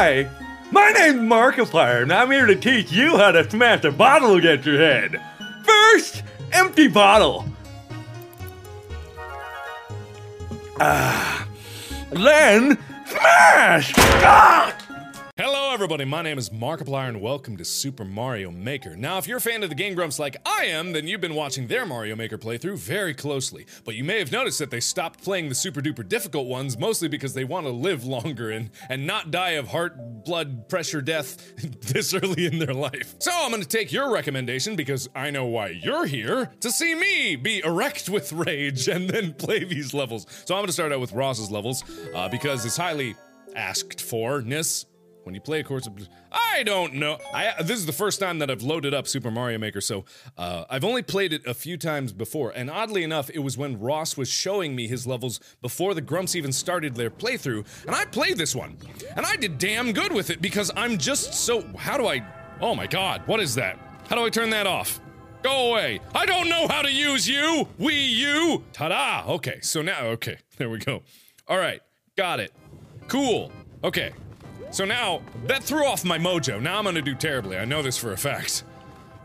Hi, my name's Markiplier, and I'm here to teach you how to smash a bottle against your head. First, empty bottle. Ah, then smash! Ah! Hello, everybody. My name is Markiplier, and welcome to Super Mario Maker. Now, if you're a fan of the Game Grumps like I am, then you've been watching their Mario Maker playthrough very closely. But you may have noticed that they stopped playing the super duper difficult ones, mostly because they want to live longer and, and not die of heart, blood, pressure, death this early in their life. So I'm going to take your recommendation because I know why you're here to see me be erect with rage and then play these levels. So I'm going to start out with Ross's levels uh, because it's highly asked for ness when you play a course of I don't know. I this is the first time that I've loaded up Super Mario Maker, so uh, I've only played it a few times before. And oddly enough, it was when Ross was showing me his levels before the Grumps even started their playthrough, and I played this one, and I did damn good with it because I'm just so. How do I? Oh my God! What is that? How do I turn that off? Go away! I don't know how to use you. Wii U. Ta-da! Okay, so now okay, there we go. All right, got it. Cool. Okay, so now, that threw off my mojo. Now I'm gonna do terribly. I know this for a fact.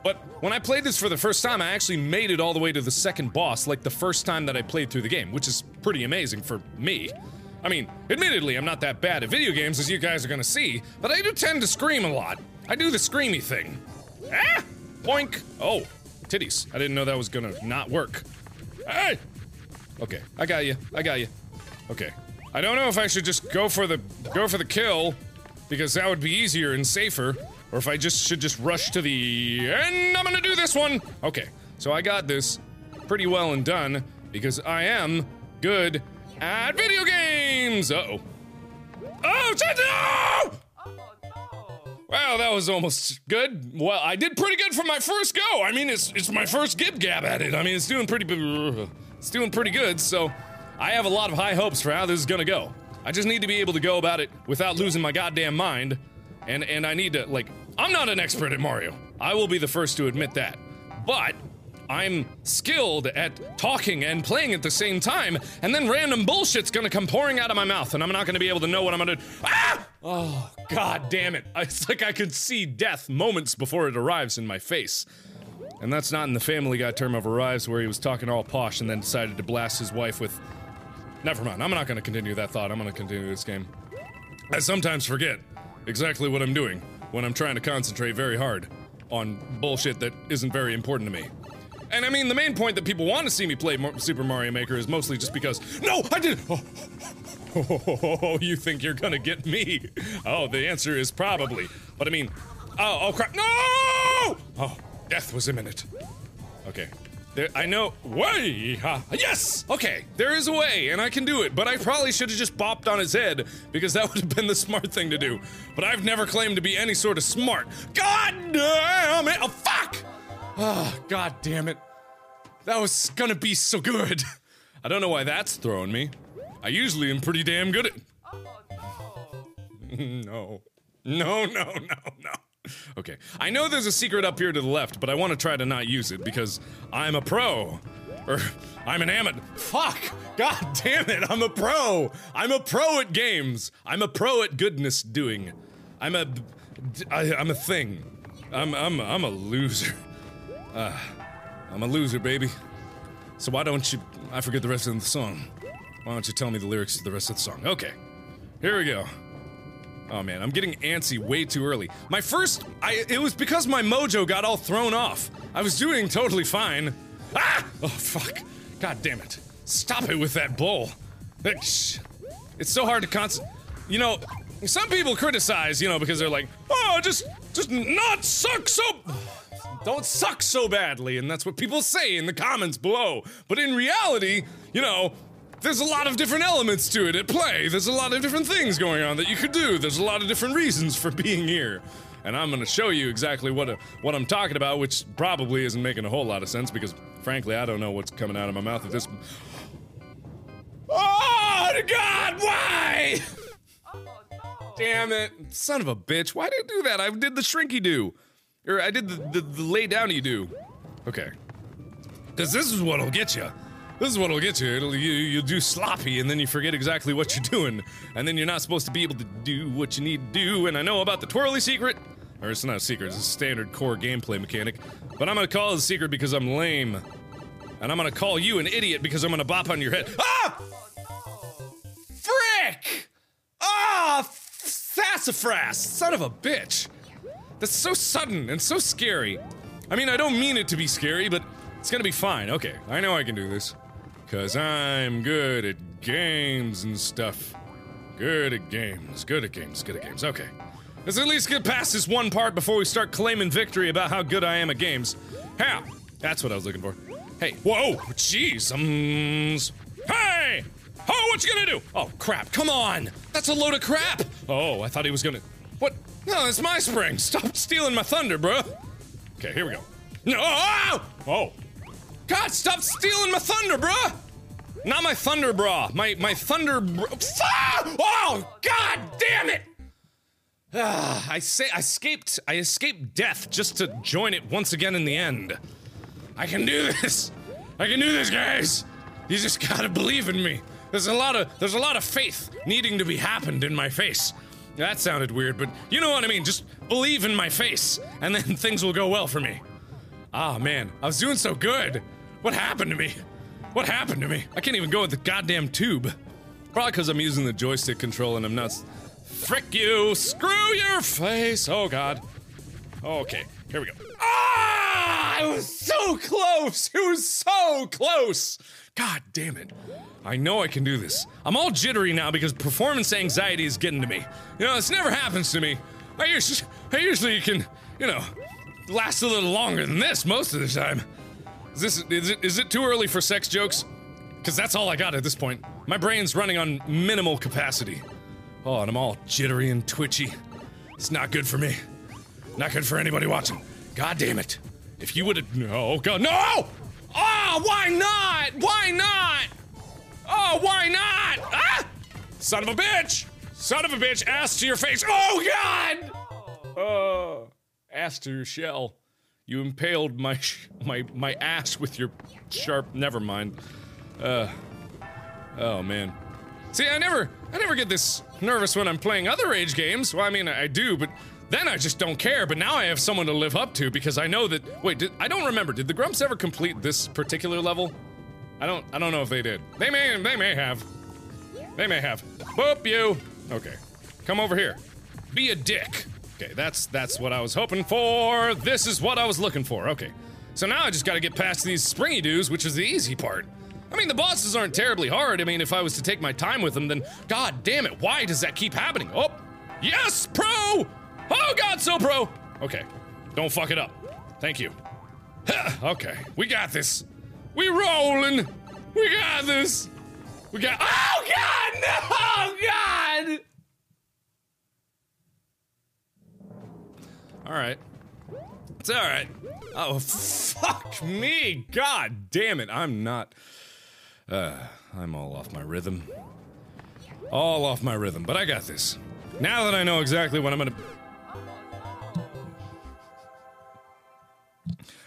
But when I played this for the first time, I actually made it all the way to the second boss, like the first time that I played through the game, which is pretty amazing for me. I mean, admittedly, I'm not that bad at video games, as you guys are gonna see, but I do tend to scream a lot. I do the screamy thing. Ah! Boink! Oh, titties. I didn't know that was gonna not work. Hey! Okay, I got you. I got you. Okay. I don't know if I should just go for the go for the kill because that would be easier and safer, or if I just should just rush to the end. I'm gonna do this one. Okay, so I got this pretty well and done because I am good at video games. Uh oh. Oh shit! No! Wow, that was almost good. Well, I did pretty good for my first go. I mean, it's it's my first gib gab at it. I mean, it's doing pretty it's doing pretty good. So, I have a lot of high hopes for how this is gonna go. I just need to be able to go about it without losing my goddamn mind. And and I need to like I'm not an expert at Mario. I will be the first to admit that. But I'm skilled at talking and playing at the same time, and then random bullshit's gonna come pouring out of my mouth, and I'm not gonna be able to know what I'm gonna. Ah! Oh, god damn it. It's like I could see death moments before it arrives in my face. And that's not in the Family Guy term of arrives where he was talking all posh and then decided to blast his wife with Never mind. I'm not going to continue that thought. I'm going to continue this game. I sometimes forget exactly what I'm doing when I'm trying to concentrate very hard on bullshit that isn't very important to me. And I mean, the main point that people want to see me play Super Mario Maker is mostly just because. No, I did. Oh. oh, you think you're gonna get me? Oh, the answer is probably. But I mean, oh, oh crap! No! Oh, death was imminent. Okay, there, I know. Way! Yes! Okay, there is a way, and I can do it, but I probably should have just bopped on his head, because that would have been the smart thing to do. But I've never claimed to be any sort of smart. God damn it! Oh, fuck! Oh, god damn it. That was gonna be so good. I don't know why that's throwing me. I usually am pretty damn good at. no. No, no, no, no. Okay. I know there's a secret up here to the left, but I want to try to not use it because I'm a pro. Or I'm an amateur. Fuck! God damn it! I'm a pro. I'm a pro at games. I'm a pro at goodness doing. I'm a, I, I'm a thing. I'm I'm I'm a loser. Uh, I'm a loser, baby. So why don't you? I forget the rest of the song. Why don't you tell me the lyrics to the rest of the song? Okay. Here we go. Oh man, I'm getting antsy way too early. My first, I it was because my mojo got all thrown off. I was doing totally fine. Ah! Oh fuck. God damn it. Stop it with that bowl. It's so hard to concentrate. You know, some people criticize, you know, because they're like, "Oh, just just not suck so don't suck so badly." And that's what people say in the comments below. But in reality, you know, there's a lot of different elements to it at play. There's a lot of different things going on that you could do. There's a lot of different reasons for being here. And I'm gonna show you exactly what a, uh, what I'm talking about, which probably isn't making a whole lot of sense because, frankly, I don't know what's coming out of my mouth at this. Oh God! Why? Damn it! Son of a bitch! Why did I do that? I did the shrinky do, or I did the, the, the lay downy do. Okay. Because this is what'll get you. This is what'll get you. It'll you you do sloppy and then you forget exactly what you're doing, and then you're not supposed to be able to do what you need to do. And I know about the twirly secret, or it's not a secret. It's a standard core gameplay mechanic, but I'm gonna call it a secret because I'm lame, and I'm gonna call you an idiot because I'm gonna bop on your head. Ah! Frick! Ah! Sassafras! Son of a bitch! That's so sudden and so scary. I mean, I don't mean it to be scary, but it's gonna be fine. Okay, I know I can do this. Cause I'm good at games and stuff. Good at games, good at games, good at games. Okay. Let's at least get past this one part before we start claiming victory about how good I am at games. How? That's what I was looking for. Hey, whoa, jeez, um, hey! Oh, what you gonna do? Oh, crap, come on! That's a load of crap! Oh, I thought he was gonna. What? No, it's my spring! Stop stealing my thunder, bro! Okay, here we go. No! Oh! oh. God, stop stealing my thunder, bruh! Not my thunder bra, my my thunder bra. Oh, god damn it! Ah, I say I escaped. I escaped death just to join it once again in the end. I can do this. I can do this, guys. You just gotta believe in me. There's a lot of there's a lot of faith needing to be happened in my face. That sounded weird, but you know what I mean. Just believe in my face, and then things will go well for me. Ah, man, I was doing so good. What happened to me? What happened to me? I can't even go with the goddamn tube. Probably because I'm using the joystick control and I'm not. Frick you! Screw your face! Oh god. Okay, here we go. Ah! It was so close! It was so close! God damn it. I know I can do this. I'm all jittery now because performance anxiety is getting to me. You know, this never happens to me. I usually, I usually can, you know, last a little longer than this most of the time. Is this is it is it too early for sex jokes? Cause that's all I got at this point. My brain's running on minimal capacity. Oh, and I'm all jittery and twitchy. It's not good for me. Not good for anybody watching. God damn it. If you would have No god no! Oh, why not? Why not? Oh, why not? Ah! Son of a bitch! Son of a bitch, ass to your face. Oh god! Oh, ass to your shell. You impaled my my my ass with your sharp. Never mind. Uh. Oh man. See, I never I never get this nervous when I'm playing other age games. Well, I mean, I do, but then I just don't care. But now I have someone to live up to because I know that. Wait, did, I don't remember. Did the Grumps ever complete this particular level? I don't. I don't know if they did. They may. They may have. They may have. Boop you. Okay. Come over here. Be a dick. Okay, that's that's what I was hoping for. This is what I was looking for. Okay. So now I just gotta get past these springy dudes, which is the easy part. I mean, the bosses aren't terribly hard. I mean, if I was to take my time with them, then god damn it, why does that keep happening? Oh, yes, pro! Oh god, so pro! Okay, don't fuck it up. Thank you. okay, we got this. We rolling. We got this. We got. Oh god, no! Oh god! All right. It's all right. Oh, fuck me. God damn it. I'm not. Uh, I'm all off my rhythm. All off my rhythm, but I got this. Now that I know exactly what I'm gonna.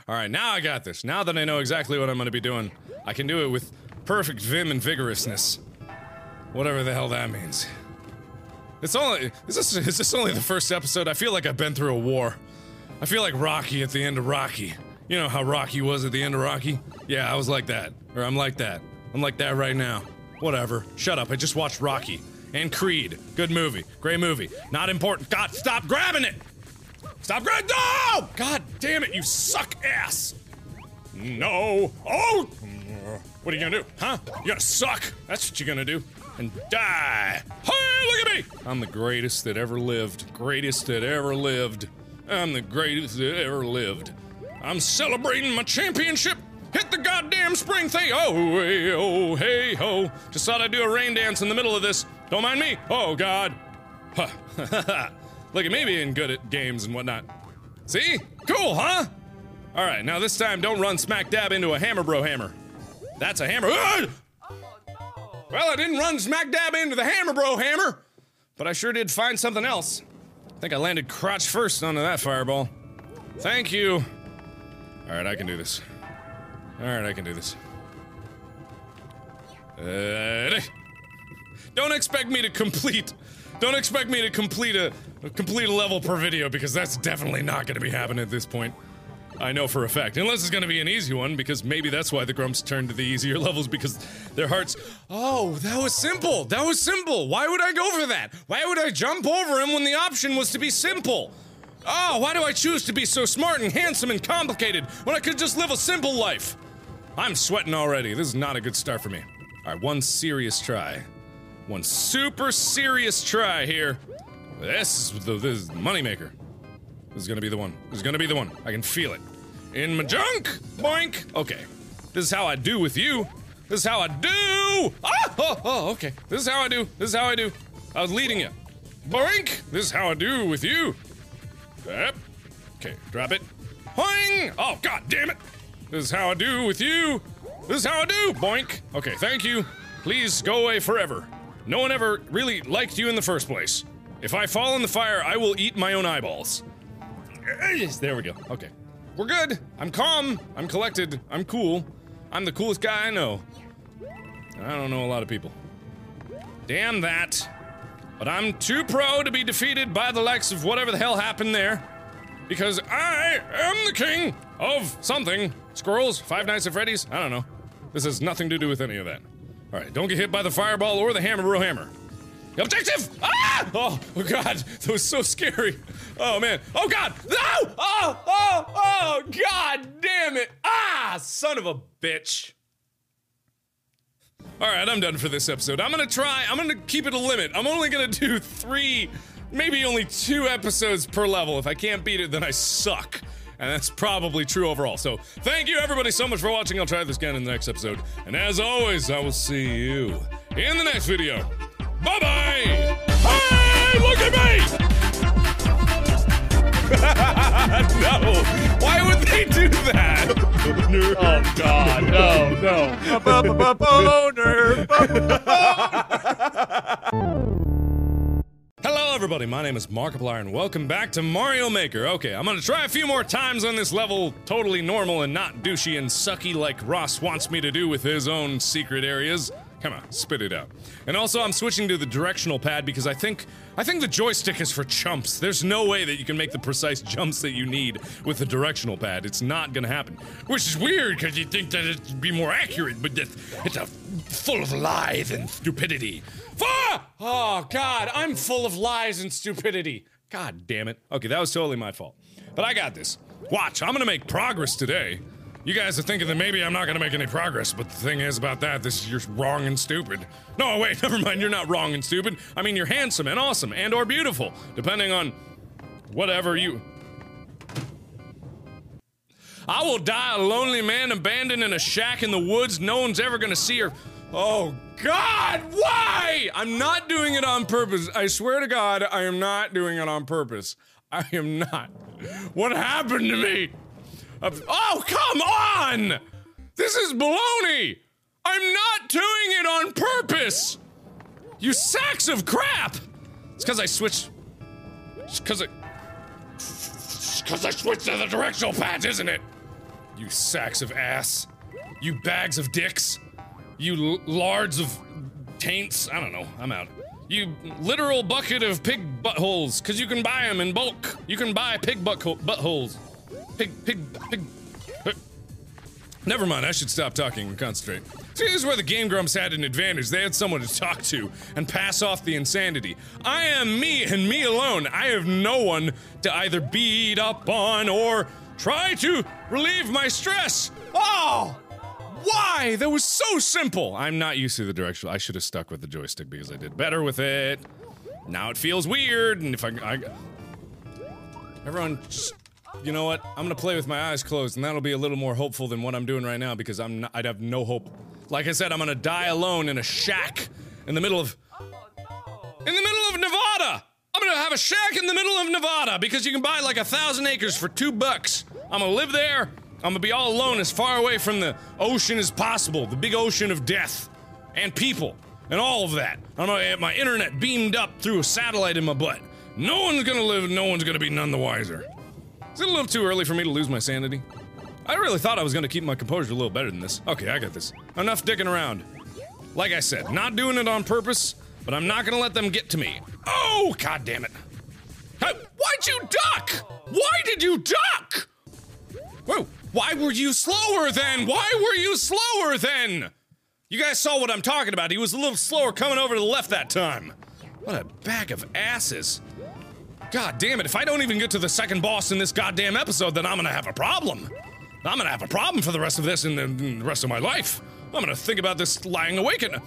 Alright, now I got this. Now that I know exactly what I'm gonna be doing, I can do it with perfect vim and vigorousness. Whatever the hell that means. It's only. Is this, is this only the first episode? I feel like I've been through a war. I feel like Rocky at the end of Rocky. You know how Rocky was at the end of Rocky? Yeah, I was like that. Or I'm like that. I'm like that right now. Whatever. Shut up. I just watched Rocky. And Creed. Good movie. Great movie. Not important. God, stop grabbing it! Stop grabbing. No! God damn it, you suck ass! No. Oh! What are you gonna do? Huh? You gonna suck. That's what you're gonna do. And die. Hey, look at me! I'm the greatest that ever lived. Greatest that ever lived. I'm the greatest that ever lived. I'm celebrating my championship. Hit the goddamn spring thing. Oh, hey, oh, hey, ho. Just thought I'd do a rain dance in the middle of this. Don't mind me. Oh, God. Huh. Look at me being good at games and whatnot. See? Cool, huh? All right, now this time don't run smack dab into a hammer bro hammer. That's a hammer. Ah! Well, I didn't run smack dab into the hammer bro hammer, but I sure did find something else. I think I landed crotch first onto that fireball. Thank you. All right, I can do this. All right, I can do this. Uh, don't expect me to complete. Don't expect me to complete a, complete a level per video because that's definitely not going to be happening at this point. I know for a fact. Unless it's going to be an easy one because maybe that's why the Grumps turned to the easier levels because their hearts. Oh, that was simple. That was simple. Why would I go for that? Why would I jump over him when the option was to be simple? Oh, why do I choose to be so smart and handsome and complicated when I could just live a simple life? I'm sweating already. This is not a good start for me. All right, one serious try. One super serious try here. This is the this is the moneymaker. This is gonna be the one. This is gonna be the one. I can feel it. In my junk! Boink! Okay. This is how I do with you. This is how I do! Ah! Oh, oh, okay. This is how I do. This is how I do. I was leading you. Boink! This is how I do with you. Yep. Okay, drop it. Boing! Oh, god damn it! This is how I do with you. This is how I do! Boink! Okay, thank you. Please go away forever. No one ever really liked you in the first place. If I fall in the fire, I will eat my own eyeballs. There we go. Okay. We're good. I'm calm. I'm collected. I'm cool. I'm the coolest guy I know. I don't know a lot of people. Damn that. But I'm too pro to be defeated by the likes of whatever the hell happened there. Because I am the king of something. Squirrels, Five Nights at Freddy's, I don't know. This has nothing to do with any of that. Alright, don't get hit by the fireball or the hammer bro hammer. Objective! Ah! Oh, oh god, that was so scary. Oh man. Oh god! No! Oh! Oh! Oh! God damn it! Ah! Son of a bitch. Alright, I'm done for this episode. I'm gonna try, I'm gonna keep it a limit. I'm only gonna do three, maybe only two episodes per level. If I can't beat it, then I suck. And that's probably true overall. So, thank you everybody so much for watching. I'll try this again in the next episode. And as always, I will see you in the next video. Bye bye! Hey, look at me! no! Why would they do that? Oh God, no, no. Hello, everybody. My name is Markiplier, and welcome back to Mario Maker. Okay, I'm gonna try a few more times on this level, totally normal and not douchey and sucky like Ross wants me to do with his own secret areas. Come on, spit it out. And also, I'm switching to the directional pad because I think I think the joystick is for chumps. There's no way that you can make the precise jumps that you need with the directional pad. It's not gonna happen. Which is weird because you think that it'd be more accurate, but it's, it's full of lies and stupidity. Ah! Oh God, I'm full of lies and stupidity. God damn it. Okay, that was totally my fault. But I got this. Watch, I'm gonna make progress today. You guys are thinking that maybe I'm not gonna make any progress, but the thing is about that, this is you're wrong and stupid. No, wait, never mind, you're not wrong and stupid. I mean you're handsome and awesome and or beautiful, depending on whatever you I will die a lonely man abandoned in a shack in the woods. No one's ever gonna see her. Oh God, why? I'm not doing it on purpose. I swear to God, I am not doing it on purpose. I am not. What happened to me? Oh, come on! This is baloney! I'm not doing it on purpose! You sacks of crap! It's because I switched. It's because I. Because I switched to the directional pads, isn't it? You sacks of ass. You bags of dicks. You lards of taints. I don't know. I'm out. You literal bucket of pig buttholes, because you can buy them in bulk. You can buy pig buttho- buttholes. Pig, pig, pig. Never mind, I should stop talking and concentrate. See, this is where the Game Grumps had an advantage. They had someone to talk to and pass off the insanity. I am me and me alone. I have no one to either beat up on or try to relieve my stress. Oh! Why? That was so simple. I'm not used to the directional. I should have stuck with the joystick because I did better with it. Now it feels weird, and if I, I everyone, just, you know what? I'm gonna play with my eyes closed, and that'll be a little more hopeful than what I'm doing right now because I'm not, I'd have no hope. Like I said, I'm gonna die alone in a shack in the middle of, in the middle of Nevada. I'm gonna have a shack in the middle of Nevada because you can buy like a thousand acres for two bucks. I'm gonna live there. I'm gonna be all alone, as far away from the ocean as possible, the big ocean of death and people and all of that. I'm gonna have my internet beamed up through a satellite in my butt. No one's gonna live, no one's gonna be none the wiser. Is it a little too early for me to lose my sanity? I really thought I was gonna keep my composure a little better than this. Okay, I got this. Enough dicking around. Like I said, not doing it on purpose, but I'm not gonna let them get to me. Oh, god damn it. Hey, why'd you duck? Why did you duck? Whoa, why were you slower then? Why were you slower then? You guys saw what I'm talking about. He was a little slower coming over to the left that time. What a bag of asses. God damn it, if I don't even get to the second boss in this goddamn episode, then I'm gonna have a problem. I'm gonna have a problem for the rest of this and the rest of my life. I'm gonna think about this lying awake and.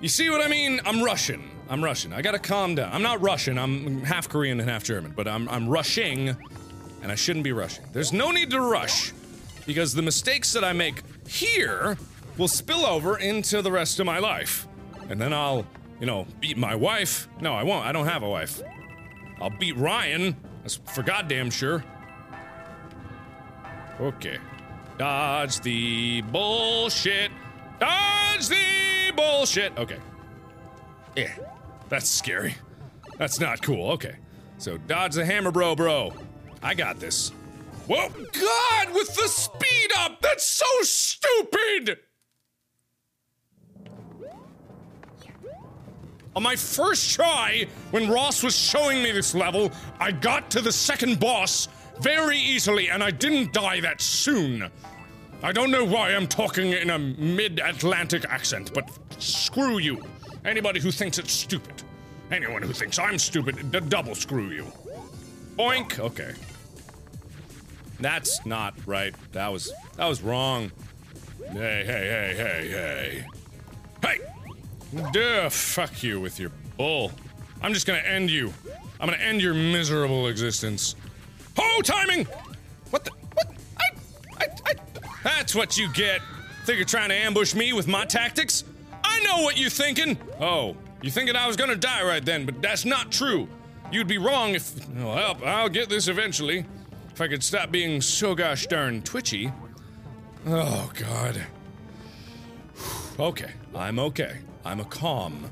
You see what I mean? I'm Russian. I'm Russian. I gotta calm down. I'm not Russian. I'm half Korean and half German, but I'm I'm rushing, and I shouldn't be rushing. There's no need to rush, because the mistakes that I make here will spill over into the rest of my life, and then I'll, you know, beat my wife. No, I won't. I don't have a wife. I'll beat Ryan. That's for goddamn sure. Okay. Dodge the bullshit. Dodge the bullshit. Okay. Yeah. That's scary. That's not cool. Okay. So dodge the hammer, bro, bro. I got this. Whoa, God, with the speed up! That's so stupid! On my first try, when Ross was showing me this level, I got to the second boss very easily, and I didn't die that soon. I don't know why I'm talking in a mid Atlantic accent, but screw you. Anybody who thinks it's stupid. Anyone who thinks I'm stupid, d- double screw you. Boink! Okay. That's not right. That was that was wrong. Hey, hey, hey, hey, hey. Hey! Duh, fuck you with your bull. I'm just gonna end you. I'm gonna end your miserable existence. Ho timing! What the what I I I That's what you get. Think you're trying to ambush me with my tactics? I know what you're thinking! Oh, you thinking I was gonna die right then, but that's not true. You'd be wrong if well, I'll get this eventually. If I could stop being so gosh darn twitchy. Oh god. Okay, I'm okay. I'm a calm.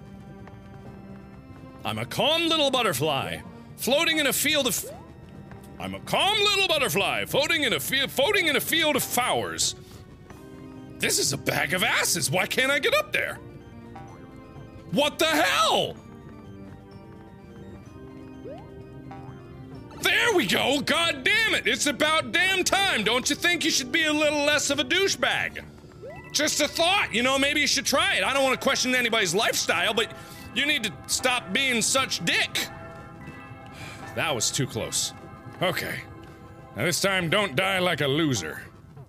I'm a calm little butterfly, floating in a field of. I'm a calm little butterfly, floating in a field, floating in a field of flowers. This is a bag of asses. Why can't I get up there? What the hell? There we go! God damn it! It's about damn time! Don't you think you should be a little less of a douchebag? Just a thought, you know, maybe you should try it. I don't want to question anybody's lifestyle, but you need to stop being such dick. That was too close. Okay. Now this time, don't die like a loser.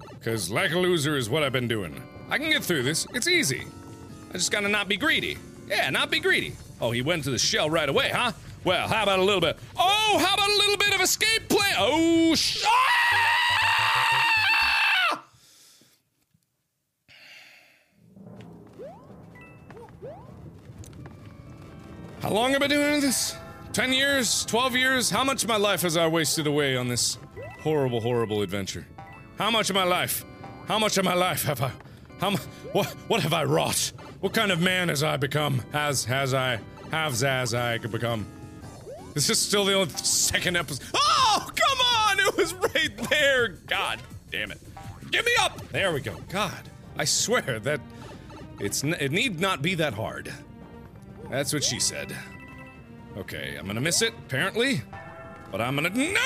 Because like a loser is what I've been doing. I can get through this. It's easy. I just gotta not be greedy. Yeah, not be greedy. Oh, he went to the shell right away, huh? Well, how about a little bit? Oh, how about a little bit of escape plan? Oh, sh- ah! How long have I been doing this? 10 years? 12 years? How much of my life has I wasted away on this horrible, horrible adventure? How much of my life? How much of my life have I. How what, what have I wrought? What kind of man has I become? Has, has I. Have as I could become? This is still the only second episode. Oh, come on! It was right there! God damn it. Give me up! There we go. God, I swear that it's it need not be that hard. That's what she said. Okay, I'm gonna miss it, apparently. But I'm gonna. No!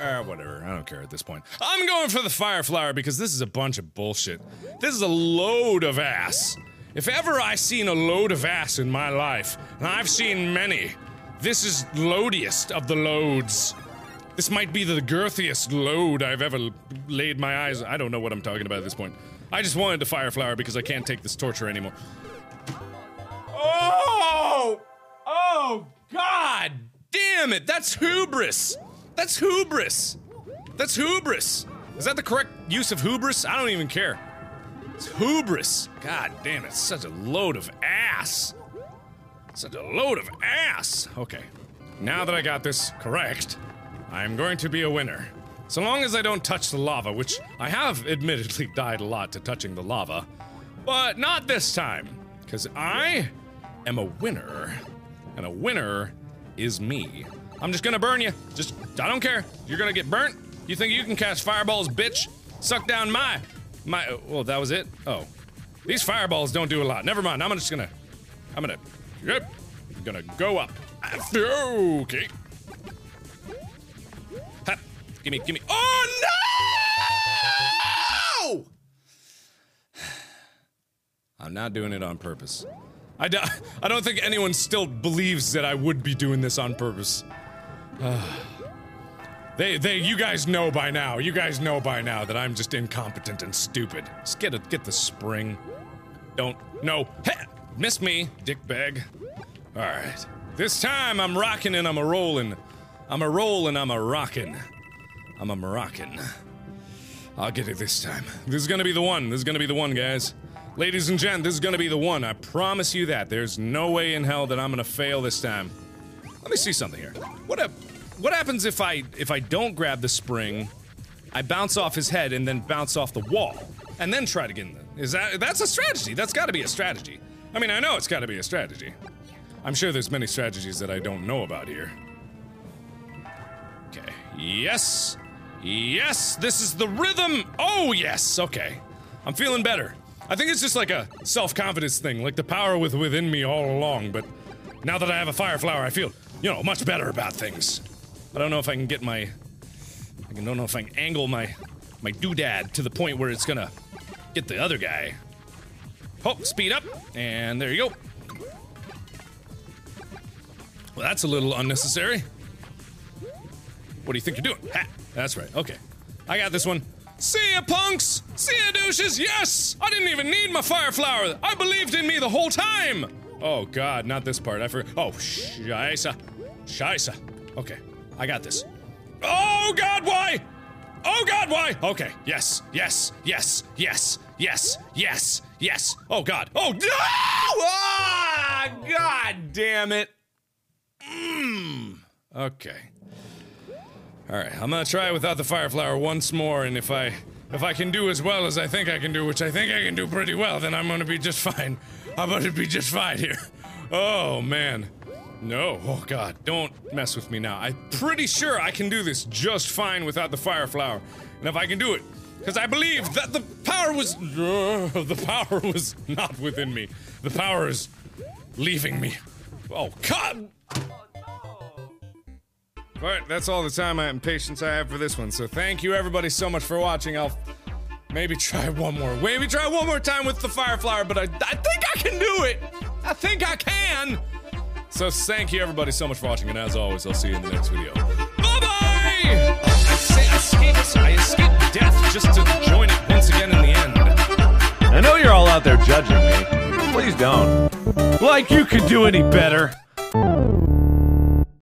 Ah, whatever, I don't care at this point. I'm going for the fire flower because this is a bunch of bullshit. This is a load of ass. If ever I seen a load of ass in my life, and I've seen many, this is loadiest of the loads. This might be the girthiest load I've ever laid my eyes. I don't know what I'm talking about at this point. I just wanted the fire flower because I can't take this torture anymore. Oh! Oh, God! Damn it! That's hubris! That's hubris! That's hubris! Is that the correct use of hubris? I don't even care. It's hubris. God damn it, such a load of ass. Such a load of ass. Okay. Now that I got this correct, I'm going to be a winner. So long as I don't touch the lava, which I have admittedly died a lot to touching the lava, but not this time, because I am a winner, and a winner is me. I'm just gonna burn you. Just, I don't care. You're gonna get burnt. You think you can cast fireballs, bitch? Suck down my My, well, that was it? Oh. These fireballs don't do a lot. Never mind. I'm just gonna, I'm gonna, yep. I'm gonna go up. Okay. Ha. Gimme, gimme. Oh no! I'm not doing it on purpose. I, do, I don't think anyone still believes that I would be doing this on purpose. they, they, you guys know by now. You guys know by now that I'm just incompetent and stupid. Just get it, get the spring. Don't, no, Heh, miss me, dickbag. All right, this time I'm rocking and I'm a rolling. I'm a rolling, I'm a rocking. I'm a Moroccan. I'll get it this time. This is gonna be the one. This is gonna be the one, guys. Ladies and gents, this is gonna be the one. I promise you that. There's no way in hell that I'm gonna fail this time. Let me see something here. What? What happens if I if I don't grab the spring, I bounce off his head and then bounce off the wall, and then try to get in the, Is that that's a strategy? That's got to be a strategy. I mean, I know it's got to be a strategy. I'm sure there's many strategies that I don't know about here. Okay. Yes. Yes, this is the rhythm. Oh, yes. Okay. I'm feeling better. I think it's just like a self-confidence thing, like the power with within me all along, but now that I have a fire flower, I feel, you know, much better about things. I don't know if I can get my I don't know if I can angle my my doodad to the point where it's gonna get the other guy. Oh, speed up, and there you go. Well, that's a little unnecessary. What do you think you're doing? Ha! That's right. Okay. I got this one. See ya, punks! See ya, douches! Yes! I didn't even need my fire flower! I believed in me the whole time! Oh god, not this part. I forgot. Oh, scheisse. Scheisse. Okay. I got this. Oh god, why? Oh god, why? Okay. Yes. Yes. Yes. Yes. Yes. Yes. Yes. Oh god. Oh no! Ah! God damn it. Mmm. Okay. All right, I'm gonna try without the fire flower once more, and if I if I can do as well as I think I can do, which I think I can do pretty well, then I'm gonna be just fine. I'm gonna be just fine here. Oh man. No, oh god, don't mess with me now. I'm pretty sure I can do this just fine without the fire flower. And if I can do it, because I believe that the power was. Uh, the power was not within me. The power is leaving me. Oh, God! Alright, that's all the time and patience I have for this one. So thank you everybody so much for watching. I'll maybe try one more. Maybe try one more time with the fire flower, but I, I think I can do it! I think I can! So thank you everybody so much for watching, and as always, I'll see you in the next video. Bye-bye! I, say, I escaped, I escaped death just to join it once again in the end. I know you're all out there judging me. Please don't. Like you could do any better.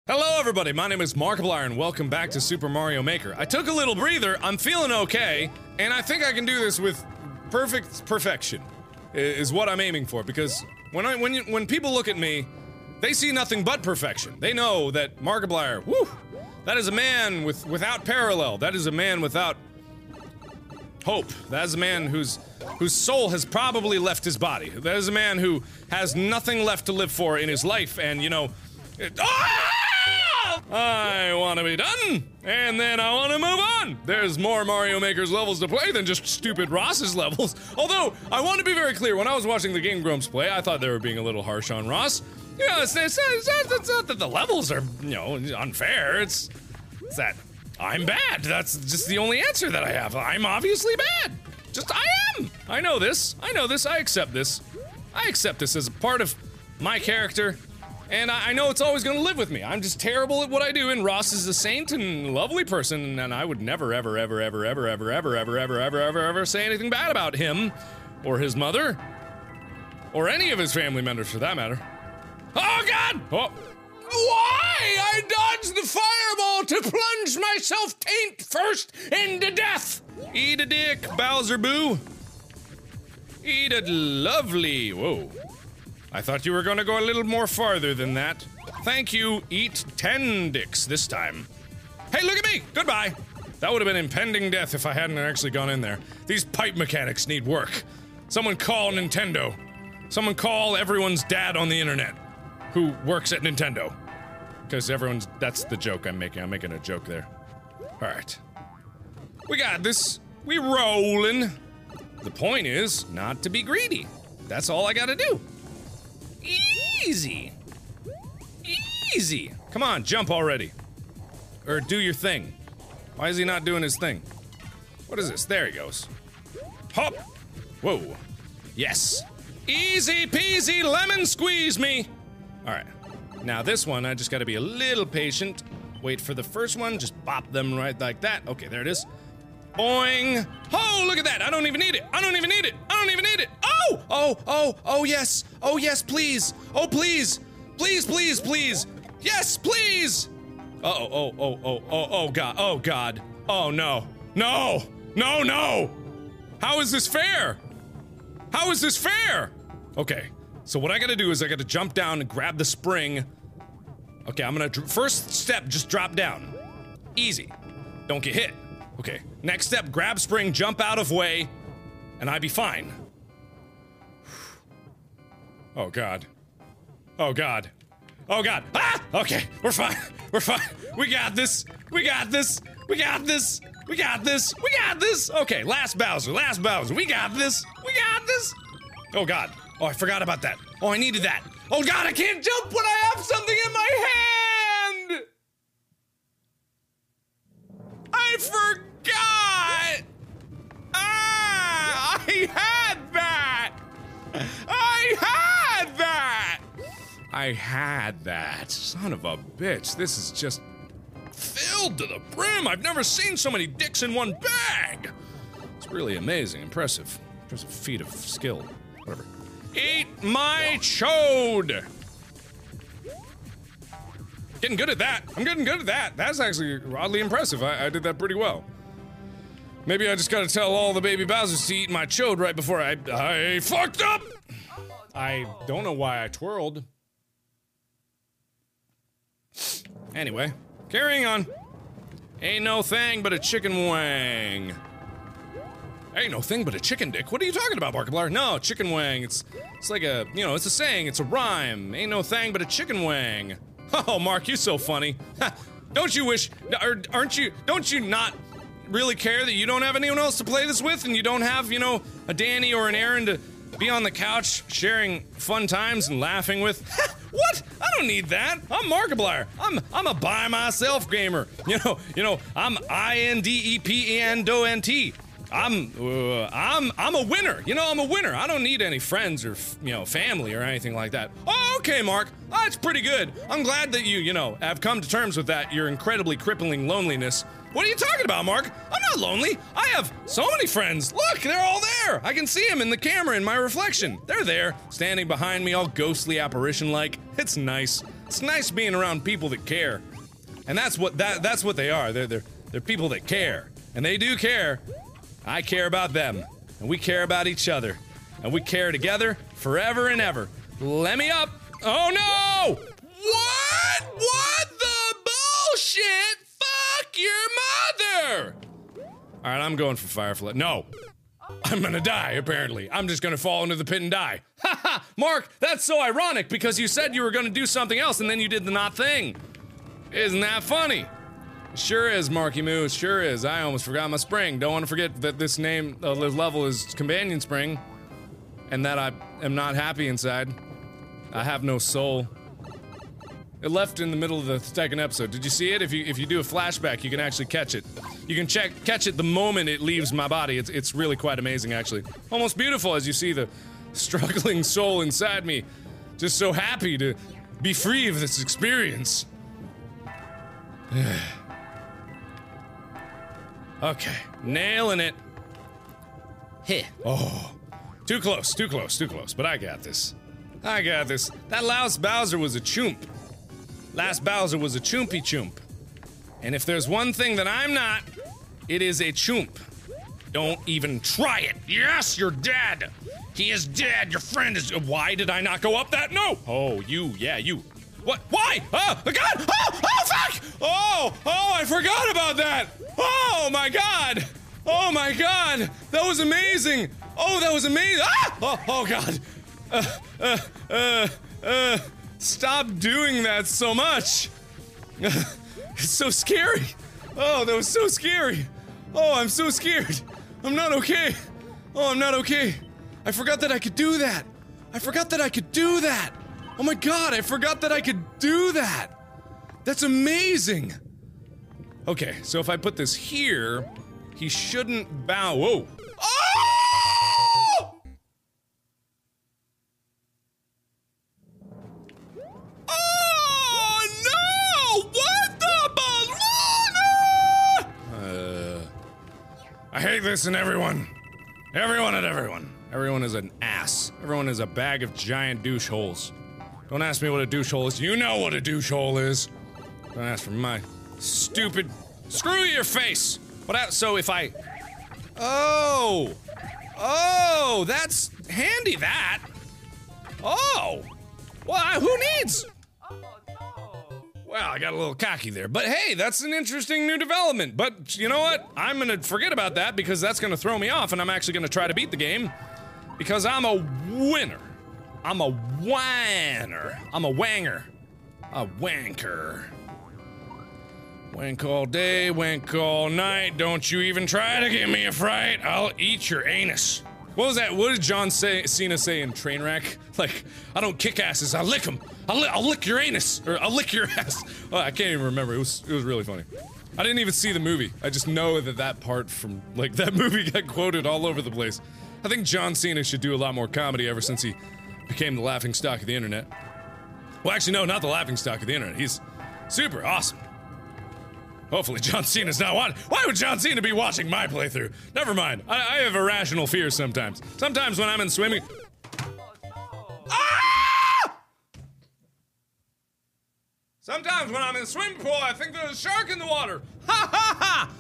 Hello, everybody. My name is Markiplier, and welcome back to Super Mario Maker. I took a little breather. I'm feeling okay, and I think I can do this with perfect perfection. Is what I'm aiming for. Because when I when you, when people look at me, they see nothing but perfection. They know that Markiplier, whoo, that is a man with without parallel. That is a man without hope. That is a man whose whose soul has probably left his body. That is a man who has nothing left to live for in his life, and you know. It, Ah! I want to be done, and then I want to move on. There's more Mario Maker's levels to play than just stupid Ross's levels. Although, I want to be very clear, when I was watching the Game Grumps play, I thought they were being a little harsh on Ross. You know, it's, it's, it's, it's, it's not that the levels are, you know, unfair. It's, it's that I'm bad. That's just the only answer that I have. I'm obviously bad. Just I am. I know this. I know this. I accept this. I accept this as a part of my character. And I, know it's always gonna live with me. I'm just terrible at what I do, and Ross is a saint and lovely person, and I would never, ever, ever, ever, ever, ever, ever, ever, ever, ever, ever, ever say anything bad about him, or his mother, or any of his family members for that matter. Oh God! Oh. Why? I dodged the fireball to plunge myself taint first into death. Eat a dick, Bowser Boo. Eat it lovely. Whoa. I thought you were gonna go a little more farther than that. Thank you. Eat ten dicks this time. Hey, look at me! Goodbye! That would have been impending death if I hadn't actually gone in there. These pipe mechanics need work. Someone call Nintendo. Someone call everyone's dad on the internet who works at Nintendo. Because everyone's. That's the joke I'm making. I'm making a joke there. Alright. We got this. We rolling. The point is not to be greedy. That's all I gotta do. Easy. Easy. Come on, jump already. Or do your thing. Why is he not doing his thing? What is this? There he goes. Hop! Whoa. Yes. Easy peasy lemon squeeze me! Alright. Now this one, I just gotta be a little patient. Wait for the first one, just bop them right like that. Okay, there it is. Boing! Oh, look at that! I don't even need it! I don't even need it! I don't even need it! Oh! Oh, oh, oh yes! Oh yes, please! Oh please! Please, please, please! Yes, please! Oh, oh, oh, oh, oh, oh god, oh god. Oh no. No! No, no! How is this fair? How is this fair? Okay, so what I gotta do is I gotta jump down and grab the spring. Okay, I'm gonna first step, just drop down. Easy. Don't get hit. Okay, next step, grab spring, jump out of way, and I'd be fine. Oh god. Oh god. Oh god. Ah! Okay, we're fine. We're fine. We got this. We got this. We got this. We got this. We got this. Okay, last Bowser. Last Bowser. We got this. We got this. Oh god. Oh, I forgot about that. Oh, I needed that. Oh god, I can't jump when I have something in my hand. I forgot. Ah, I had that. I had that. I had that. Son of a bitch. This is just filled to the brim. I've never seen so many dicks in one bag. It's really amazing, impressive. Impressive feat of skill. Whatever. Eat my chode! Getting good at that. I'm getting good at that. That's actually oddly impressive. I, I did that pretty well. Maybe I just gotta tell all the baby Bowsers to eat my chode right before I I fucked up. I don't know why I twirled. Anyway, carrying on. Ain't no thing but a chicken wang. Ain't no thing but a chicken dick. What are you talking about, Markiplier? No, chicken wang. It's it's like a you know, it's a saying, it's a rhyme. Ain't no thing but a chicken wang. Oh, Mark, you're so funny. don't you wish or aren't you don't you not really care that you don't have anyone else to play this with and you don't have, you know, a Danny or an Arin to be on the couch sharing fun times and laughing with? what? I don't need that. I'm Markiplier. I'm I'm a by myself gamer. You know, you know, I'm I N D E P E N D O N T. I'm uh, I'm I'm a winner. You know, I'm a winner. I don't need any friends or you know family or anything like that. Oh, okay, Mark. That's pretty good. I'm glad that you you know have come to terms with that. Your incredibly crippling loneliness. What are you talking about, Mark? I'm not lonely. I have so many friends. Look, they're all there. I can see them in the camera in my reflection. They're there, standing behind me, all ghostly apparition like. It's nice. It's nice being around people that care. And that's what that that's what they are. They're they're they're people that care. And they do care. I care about them, and we care about each other, and we care together forever and ever. Let me up! Oh no! What? What the bullshit? Fuck your mother! Alright, I'm going for Firefly. No! I'm gonna die, apparently. I'm just gonna fall into the pit and die. Haha! Mark, that's so ironic because you said you were gonna do something else and then you did the not thing. Isn't that funny? Sure is, Marky Moo. Sure is. I almost forgot my spring. Don't want to forget that this name, uh, this level is Companion Spring, and that I am not happy inside. I have no soul. It left in the middle of the second episode. Did you see it? If you if you do a flashback, you can actually catch it. You can check catch it the moment it leaves my body. It's it's really quite amazing, actually. Almost beautiful as you see the struggling soul inside me, just so happy to be free of this experience. Okay, nailing it. Heh. Oh, too close, too close, too close. But I got this. I got this. That last Bowser was a choomp. Last Bowser was a choompy choomp. And if there's one thing that I'm not, it is a choomp. Don't even try it. Yes, you're dead. He is dead. Your friend is. Why did I not go up that? No. Oh, you. Yeah, you. What? Why? Oh, God! Oh, oh, fuck! Oh, oh, I forgot about that. Oh my God! Oh my God! That was amazing! Oh, that was amazing! Ah! Oh, oh God! Uh, uh, uh, uh, stop doing that so much! it's so scary! Oh, that was so scary! Oh, I'm so scared! I'm not okay! Oh, I'm not okay. I forgot that I could do that. I forgot that I could do that. Oh my god, I forgot that I could do that. That's amazing. Okay, so if I put this here, he shouldn't bow. Whoa. Oh! This in everyone. Everyone and everyone. Everyone is an ass. Everyone is a bag of giant douche holes. Don't ask me what a douche hole is. You know what a douche hole is. Don't ask for my stupid. Screw your face. What? else? So if I. Oh. Oh, that's handy. That. Oh. Well, who needs? Well, I got a little cocky there, but hey, that's an interesting new development. But you know what? I'm gonna forget about that because that's gonna throw me off, and I'm actually gonna try to beat the game because I'm a winner. I'm a whiner. I'm a wanger. A wanker. Wank all day, wank all night. Don't you even try to give me a fright. I'll eat your anus. What was that? What did John say, Cena say in Trainwreck? Like, I don't kick asses, I lick them. I'll, li- I'll lick your anus, or I'll lick your ass. Oh, I can't even remember. It was it was really funny. I didn't even see the movie. I just know that that part from like that movie got quoted all over the place. I think John Cena should do a lot more comedy ever since he became the laughing stock of the internet. Well, actually, no, not the laughing stock of the internet. He's super awesome. Hopefully, John Cena's not watching. Why would John Cena be watching my playthrough? Never mind. I, I have irrational fears sometimes. Sometimes when I'm in swimming. Ah! Sometimes when I'm in the swimming pool, I think there's a shark in the water. Ha ha ha!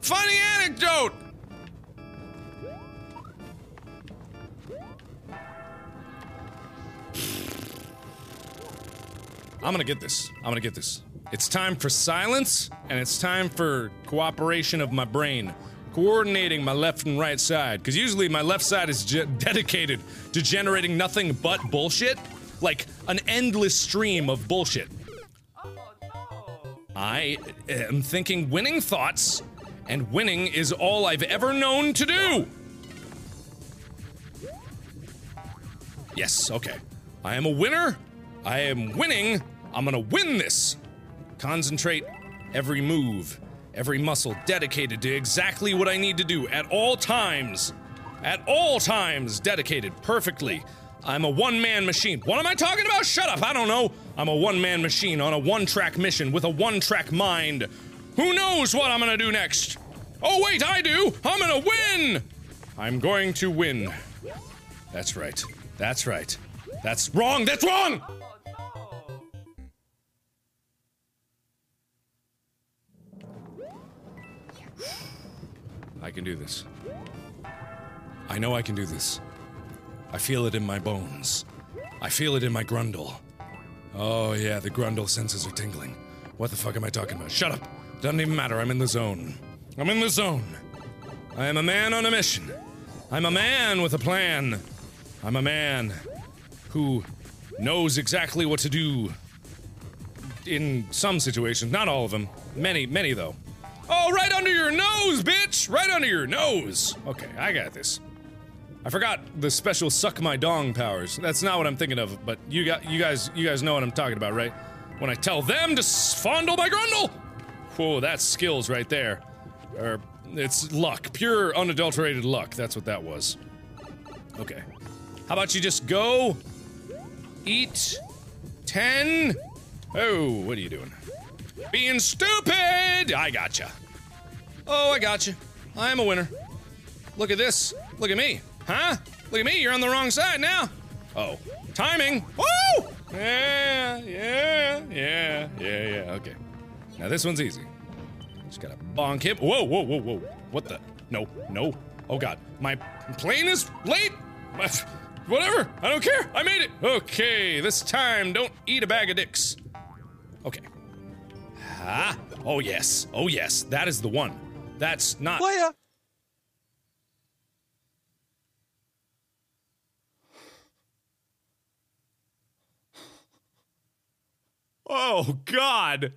Funny anecdote. I'm gonna get this. I'm gonna get this. It's time for silence, and it's time for cooperation of my brain, coordinating my left and right side. Because usually my left side is ge- dedicated to generating nothing but bullshit, like an endless stream of bullshit. Oh, I am thinking winning thoughts, and winning is all I've ever known to do. Yes, okay. I am a winner. I am winning. I'm gonna win this. Concentrate every move, every muscle dedicated to exactly what I need to do at all times. At all times, dedicated perfectly. I'm a one man machine. What am I talking about? Shut up, I don't know. I'm a one man machine on a one track mission with a one track mind. Who knows what I'm gonna do next? Oh, wait, I do! I'm gonna win! I'm going to win. That's right. That's right. That's wrong! That's wrong! I can do this. I know I can do this. I feel it in my bones. I feel it in my grundle. Oh, yeah, the grundle senses are tingling. What the fuck am I talking about? Shut up! Doesn't even matter, I'm in the zone. I'm in the zone. I am a man on a mission. I'm a man with a plan. I'm a man who knows exactly what to do in some situations, not all of them. Many, many though. Oh, right under your nose, bitch! Right under your nose. Okay, I got this. I forgot the special suck my dong powers. That's not what I'm thinking of, but you got you guys you guys know what I'm talking about, right? When I tell them to fondle my grundle. Whoa, that's skills right there. Or it's luck, pure unadulterated luck. That's what that was. Okay. How about you just go eat 10 Oh, what are you doing? Being stupid! I gotcha. Oh, I gotcha. I am a winner. Look at this. Look at me. Huh? Look at me, you're on the wrong side now. Oh. Timing! Woo! Yeah, yeah, yeah, yeah, yeah, okay. Now this one's easy. Just gotta bonk him. Whoa, whoa, whoa, whoa. What the? No, no. Oh god. My plane is late! Whatever, I don't care. I made it. Okay, this time don't eat a bag of dicks. Okay. Ah. Oh yes. Oh yes. That is the one. That's not. Player. Oh God.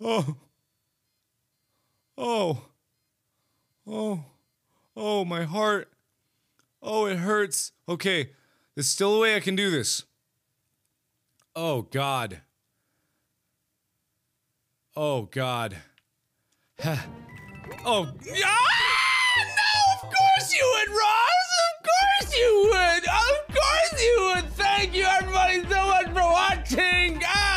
Oh. Oh. Oh. Oh, my heart. Oh, it hurts. Okay, there's still a way I can do this. Oh, God. Oh, God. oh, ah! No, of course you would, Ross! Of course you would! Of course you would! Thank you, everybody, so much for watching! Ah!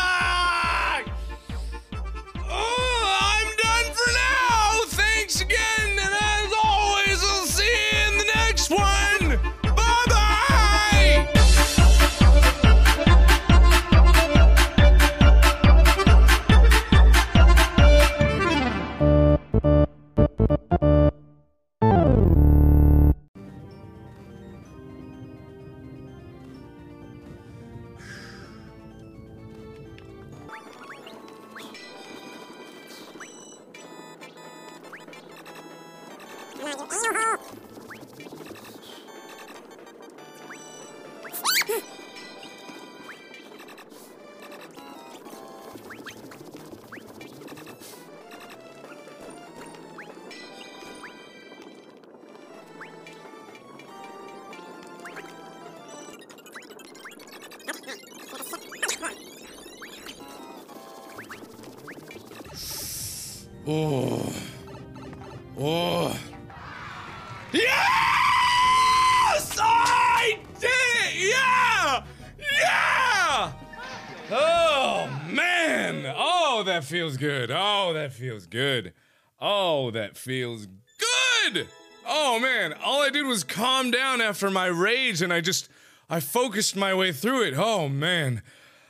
Was calm down after my rage and I just. I focused my way through it. Oh, man.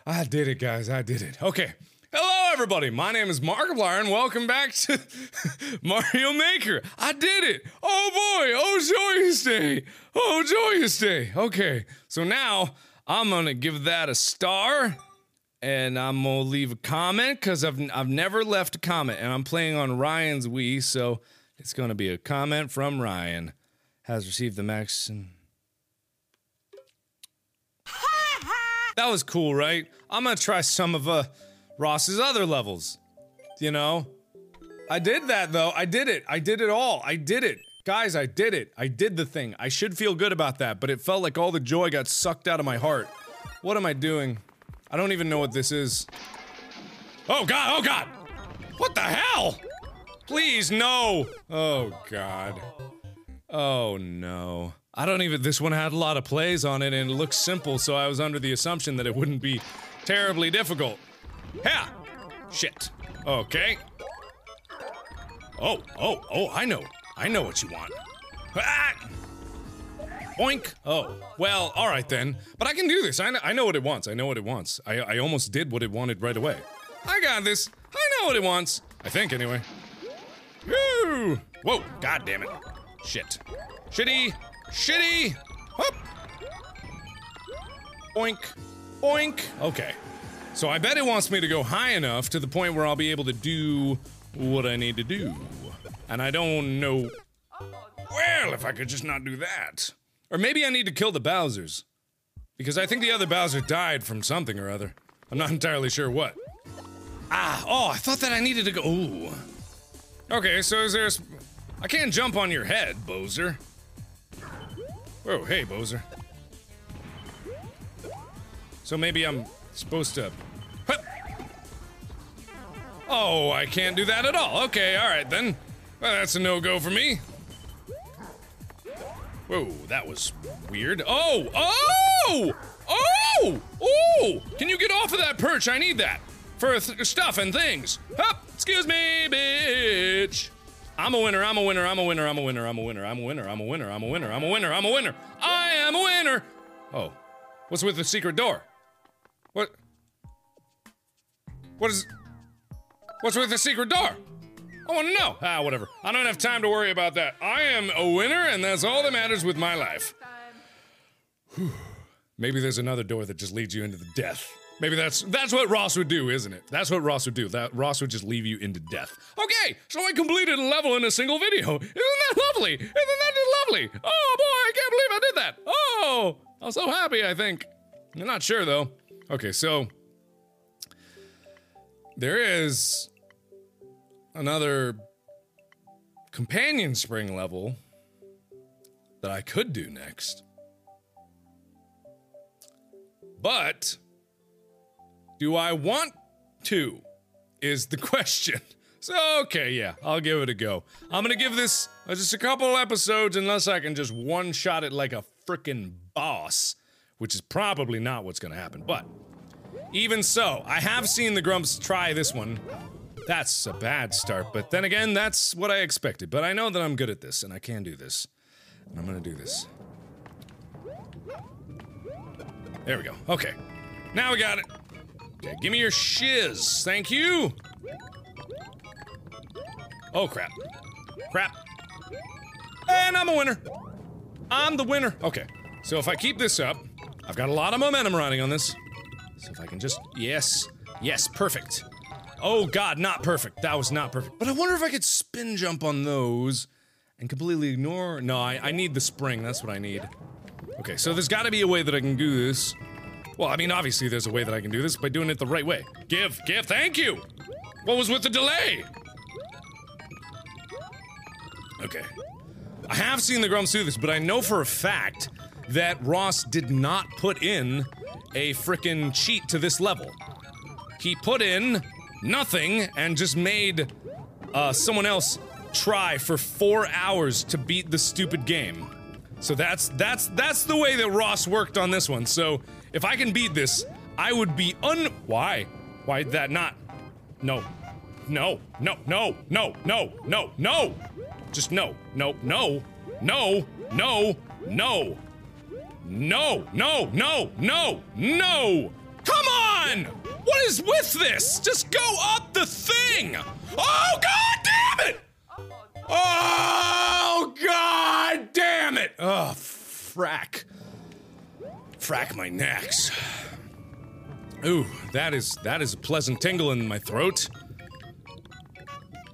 I did it, guys. I did it. Okay. Hello, everybody. My name is Markiplier, and welcome back to Mario Maker. I did it. Oh boy. Oh joyous day. Oh joyous day. Okay. So now I'm gonna give that a star, and I'm gonna leave a comment because I've I've never left a comment, and I'm playing on Ryan's Wii, so it's gonna be a comment from Ryan. Has received the max. That was cool, right? I'm gonna try some of uh Ross's other levels. You know? I did that though. I did it. I did it all. I did it. Guys, I did it. I did the thing. I should feel good about that, but it felt like all the joy got sucked out of my heart. What am I doing? I don't even know what this is. Oh god, oh god! What the hell? Please, no! Oh god. Oh no. I don't even- this one had a lot of plays on it and it looks simple, so I was under the assumption that it wouldn't be terribly difficult. Yeah. Shit. Okay. Oh, oh, oh, I know. I know what you want. Ah! Boink. Oh, well, alright then. But I can do this. I know, I know what it wants. I know what it wants. I, I almost did what it wanted right away. I got this. I know what it wants. I think, anyway. Woo! Whoa, god damn it. Shit. Shitty. Shitty. Hup. Boink. Boink. Okay. So I bet it wants me to go high enough to the point where I'll be able to do what I need to do. And I don't know. Well, if I could just not do that. Or maybe I need to kill the Bowsers. Because I think the other Bowser died from something or other. I'm not entirely sure what. Ah, oh, I thought that I needed to go. Ooh. Okay, so is there. I can't jump on your head, Bowser. Oh, hey, Bowser. So maybe I'm supposed to. Hup. Oh, I can't do that at all. Okay, alright then. Well, that's a no go for me. Whoa, that was weird. Oh, oh! Oh! Oh! Can you get off of that perch? I need that. For th- stuff and things. Hup! Excuse me, bitch! I'm a winner, I'm a winner, I'm a winner, I'm a winner, I'm a winner, I'm a winner, I'm a winner, I'm a winner, I'm a winner, I'm a winner. I am a winner! Oh. What's with the secret door? What? What is. What's with the secret door? I want to know. Ah, whatever. I don't have time to worry about that. I am a winner, and that's all that matters with my life. Whew. Maybe there's another door that just leads you into the death. Maybe that's that's what Ross would do, isn't it? That's what Ross would do. That Ross would just leave you into death. Okay, so I completed a level in a single video. Isn't that lovely? Isn't that just lovely? Oh boy, I can't believe I did that. Oh, I'm so happy. I think. I'm not sure though. Okay, so there is another companion spring level that I could do next. But do I want to? Is the question. So, okay, yeah, I'll give it a go. I'm gonna give this just a couple episodes unless I can just one shot it like a freaking boss, which is probably not what's gonna happen. But even so, I have seen the Grumps try this one. That's a bad start, but then again, that's what I expected. But I know that I'm good at this and I can do this. And I'm gonna do this. There we go. Okay. Now we got it. Okay, give me your shiz. Thank you. Oh, crap. Crap. And I'm a winner. I'm the winner. Okay. So if I keep this up, I've got a lot of momentum riding on this. So if I can just. Yes. Yes, perfect. Oh, God, not perfect. That was not perfect. But I wonder if I could spin jump on those and completely ignore. No, I, I need the spring. That's what I need. Okay, so there's gotta be a way that I can do this. Well, I mean, obviously, there's a way that I can do this by doing it the right way. Give, give, thank you! What was with the delay? Okay. I have seen the Grumps do this, but I know for a fact that Ross did not put in a frickin' cheat to this level. He put in nothing and just made uh, someone else try for four hours to beat the stupid game. So that's that's that's the way that Ross worked on this one. So if I can beat this, I would be un. Why? Why that not? No, no, no, no, no, no, no, no. Just no, no, no, no, no, no, no, no, no, no, no. Come on! What is with this? Just go up the thing! Oh god damn it! Oh god damn it! Oh frack. Frack my necks. Ooh, that is that is a pleasant tingle in my throat.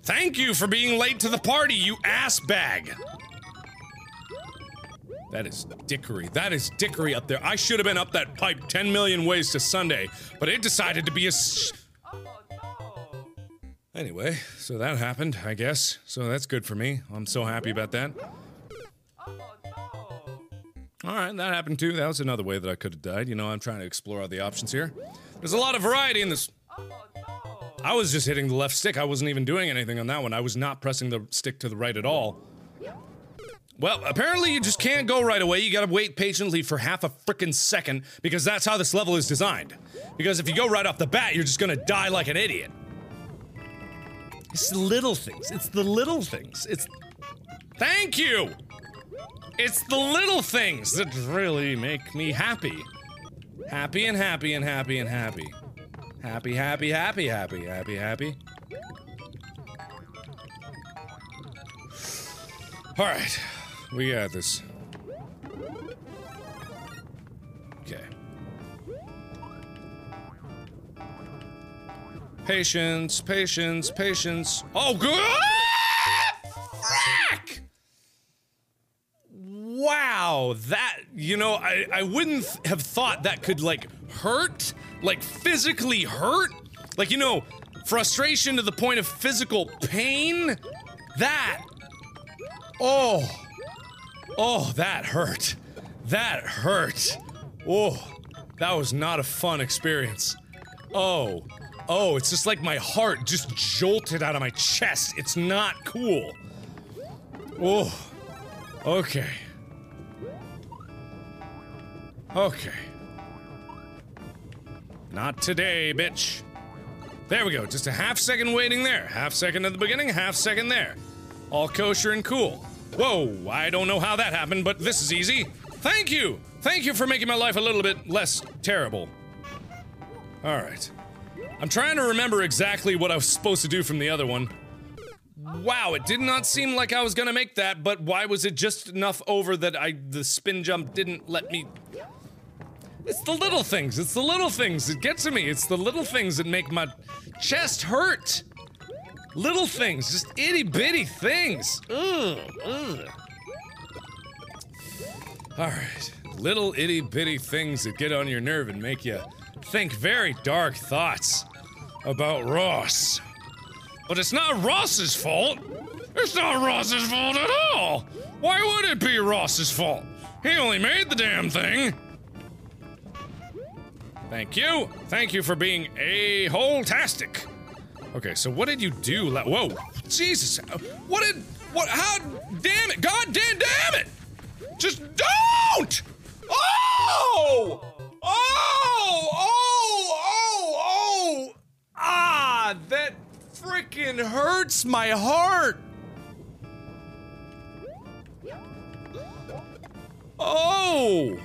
Thank you for being late to the party, you ass bag. That is dickery. That is dickery up there. I should have been up that pipe 10 million ways to Sunday, but it decided to be a. Sh- anyway, so that happened, I guess. So that's good for me. I'm so happy about that. Alright, that happened too. That was another way that I could have died. You know, I'm trying to explore all the options here. There's a lot of variety in this. I was just hitting the left stick. I wasn't even doing anything on that one. I was not pressing the stick to the right at all. Well, apparently you just can't go right away. You gotta wait patiently for half a frickin' second because that's how this level is designed. Because if you go right off the bat, you're just gonna die like an idiot. It's the little things. It's the little things. It's. Thank you! It's the little things that really make me happy. Happy and happy and happy and happy. Happy, happy, happy, happy, happy, happy. Alright, we got this. Okay. Patience, patience, patience. Oh, good! Frack! Wow, that, you know, I, I wouldn't have thought that could, like, hurt? Like, physically hurt? Like, you know, frustration to the point of physical pain? That. Oh. Oh, that hurt. That hurt. Oh, that was not a fun experience. Oh. Oh, it's just like my heart just jolted out of my chest. It's not cool. Oh. Okay. Okay. Not today, bitch. There we go. Just a half second waiting there. Half second at the beginning, half second there. All kosher and cool. Whoa, I don't know how that happened, but this is easy. Thank you! Thank you for making my life a little bit less terrible. Alright. I'm trying to remember exactly what I was supposed to do from the other one. Wow, it did not seem like I was gonna make that, but why was it just enough over that I the spin jump didn't let me It's the little things, it's the little things that get to me. It's the little things that make my chest hurt. Little things, just itty bitty things. Ugh, ugh. Alright. Little itty bitty things that get on your nerve and make you think very dark thoughts about Ross. But it's not Ross's fault. It's not Ross's fault at all. Why would it be Ross's fault? He only made the damn thing. Thank you. Thank you for being a whole tastic. Okay, so what did you do? Whoa, Jesus! What did? What? How? Damn it! God damn, damn it! Just don't! Oh! Oh! Oh! Oh! Oh! Ah! That freaking hurts my heart. Oh!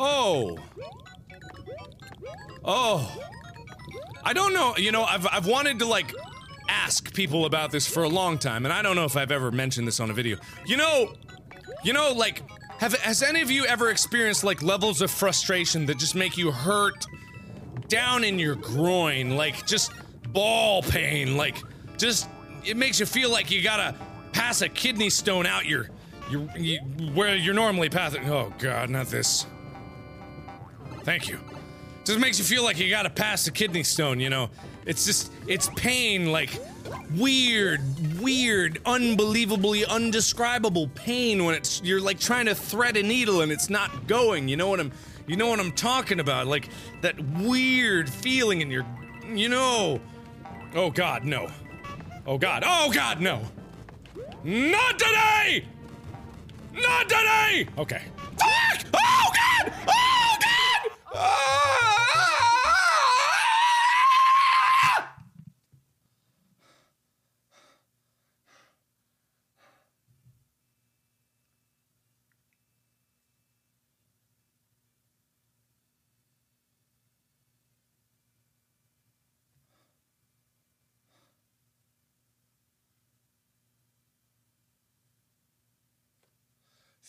Oh! Oh! I don't know, you know, I've, I've wanted to like ask people about this for a long time, and I don't know if I've ever mentioned this on a video. You know, you know, like, have has any of you ever experienced like levels of frustration that just make you hurt down in your groin, like just ball pain, like just it makes you feel like you gotta pass a kidney stone out your your you, where you're normally passing. Oh God, not this. Thank you. Just makes you feel like you gotta pass the kidney stone, you know. It's just it's pain, like weird, weird, unbelievably undescribable pain when it's you're like trying to thread a needle and it's not going. You know what I'm you know what I'm talking about? Like that weird feeling in your you know. Oh god, no. Oh god. Oh god, no. Not today! Not today! Okay. Fuck! Oh god! Oh god! Ah!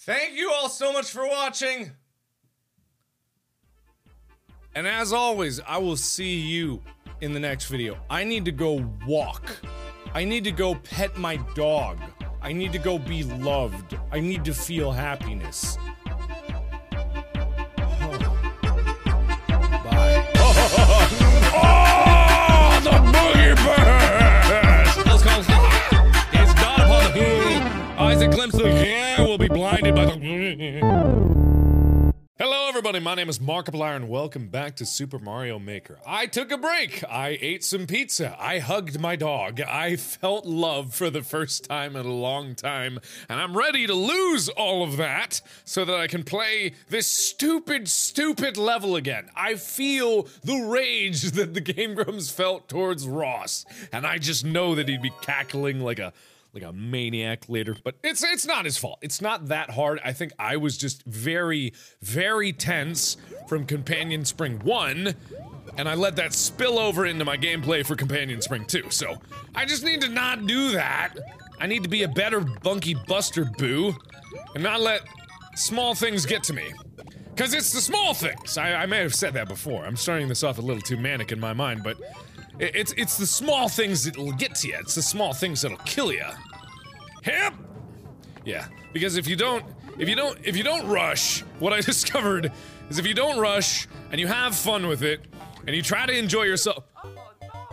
Thank you all so much for watching. And as always, I will see you in the next video. I need to go walk. I need to go pet my dog. I need to go be loved. I need to feel happiness. Oh. Eyes that glimpse the yeah will be blinded by the. Hello, everybody. My name is Markiplier, and welcome back to Super Mario Maker. I took a break. I ate some pizza. I hugged my dog. I felt love for the first time in a long time, and I'm ready to lose all of that so that I can play this stupid, stupid level again. I feel the rage that the Game Grumps felt towards Ross, and I just know that he'd be cackling like a like a maniac later. But it's it's not his fault. It's not that hard. I think I was just very very tense from Companion Spring 1 and I let that spill over into my gameplay for Companion Spring 2. So, I just need to not do that. I need to be a better Bunky Buster boo and not let small things get to me. Cause it's the small things. I, I may have said that before. I'm starting this off a little too manic in my mind, but it's it's the small things that'll get to you. It's the small things that'll kill you. Hip. Yeah, because if you don't, if you don't, if you don't rush, what I discovered is if you don't rush and you have fun with it and you try to enjoy yourself,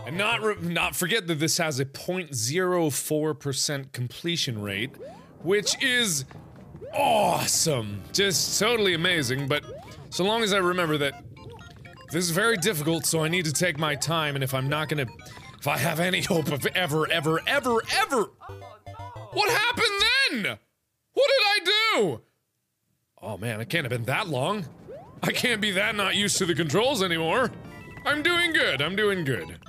and not not forget that this has a 0.04% completion rate, which is awesome, just totally amazing. But so long as I remember that this is very difficult, so I need to take my time, and if I'm not gonna. If I have any hope of ever, ever, ever, ever. What happened then? What did I do? Oh man, it can't have been that long. I can't be that not used to the controls anymore. I'm doing good, I'm doing good.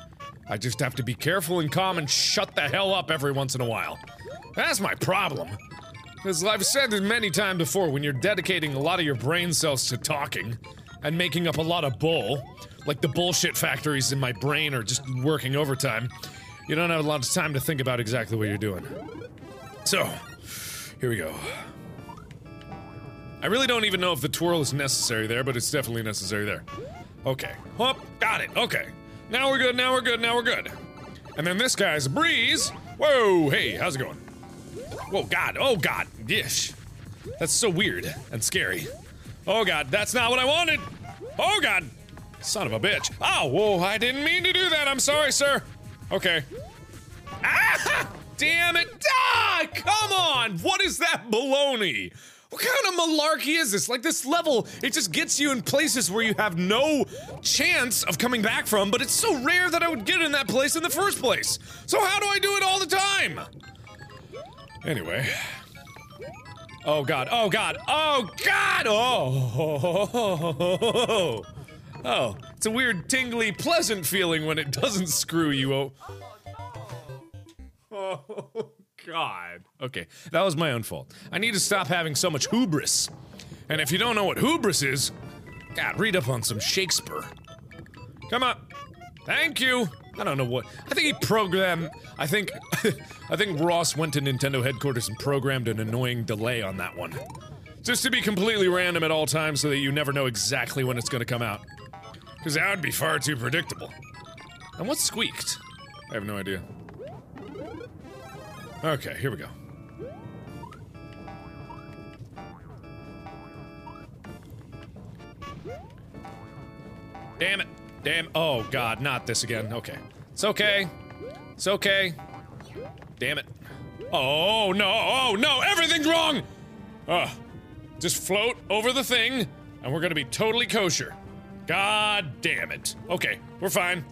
I just have to be careful and calm and shut the hell up every once in a while. That's my problem. As I've said many times before, when you're dedicating a lot of your brain cells to talking and making up a lot of bull, like the bullshit factories in my brain are just working overtime, you don't have a lot of time to think about exactly what you're doing. So, here we go. I really don't even know if the twirl is necessary there, but it's definitely necessary there. Okay. Up, got it. Okay. Now we're good, now we're good, now we're good. And then this guy's a breeze. Whoa, hey, how's it going? Whoa, God, oh God, yish. That's so weird and scary. Oh God, that's not what I wanted. Oh God. Son of a bitch. Oh, whoa, I didn't mean to do that. I'm sorry, sir. Okay. Ah! Damn it! Ah! Come on! What is that baloney? What kind of malarkey is this? Like, this level, it just gets you in places where you have no chance of coming back from, but it's so rare that I would get in that place in the first place. So, how do I do it all the time? Anyway. Oh god, oh god, oh god! Oh! Oh, it's a weird, tingly, pleasant feeling when it doesn't screw you. Oh. Oh, God. Okay, that was my own fault. I need to stop having so much hubris. And if you don't know what hubris is, God, read up on some Shakespeare. Come on. Thank you. I don't know what. I think he programmed. I think. I think Ross went to Nintendo headquarters and programmed an annoying delay on that one. Just to be completely random at all times so that you never know exactly when it's gonna come out. Because that would be far too predictable. And what squeaked? I have no idea. Okay, here we go. Damn it. Damn. Oh, God, not this again. Okay. It's okay. It's okay. Damn it. Oh, no. Oh, no. Everything's wrong. Ugh. Just float over the thing, and we're gonna be totally kosher. God damn it. Okay, we're fine.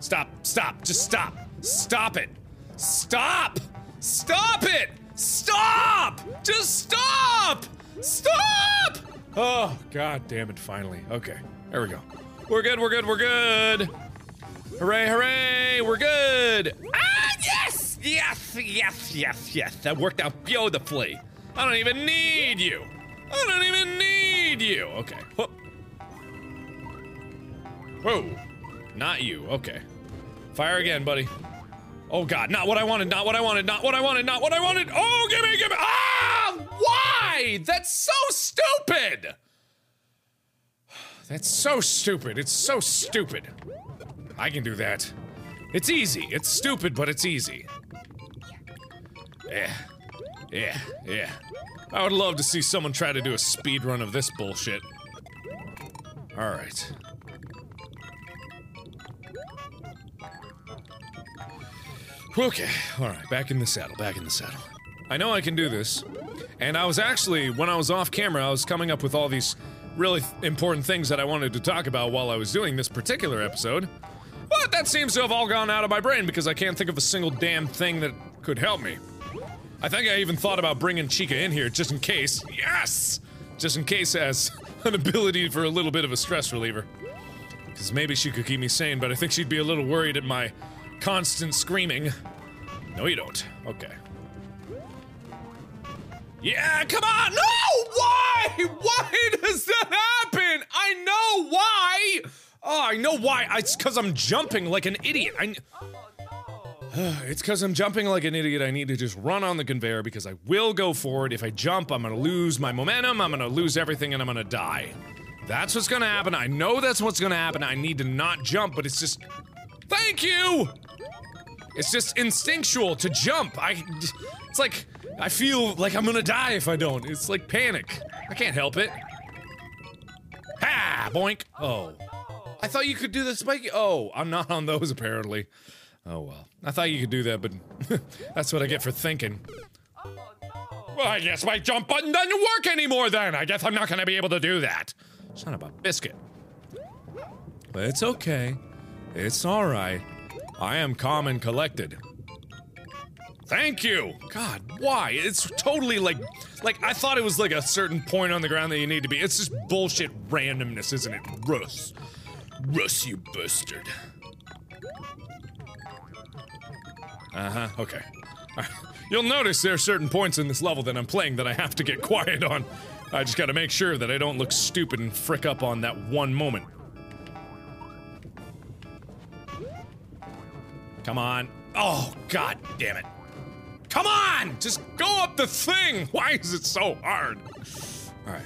Stop. Stop. Just stop. Stop it. Stop! Stop it! Stop! Just stop! Stop! Oh, god damn it, finally. Okay, there we go. We're good, we're good, we're good! Hooray, hooray, we're good! Ah, yes! Yes, yes, yes, yes. That worked out beautifully. I don't even need you. I don't even need you. Okay. Whoa. Whoa. Not you. Okay. Fire again, buddy. Oh god, not what I wanted, not what I wanted, not what I wanted, not what I wanted. Oh, give me, give me. Ah! Why? That's so stupid! That's so stupid. It's so stupid. I can do that. It's easy. It's stupid, but it's easy. Yeah. Yeah, yeah. I would love to see someone try to do a speed run of this bullshit. Alright. Okay, alright, back in the saddle, back in the saddle. I know I can do this. And I was actually, when I was off camera, I was coming up with all these really th- important things that I wanted to talk about while I was doing this particular episode. But that seems to have all gone out of my brain because I can't think of a single damn thing that could help me. I think I even thought about bringing Chica in here just in case. Yes! Just in case as an ability for a little bit of a stress reliever. Because maybe she could keep me sane, but I think she'd be a little worried at my constant screaming. No, you don't. Okay. Yeah, come on! No! Why? Why does that happen? I know why! Oh, I know why. It's because I'm jumping like an idiot. I. It's because I'm jumping like an idiot. I need to just run on the conveyor because I will go forward. If I jump, I'm gonna lose my momentum, I'm gonna lose everything, and I'm gonna die. That's what's gonna happen. I know that's what's gonna happen. I need to not jump, but it's just. Thank you! It's just instinctual to jump. I. It's like. I feel like I'm gonna die if I don't. It's like panic. I can't help it. Ha! Boink! Oh. I thought you could do the spiky. Oh, I'm not on those apparently. Oh well. I thought you could do that, but that's what I get for thinking. Oh no! Well, I guess my jump button doesn't work anymore then. I guess I'm not gonna be able to do that. Son of a biscuit. But it's okay. It's alright. I am calm and collected. Thank you! God, why? It's totally like. Like, I thought it was like a certain point on the ground that you need to be. It's just bullshit randomness, isn't it? Russ. Russ, you bastard. Uh huh, okay. You'll notice there are certain points in this level that I'm playing that I have to get quiet on. I just gotta make sure that I don't look stupid and frick up on that one moment. Come on. Oh, god damn it. Come on! Just go up the thing! Why is it so hard? Alright.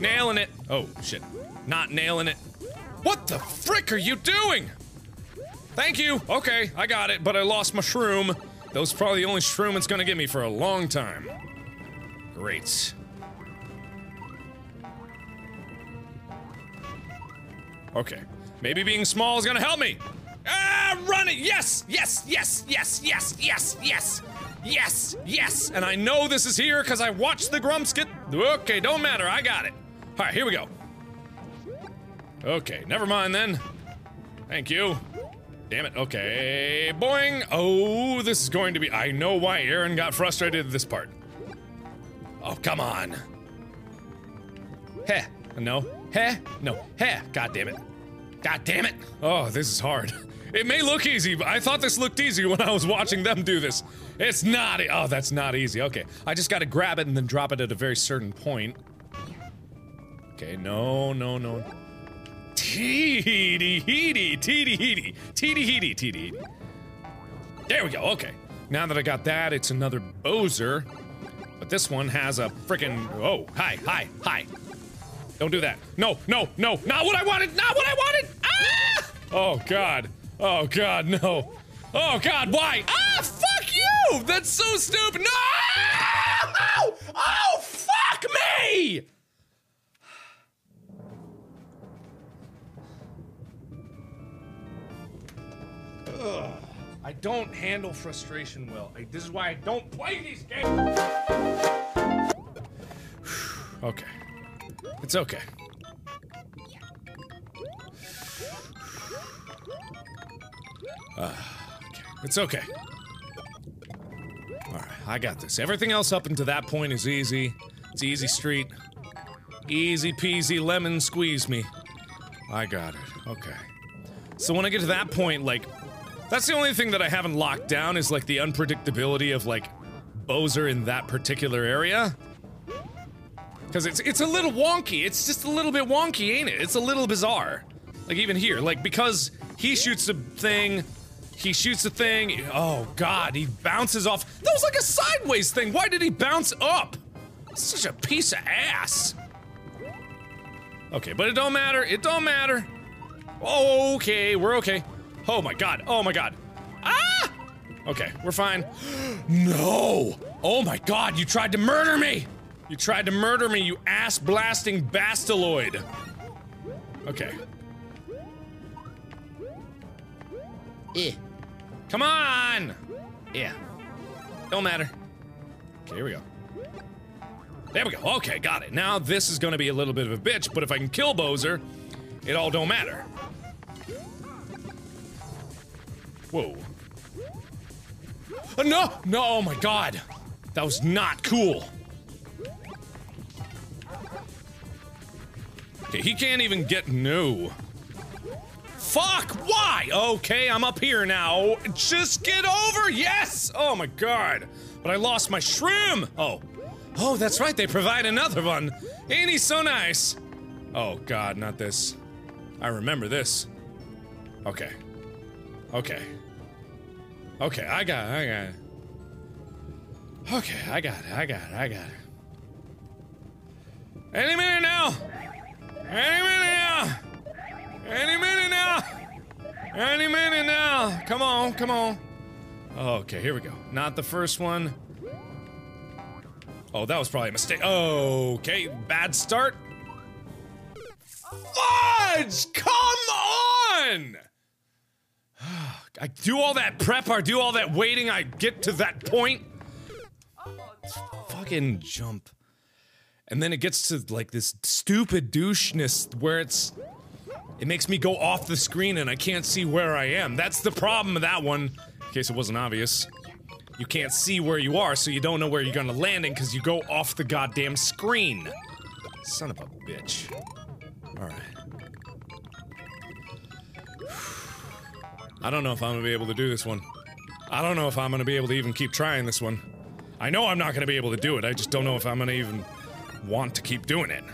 Nailing it. Oh, shit. Not nailing it. What the frick are you doing? Thank you. Okay, I got it, but I lost my shroom. That was probably the only shroom it's gonna give me for a long time. Great. Okay. Maybe being small is gonna help me. Ah, run it! Yes, yes, yes, yes, yes, yes, yes, yes, yes. And I know this is here because I watched the Grumps get. Okay, don't matter. I got it. All right, here we go. Okay, never mind then. Thank you. Damn it. Okay, boing. Oh, this is going to be. I know why Arin got frustrated at this part. Oh, come on. Heh. No. Heh. No. Heh. God damn it. God damn it. Oh, this is hard. It may look easy, but I thought this looked easy when I was watching them do this. It's not. Oh, that's not easy. Okay. I just gotta grab it and then drop it at a very certain point. Okay, no, no, no. Teedy heedy, teedy heedy, teedy heedy, teedy heedy. There we go, okay. Now that I got that, it's another Bowser. But this one has a freaking. Oh, hi, hi, hi. Don't do that. No, no, no, not what I wanted, not what I wanted! Ah! Oh, God. Oh, God, no. Oh, God, why? Ah, fuck you! That's so stupid! No! Oh, fuck me! I don't handle frustration well. I, this is why I don't play these games. okay. It's okay. Uh, okay. It's okay. Alright, I got this. Everything else up until that point is easy. It's easy street. Easy peasy lemon squeeze me. I got it. Okay. So when I get to that point, like, that's the only thing that I haven't locked down is like the unpredictability of like Bowser in that particular area. Cause it's it's a little wonky. It's just a little bit wonky, ain't it? It's a little bizarre. Like even here, like because he shoots a thing, he shoots a thing. Oh god, he bounces off. That was like a sideways thing. Why did he bounce up? Such a piece of ass. Okay, but it don't matter. It don't matter. Okay, we're okay. Oh my god. Oh my god. Ah! Okay, we're fine. no! Oh my god, you tried to murder me! You tried to murder me, you ass blasting bastiloid. Okay. Eh. Come on! Yeah. Don't matter. Okay, here we go. There we go. Okay, got it. Now this is gonna be a little bit of a bitch, but if I can kill Bowser, it all don't matter. Whoa. Uh, no! No, oh my god! That was not cool. Okay, he can't even get no. Fuck! Why? Okay, I'm up here now. Just get over! Yes! Oh my god! But I lost my shroom! Oh. Oh, that's right, they provide another one! Ain't he so nice? Oh god, not this. I remember this. Okay. Okay. Okay, I got it, I got it. Okay, I got it, I got it, I got it. Any minute now! Any minute now! Any minute now! Any minute now! Come on, come on. Okay, here we go. Not the first one. Oh, that was probably a mistake. Okay, bad start. Fudge! Come on! I do all that prep, I do all that waiting, I get to that point. Fucking jump. And then it gets to like this stupid doucheness where it's. It makes me go off the screen and I can't see where I am. That's the problem with that one. In case it wasn't obvious. You can't see where you are, so you don't know where you're gonna land in because you go off the goddamn screen. Son of a bitch. Alright. I don't know if I'm gonna be able to do this one. I don't know if I'm gonna be able to even keep trying this one. I know I'm not gonna be able to do it, I just don't know if I'm gonna even want to keep doing it.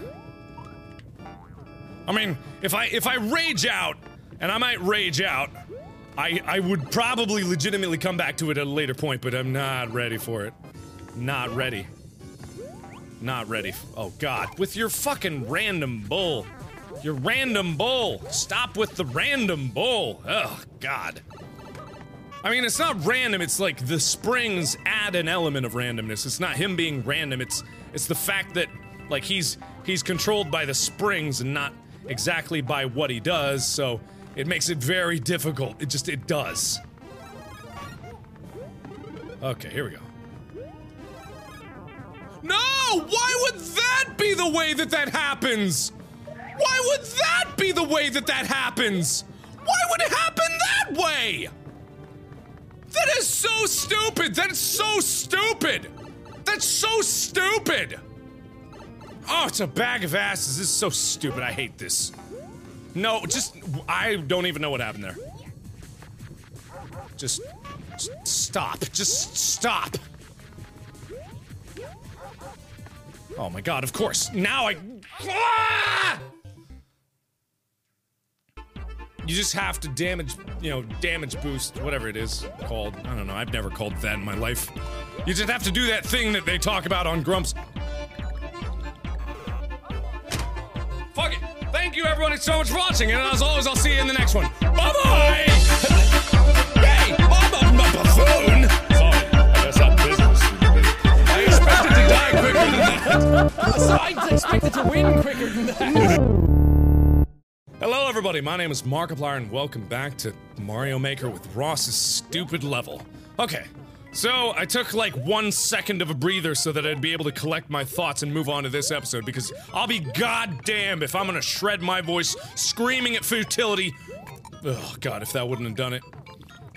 I mean, if I if I rage out, and I might rage out, I I would probably legitimately come back to it at a later point, but I'm not ready for it. Not ready. Not ready. Oh god, with your fucking random bull. Your random bull. Stop with the random bull. Oh god. I mean, it's not random. It's like the springs add an element of randomness. It's not him being random. It's it's the fact that like he's he's controlled by the springs and not exactly by what he does. So It makes it very difficult. It just, it does. Okay, here we go. No! Why would that be the way that that happens? Why would that be the way that that happens? Why would it happen that way? That is so stupid! That is so stupid! That's so stupid! Oh, it's a bag of asses. This is so stupid. I hate this. No, just. I don't even know what happened there. Just. just stop. Just stop. Oh my god, of course. Now I. Ah! You just have to damage, you know, damage boost, whatever it is called. I don't know. I've never called that in my life. You just have to do that thing that they talk about on Grumps. Fuck it. Thank you, everybody, so much for watching. And as always, I'll see you in the next one. Bye bye! hey, I'm a, a buffoon! Sorry, that's not business. I expected to die quicker than that. So I expected to win quicker than that. Hello, everybody. My name is Markiplier, and welcome back to Mario Maker with Ross's stupid level. Okay, so I took like one second of a breather so that I'd be able to collect my thoughts and move on to this episode because I'll be goddamn if I'm gonna shred my voice screaming at futility. Oh, God, if that wouldn't have done it.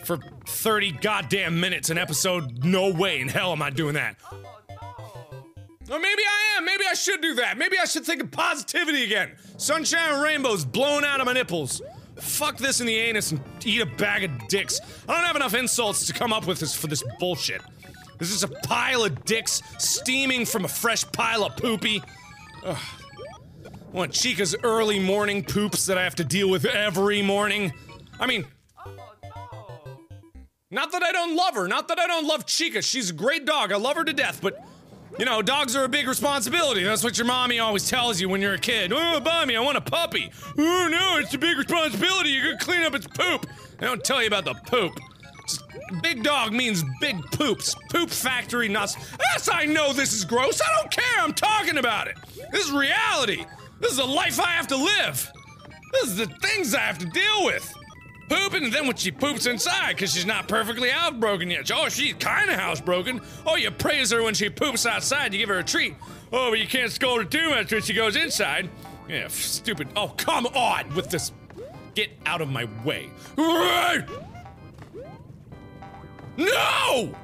For 30 goddamn minutes an episode, no way in hell am I doing that. Or maybe I am. Maybe I should do that. Maybe I should think of positivity again. Sunshine and rainbows blowing out of my nipples. Fuck this in the anus and eat a bag of dicks. I don't have enough insults to come up with this for this bullshit. This is a pile of dicks steaming from a fresh pile of poopy. Ugh. Want Chica's early morning poops that I have to deal with every morning. I mean, not that I don't love her, not that I don't love Chica. She's a great dog. I love her to death, but you know, dogs are a big responsibility. That's what your mommy always tells you when you're a kid. Oh, mommy, I want a puppy. Oh, no, it's a big responsibility. You're gonna clean up its poop. They don't tell you about the poop. Big dog means big poops. Poop factory nuts. Yes, I know this is gross. I don't care. I'm talking about it. This is reality. This is the life I have to live. This is the things I have to deal with. Pooping, and then when she poops inside, because she's not perfectly housebroken yet. Oh, she's kind of housebroken. Oh, you praise her when she poops outside, you give her a treat. Oh, but you can't scold her too much when she goes inside. Yeah, stupid. Oh, come on with this. Get out of my way. No!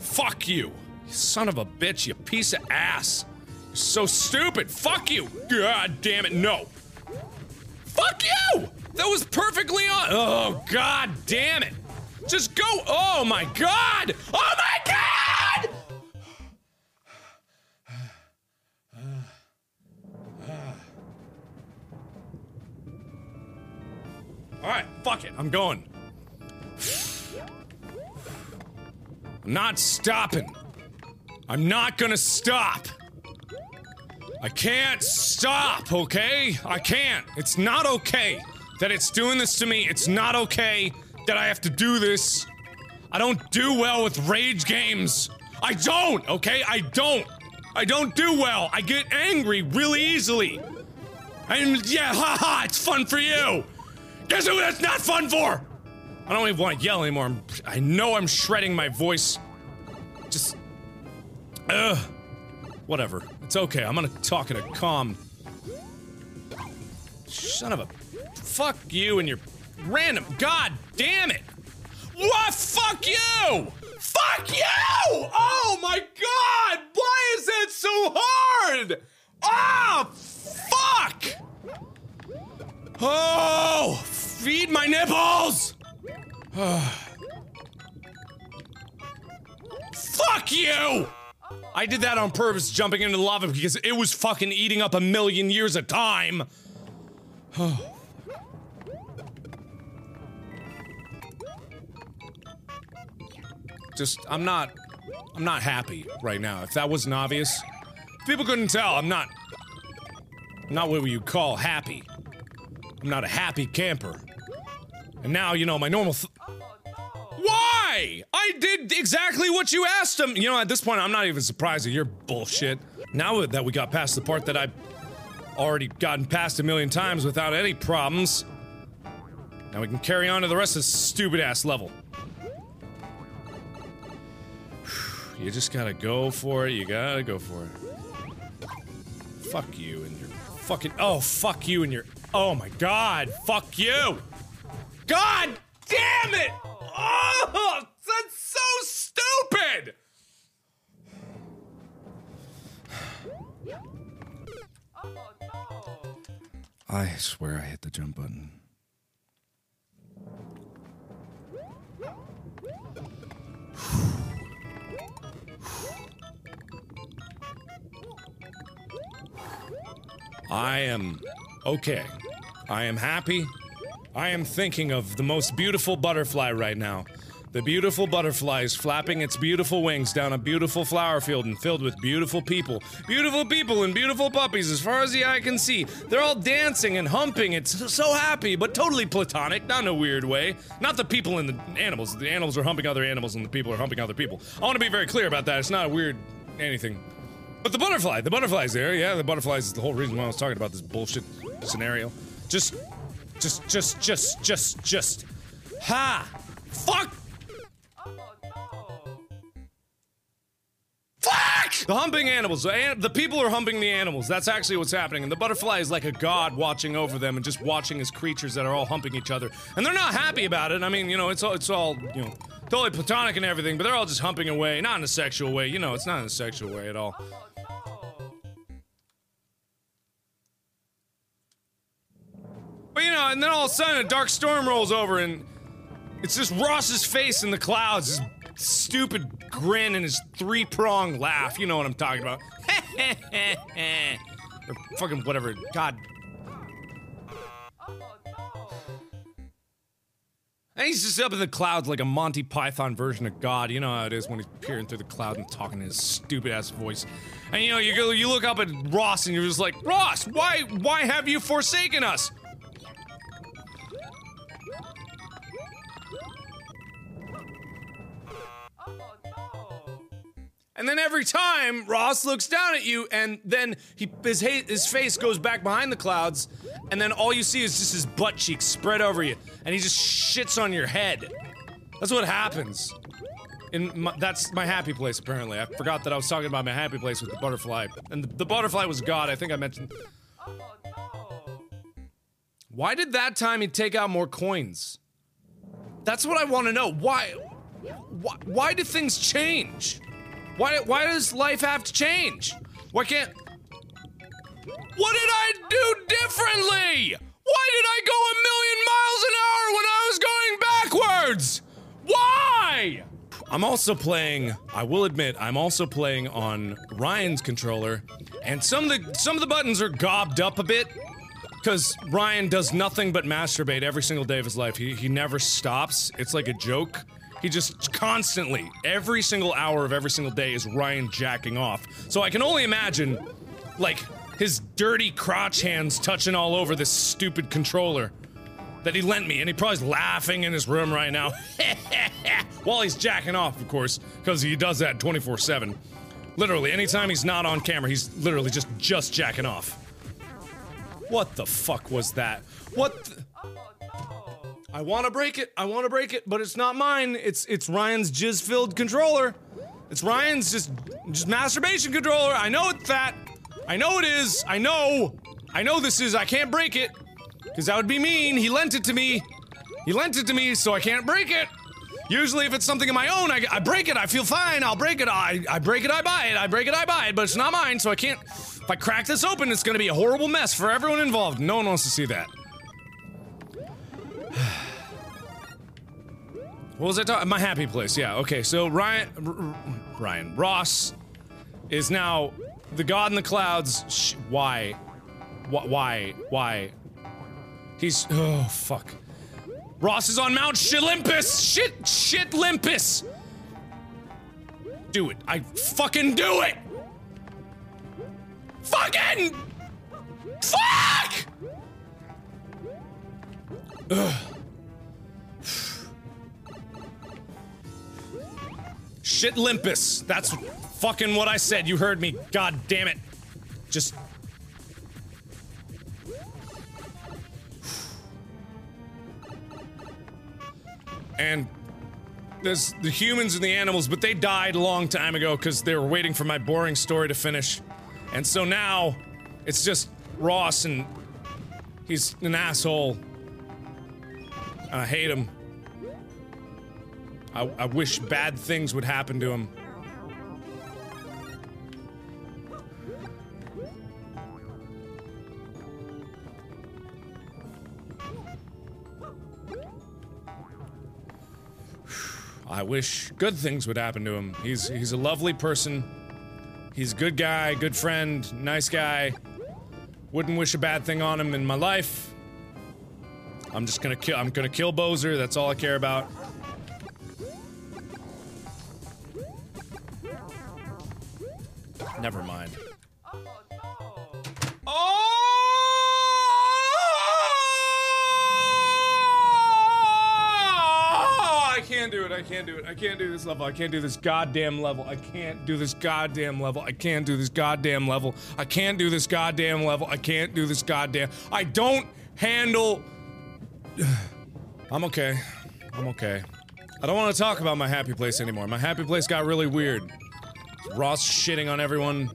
Fuck you. You son of a bitch, you piece of ass. You're so stupid. Fuck you. God damn it, no. Fuck you! That was perfectly on. Oh, god damn it. Just go. Oh my god! Oh my god! Alright, fuck it. I'm going. I'm not stopping. I'm not gonna stop. I can't stop, okay? I can't. It's not okay that it's doing this to me. It's not okay that I have to do this. I don't do well with rage games. I don't, okay? I don't. I don't do well. I get angry really easily. And yeah, haha, it's fun for you. Guess who that's not fun for? I don't even want to yell anymore. I'm, I know I'm shredding my voice. Just. Ugh. Whatever. It's okay. I'm gonna talk in a calm. Son of a. Fuck you and your random. God damn it! What? Fuck you! Fuck you! Oh my god! Why is that so hard? Ah! fuck! Oh! Feed my nipples! Fuck you! I did that on purpose, jumping into the lava because it was fucking eating up a million years of time. Just, I'm not, I'm not happy right now. If that wasn't obvious, people couldn't tell. I'm not, I'm not what you call happy. I'm not a happy camper. And now, you know, my normal. Why? I did exactly what you asked him. You know, at this point, I'm not even surprised at your bullshit. Now that we got past the part that I've already gotten past a million times without any problems, Now we can carry on to the rest of this stupid ass level. You just gotta go for it. You gotta go for it. Fuck you and your fucking. Oh, fuck you and your. Oh my god. Fuck you. God damn it! Oh, that's so stupid! I swear I hit the jump button. I am okay. I am happy. I am thinking of the most beautiful butterfly right now. The beautiful butterfly is flapping its beautiful wings down a beautiful flower field and filled with beautiful people. Beautiful people and beautiful puppies as far as the eye can see. They're all dancing and humping. It's so happy, but totally platonic, not in a weird way. Not the people and the animals. The animals are humping other animals and the people are humping other people. I want to be very clear about that. It's not a weird anything. But the butterfly, the butterfly's there. Yeah, the butterfly is the whole reason why I was talking about this bullshit scenario. Just, just, just, just, just, just. Ha! Fuck! Fuck! The humping animals. The, an- the people are humping the animals. That's actually what's happening. And the butterfly is like a god watching over them and just watching his creatures that are all humping each other. And they're not happy about it. I mean, you know, it's all, it's all, you know, totally platonic and everything, but they're all just humping away. Not in a sexual way. You know, it's not in a sexual way at all. But you know, and then all of a sudden a dark storm rolls over and it's just Ross's face in the clouds, his stupid grin and his three prong laugh. You know what I'm talking about. or fucking whatever. God. And he's just up in the clouds like a Monty Python version of God. You know how it is when he's peering through the cloud and talking in his stupid ass voice. And you know, you go, you look up at Ross and you're just like, Ross, why, why have you forsaken us? And then every time Ross looks down at you, and then he his his face goes back behind the clouds, and then all you see is just his butt cheeks spread over you, and he just shits on your head. That's what happens. In my, that's my happy place. Apparently, I forgot that I was talking about my happy place with the butterfly, and the, the butterfly was God. I think I mentioned. Why did that time he take out more coins? That's what I want to know. Why? Why, why do things change? Why, why does life have to change? Why can't. What did I do differently? Why did I go a million miles an hour when I was going backwards? Why? I'm also playing, I will admit, I'm also playing on Ryan's controller, and some of the some of the buttons are gobbed up a bit. Cause Ryan does nothing but masturbate every single day of his life. He he never stops. It's like a joke. He just constantly, every single hour of every single day is Ryan jacking off. So I can only imagine, like, his dirty crotch hands touching all over this stupid controller that he lent me, and he probably's laughing in his room right now. While he's jacking off, of course, because he does that 24 7. Literally, anytime he's not on camera, he's literally just just jacking off. What the fuck was that? What the- I want to break it. I want to break it, but it's not mine. It's it's Ryan's jizz-filled controller. It's Ryan's just just masturbation controller. I know it's that. I know it is. I know. I know this is. I can't break it because that would be mean. He lent it to me. He lent it to me, so I can't break it. Usually, if it's something of my own, I, I break it. I feel fine. I'll break it. I, I break it. I buy it. I break it. I buy it. But it's not mine, so I can't. If I crack this open, it's going to be a horrible mess for everyone involved. No one wants to see that. What was I talking? My happy place. Yeah. Okay. So Ryan, R- R- Ryan Ross is now the god in the clouds. Sh- why? Wh- why? Why? He's oh fuck. Ross is on Mount Shilimpus. Shit. Shit Limpus. Do it. I fucking do it. Fucking. Fuck. Shit Limpus. That's fucking what I said. You heard me. God damn it. Just. and there's the humans and the animals, but they died a long time ago because they were waiting for my boring story to finish. And so now it's just Ross, and he's an asshole. I hate him. I, I wish bad things would happen to him. I wish good things would happen to him. He's he's a lovely person. He's a good guy, good friend, nice guy. Wouldn't wish a bad thing on him in my life. I'm just gonna kill I'm gonna kill Bowser, that's all I care about. Never mind. Oh! I can't do it. I can't do it. I can't do this level. I can't do this goddamn level. I can't do this goddamn level. I can't do this goddamn level. I can't do this goddamn level. I can't do this goddamn. I don't handle. I'm okay. I'm okay. I don't want to talk about my happy place anymore. My happy place got really weird. Ross shitting on everyone.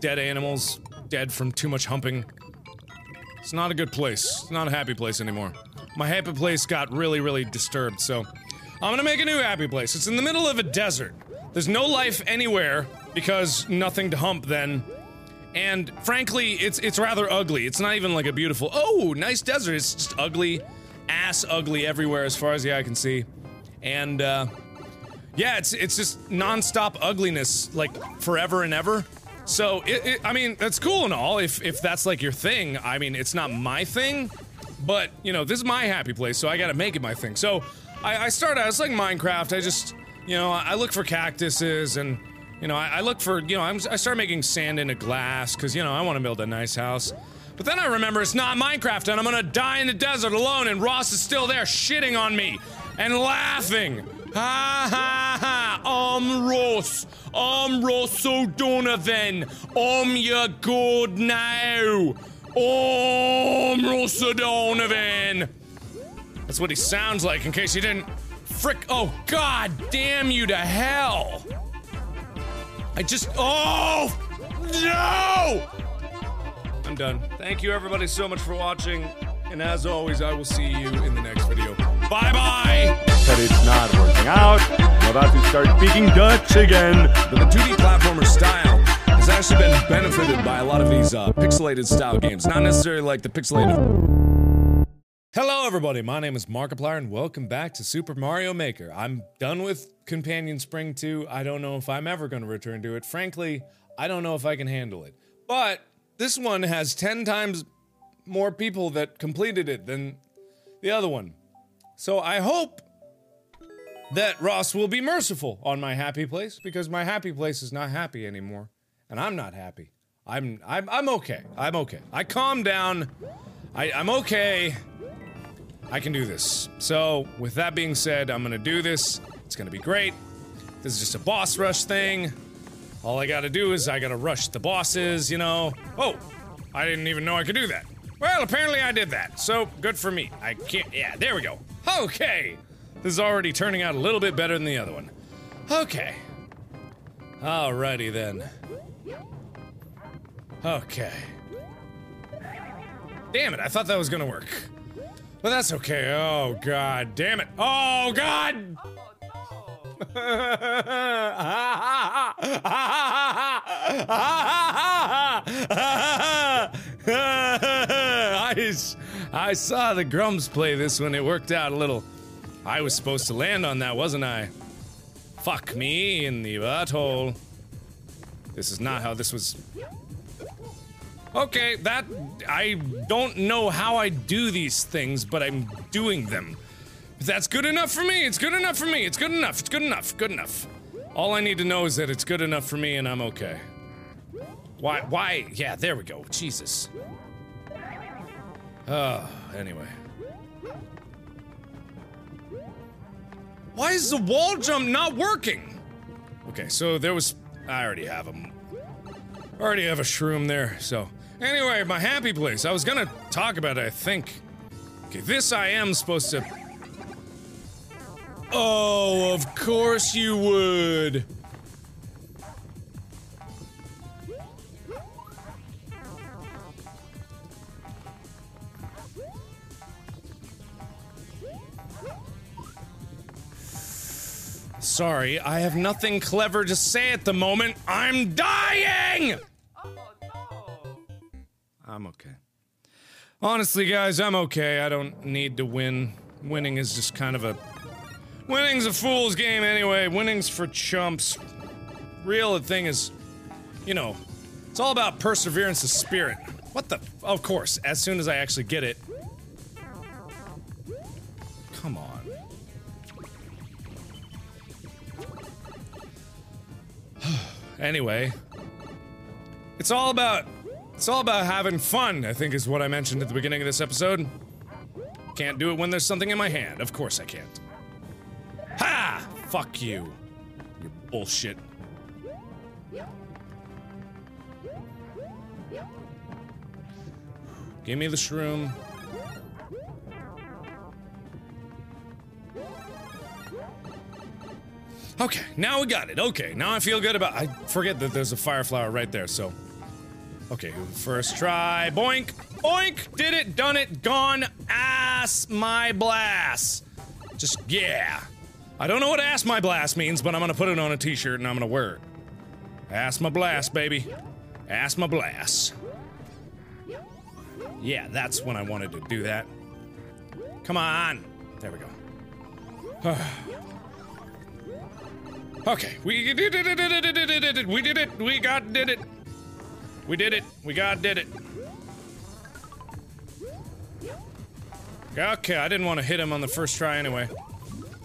Dead animals. Dead from too much humping. It's not a good place. It's not a happy place anymore. My happy place got really, really disturbed, so I'm gonna make a new happy place. It's in the middle of a desert. There's no life anywhere because nothing to hump then. And frankly, it's it's rather ugly. It's not even like a beautiful, oh, nice desert. It's just ugly, ass ugly everywhere as far as the eye can see. And uh yeah, it's it's just nonstop ugliness, like forever and ever. So it, it, I mean, that's cool and all. If if that's like your thing, I mean, it's not my thing, but you know, this is my happy place, so I got to make it my thing. So I, I started. I was like Minecraft. I just, you know, I look for cactuses and. You know, I, I look for, you know, I'm, I start making sand into glass because, you know, I want to build a nice house. But then I remember it's not Minecraft and I'm gonna die in the desert alone and Ross is still there shitting on me and laughing. Ha ha ha! I'm Ross. I'm Ross O'Donovan. I'm your god now. I'm Ross O'Donovan. That's what he sounds like, in case you didn't. Frick! Oh God damn you to hell! I just. Oh no! I'm done. Thank you everybody so much for watching, and as always, I will see you in the next video. Bye bye. That it's not working out. I'm about to start speaking Dutch again. But the 2D platformer style has actually been benefited by a lot of these uh, pixelated style games. Not necessarily like the pixelated. Hello, everybody. My name is Markiplier, and welcome back to Super Mario Maker. I'm done with Companion Spring 2. I don't know if I'm ever going to return to it. Frankly, I don't know if I can handle it. But this one has 10 times more people that completed it than the other one. So I hope that Ross will be merciful on my happy place because my happy place is not happy anymore, and I'm not happy. I'm I'm I'm okay. I'm okay. I calmed down. I I'm okay. I can do this. So, with that being said, I'm gonna do this. It's gonna be great. This is just a boss rush thing. All I gotta do is I gotta rush the bosses, you know. Oh, I didn't even know I could do that. Well, apparently I did that. So, good for me. I can't. Yeah, there we go. Okay. This is already turning out a little bit better than the other one. Okay. Alrighty then. Okay. Damn it, I thought that was gonna work. But that's okay. Oh god damn it. Oh god! I, I saw the Grumps play this when It worked out a little. I was supposed to land on that, wasn't I? Fuck me in the butthole. This is not how this was. Okay, that. I don't know how I do these things, but I'm doing them. That's good enough for me, it's good enough for me. It's good enough. It's good enough. Good enough. All I need to know is that it's good enough for me and I'm okay. Why? Why? Yeah, there we go. Jesus. Oh, anyway. Why is the wall jump not working? Okay, so there was. I already have them. Already have a shroom there, so. Anyway, my happy place. I was gonna talk about it, I think. Okay, this I am supposed to. Oh, of course you would. Sorry, I have nothing clever to say at the moment. I'm dying! I'm okay. Honestly, guys, I'm okay. I don't need to win. Winning is just kind of a. Winning's a fool's game anyway. Winning's for chumps. Real thing is. You know, it's all about perseverance of spirit. What the? Of course, as soon as I actually get it. Come on. anyway. It's all about it's all about having fun, I think is what I mentioned at the beginning of this episode. Can't do it when there's something in my hand. Of course I can't. Ha! Fuck you. You bullshit. Give me the shroom. Okay, now we got it. Okay, now I feel good about- I forget that there's a fire flower right there, so... Okay, first try. Boink! Boink! Did it, done it, gone. Ass my blast. Just, yeah. I don't know what ass my blast means, but I'm gonna put it on a t-shirt and I'm gonna wear it. Ass my blast, baby. Ass my blast. Yeah, that's when I wanted to do that. Come on. There we go. okay, we did it. We did it. We got did it. We did it. We got did it. Okay, I didn't want to hit him on the first try anyway.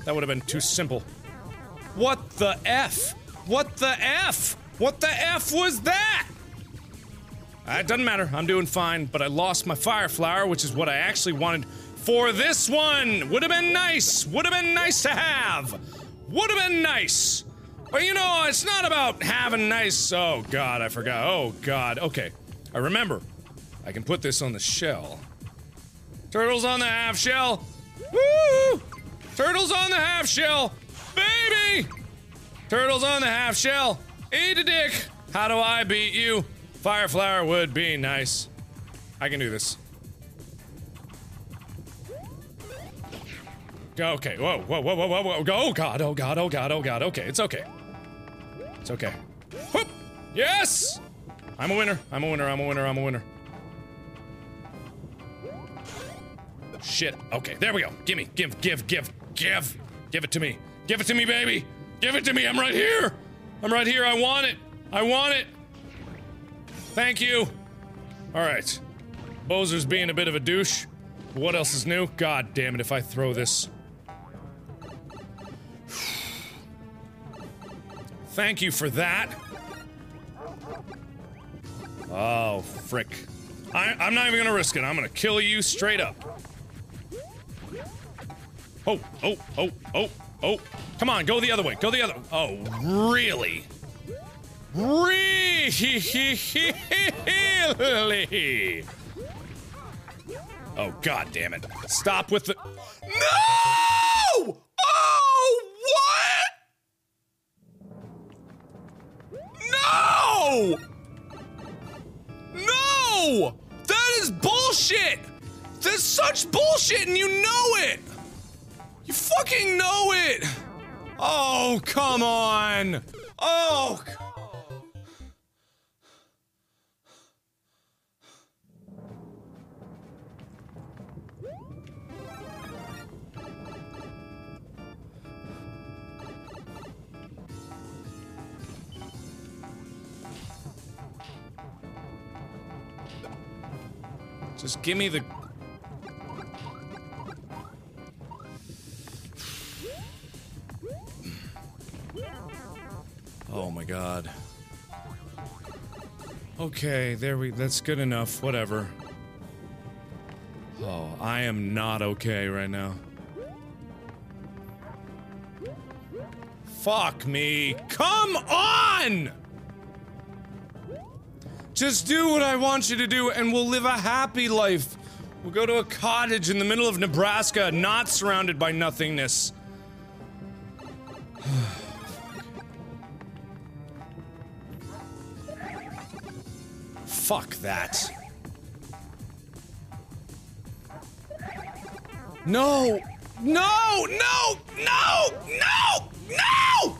That would have been too simple. What the F? What the F? What the F was that? Uh, it doesn't matter. I'm doing fine, but I lost my fire flower, which is what I actually wanted for this one. Would have been nice. Would have been nice to have. Would have been nice. But you know, it's not about having nice. Oh god, I forgot. Oh god. Okay. I remember. I can put this on the shell. Turtles on the half shell. Woo! Turtles on the half shell. Baby! Turtles on the half shell. Eat a dick. How do I beat you? Fire flower would be nice. I can do this. Okay, whoa, whoa, whoa, whoa, whoa, whoa. Oh god, oh god, oh god, oh god. Okay, it's okay. It's okay. Whoop! Yes! I'm a winner. I'm a winner. I'm a winner. I'm a winner. Shit. Okay, there we go. Gimme. Give, give, give, give. Give it to me. Give it to me, baby. Give it to me. I'm right here. I'm right here. I want it. I want it. Thank you. Alright. Bowser's being a bit of a douche. What else is new? God damn it, if I throw this. Thank you for that. Oh, frick. I, I'm not even gonna risk it. I'm gonna kill you straight up. Oh, oh, oh, oh, oh. Come on, go the other way. Go the other. Oh, really? Really? Oh, god damn it. Stop with the. No! Oh, what? No! No! That is bullshit! That's such bullshit and you know it! You fucking know it! Oh, come on! Oh, Just give me the. Oh my god. Okay, there we. That's good enough. Whatever. Oh, I am not okay right now. Fuck me. Come on! Just do what I want you to do and we'll live a happy life. We'll go to a cottage in the middle of Nebraska, not surrounded by nothingness. fuck that. No! No! No! No! No! No!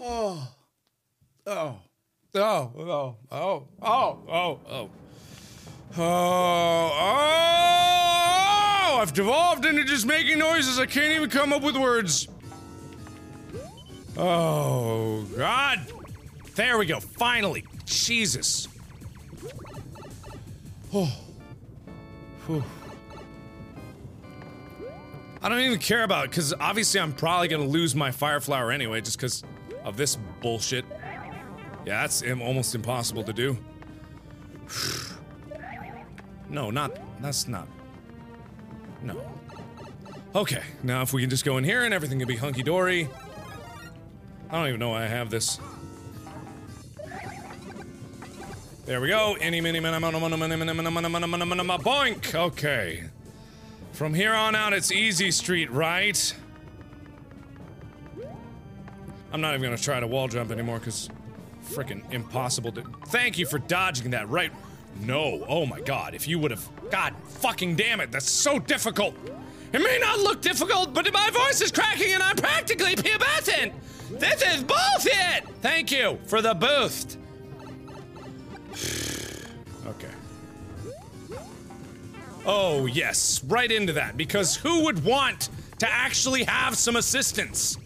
Oh. Oh. Oh. Oh. Oh. Oh. Oh. Oh. Oh. Oh. I've devolved into just making noises. I can't even come up with words. Oh, God. There we go. Finally. Jesus. Oh. Whew. I don't even care about it because obviously I'm probably gonna lose my fire flower anyway, just because of this bullshit. Yeah, that's almost impossible to do. no, not. That's not. No. Okay, now if we can just go in here and everything can be hunky dory. I don't even know why I have this. There we go. Any mini boink. Okay. From here on out, it's easy street, right? I'm not even gonna try to wall jump anymore because freaking impossible to. Thank you for dodging that, right? No. Oh my god. If you would have. God fucking damn it. That's so difficult. It may not look difficult, but my voice is cracking and I'm practically pubescent. This is bullshit! Thank you for the boost. okay. Oh, yes, right into that, because who would want to actually have some assistance?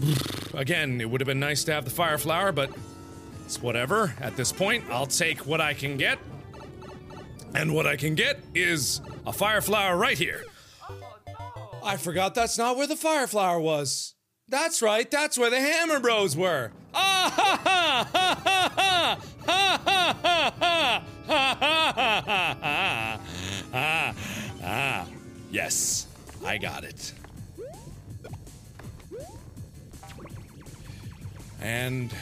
Again, it would have been nice to have the fire flower, but it's whatever. At this point, I'll take what I can get. And what I can get is a fire flower right here. I forgot that's not where the fire flower was. That's right, that's where the Hammer Bros were. Ah ha ha ha ha ha ha ha ha ha ha ha ha ah ah yes, I got it. And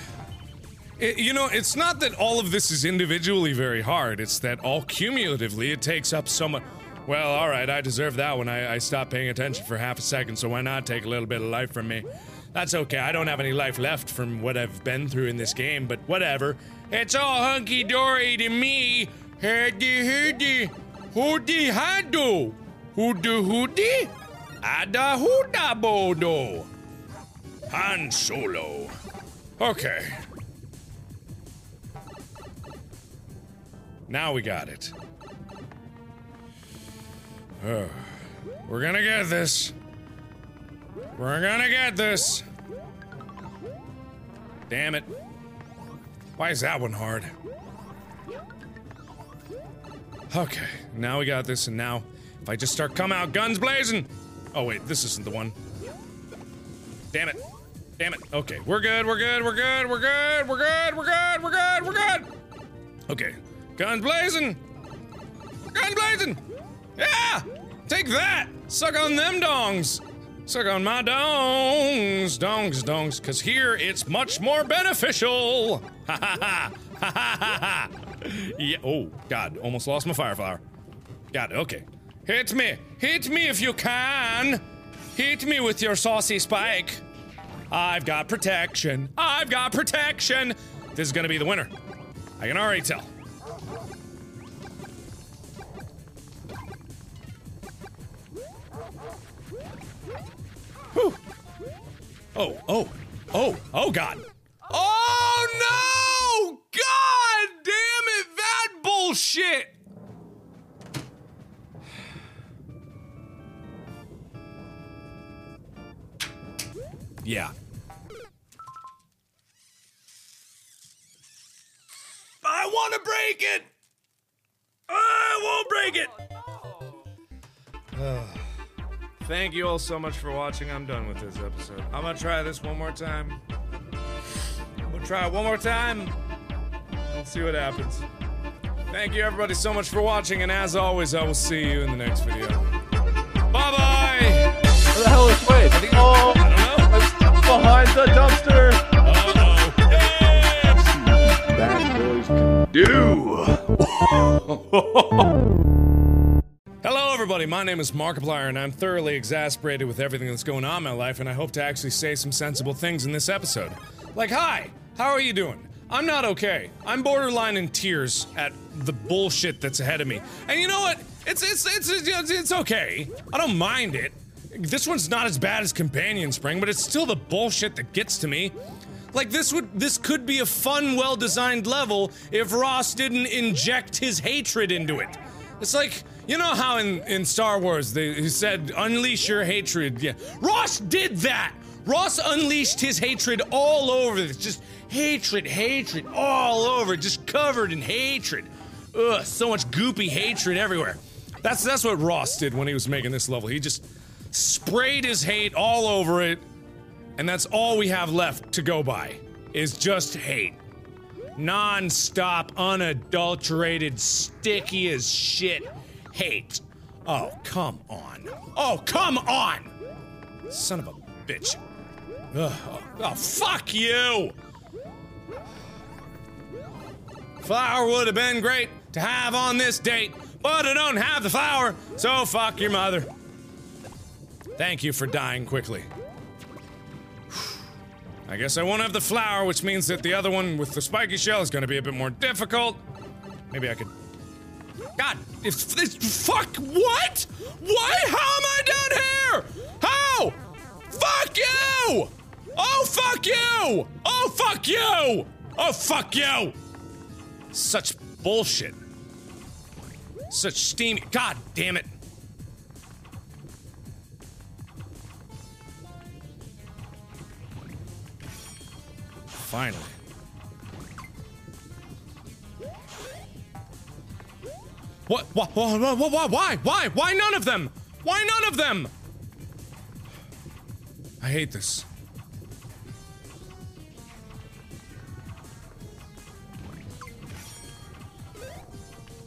it, you know, it's not that all of this is individually very hard. It's that all cumulatively it takes up so much. Well, all right, I deserve that when I, I stopped paying attention for half a second, so why not take a little bit of life from me? That's okay. I don't have any life left from what I've been through in this game, but whatever. It's all hunky dory to me. Hedy hedy. Hoody hado. Hooda hoody. Ada hooda bodo. Han Solo. Okay. Now we got it. Uh, we're gonna get this. We're gonna get this. Damn it. Why is that one hard? Okay, now we got this, and now if I just start come out guns blazing. Oh wait, this isn't the one. Damn it. Damn it. Okay, we're good, we're good, we're good, we're good, we're good, we're good, we're good, we're good. Okay, guns blazing. Guns blazing. Yeah! Take that! Suck on them dongs! Suck on my dongs, dongs, dongs, cause here it's much more beneficial! Ha ha ha! Ha ha ha ha! Yeah, oh, God, almost lost my fire flower. Got it, okay. Hit me! Hit me if you can! Hit me with your saucy spike! I've got protection! I've got protection! This is gonna be the winner. I can already tell. Oh, oh, oh, oh, God. Oh, no! God damn it, that bullshit! Yeah. I want to break it! I won't break it! Oh, Thank you all so much for watching. I'm done with this episode. I'm gonna try this one more time. I'm gonna try it one more time. Let's see what happens. Thank you everybody so much for watching, and as always, I will see you in the next video. Bye bye! Where the hell is Wade? Oh, I don't know. I'm behind the dumpster. Uh-oh. Bad boys do. Everybody. My my name is Markiplier, and I'm thoroughly exasperated with everything that's going on in my life, and I hope to actually say some sensible things in this episode. Like, hi, how are you doing? I'm not okay. I'm borderline in tears at the bullshit that's ahead of me. And you know what? It's it's it's it's, it's okay. I don't mind it. This one's not as bad as Companion Spring, but it's still the bullshit that gets to me. Like this would this could be a fun, well-designed level if Ross didn't inject his hatred into it. It's like you know how in in Star Wars they he said unleash your hatred. Yeah, Ross did that. Ross unleashed his hatred all over this. Just hatred, hatred, all over, just covered in hatred. Ugh, so much goopy hatred everywhere. That's that's what Ross did when he was making this level. He just sprayed his hate all over it, and that's all we have left to go by is just hate. Non-stop, unadulterated, sticky as shit hate. Oh, come on. Oh, come on! Son of a bitch. Ugh, oh, oh, fuck you! Flower would have been great to have on this date, but I don't have the flower, so fuck your mother. Thank you for dying quickly. I guess I won't have the flower, which means that the other one with the spiky shell is gonna be a bit more difficult. Maybe I could. God, if this. Fuck! What? What? How am I down here? How? Fuck you! Oh, fuck you! Oh, fuck you! Oh, fuck you! Such bullshit. Such steamy. God damn it. Finally. What? What? Why? Why? Why? Why none of them? Why none of them? I hate this.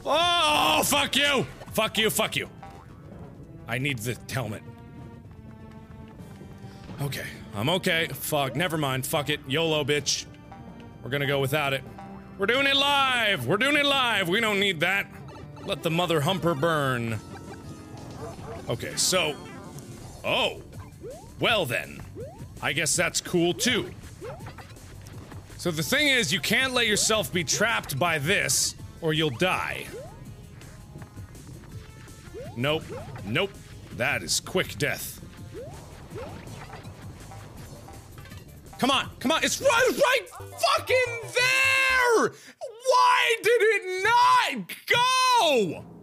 Oh, fuck you! Fuck you, fuck you. I need the helmet. Okay, I'm okay. Fuck, never mind. Fuck it. YOLO, bitch. We're gonna go without it. We're doing it live! We're doing it live! We don't need that. Let the mother humper burn. Okay, so. Oh. Well then. I guess that's cool too. So the thing is, you can't let yourself be trapped by this, or you'll die. Nope. Nope. That is quick death. Come on, come on, it's right, right fucking there! Why did it not go?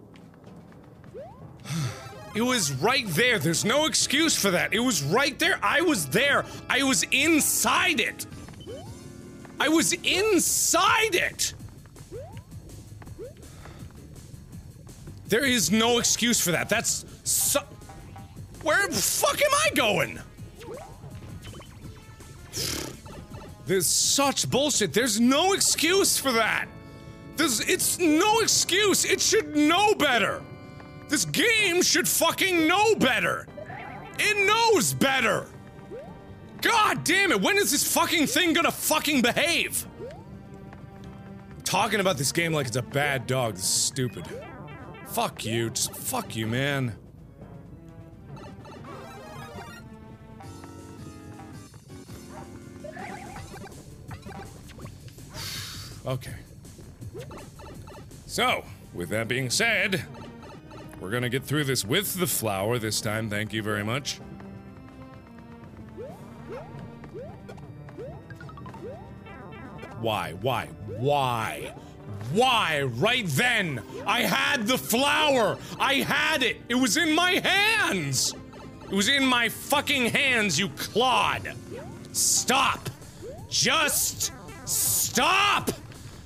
It was right there. There's no excuse for that. It was right there. I was there. I was inside it. I was inside it. There is no excuse for that. That's so. Where the fuck am I going? There's such bullshit. There's no excuse for that. There's it's no excuse. It should know better. This game should fucking know better. It knows better. God damn it. When is this fucking thing gonna fucking behave? Talking about this game like it's a bad dog. This is stupid. Fuck you. Just fuck you, man. Okay. So, with that being said, we're gonna get through this with the flower this time. Thank you very much. Why? Why? Why? Why? Right then! I had the flower! I had it! It was in my hands! It was in my fucking hands, you clod! Stop! Just stop!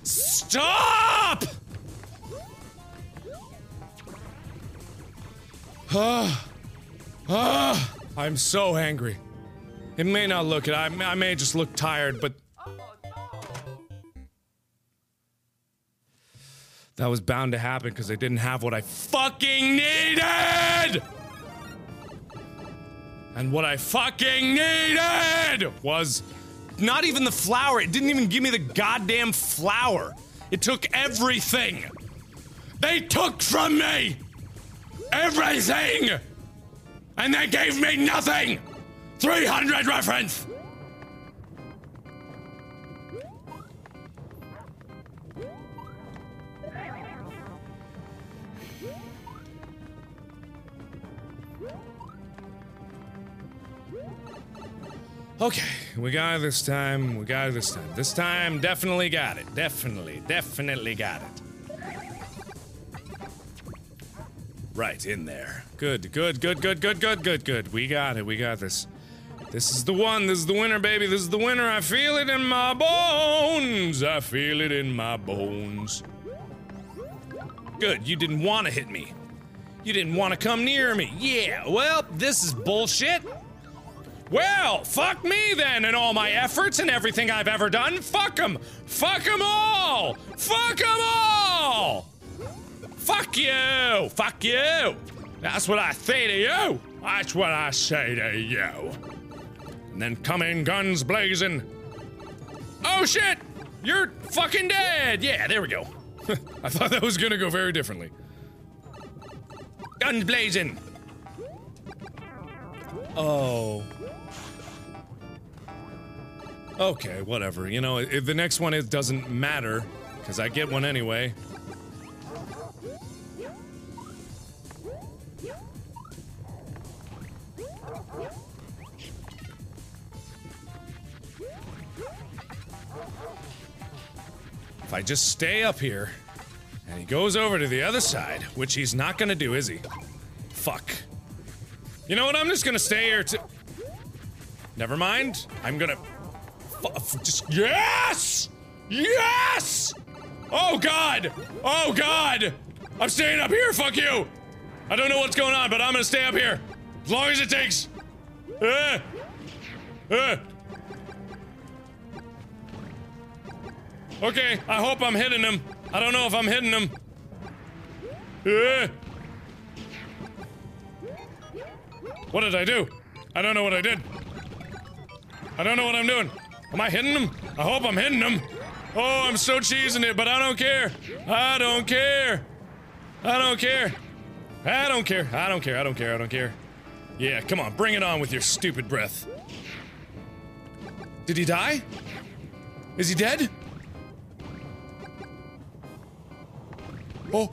Stop! Ah, ah, I'm so angry. It may not look it. I, I may just look tired, but that was bound to happen because I didn't have what I fucking needed. And what I fucking needed was not even the flower. It didn't even give me the goddamn flower. It took everything. They took from me. Everything! And they gave me nothing! 300 reference! Okay, we got it this time. We got it this time. This time, definitely got it. Definitely, definitely got it. Right in there. Good, good, good, good, good, good, good, good. We got it. We got this. This is the one. This is the winner, baby. This is the winner. I feel it in my bones. I feel it in my bones. Good. You didn't want to hit me. You didn't want to come near me. Yeah, well, this is bullshit. Well, fuck me then and all my efforts and everything I've ever done. Fuck them. Fuck them all. Fuck them all. Fuck you. Fuck you. That's what I say to you. That's what I say to you. And then come in guns blazing. Oh shit! You're fucking dead! Yeah, there we go. I thought that was gonna go very differently. Guns blazing! Oh. Okay, whatever. You know, if the next one it doesn't matter, because I get one anyway. If I just stay up here, and he goes over to the other side, which he's not gonna do, is he? Fuck. You know what? I'm just gonna stay here to. Never mind. I'm gonna. F- just. Yes! Yes! Oh god! Oh god! I'm staying up here, fuck you! I don't know what's going on, but I'm gonna stay up here. As long as it takes. Uh, uh. Okay, I hope I'm hitting him. I don't know if I'm hitting him. Uh. What did I do? I don't know what I did. I don't know what I'm doing. Am I hitting him? I hope I'm hitting him. Oh, I'm so cheesing it, but I don't care. I don't care. I don't care. I don't care. I don't care. I don't care. I don't care. Yeah, come on, bring it on with your stupid breath. Did he die? Is he dead? Oh.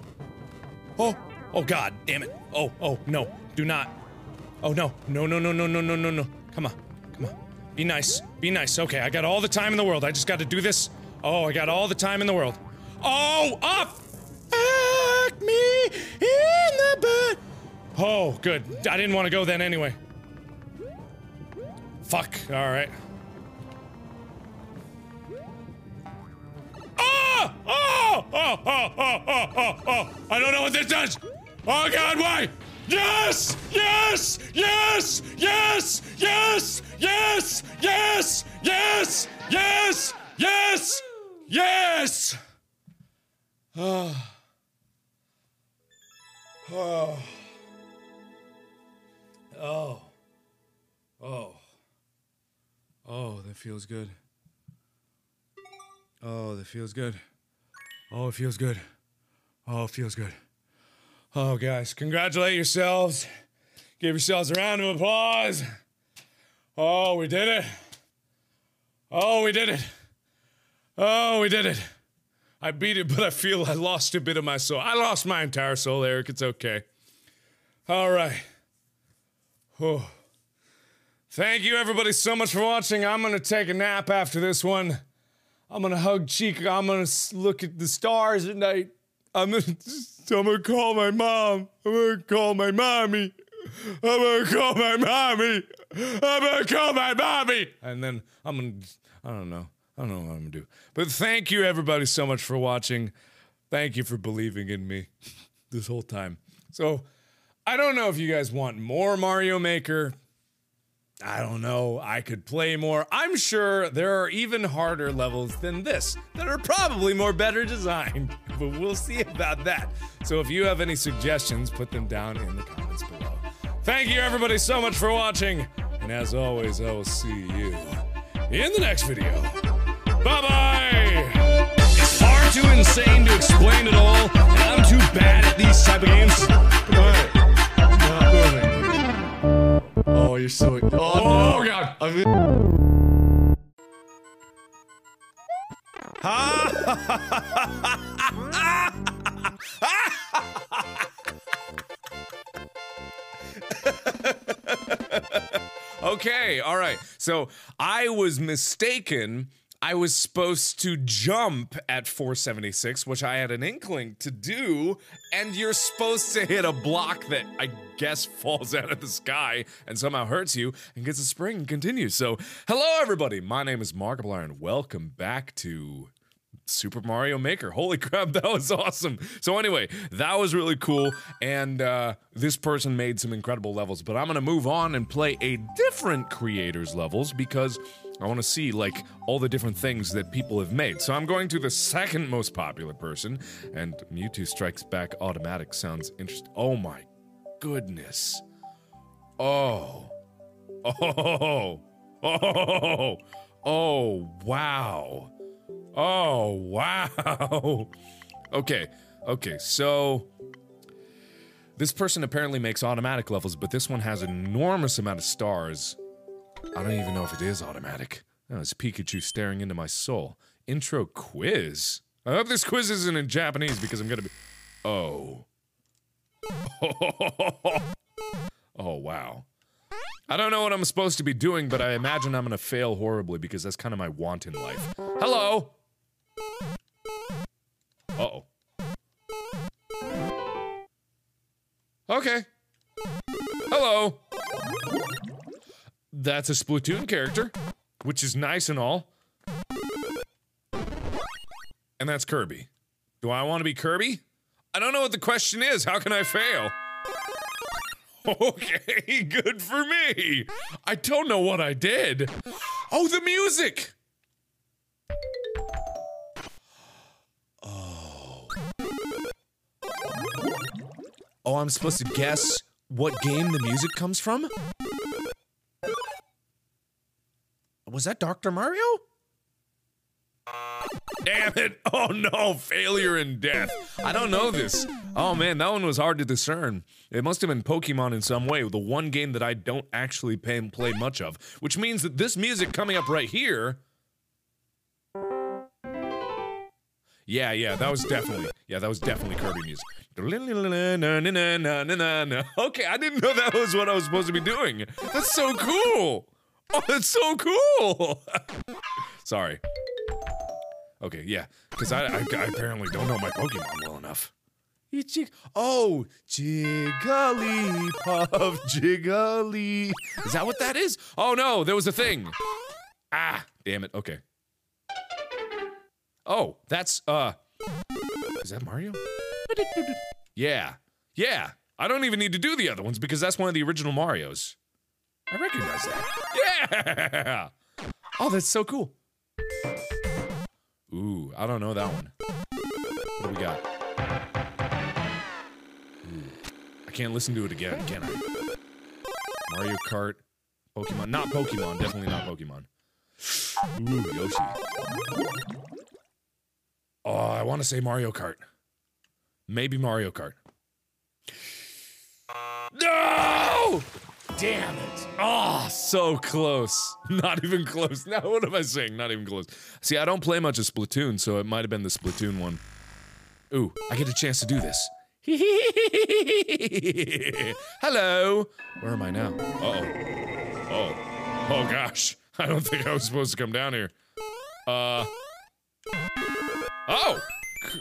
Oh. Oh god, damn it. Oh, oh, no. Do not. Oh no. No, no, no, no, no, no, no, no. Come on. Come on. Be nice. Be nice. Okay, I got all the time in the world. I just got to do this. Oh, I got all the time in the world. Oh, up! Fuck me in the butt. Oh, good. I didn't want to go then anyway. Fuck. All right. Oh! Oh! Oh! Oh! Oh! Oh! Oh! Oh! I don't know what this does. Oh God! Why? Yes! Yes! Yes! Yes! Yes! Yes! Yes! Yes! Yes! Yes! Yes! Oh. Oh. Oh. Oh. Oh, that feels good. Oh, that feels good. Oh, it feels good. Oh, it feels good. Oh, guys, congratulate yourselves. Give yourselves a round of applause. Oh, we did it. Oh, we did it. Oh, we did it. I beat it, but I feel I lost a bit of my soul. I lost my entire soul, Eric. It's okay. All right. Oh. Thank you, everybody, so much for watching. I'm going to take a nap after this one. I'm to hug Chica. I'm to look at the stars at night. I'm to I'm to call my mom. I'm to call my mommy. I'm to call my mommy. I'm to call my mommy. And then I'm to, I don't know. I don't know what I'm to do. But thank you, everybody, so much for watching. Thank you for believing in me this whole time. So, I don't know if you guys want more Mario Maker. I don't know. I could play more. I'm sure there are even harder levels than this that are probably more better designed, but we'll see about that. So if you have any suggestions, put them down in the comments below. Thank you, everybody, so much for watching. And as always, I will see you in the next video. Bye bye! It's far too insane to explain it all, and I'm too bad at these type of games. Goodbye. so. Oh, no. god. I mean, Okay, all right. So I was mistaken. I was supposed to jump at 476, which I had an inkling to do, and you're supposed to hit a block that I guess falls out of the sky and somehow hurts you and gets a spring and continues. So, hello everybody. My name is Markiplier, and welcome back to Super Mario Maker. Holy crap, that was awesome. So anyway, that was really cool and uh, this person made some incredible levels, but I'm going to move on and play a different creator's levels because I want to see like all the different things that people have made. So I'm going to the second most popular person and Mewtwo Strikes Back Automatic sounds interesting. Oh my goodness. Oh. Oh. Oh. Oh, wow. Oh, wow. okay, okay, so this person apparently makes automatic levels, but this one has an enormous amount of stars. I don't even know if it is automatic. Oh, it's Pikachu staring into my soul. Intro quiz? I hope this quiz isn't in Japanese because I'm gonna be. Oh. oh, wow. I don't know what I'm supposed to be doing, but I imagine I'm gonna fail horribly because that's kind of my want in life. Hello! Uh oh. Okay. Hello! That's a Splatoon character, which is nice and all. And that's Kirby. Do I want to be Kirby? I don't know what the question is. How can I fail? Okay, good for me. I don't know what I did. Oh, the music. Oh. Oh, I'm supposed to guess what game the music comes from? Was that Dr. Mario? Damn it! Oh no, failure and death. I don't know this. Oh man, that one was hard to discern. It must have been Pokemon in some way, the one game that I don't actually pay, play much of. Which means that this music coming up right here. Yeah, yeah, that was definitely, yeah, that was definitely Kirby music. Okay, I didn't know that was what I was supposed to be doing. That's so cool. Oh, that's so cool. Sorry. Okay, yeah, because I, I, I apparently don't know my Pokemon well enough. Jig- oh, Jigglypuff, Jiggly. Is that what that is? Oh no, there was a thing. Ah, damn it. Okay. Oh, that's uh. Is that Mario? Yeah, yeah. I don't even need to do the other ones because that's one of the original Mario's. I recognize that. Yeah. Oh, that's so cool. Ooh, I don't know that one. What do we got? Ooh, I can't listen to it again, can I? Mario Kart, Pokemon. Not Pokemon, definitely not Pokemon. Ooh, Yoshi. Oh, I want to say Mario Kart. Maybe Mario Kart. No! Damn it. Oh, so close. Not even close. Now, what am I saying? Not even close. See, I don't play much of Splatoon, so it might have been the Splatoon one. Ooh, I get a chance to do this. Hello. Where am I now? Uh-oh. Oh. Oh, gosh. I don't think I was supposed to come down here. Uh. Oh!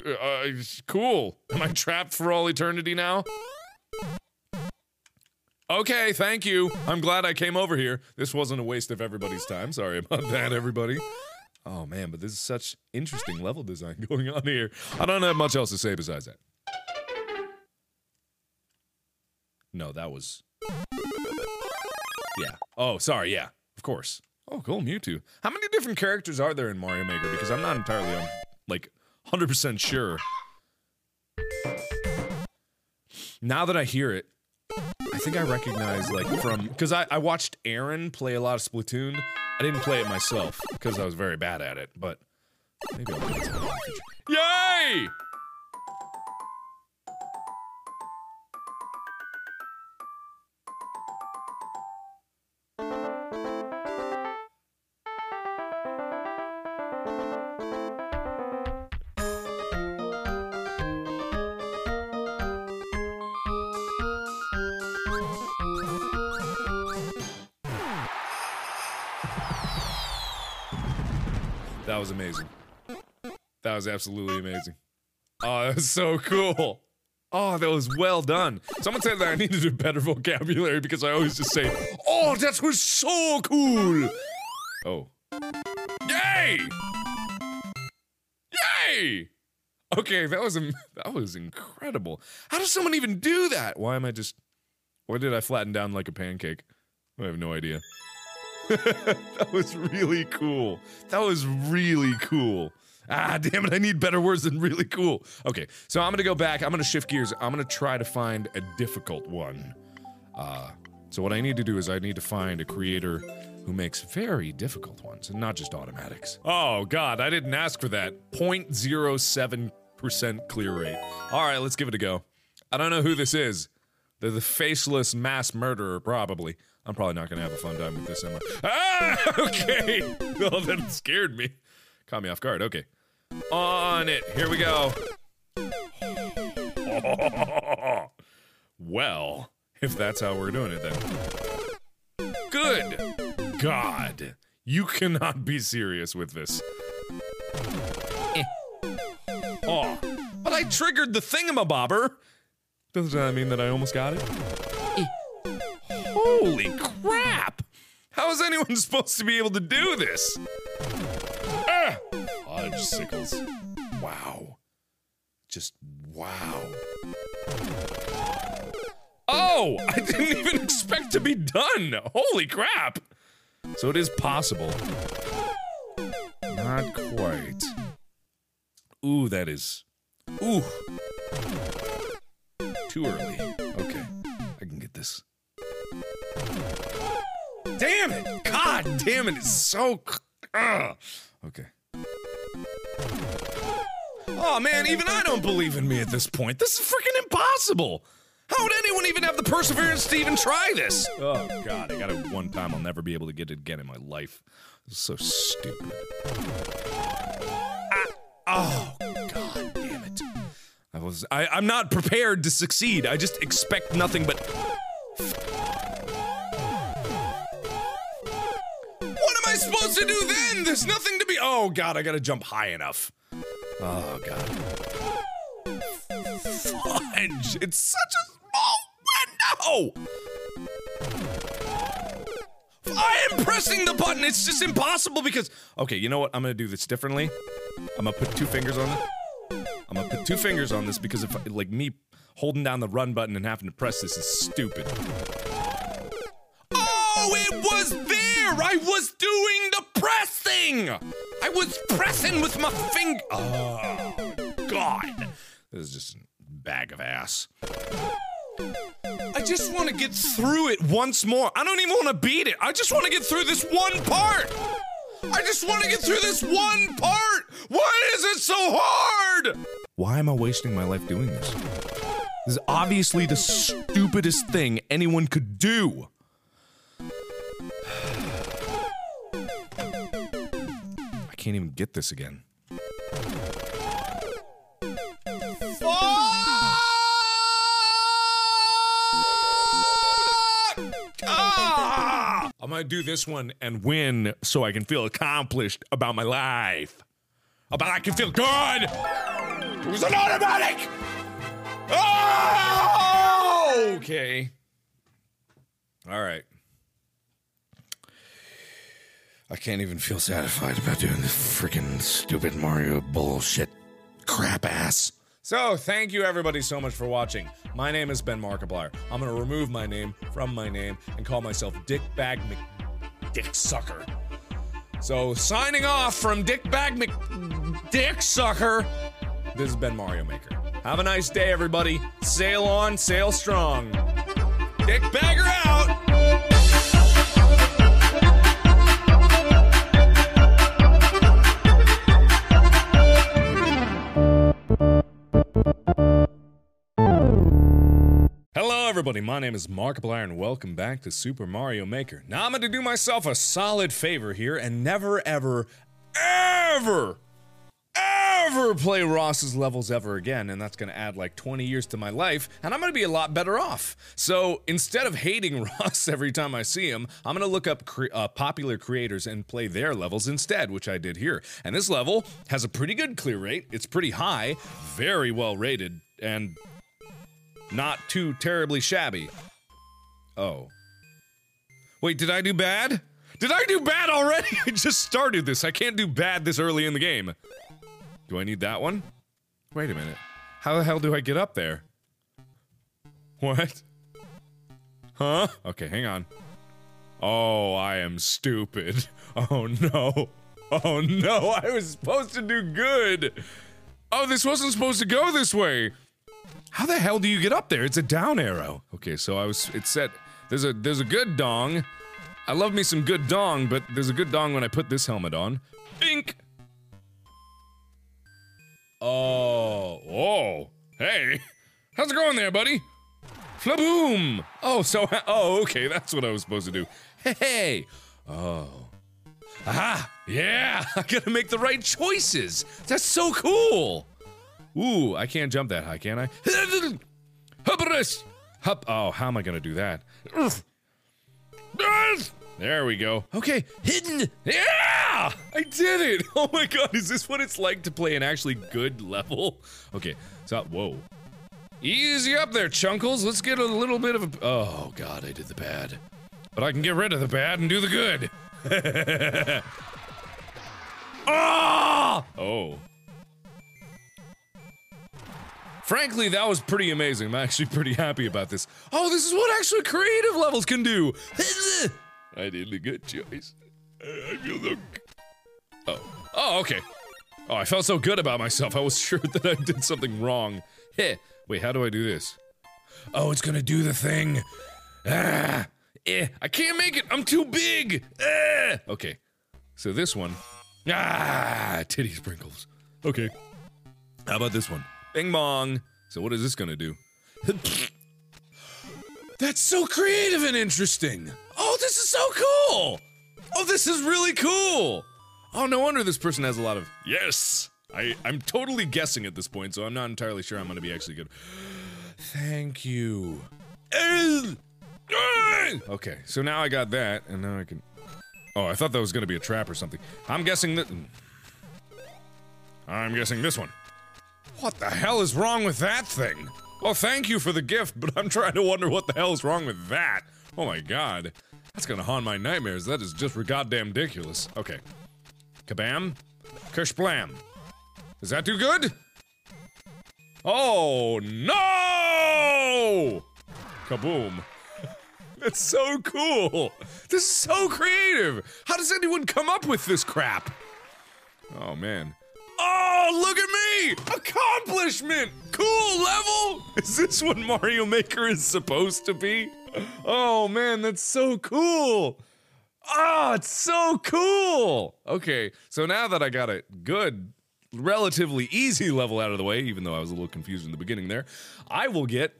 Uh, cool. Am I trapped for all eternity now? Okay, thank you. I'm glad I came over here. This wasn't a waste of everybody's time. Sorry about that, everybody. Oh man, but this is such interesting level design going on here. I don't have much else to say besides that. No, that was. Yeah. Oh, sorry. Yeah, of course. Oh, cool, Mewtwo. How many different characters are there in Mario Maker? Because I'm not entirely, um, like, 100% sure. Now that I hear it, think I recognize like from because I, I watched Arin play a lot of Splatoon. I didn't play it myself because I was very bad at it, but maybe I'll play it. Yay! That was amazing. That was absolutely amazing. Oh, that was so cool. Oh, that was well done. Someone said that I needed a better vocabulary because I always just say, "Oh, that was so cool." Oh. Yay! Yay! Okay, that was that was incredible. How does someone even do that? Why am I just Why did I flatten down like a pancake? I have no idea. that was really cool. That was really cool. Ah, damn it, I need better words than really cool. Okay, so I'm gonna go back. I'm gonna shift gears. I'm gonna try to find a difficult one. Uh, so what I need to do is I need to find a creator who makes very difficult ones and not just automatics. Oh god, I didn't ask for that. 0.07% clear rate. All right, let's give it a go. I don't know who this is. They're the faceless mass murderer, probably. I'm probably not gonna have a fun time with this, am I? Ah, okay. Well, that scared me. Caught me off guard. Okay. On it. Here we go. well, if that's how we're doing it then. Good God. You cannot be serious with this. Eh. Oh, but I triggered the thingamabobber. Doesn't that mean that I almost got it? Holy crap! How is anyone supposed to be able to do this? Ah! Fudge sickles. Wow. Just wow. Oh! I didn't even expect to be done! Holy crap! So it is possible. Not quite. Ooh, that is. Ooh. Too early. Damn it! God damn it! It's so. Ugh. Okay. Oh man, even I don't believe in me at this point. This is freaking impossible. How would anyone even have the perseverance to even try this? Oh god, I got it one time. I'll never be able to get it again in my life. This is so stupid. Ah, oh god damn it. I was I, I'm not prepared to succeed. I just expect nothing but I supposed to do then? There's nothing to be Oh god, I gotta jump high enough. Oh god. Fudge! It's such a small window! I am pressing the button. It's just impossible because. Okay, you know what? I'm gonna do this differently. I'm gonna put two fingers on it. I'm gonna put two fingers on this because if like me holding down the run button and having to press this is stupid. I was doing the pressing. I was pressing with my finger. Oh God, this is just a bag of ass. I just want to get through it once more. I don't even want to beat it. I just want to get through this one part. I just want to get through this one part. Why is it so hard? Why am I wasting my life doing this? This is obviously the stupidest thing anyone could do. Can't even get this again. Ah! I'm gonna do this one and win so I can feel accomplished about my life. About I can feel good! It was an automatic! Oh! Okay. Alright. I can't even feel satisfied about doing this freaking stupid Mario bullshit crap ass. So, thank you everybody so much for watching. My name is Ben Markiplier. I'm gonna remove my name from my name and call myself Dick Bag Mc Dick Sucker. So, signing off from Dick Bag Mc Dick Sucker. This has been Mario Maker. Have a nice day, everybody. Sail on, sail strong. Dick Bagger out! Hello, everybody. My name is Markiplier, and welcome back to Super Mario Maker. Now, I'm going to do myself a solid favor here and never, ever, ever, ever play Ross's levels ever again, and that's gonna add like 20 years to my life, and I'm gonna be a lot better off. So instead of hating Ross every time I see him, I'm gonna look up cre- uh, popular creators and play their levels instead, which I did here. And this level has a pretty good clear rate, it's pretty high, very well rated, and not too terribly shabby. Oh. Wait, did I do bad? Did I do bad already? I just started this. I can't do bad this early in the game. Do I need that one? Wait a minute. How the hell do I get up there? What? Huh? Okay, hang on. Oh, I am stupid. Oh no. Oh no, I was supposed to do good. Oh, this wasn't supposed to go this way. How the hell do you get up there? It's a down arrow. Okay, so I was it said there's a there's a good dong. I love me some good dong, but there's a good dong when I put this helmet on. Bink. Oh, oh, hey, how's it going there, buddy? Flaboom! Oh, so oh, okay, that's what I was supposed to do. Hey, hey. oh, aha, yeah, I gotta make the right choices. That's so cool. Ooh, I can't jump that high, can I? Hup! Oh, how am I gonna do that? There we go. Okay, hidden. Yeah! I did it! Oh my god, is this what it's like to play an actually good level? Okay, so, whoa. Easy up there, Chunkles. Let's get a little bit of a. Oh god, I did the bad. But I can get rid of the bad and do the good. Ah! oh! Frankly, that was pretty amazing. I'm actually pretty happy about this. Oh, this is what actually creative levels can do! I did a good choice. I feel so. Oh. Oh, okay. Oh, I felt so good about myself. I was sure that I did something wrong. Heh. Wait, how do I do this? Oh, it's gonna do the thing. Ah. Eh. I can't make it. I'm too big. Eh. Okay. So this one. Ah, titty sprinkles. Okay. How about this one? Bing bong. So what is this gonna do? That's so creative and interesting. Oh, this is so cool. Oh, this is really cool. Oh, no wonder this person has a lot of yes. I I'm totally guessing at this point, so I'm not entirely sure I'm gonna be actually good. Thank you. Eh! Okay, so now I got that, and now I can. Oh, I thought that was gonna be a trap or something. I'm guessing that. I'm guessing this one. What the hell is wrong with that thing? Well, thank you for the gift, but I'm trying to wonder what the hell is wrong with that. Oh my god. That's gonna haunt my nightmares. That is just goddamn ridiculous. Okay. Kabam. Kershblam. Is that too good? Oh no! Kaboom. That's so cool. This is so creative. How does anyone come up with this crap? Oh man. Oh, look at me! Accomplishment! Cool level! Is this what Mario Maker is supposed to be? Oh man, that's so cool! Oh, it's so cool! Okay, so now that I got a good, relatively easy level out of the way, even though I was a little confused in the beginning there, I will get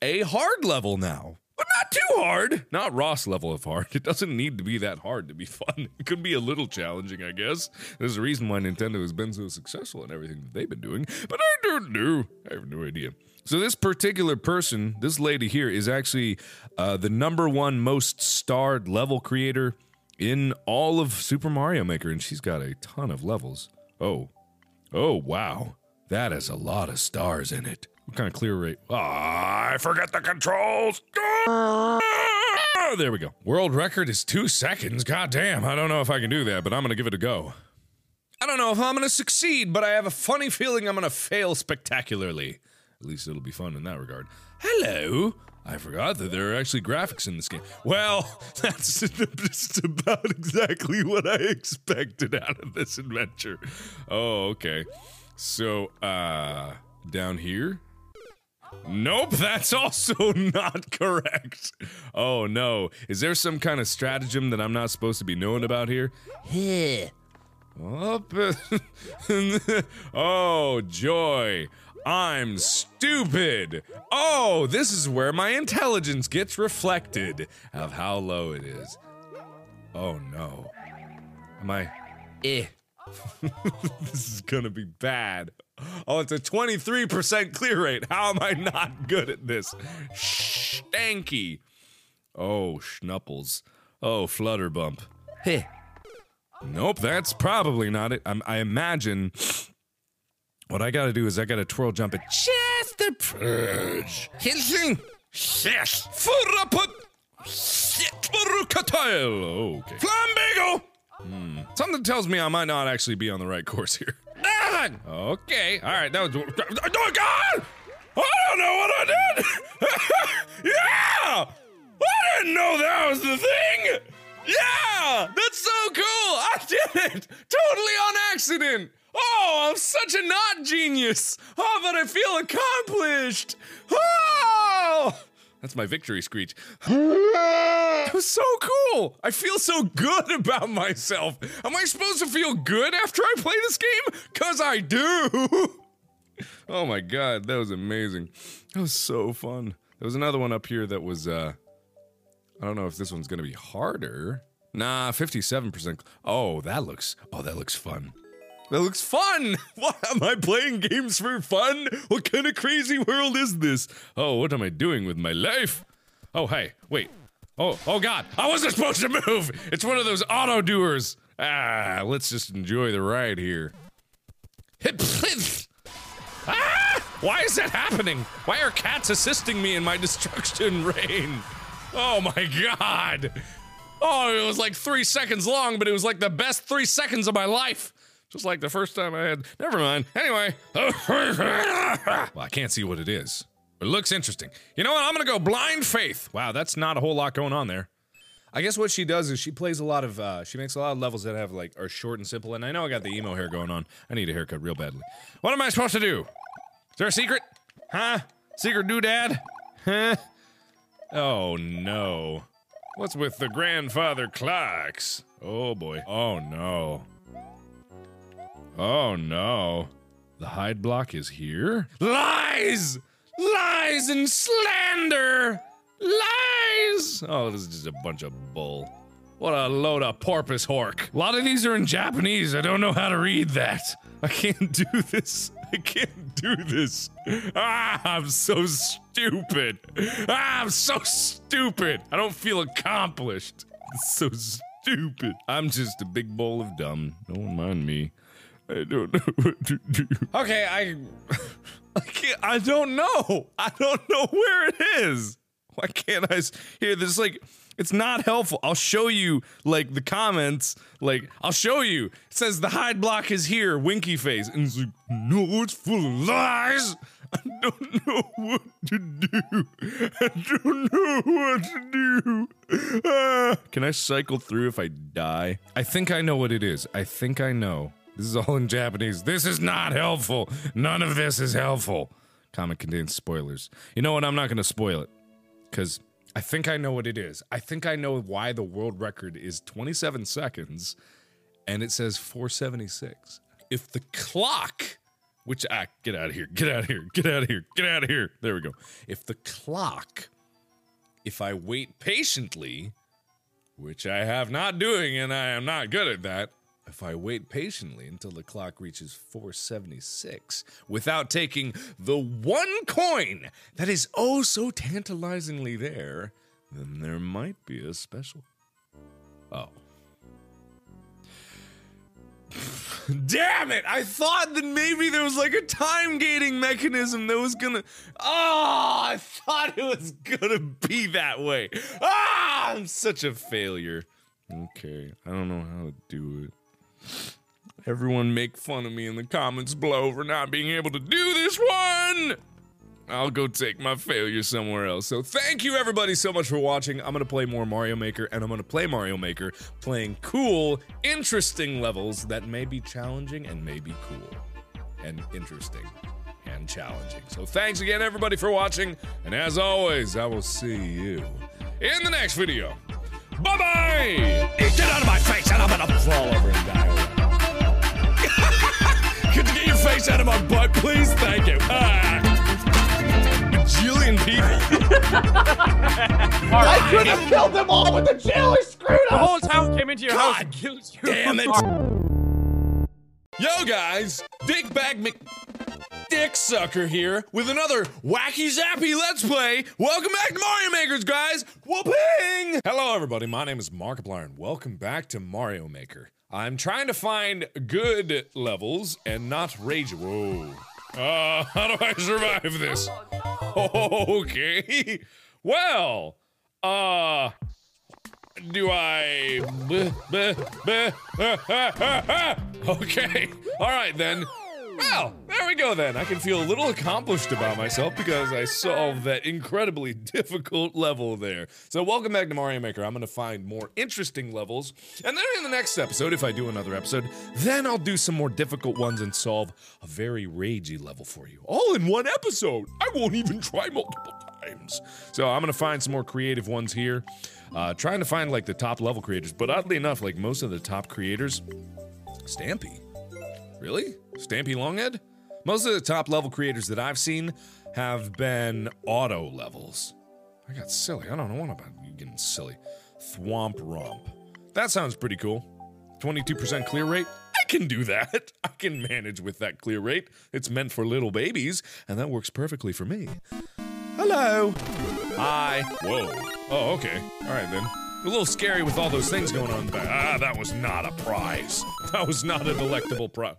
a hard level now. But not too hard. Not Ross level of hard. It doesn't need to be that hard to be fun. It could be a little challenging, I guess. There's a reason why Nintendo has been so successful in everything that they've been doing, but I don't know. I have no idea. So this particular person, this lady here, is actually uh, the number one most starred level creator in all of Super Mario Maker, and she's got a ton of levels. Oh, oh wow, that has a lot of stars in it. What kind of clear rate? Ah, I forget the controls. Ah, there we go. World record is two seconds. God damn, I don't know if I can do that, but I'm gonna give it a go. I don't know if I'm gonna succeed, but I have a funny feeling I'm gonna fail spectacularly. At least it'll be fun in that regard. Hello! I forgot that there are actually graphics in this game. Well, that's just about exactly what I expected out of this adventure. Oh, okay. So, uh, down here? Nope, that's also not correct. Oh no. Is there some kind of stratagem that I'm not supposed to be knowing about here? Up. oh, joy. I'm stupid. Oh, this is where my intelligence gets reflected of how low it is. Oh no. Am I. Eh. this is gonna be bad. Oh, it's a 23% clear rate. How am I not good at this? Stanky. Oh, schnupples. Oh, flutterbump. Heh. Nope, that's probably not it. I'm, I imagine what I gotta do is I gotta twirl jump it just the purge. Hissing. Yes. Furaput. Barukatail. Okay. Flambigo. Hmm. Something tells me I might not actually be on the right course here. Okay. All right. That was. Oh God! I don't know what I did. yeah. I didn't know that was the thing. Yeah, that's so cool. I did it totally on accident. Oh, I'm such a not genius. Oh, but I feel accomplished. Oh. That's my victory screech. It was so cool. I feel so good about myself. Am I supposed to feel good after I play this game? Cause I do. oh my god, that was amazing. That was so fun. There was another one up here that was uh I don't know if this one's gonna be harder. Nah, 57%. Oh, that looks oh that looks fun. That looks fun! What am I playing games for fun? What kind of crazy world is this? Oh, what am I doing with my life? Oh, hey, wait. Oh, oh god, I wasn't supposed to move! It's one of those auto doers! Ah, let's just enjoy the ride here. Ah! Why is that happening? Why are cats assisting me in my destruction reign? Oh my god! Oh, it was like three seconds long, but it was like the best three seconds of my life. Just like the first time I had. Never mind. Anyway. well, I can't see what it is. It looks interesting. You know what? I'm gonna go blind faith. Wow, that's not a whole lot going on there. I guess what she does is she plays a lot of, uh, she makes a lot of levels that have, like, are short and simple. And I know I got the emo hair going on. I need a haircut real badly. What am I supposed to do? Is there a secret? Huh? Secret doodad? Huh? Oh no. What's with the grandfather clocks? Oh boy. Oh no. Oh no. The hide block is here? Lies! Lies and slander! Lies! Oh, this is just a bunch of bull. What a load of porpoise hork. A lot of these are in Japanese. I don't know how to read that. I can't do this. I can't do this. Ah, I'm so stupid. Ah, I'm so stupid. I don't feel accomplished. It's so stupid. I'm just a big bowl of dumb. Don't mind me. I don't know what to do. Okay, I. I can't. I don't know. I don't know where it is. Why can't I hear this? Like, it's not helpful. I'll show you, like, the comments. Like, I'll show you. It says the hide block is here, winky face. And it's like, no, it's full of lies. I don't know what to do. I don't know what to do. Ah. Can I cycle through if I die? I think I know what it is. I think I know. This is all in Japanese. This is not helpful. None of this is helpful. Comment contains spoilers. You know what? I'm not going to spoil it because I think I know what it is. I think I know why the world record is 27 seconds and it says 476. If the clock, which ah, get out of here, get out of here, get out of here, get out of here. There we go. If the clock, if I wait patiently, which I have not doing and I am not good at that, if I wait patiently until the clock reaches 476 without taking the one coin that is oh so tantalizingly there, then there might be a special. Oh. Damn it! I thought that maybe there was like a time gating mechanism that was gonna. Oh, I thought it was gonna be that way. Ah, I'm such a failure. Okay, I don't know how to do it. Everyone make fun of me in the comments below for not being able to do this one. I'll go take my failure somewhere else. So thank you everybody so much for watching. I'm gonna play more Mario Maker, and I'm gonna play Mario Maker playing cool, interesting levels that may be challenging and may be cool and interesting and challenging. So thanks again everybody for watching, and as always, I will see you in the next video. Bye bye! Get out of my face, and I'm gonna fall over and die. You get out of my butt, please? Thank you. Ah. Bajillion people. I could have killed them all, but the jailer screwed up. The whole town came into your house God and killed you. Damn it! Yo guys, Dick Bag Mc Dick Sucker here with another wacky zappy let's play. Welcome back to Mario Makers, guys. Whooping! Hello everybody, my name is Markiplier and welcome back to Mario Maker. I'm trying to find good levels and not rage. Whoa. Uh, how do I survive this? Okay. Well, uh, do I? okay. All right then. Well, there we go then. I can feel a little accomplished about myself because I solved that incredibly difficult level there. So, welcome back to Mario Maker. I'm going to find more interesting levels. And then in the next episode, if I do another episode, then I'll do some more difficult ones and solve a very ragey level for you. All in one episode. I won't even try multiple times. So, I'm going to find some more creative ones here. Uh, trying to find like the top level creators, but oddly enough, like most of the top creators, Stampy. Really? Stampy Longhead? Most of the top level creators that I've seen have been auto levels. I got silly. I don't know what about you getting silly. Thwomp Romp. That sounds pretty cool. 22% clear rate? I can do that. I can manage with that clear rate. It's meant for little babies, and that works perfectly for me. Hello. Hi. Whoa. Oh, okay. All right then. A little scary with all those things going on. Ah, that was not a prize. That was not a delectable prize.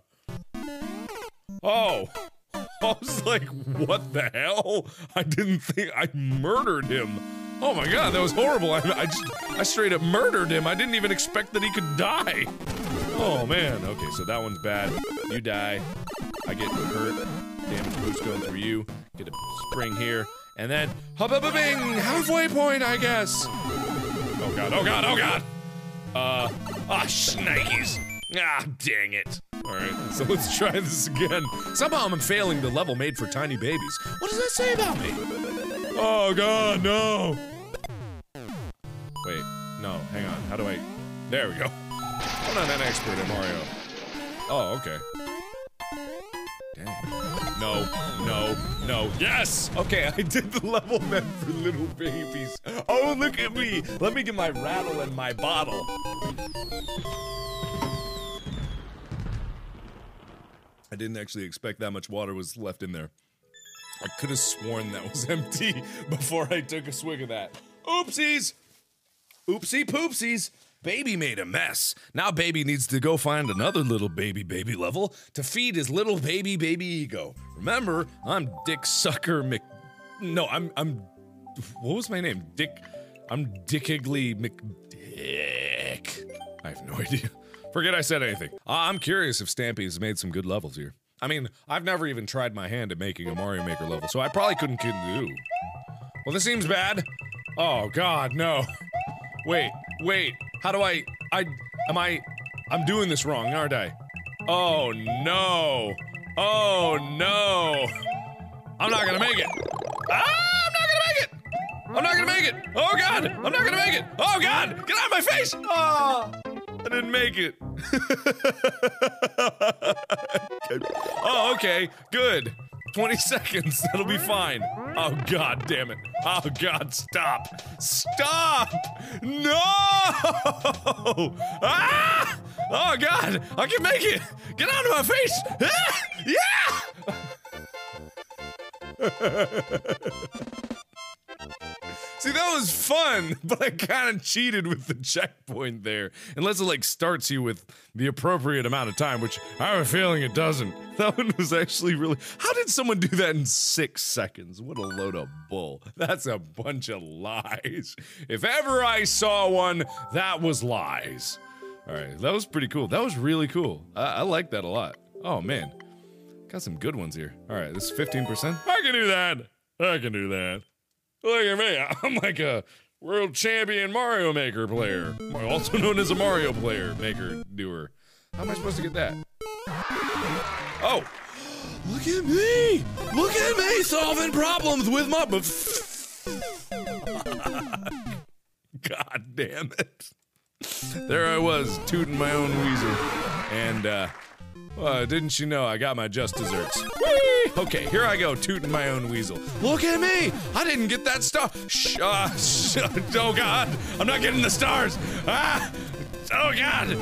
Oh. I was like, what the hell? I didn't think I murdered him. Oh my god, that was horrible. I, I just, I straight up murdered him. I didn't even expect that he could die. Oh man. Okay, so that one's bad. You die. I get hurt. Damage boost going through you. Get a spring here. And then, hub a bing! Halfway point, I guess. Oh god, oh god, oh god! Uh, ah, shnikes. Ah, dang it. Alright, so let's try this again. Somehow I'm failing the level made for tiny babies. What does that say about me? Oh god, no! Wait, no, hang on. How do I. There we go. I'm not an expert at Mario. Oh, okay. Dang. No, no, no. Yes! Okay, I did the level meant for little babies. Oh, look at me! Let me get my rattle and my bottle. I didn't actually expect that much water was left in there. I could have sworn that was empty before I took a swig of that. Oopsies! Oopsie poopsies! Baby made a mess. Now baby needs to go find another little baby baby level to feed his little baby baby ego. Remember, I'm Dick Sucker Mc. No, I'm I'm. What was my name? Dick. I'm Dickigly McDick. I have no idea. Forget I said anything. I'm curious if Stampy has made some good levels here. I mean, I've never even tried my hand at making a Mario Maker level, so I probably couldn't do. Well, this seems bad. Oh God, no. Wait, wait. How do I? I am I? I'm doing this wrong, aren't I? Oh no! Oh no! I'm not gonna make it. Ah! I'm not gonna make it. I'm not gonna make it. Oh God! I'm not gonna make it. Oh God! Get out of my face! Oh, I didn't make it. oh, okay. Good. 20 seconds. That'll be fine. Oh, god damn it. Oh, god, stop. Stop! No! Ah! Oh, god, I can make it! Get out of my face! Ah! Yeah! See, that was fun, but I kind of cheated with the checkpoint there. Unless it like starts you with the appropriate amount of time, which I have a feeling it doesn't. That one was actually really. How did someone do that in six seconds? What a load of bull. That's a bunch of lies. If ever I saw one, that was lies. All right, that was pretty cool. That was really cool. I, I like that a lot. Oh man, got some good ones here. All right, this is 15%. I can do that. I can do that. Look at me. I'm like a world champion Mario Maker player, also known as a Mario player, maker, doer. How am I supposed to get that? Oh, look at me! Look at me solving problems with my. God damn it! There I was, tooting my own weasel, and uh, uh, didn't you know I got my just desserts? Whee! Okay, here I go, tooting my own weasel. Look at me! I didn't get that star. Shh, uh, sh- oh God, I'm not getting the stars. Ah! Oh God!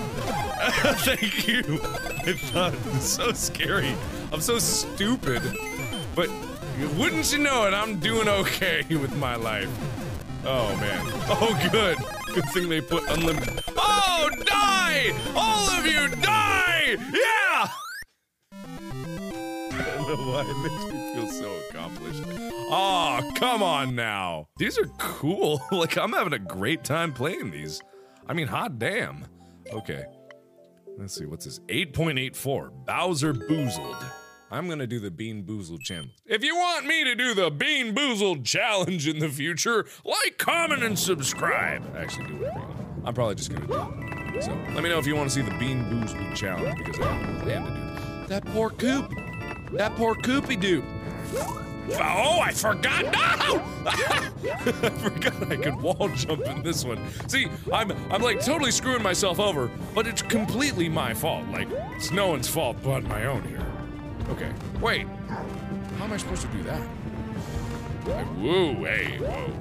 Thank you. I thought it was so scary. I'm so stupid, but wouldn't you know it? I'm doing okay with my life. Oh man. Oh good. Good thing they put unlimited. Oh die! All of you die! Yeah! I don't know why it makes me feel so accomplished. Oh, come on now. These are cool. like, I'm having a great time playing these. I mean, hot damn. Okay. Let's see, what's this? 8.84 Bowser Boozled. I'm gonna do the Bean Boozled channel. If you want me to do the Bean Boozled challenge in the future, like, comment, and subscribe. Actually, do want. I'm probably just gonna do it. So, let me know if you want to see the Bean Boozled challenge because I have, I to do it. That poor Coop. That poor Coopy Doop. Oh, I forgot! No! I forgot I could wall jump in this one. See, I'm I'm like totally screwing myself over, but it's completely my fault. Like it's no one's fault but my own here. Okay, wait. How am I supposed to do that? Like, whoa, hey, whoa.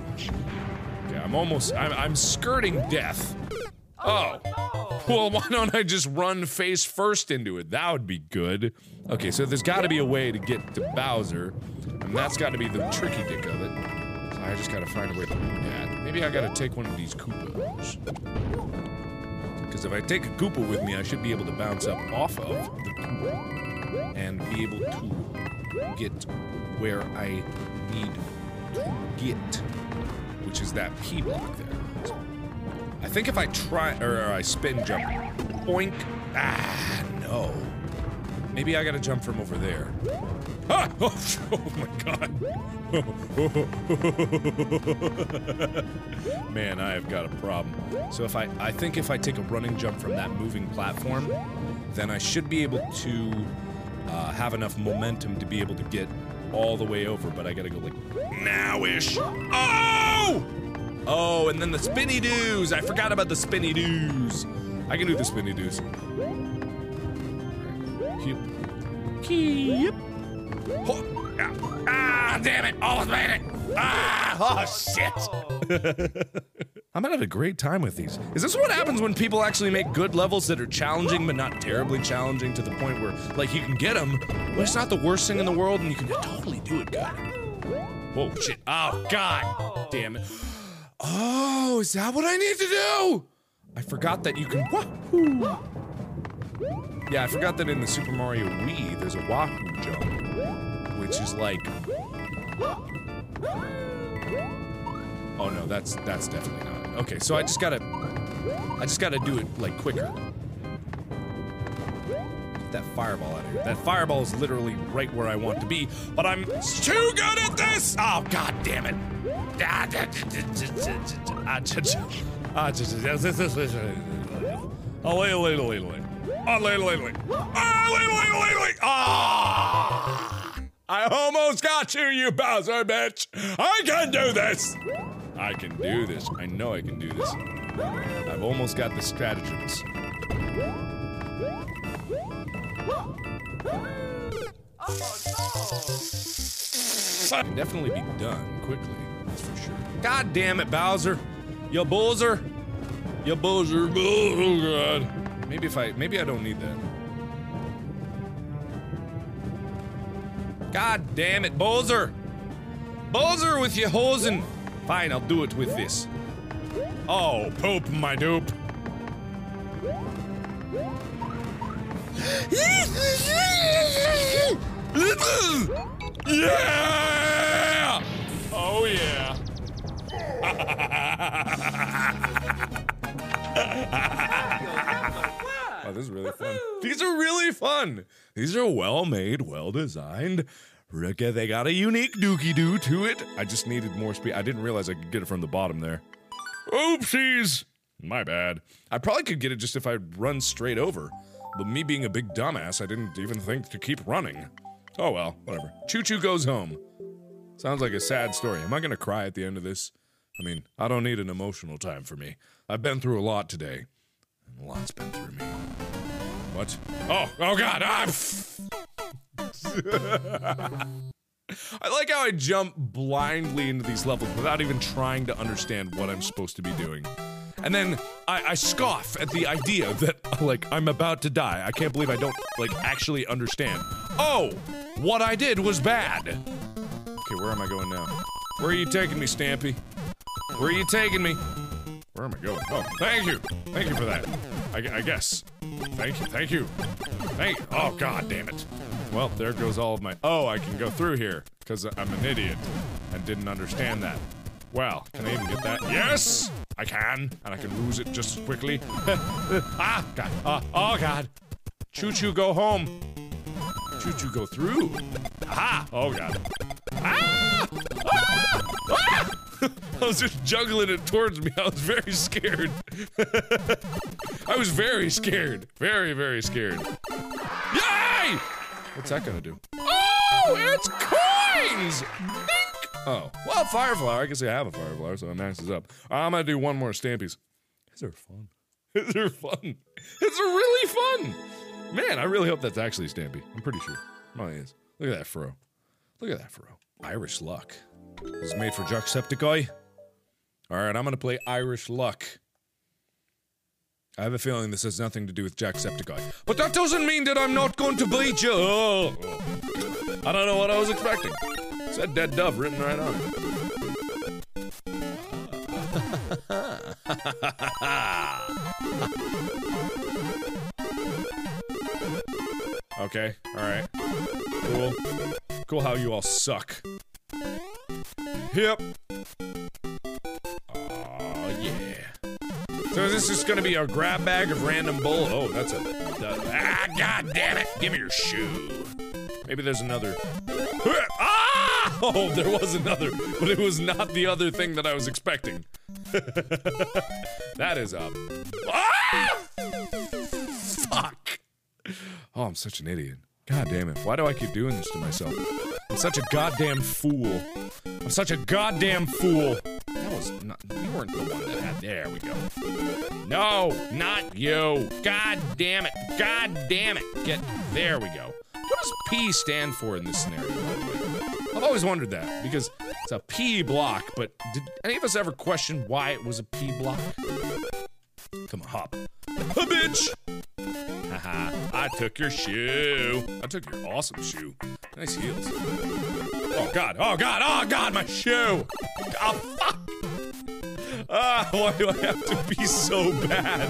Okay, I'm almost. I'm I'm skirting death. Oh. Well, why don't I just run face first into it? That would be good. Okay, so there's got to be a way to get to Bowser, and that's got to be the tricky dick of it. So I just got to find a way to do that. Maybe I got to take one of these Koopas. Because if I take a Koopa with me, I should be able to bounce up off of the Koopa and be able to get where I need to get, which is that P block there. I think if I try or, or I spin jump, boink. Ah, no. Maybe I gotta jump from over there. Ah! Oh, oh my god. Man, I have got a problem. So if I, I think if I take a running jump from that moving platform, then I should be able to uh, have enough momentum to be able to get all the way over. But I gotta go like now-ish. Oh! Oh, and then the spinny doos. I forgot about the spinny doos. I can do the spinny doos. Keep. Keep. Ah, ah, damn it. Almost made it. Ah, oh, shit. I'm having a great time with these. Is this what happens when people actually make good levels that are challenging but not terribly challenging to the point where, like, you can get them, but it's not the worst thing in the world and you can totally do it good? Whoa, shit. Oh, god damn it. Oh, is that what I need to do? I forgot that you can. Wahoo! Yeah, I forgot that in the Super Mario Wii, there's a Wahoo jump, which is like. Oh no, that's that's definitely not. Okay, so I just gotta, I just gotta do it like quicker. Get that fireball out of here. That fireball is literally right where I want to be, but I'm too good at this. Oh god damn it! Ah, ah, ah, Oh, wait, wait, wait, wait. Oh, wait, wait, wait. Oh, wait, wait. Ah! I almost got you, you Bowser bitch. I can do this. I can do this. I know I can do this. I've almost got the stratagems. Can definitely be done quickly. That's for sure. God damn it, Bowser! You Bowser! You Bowser! Oh god! Maybe if I maybe I don't need that. God damn it, Bowser! Bowser with your hosen! Fine, I'll do it with this. Oh, poop my doop. Yeah! Oh yeah. oh, this is really fun. These are really fun. These are well made, well designed. At they got a unique dookie doo to it. I just needed more speed. I didn't realize I could get it from the bottom there. Oopsies! My bad. I probably could get it just if I run straight over. But me being a big dumbass, I didn't even think to keep running. Oh well, whatever. Choo choo goes home. Sounds like a sad story. Am I gonna cry at the end of this? I mean, I don't need an emotional time for me. I've been through a lot today. A lot's been through me. What? Oh, oh god! Ah! I like how I jump blindly into these levels without even trying to understand what I'm supposed to be doing. and then I, I scoff at the idea that like I'm about to die. I can't believe I don't like actually understand. Oh, what I did was bad. Okay, where am I going now? Where are you taking me, Stampy? Where are you taking me? Where am I going? Oh, thank you. Thank you for that. I, I guess. Thank you. Thank you. Thank you. Oh, god damn it. Well, there goes all of my. Oh, I can go through here because I'm an idiot and didn't understand that. Well, can I even get that? Yes, I can, and I can lose it just as quickly. ah, God. Uh, oh, God. Choo choo, go home. Choo choo, go through. Aha! Oh, God. Ah! Ah! Ah! I was just juggling it towards me. I was very scared. I was very scared. Very, very scared. Yay! What's that gonna do? Oh, it's coins! Dink! Oh, well, fire flower. I guess I have a fire flower, so it maxes up. I'm gonna do one more stampies. These are fun. These are fun. It's really fun. Man, I really hope that's actually Stampy. I'm pretty sure. Oh, it is. Look at that fro. Look at that fro. Irish luck. This is made for Jacksepticeye. All right, I'm gonna play Irish luck. I have a feeling this has nothing to do with Jacksepticeye. But that doesn't mean that I'm not going to beat you. Oh. I don't know what I was expecting. It said dead dove written right on it. okay, alright. Cool. Cool how you all suck. Yep. Oh, yeah. So is this just gonna be a grab bag of random bull? Oh, that's a. Ah, god damn it! Give me your shoe. Maybe there's another. Ah! Oh, there was another, but it was not the other thing that I was expecting. that is up. Ah! Fuck. Oh, I'm such an idiot. God damn it. Why do I keep doing this to myself? I'm such a goddamn fool. I'm such a goddamn fool. That was not. You weren't the one that had. There we go. No, not you. God damn it. God damn it. Get. There we go. What does P stand for in this scenario? I've always wondered that because it's a P block, but did any of us ever question why it was a P block? Come on, hop. A bitch! Haha, I took your shoe. I took your awesome shoe. Nice heels. Oh god, oh god, oh god, my shoe! Oh fuck! Ah, why do I have to be so bad?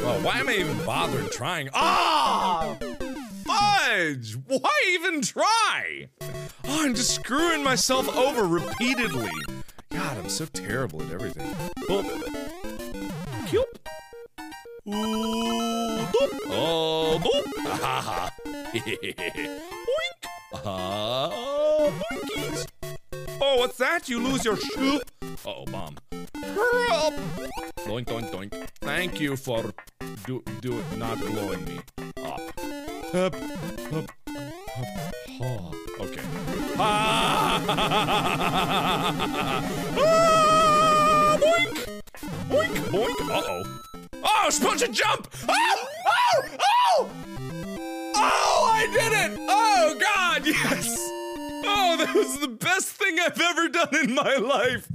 Well, why am I even bothering trying? Ah! Fudge! Why even try? Oh, I'm just screwing myself over repeatedly. God, I'm so terrible at everything. Oh. Cute. Ooh, doop. Oh, doop. Ha ha. Boink. Ah, boinkies. Oh, what's that? You lose your shoe? Uh oh, bomb. Help! Doink, doink, doink. Thank you for do do not blowing me up. Up, up, up. Oh, okay. Ah! ah! Boink! Boink! Boink! Uh oh. Oh, it's supposed to jump! Oh! Oh! Oh! Oh, I did it! Oh, God, yes! Oh, that was the best thing I've ever done in my life!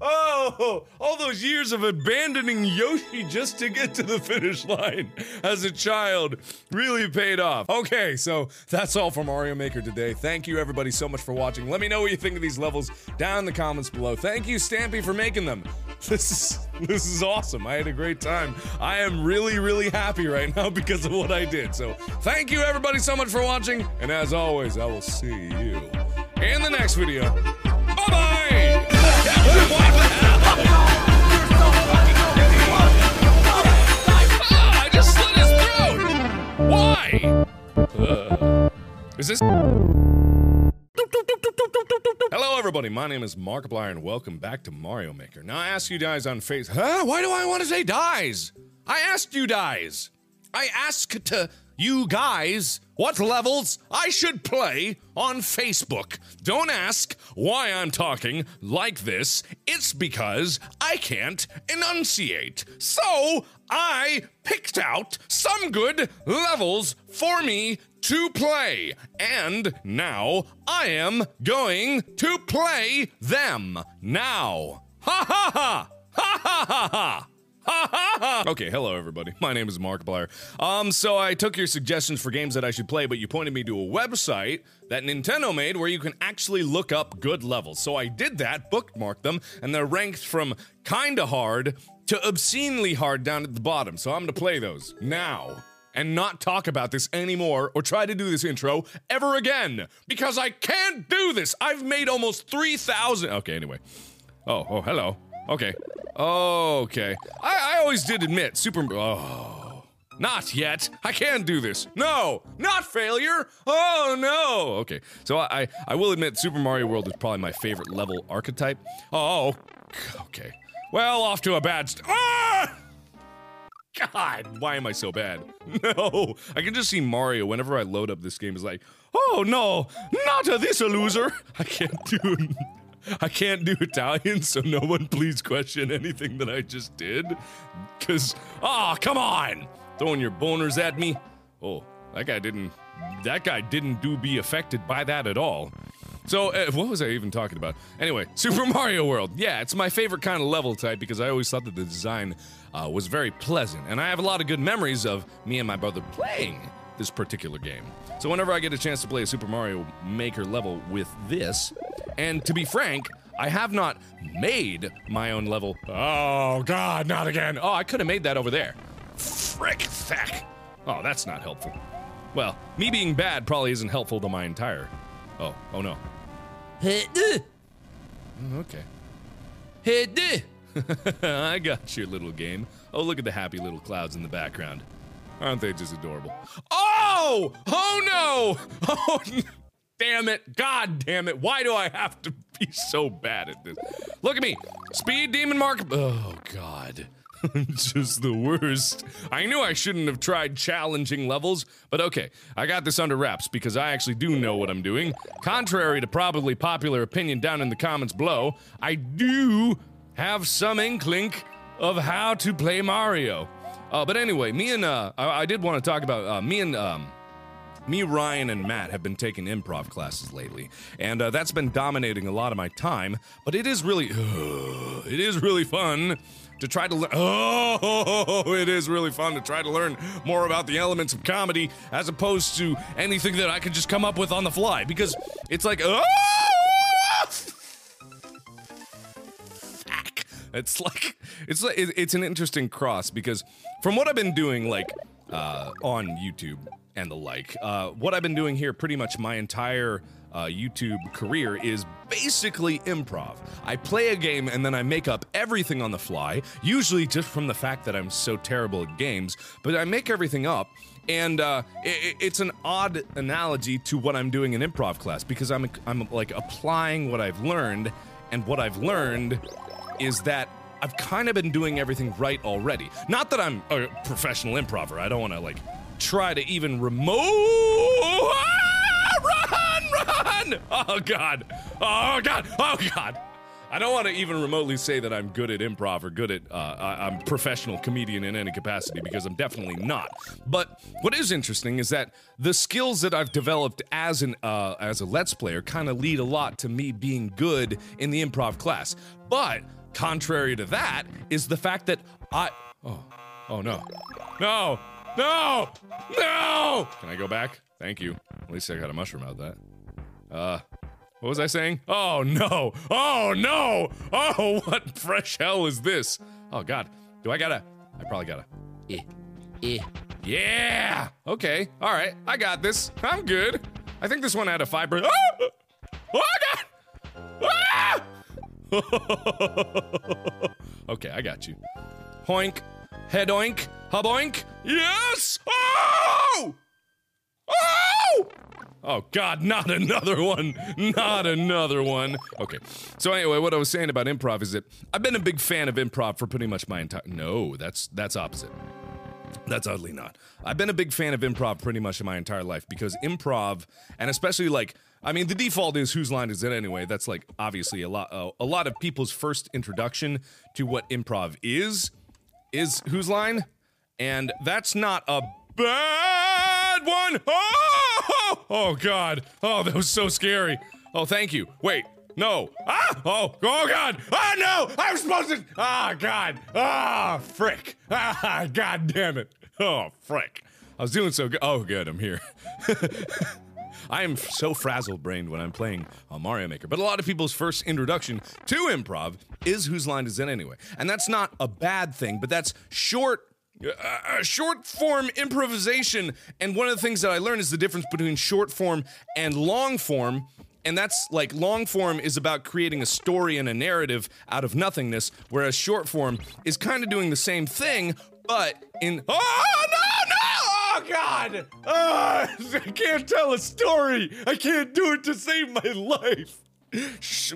Oh, all those years of abandoning Yoshi just to get to the finish line as a child really paid off. Okay, so that's all for Mario Maker today. Thank you everybody so much for watching. Let me know what you think of these levels down in the comments below. Thank you Stampy for making them. This is this is awesome. I had a great time. I am really really happy right now because of what I did. So, thank you everybody so much for watching and as always, I will see you in the next video. Is this. Hello, everybody. My name is Markiplier, and welcome back to Mario Maker. Now, I asked you guys on Face. Huh? Why do I want to say dies? I asked you guys. I asked you guys what levels I should play on Facebook. Don't ask why I'm talking like this. It's because I can't enunciate. So I picked out some good levels for me to play. And now I am going to play them now. Ha ha ha! Ha ha ha ha! Okay, hello everybody. My name is Markiplier. Um, so I took your suggestions for games that I should play, but you pointed me to a website that Nintendo made where you can actually look up good levels. So I did that, bookmarked them, and they're ranked from kinda hard to obscenely hard down at the bottom. So I'm gonna play those now. And not talk about this anymore or try to do this intro ever again. Because I can't do this! I've made almost 3,000. Okay, anyway. Oh, oh, hello. Okay. Okay. I, I always did admit, Super. Oh. Not yet. I can't do this. No! Not failure! Oh no! Okay, so I, I will admit Super Mario World is probably my favorite level archetype. Oh, okay. Well, off to a bad st- Ah! God, why am I so bad? No, I can just see Mario whenever I load up this game is like, oh no, not a this a loser. I can't do I can't do Italian, so no one please question anything that I just did. Cause, ah, oh, come on! Throwing your boners at me? Oh, that guy didn't, that guy didn't do be affected by that at all. So, uh, what was I even talking about? Anyway, Super Mario World. Yeah, it's my favorite kind of level type because I always thought that the design uh, was very pleasant, and I have a lot of good memories of me and my brother playing this particular game. So, whenever I get a chance to play a Super Mario Maker level with this, and to be frank, I have not made my own level. Oh, God, not again. Oh, I could have made that over there. Frick, thack. Oh, that's not helpful. Well, me being bad probably isn't helpful to my entire. Oh, oh no. Mm, okay. I got your little game. Oh, look at the happy little clouds in the background. Aren't they just adorable? Oh! Oh no! Oh, damn it. God damn it. Why do I have to be so bad at this? Look at me. Speed Demon Mark. Oh, God. I'm just the worst. I knew I shouldn't have tried challenging levels, but okay, I got this under wraps because I actually do know what I'm doing. Contrary to probably popular opinion down in the comments below, I do have some inkling of how to play Mario. Uh, but anyway, me and uh, I, I did want to talk about uh, me and um, me, Ryan, and Matt have been taking improv classes lately, and uh, that's been dominating a lot of my time. But it is really, it is really fun to try to learn. Oh, it is really fun to try to learn more about the elements of comedy as opposed to anything that I could just come up with on the fly. Because it's like, oh. It's like, it's like, it's an interesting cross because from what I've been doing, like, uh, on YouTube and the like, uh, what I've been doing here pretty much my entire uh, YouTube career is basically improv. I play a game and then I make up everything on the fly, usually just from the fact that I'm so terrible at games, but I make everything up. And uh, it, it's an odd analogy to what I'm doing in improv class because I'm, I'm like applying what I've learned, and what I've learned is that I've kind of been doing everything right already. Not that I'm a professional improver, I don't want to like try to even remote. Ah, run, run! Oh god! Oh god! Oh god! I don't want to even remotely say that I'm good at improv or good at uh, I- I'm a professional comedian in any capacity because I'm definitely not. But what is interesting is that the skills that I've developed as an uh, as a let's player kind of lead a lot to me being good in the improv class. But contrary to that is the fact that I oh oh no no no no can I go back? Thank you. At least I got a mushroom out of that. Uh, what was I saying? Oh no! Oh no! Oh, what fresh hell is this? Oh god, do I gotta? I probably gotta. Eh, eh. Yeah! Okay, alright, I got this. I'm good. I think this one had a fiber. Oh! Oh god! Ah! okay, I got you. Hoink, head oink, hub oink. Yes! Oh! Oh! Oh god, not another one. Not another one. Okay. So anyway, what I was saying about improv is that I've been a big fan of improv for pretty much my entire No, that's that's opposite. That's oddly not. I've been a big fan of improv pretty much in my entire life because improv, and especially like, I mean, the default is whose line is it anyway? That's like obviously a lot. Uh, a lot of people's first introduction to what improv is is whose line, and that's not a bad one. Oh, oh God! Oh, that was so scary. Oh, thank you. Wait, no. Ah! Oh, oh God! Oh no! I was supposed to. Ah, God! Ah, frick! Ah, God damn it! Oh, frick! I was doing so good. Oh, good, I'm here. I am so frazzled brained when I'm playing uh, Mario Maker. But a lot of people's first introduction to improv is Whose Line Is It Anyway? And that's not a bad thing, but that's short. Uh, short form improvisation, and one of the things that I learned is the difference between short form and long form. And that's like long form is about creating a story and a narrative out of nothingness, whereas short form is kind of doing the same thing, but in. Oh, no, no! Oh, God! Oh, I can't tell a story! I can't do it to save my life!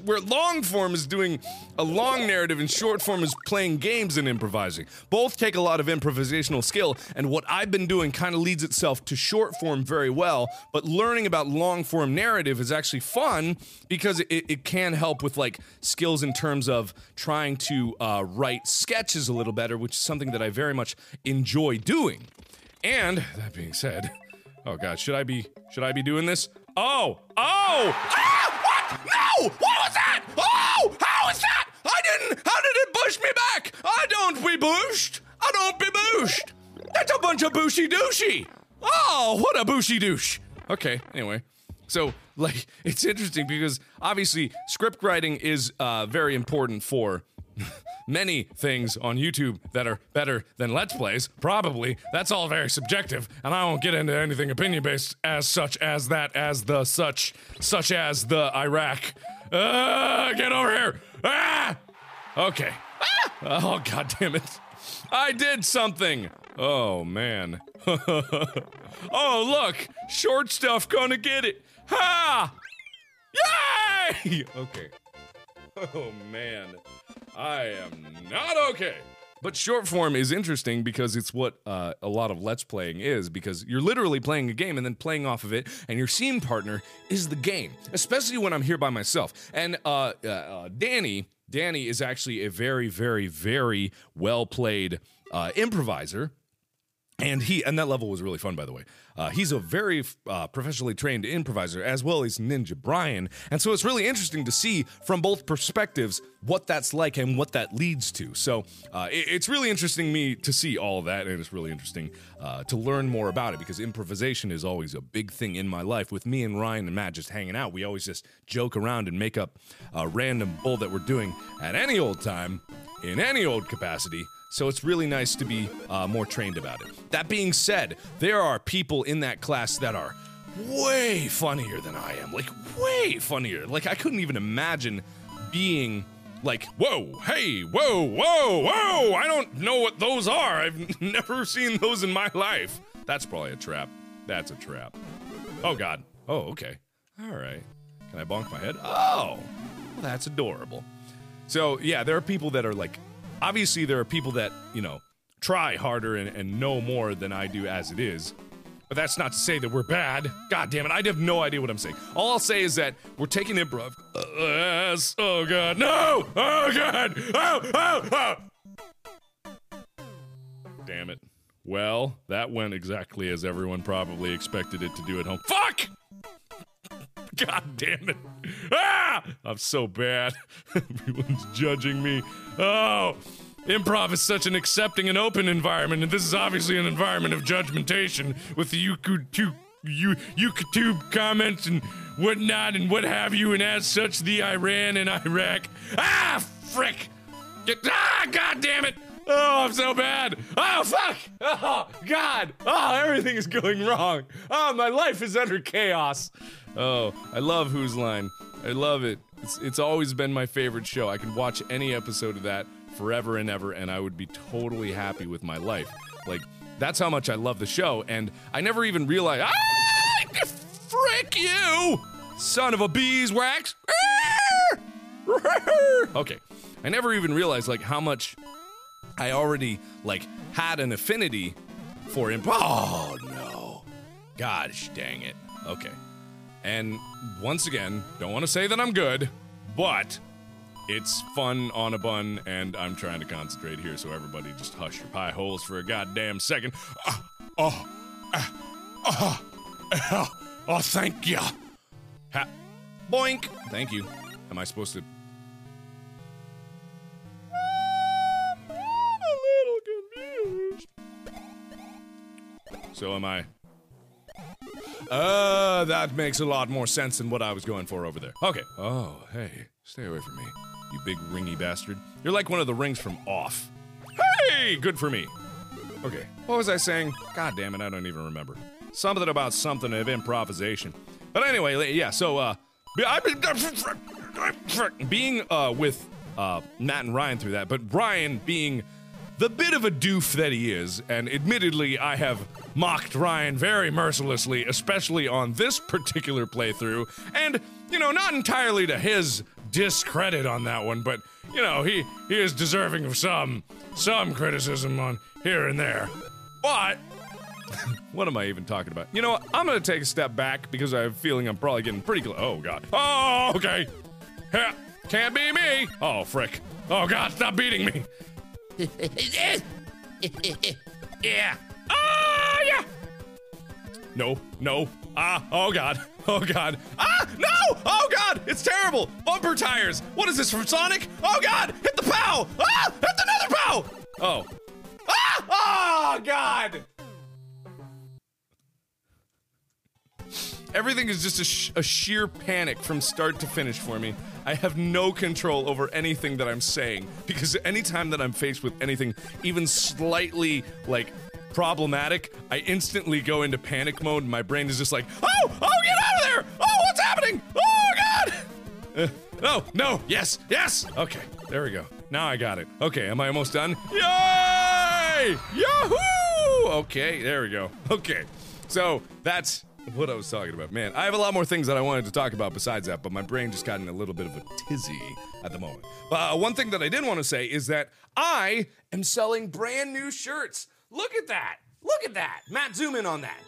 Where long form is doing a long narrative and short form is playing games and improvising. Both take a lot of improvisational skill, and what I've been doing kind of leads itself to short form very well, but learning about long form narrative is actually fun because it, it can help with like skills in terms of trying to uh, write sketches a little better, which is something that I very much enjoy doing. And that being said, oh god, should I be should I be doing this? Oh, oh, ah, what? No, what was that? Oh, how is that? I didn't. How did it push me back? I don't be bushed. I don't be bushed. That's a bunch of bushy douchey. Oh, what a bushy douche. Okay, anyway. So, like, it's interesting because obviously script writing is uh, very important for many things on YouTube that are better than Let's Plays. Probably. That's all very subjective, and I won't get into anything opinion based as such as that, as the such, such as the Iraq. Ah, get over here! Ah! Okay. Ah! Oh, god damn it. I did something! Oh, man. oh, look! Short stuff gonna get it! Ha! Yay! Okay. Oh man, I am not okay. But short form is interesting because it's what uh, a lot of Let's Playing is, because you're literally playing a game and then playing off of it, and your scene partner is the game, especially when I'm here by myself. And uh, uh, uh, Danny, Danny is actually a very, very, very well played uh, improviser. And he and that level was really fun, by the way. Uh, he's a very uh, professionally trained improviser, as well as Ninja Brian, and so it's really interesting to see from both perspectives what that's like and what that leads to. So uh, it- it's really interesting me to see all of that, and it's really interesting uh, to learn more about it because improvisation is always a big thing in my life. With me and Ryan and Matt just hanging out, we always just joke around and make up a random bull that we're doing at any old time in any old capacity. So it's really nice to be uh, more trained about it. That being said, there are people in that class that are way funnier than I am. Like, way funnier. Like, I couldn't even imagine being like, whoa, hey, whoa, whoa, whoa, I don't know what those are. I've never seen those in my life. That's probably a trap. That's a trap. Oh, God. Oh, okay. All right. Can I bonk my head? Oh, well, that's adorable. So yeah, there are people that are like, obviously there are people that you know try harder and, and know more than I do as it is. But that's not to say that we're bad. God damn it, I have no idea what I'm saying. All I'll say is that we're taking improv. Yes. Oh god, no! Oh god! Oh! Oh! Oh! Damn it. Well, that went exactly as everyone probably expected it to do at home. Fuck! God damn it. Ah! I'm so bad. Everyone's judging me. Oh! Improv is such an accepting and open environment, and this is obviously an environment of judgmentation with the YouTube, you, YouTube comments and whatnot and what have you, and as such, the Iran and Iraq. Ah! Frick! Get, ah! God damn it! Oh, I'm so bad. Oh, fuck. Oh, God. Oh, everything is going wrong. Oh, my life is under chaos. Oh, I love Whose Line. I love it. It's, it's always been my favorite show. I can watch any episode of that forever and ever, and I would be totally happy with my life. Like, that's how much I love the show, and I never even realized. Ah! Frick you! Son of a beeswax! okay. I never even realized, like, how much I already like had an affinity for him. Oh no. Gosh dang it. Okay. And once again, don't want to say that I'm good, but it's fun on a bun, and I'm trying to concentrate here, so everybody just hush your pie holes for a goddamn second. Oh, oh, ah, oh, oh, oh, thank you. Ha- boink. Thank you. Am I supposed to? So am I. Uh, that makes a lot more sense than what I was going for over there. Okay. Oh, hey, stay away from me, you big ringy bastard. You're like one of the rings from Off. Hey, good for me. Okay, what was I saying? God damn it, I don't even remember. Something about something of improvisation. But anyway, yeah. So, uh, being uh with uh Matt and Ryan through that, but Ryan being the bit of a doof that he is, and admittedly, I have mocked Ryan very mercilessly, especially on this particular playthrough, and, you know, not entirely to his discredit on that one, but, you know, he, he is deserving of some, some criticism on here and there. But, what am I even talking about? You know what? I'm gonna take a step back because I have a feeling I'm probably getting pretty close. Oh, God. Oh, okay. Heh, Can't be me. Oh, frick. Oh, God, stop beating me. yeah. Ah, yeah. No, no. Ah, oh god. Oh god. Ah, no! Oh god! It's terrible! Bumper tires! What is this from Sonic? Oh god! Hit the pow! Ah! Hit another pow! Oh. Ah! Oh god! Everything is just a, sh- a sheer panic from start to finish for me. I have no control over anything that I'm saying because anytime that I'm faced with anything even slightly like problematic, I instantly go into panic mode. And my brain is just like, "Oh, oh, get out of there! Oh, what's happening? Oh God!" Uh, no, no, yes, yes. Okay, there we go. Now I got it. Okay, am I almost done? Yay! Yahoo! Okay, there we go. Okay, so that's what I was talking about. Man, I have a lot more things that I wanted to talk about besides that, but my brain just got in a little bit of a tizzy at the moment. But uh, one thing that I did want to say is that I am selling brand new shirts. Look at that. Look at that. Matt, zoom in on that.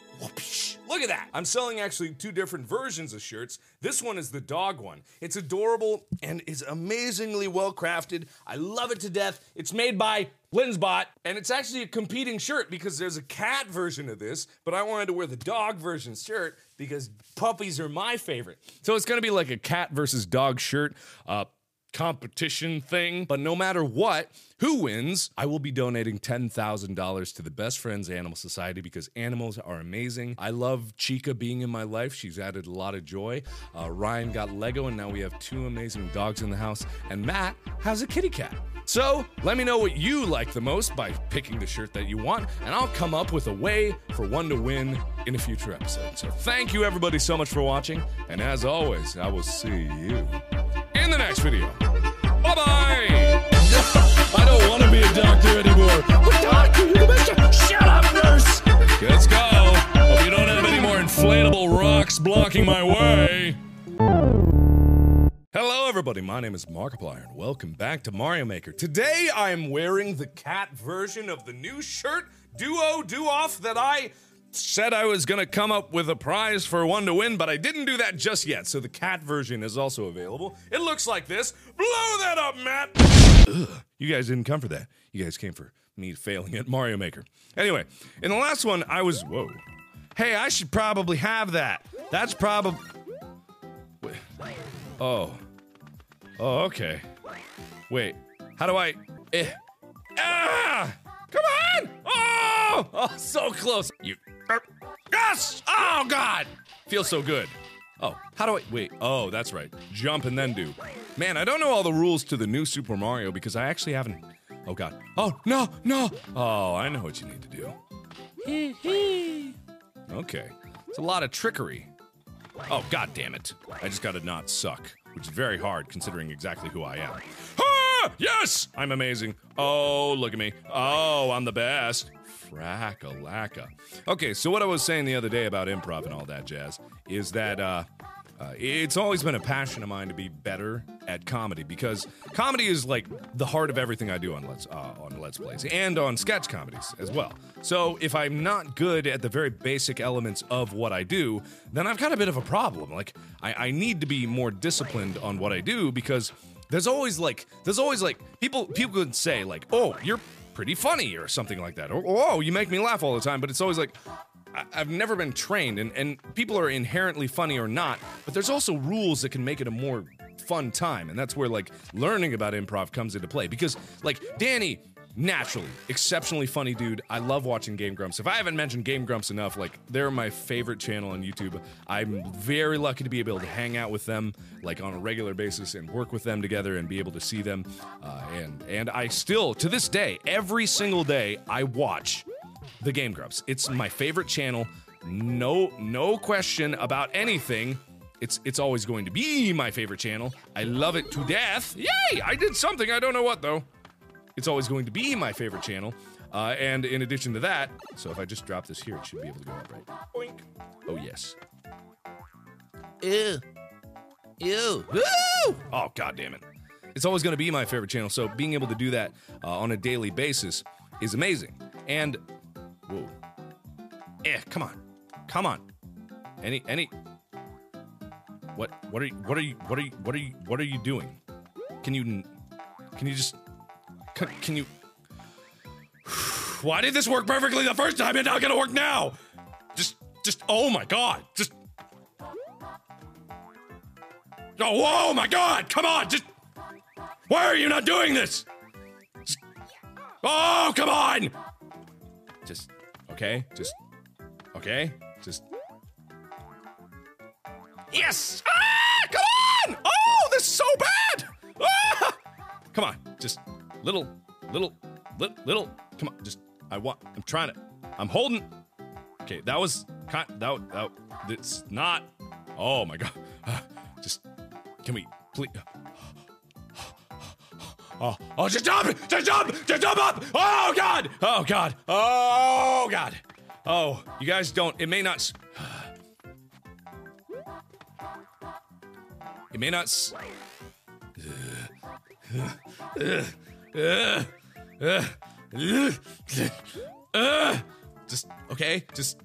Look at that. I'm selling actually two different versions of shirts. This one is the dog one. It's adorable and is amazingly well crafted. I love it to death. It's made by Linsbot, and it's actually a competing shirt because there's a cat version of this, but I wanted to wear the dog version shirt because puppies are my favorite. So it's gonna be like a cat versus dog shirt. Uh, competition thing. But no matter what, who wins, I will be donating $10,000 to the Best Friends Animal Society because animals are amazing. I love Chica being in my life. She's added a lot of joy. Uh, Ryan got Lego, and now we have two amazing dogs in the house. And Matt has a kitty cat. So let me know what you like the most by picking the shirt that you want, and I'll come up with a way for one to win in a future episode. So thank you everybody so much for watching, and as always, I will see you in the next video. Bye bye! I don't want to be a doctor anymore. Doctor, you're the best. Shut up, nurse. Let's go! Hope you don't have any more inflatable rocks blocking my way. Hello, everybody. My name is Markiplier, and welcome back to Mario Maker. Today, I am wearing the cat version of the new shirt duo do off that I said I was gonna come up with a prize for one to win, but I didn't do that just yet. So the cat version is also available. It looks like this. Blow that up, Matt. Ugh, you guys didn't come for that. You guys came for me failing at Mario Maker. Anyway, in the last one, I was whoa. Hey, I should probably have that. That's probably. Oh. Oh, okay. Wait. How do I? Eh. Ah! Come on! Oh! Oh, so close. You. Yes! Oh God! Feels so good. Oh, how do I wait? Oh, that's right. Jump and then do. Man, I don't know all the rules to the new Super Mario because I actually haven't. Oh God. Oh no, no. Oh, I know what you need to do. Okay. It's a lot of trickery. Oh, god damn it. I just gotta not suck, which is very hard considering exactly who I am. Ah! Yes! I'm amazing. Oh, look at me. Oh, I'm the best. Frackalacka. Okay, so what I was saying the other day about improv and all that jazz is that uh, uh, it's always been a passion of mine to be better at comedy because comedy is like the heart of everything I do on Let's uh, on Let's Plays and on sketch comedies as well. So if I'm not good at the very basic elements of what I do, then I've got a bit of a problem. Like I, I need to be more disciplined on what I do because there's always like there's always like people people could say like oh you're pretty funny or something like that or oh you make me laugh all the time, but it's always like I- I've never been trained, and, and people are inherently funny or not, but there's also rules that can make it a more fun time, and that's where like learning about improv comes into play. Because like Danny, naturally exceptionally funny dude. I love watching Game Grumps. If I haven't mentioned Game Grumps enough, like they're my favorite channel on YouTube. I'm very lucky to be able to hang out with them like on a regular basis and work with them together and be able to see them. Uh, and and I still to this day, every single day, I watch the Game Grumps. It's my favorite channel. No no question about anything. It's it's always going to be my favorite channel. I love it to death. Yay! I did something. I don't know what though. It's always going to be my favorite channel. Uh, and in addition to that, so if I just drop this here, it should be able to go up, right? Boink. Oh yes. Ew. Ew. Woo! Oh god damn it. It's always going to be my favorite channel. So being able to do that uh, on a daily basis is amazing. And whoa. Eh, come on. Come on. Any any What what are you what are you what are you what are you what are you doing? Can you can you just can, you Why did this work perfectly the first time and not gonna work now? Just just oh my god. Just Oh, oh my god, come on, just Why are you not doing this? Just, oh, come on! Just okay, just okay, just Yes! Ah! Come on! Oh, this is so bad! Ah! Come on, just little, little, little, little. Come on, just I want. I'm trying to. I'm holding. Okay, that was kind. That that. It's not. Oh my god. Just can we please? Oh, oh, just jump! Just jump! Just jump up! Oh god! Oh god! Oh god! Oh, you guys don't. It may not. It may not. Uh, just okay, just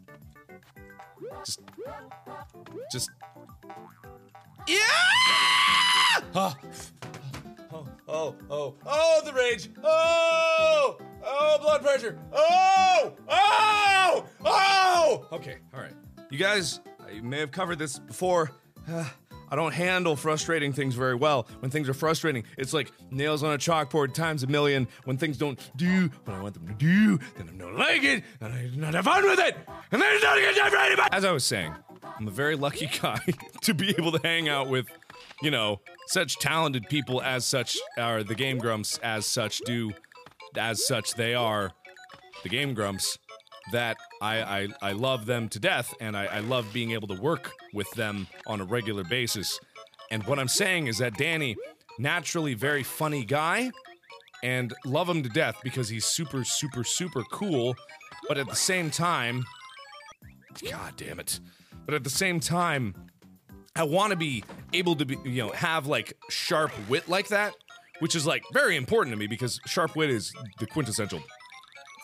just just Yeah! Oh, oh, oh, oh, oh, the rage. Oh! Oh, blood pressure. Oh! Oh! Oh! Okay, all right. You guys, I may have covered this before. Uh, I don't handle frustrating things very well. When things are frustrating, it's like nails on a chalkboard times a million. When things don't do what I want them to do, then I don't like it, and I not have fun with it, and then it's not a good time for anybody. As I was saying, I'm a very lucky guy to be able to hang out with, you know, such talented people as such are the Game Grumps as such do, as such they are the Game Grumps that I, I, I love them to death and I, I love being able to work with them on a regular basis. And what I'm saying is that Danny, naturally very funny guy, and love him to death because he's super, super, super cool, but at the same time, God damn it. But at the same time, I want to be able to be, you know, have like sharp wit like that, which is like very important to me because sharp wit is the quintessential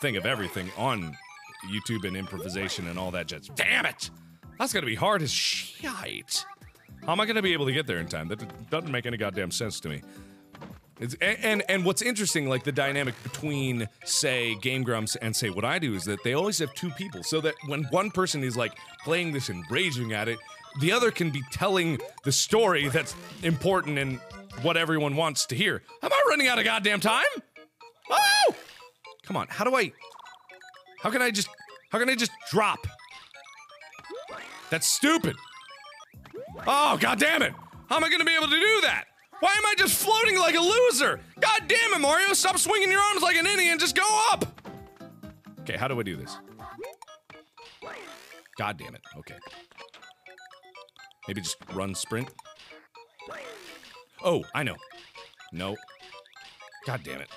thing of everything on YouTube and improvisation and all that jazz. Damn it! That's gonna be hard as shit. How am I gonna be able to get there in time? That doesn't make any goddamn sense to me. It's, and, and what's interesting, like the dynamic between say Game Grumps and say what I do is that they always have two people, so that when one person is like playing this and raging at it, the other can be telling the story that's important and what everyone wants to hear. Am I running out of goddamn time? Oh! Come on, how do I? How can I just? How can I just drop? That's stupid. Oh god damn it! How am I gonna be able to do that? Why am I just floating like a loser? God damn it, Mario! Stop swinging your arms like an idiot and just go up. Okay, how do I do this? God damn it. Okay. Maybe just run sprint. Oh, I know. No. God damn it.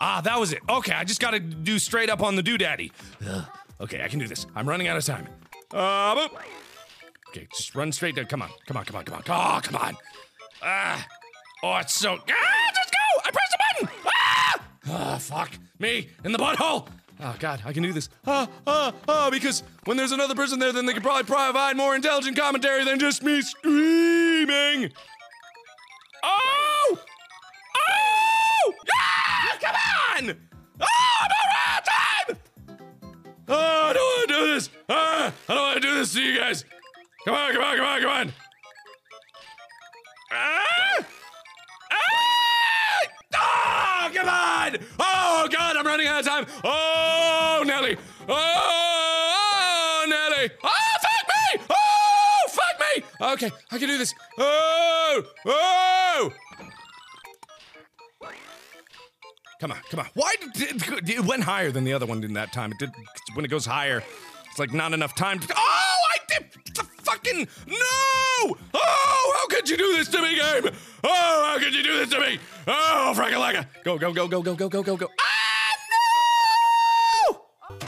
Ah, that was it. Okay, I just gotta do straight up on the doodaddy. Ugh. Okay, I can do this. I'm running out of time. Uh, boop. Okay, just run straight down. Come on, come on, come on, come on. Oh, come on. Ah. Oh, it's so. Ah, just go! I pressed the button! Ah! Ah, fuck. Me in the butthole! Oh, God, I can do this. Ah, ah, ah, because when there's another person there, then they could probably provide more intelligent commentary than just me screaming. Oh! Come! Oh, I'm out of time! Oh, I don't want to do this. Ah, I don't want to do this to you guys. Come on, come on, come on, come on. Ah! Ah! Oh, come on! Oh, God, I'm running out of time. Oh, Nelly. Oh, Nelly. Oh, fuck me! Oh, fuck me! Okay, I can do this. Oh, oh! Come on, come on. Why did it, went higher than the other one in that time? It did when it goes higher. It's like not enough time. To, oh, I did the fucking no! Oh, how could you do this to me, game? Oh, how could you do this to me? Oh, frackalaka! Go, go, go, go, go, go, go, go, go! Ah, no!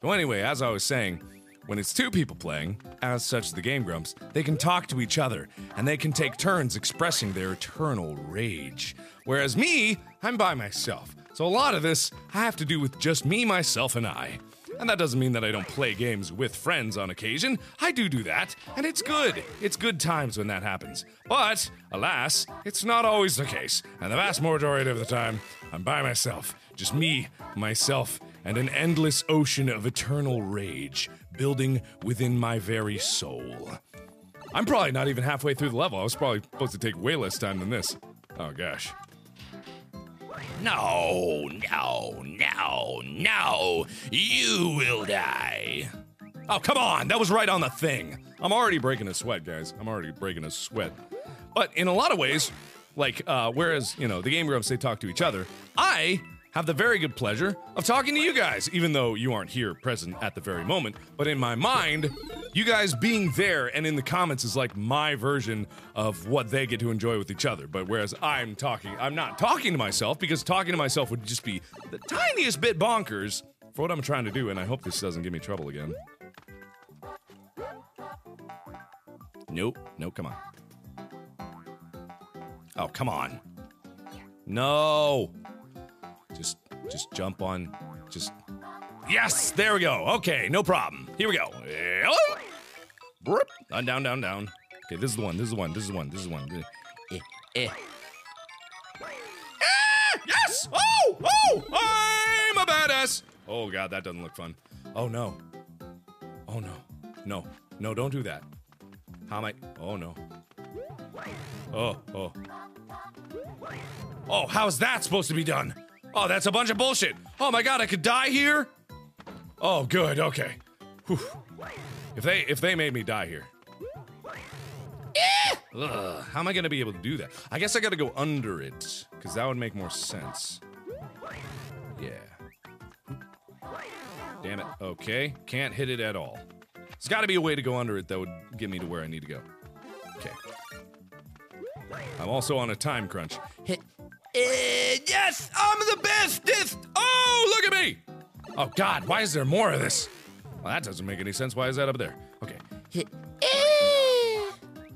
So anyway, as I was saying, when it's two people playing, as such the Game Grumps, they can talk to each other and they can take turns expressing their eternal rage. Whereas me, I'm by myself. So a lot of this I have to do with just me, myself, and I. And that doesn't mean that I don't play games with friends on occasion. I do do that, and it's good. It's good times when that happens. But, alas, it's not always the case. And the vast majority of the time, I'm by myself. Just me, myself, and an endless ocean of eternal rage building within my very soul. I'm probably not even halfway through the level. I was probably supposed to take way less time than this. Oh gosh. No, no, no, no. You will die. Oh, come on. That was right on the thing. I'm already breaking a sweat, guys. I'm already breaking a sweat. But in a lot of ways, like, uh, whereas, you know, the Game Grumps, they talk to each other, I have the very good pleasure of talking to you guys, even though you aren't here present at the very moment. But in my mind, you guys being there and in the comments is like my version of what they get to enjoy with each other. But whereas I'm talking, I'm not talking to myself because talking to myself would just be the tiniest bit bonkers for what I'm trying to do. And I hope this doesn't give me trouble again. Nope. Nope. Come on. Oh, come on. No. Just jump on just Yes, there we go. Okay, no problem. Here we go. Hello? Down, down, down. Okay, this is the one. This is the one. This is the one. This is the one. Eh, eh. Ah, yes! Oh! Oh! I'm a badass! Oh god, that doesn't look fun. Oh no. Oh no. No. No, don't do that. How am I? Oh no. Oh, oh. Oh, how's that supposed to be done? Oh, that's a bunch of bullshit. Oh my god, I could die here? Oh, good, okay. Whew. If they if they made me die here. Eh! Ugh, how am I gonna be able to do that? I guess I gotta go under it, because that would make more sense. Yeah. Damn it. Okay. Can't hit it at all. There's gotta be a way to go under it that would get me to where I need to go. Okay. I'm also on a time crunch. Uh, yes, I'm the bestest. Oh, look at me. Oh God, why is there more of this? Well, that doesn't make any sense. Why is that up there? Okay. Eh.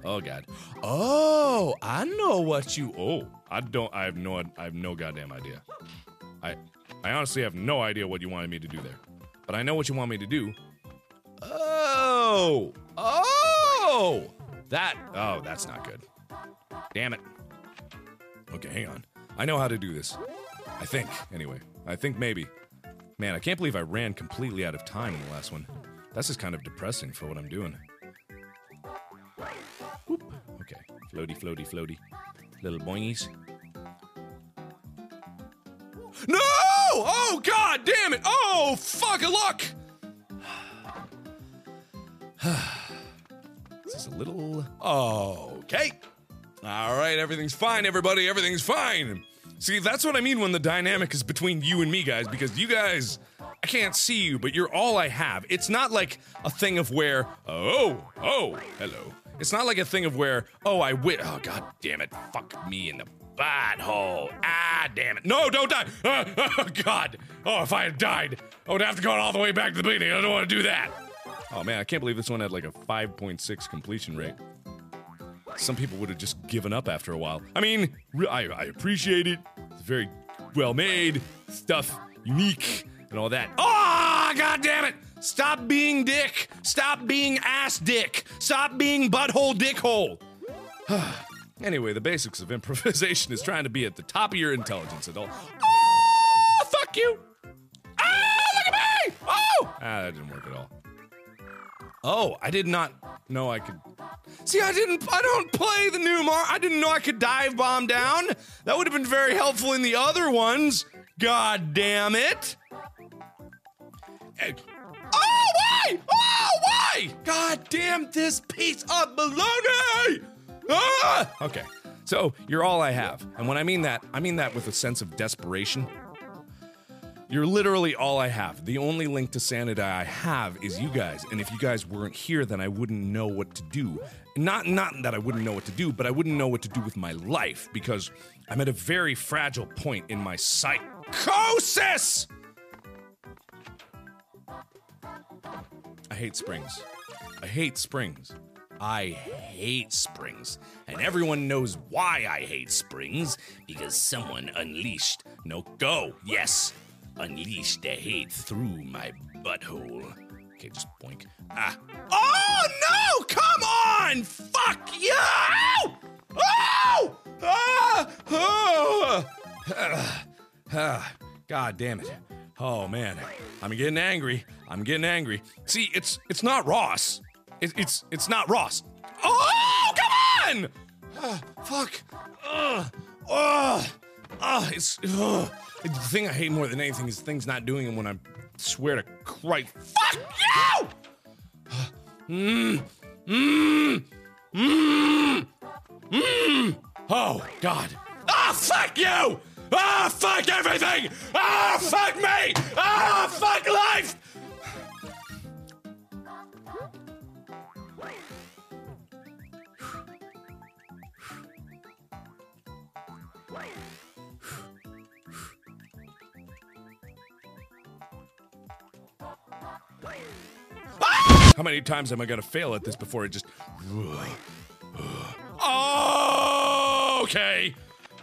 Oh God. Oh, I know what you. Oh, I don't. I have no. I have no goddamn idea. I. I honestly have no idea what you wanted me to do there, but I know what you want me to do. Oh. Oh. That. Oh, that's not good. Damn it. Okay, hang on. I know how to do this. I think, anyway. I think maybe. Man, I can't believe I ran completely out of time in the last one. That's just kind of depressing for what I'm doing. Whoop. Okay. Floaty, floaty, floaty. Little boingies. No! Oh, god damn it! Oh, fuck a luck! this is a little. Okay. All right, everything's fine, everybody. Everything's fine. See, that's what I mean when the dynamic is between you and me, guys, because you guys, I can't see you, but you're all I have. It's not like a thing of where, oh, oh, hello. It's not like a thing of where, oh, I win. Oh, god damn it. Fuck me in the butthole. Ah, damn it. No, don't die. Ah, oh, god. Oh, if I had died, I would have to go all the way back to the beginning. I don't want to do that. Oh, man, I can't believe this one had like a 5.6 completion rate some people would have just given up after a while. I mean, I, I appreciate it. It's very well made, stuff unique, and all that. Oh, god damn it! Stop being dick! Stop being ass dick! Stop being butthole dickhole! anyway, the basics of improvisation is trying to be at the top of your intelligence all. Oh, fuck you! Ah, look at me! Oh! Ah, that didn't work at all. Oh, I did not know I could. See, I didn't. I don't play the new Mar. I didn't know I could dive bomb down. That would have been very helpful in the other ones. God damn it! Oh, why? Oh, why? God damn this piece of baloney! Ah! Okay, so you're all I have, and when I mean that, I mean that with a sense of desperation. You're literally all I have. The only link to sanity I have is you guys. And if you guys weren't here, then I wouldn't know what to do. Not not that I wouldn't know what to do, but I wouldn't know what to do with my life because I'm at a very fragile point in my psychosis. I hate springs. I hate springs. I hate springs. And everyone knows why I hate springs because someone unleashed, no, go, yes, unleashed the hate through my butthole. Okay, just boink. Ah. Oh no! Come on! Fuck you! Oh! Ah! Oh! God damn it. Oh man, I'm getting angry. I'm getting angry. See, it's it's not Ross. It, it's it's not Ross. Oh, come on! Ah, fuck. Ugh. Ugh. Ah, it's ugh. the thing I hate more than anything is things not doing them when I swear to Christ. Fuck you! Mmm. Mmm. Mmm. Mmm. Oh God. Ah, fuck you! Ah, fuck everything! Ah, fuck me! Ah, fuck life! How many times am I gonna fail at this before it just. Okay!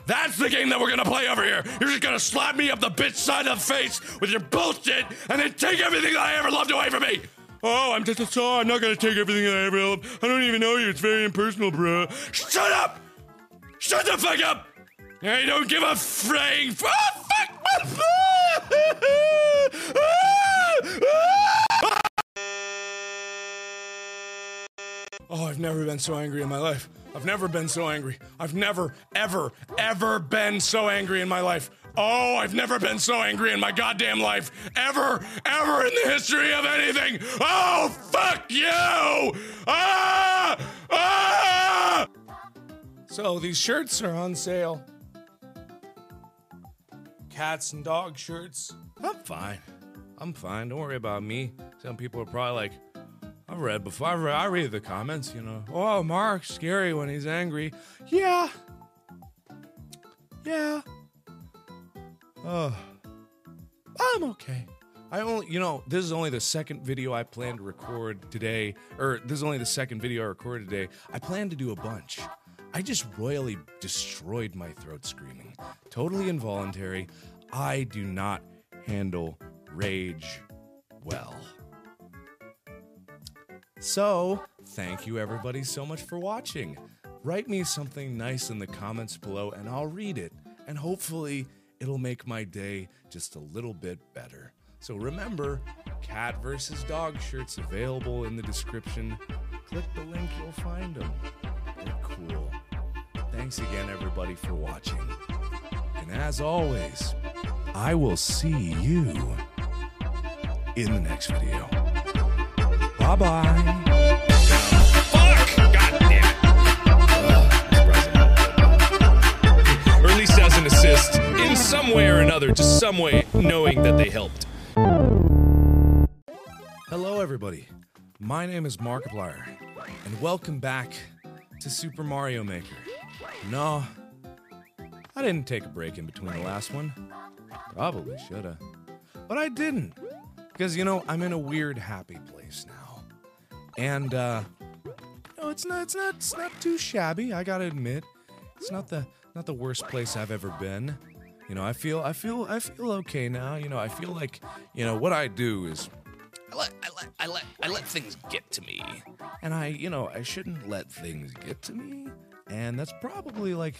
That's the game that we're gonna play over here! You're just gonna slap me up the bitch side of the face with your bullshit and then take everything that I ever loved away from me! Oh, I'm just a saw. I'm not gonna take everything that I ever loved. I don't even know you. It's very impersonal, bro. Shut up! Shut the fuck up! I don't give a fraying. Oh, fuck! Oh, I've never been so angry in my life. I've never been so angry. I've never, ever, ever been so angry in my life. Oh, I've never been so angry in my goddamn life. Ever, ever in the history of anything. Oh, fuck you! Ah! Ah! So these shirts are on sale. Cats and dog shirts. I'm fine. I'm fine. Don't worry about me. Some people are probably like, I've read before. I read, I read the comments, you know. Oh, Mark's scary when he's angry. Yeah. Yeah. Oh. I'm okay. I only, you know, this is only the second video I plan to record today, or this is only the second video I recorded today. I plan to do a bunch. I just royally destroyed my throat screaming. Totally involuntary. I do not handle rage well. So, thank you everybody so much for watching. Write me something nice in the comments below and I'll read it. And hopefully, it'll make my day just a little bit better. So remember, cat versus dog shirts available in the description. Click the link, you'll find them. They're cool. Thanks again, everybody, for watching. And as always, I will see you in the next video. Bye bye. Assist, in some way or another, just some way, knowing that they helped. Hello, everybody. My name is Markiplier, and welcome back to Super Mario Maker. No, I didn't take a break in between the last one. Probably shoulda. But I didn't. Because, you know, I'm in a weird happy place now. And, uh, no, it's not, it's not, it's not too shabby, I gotta admit. It's not the, not the worst place I've ever been. You know, I feel, I feel, I feel okay now. You know, I feel like, you know, what I do is I let, I let, I let, I let things get to me. And I, you know, I shouldn't let things get to me. And that's probably like,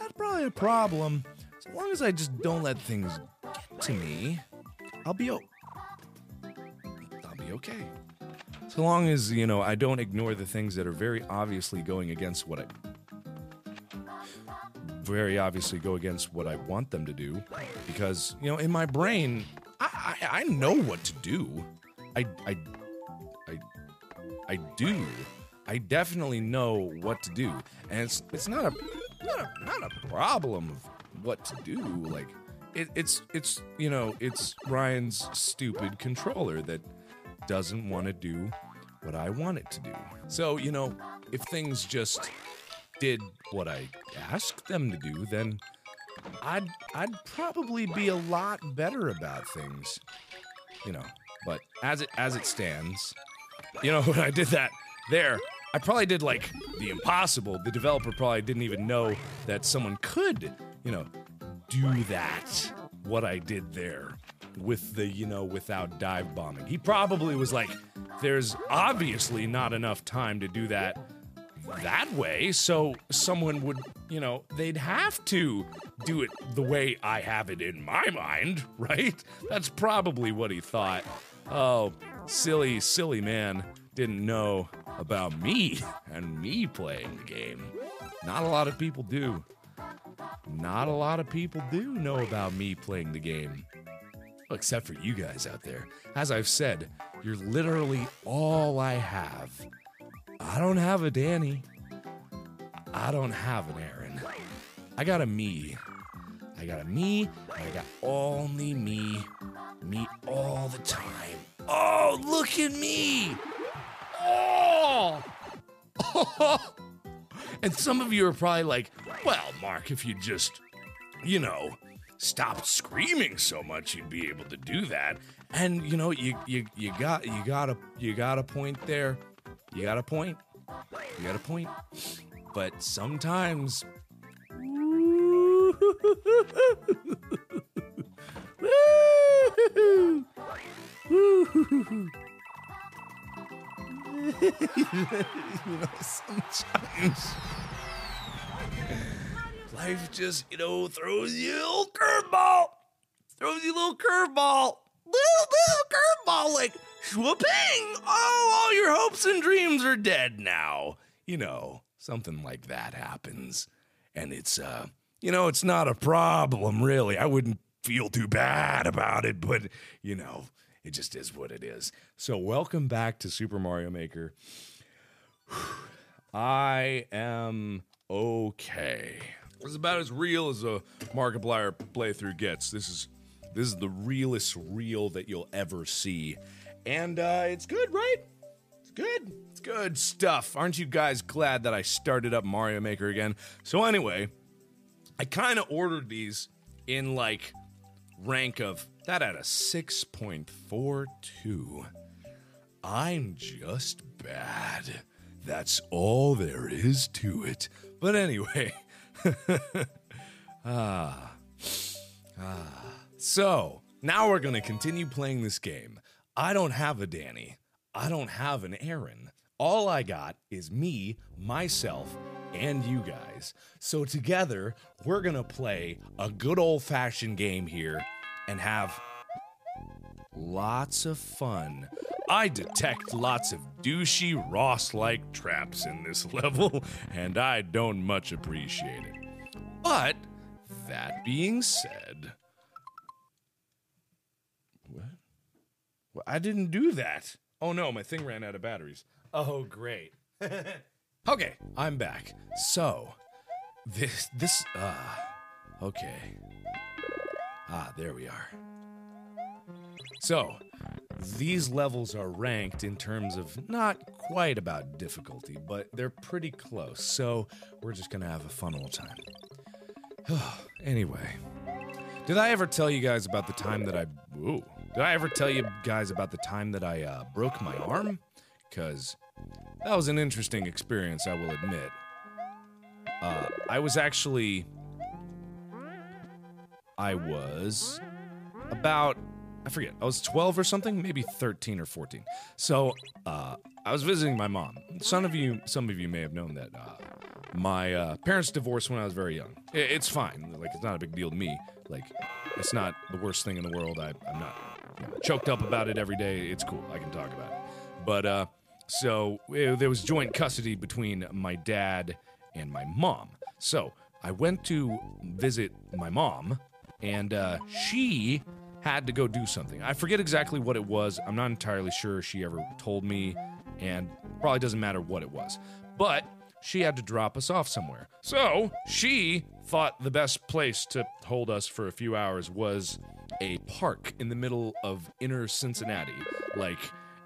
that's probably a problem. As long as I just don't let things get to me, I'll be, o- I'll be okay. So long as, you know, I don't ignore the things that are very obviously going against what I very obviously go against what I want them to do because, you know, in my brain, I, I, I know what to do. I, I, I, I do. I definitely know what to do, and it's it's not a not a, not a problem of what to do. Like it, it's it's you know it's Ryan's stupid controller that doesn't want to do what I want it to do. So you know if things just did what I asked them to do, then I'd I'd probably be a lot better about things. You know, but as it as it stands, you know when I did that there, I probably did like the impossible. The developer probably didn't even know that someone could, you know, do that. What I did there with the, you know, without dive bombing. He probably was like, there's obviously not enough time to do that that way, so someone would, you know, they'd have to do it the way I have it in my mind, right? That's probably what he thought. Oh, silly, silly man didn't know about me and me playing the game. Not a lot of people do. Not a lot of people do know about me playing the game. Except for you guys out there. As I've said, you're literally all I have. I don't have a Danny. I don't have an Arin. I got a me. I got a me, I got only me. Me all the time. Oh, look at me! Oh! and some of you are probably like, well, Mark, if you just, you know, stopped screaming so much, you'd be able to do that. And you know, you you you got you got a you got a point there. You got a point. You got a point. But sometimes you know, sometimes life just, you know, throws you a little curveball. Throws you a little curveball. Little, little curveball, like, swooping. Oh, all your hopes and dreams are dead now. You know, something like that happens. And it's, uh, you know, it's not a problem, really. I wouldn't feel too bad about it, but, you know, it just is what it is. So, welcome back to Super Mario Maker. I am okay. Is about as real as a Markiplier playthrough gets. This is this is the realest reel that you'll ever see, and uh, it's good, right? It's good. It's good stuff. Aren't you guys glad that I started up Mario Maker again? So anyway, I kind of ordered these in like rank of that at a 6.42. I'm just bad. That's all there is to it. But anyway, ah, ah. So now we're gonna continue playing this game. I don't have a Danny. I don't have an Arin. All I got is me, myself, and you guys. So together, we're gonna play a good old fashioned game here and have lots of fun. I detect lots of douchey Ross like traps in this level, and I don't much appreciate it. But, that being said. What? Well, I didn't do that. Oh no, my thing ran out of batteries. Oh, great. okay, I'm back. So, this, this, uh, okay. Ah, there we are. So, these levels are ranked in terms of not quite about difficulty, but they're pretty close. So, we're just gonna have a fun old time. anyway, did I ever tell you guys about the time that I. Ooh. Did I ever tell you guys about the time that I uh, broke my arm? Because that was an interesting experience, I will admit. Uh, I was actually. I was about I forget. I was 12 or something, maybe 13 or 14. So uh, I was visiting my mom. Some of you, some of you may have known that uh, my uh, parents divorced when I was very young. I- it's fine. Like it's not a big deal to me. Like it's not the worst thing in the world. I, I'm not you know, choked up about it every day. It's cool. I can talk about it. But uh, So uh, there was joint custody between my dad and my mom. So I went to visit my mom, and uh, she had to go do something. I forget exactly what it was. I'm not entirely sure she ever told me, and probably doesn't matter what it was. But she had to drop us off somewhere. So she thought the best place to hold us for a few hours was a park in the middle of inner Cincinnati. Like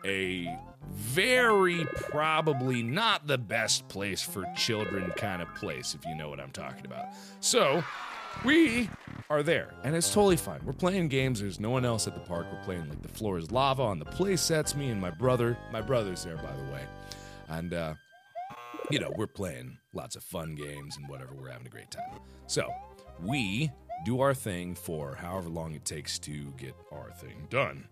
a very probably not the best place for children kind of place, if you know what I'm talking about. So we are there, and it's totally fine. We're playing games. There's no one else at the park. We're playing like the floor is lava on the play sets. Me and my brother. My brother's there, by the way, and uh, you know we're playing lots of fun games and whatever. We're having a great time. So we do our thing for however long it takes to get our thing done.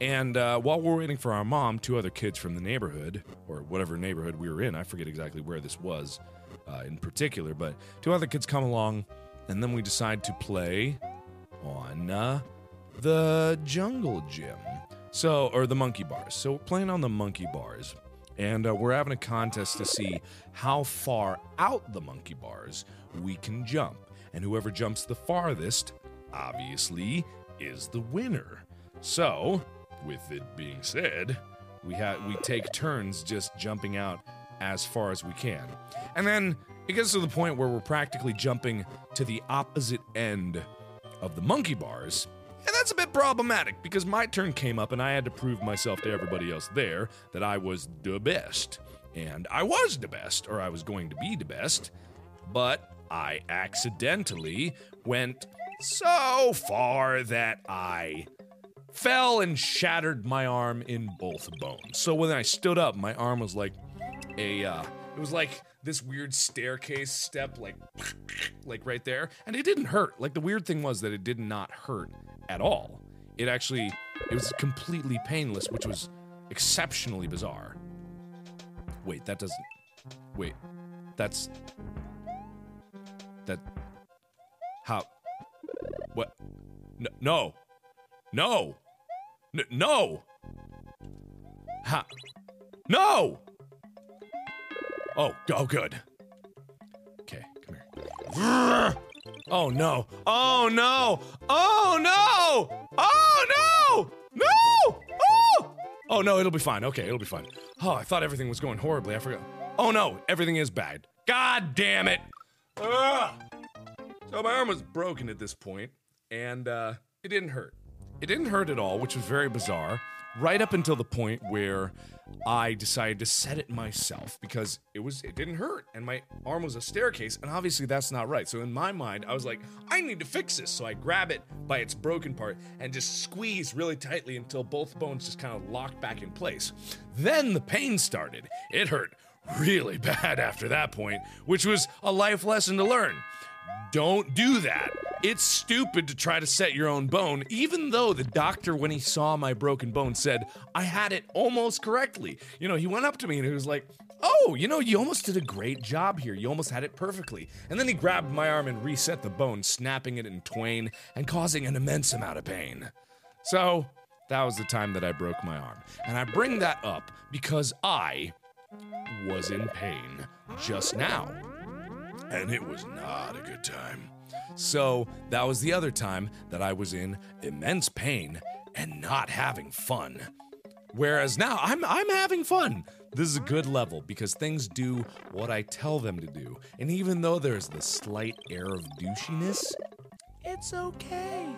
And uh, while we're waiting for our mom, two other kids from the neighborhood, or whatever neighborhood we were in, I forget exactly where this was uh, in particular, but two other kids come along, and then we decide to play on uh, the jungle gym. So, or the monkey bars. So, we're playing on the monkey bars, and uh, we're having a contest to see how far out the monkey bars we can jump. And whoever jumps the farthest, obviously, is the winner. So, with it being said, we ha- we take turns just jumping out as far as we can. And then it gets to the point where we're practically jumping to the opposite end of the monkey bars. And that's a bit problematic because my turn came up and I had to prove myself to everybody else there that I was the best. And I was the best, or I was going to be the best, but I accidentally went so far that I fell and shattered my arm in both bones. So when I stood up, my arm was like a uh, it was like this weird staircase step like like right there and it didn't hurt. Like the weird thing was that it did not hurt at all. It actually it was completely painless, which was exceptionally bizarre. Wait, that doesn't Wait. That's that how what no no no no no oh oh good. Okay come here. Oh no. Oh no. Oh no. Oh no. No. Oh. Oh no it'll be fine. Okay it'll be fine. Oh i thought everything was going horribly. I forgot. Oh no. Everything is bad. God damn it. Ugh. So my arm was broken at this point, and uh, it didn't hurt. It didn't hurt at all, which was very bizarre. Right up until the point where I decided to set it myself because it was it didn't hurt, and my arm was a staircase, and obviously that's not right. So in my mind, I was like, I need to fix this. So I grab it by its broken part and just squeeze really tightly until both bones just kind of locked back in place. Then the pain started. It hurt really bad after that point, which was a life lesson to learn. Don't do that. It's stupid to try to set your own bone, even though the doctor, when he saw my broken bone, said I had it almost correctly. You know, he went up to me and he was like, Oh, you know, you almost did a great job here. You almost had it perfectly. And then he grabbed my arm and reset the bone, snapping it in twain and causing an immense amount of pain. So, that was the time that I broke my arm. And I bring that up because I was in pain just now. And it was not a good time. So that was the other time that I was in immense pain and not having fun. Whereas now I'm I'm having fun. This is a good level because things do what I tell them to do. And even though there's the slight air of douchiness, it's okay.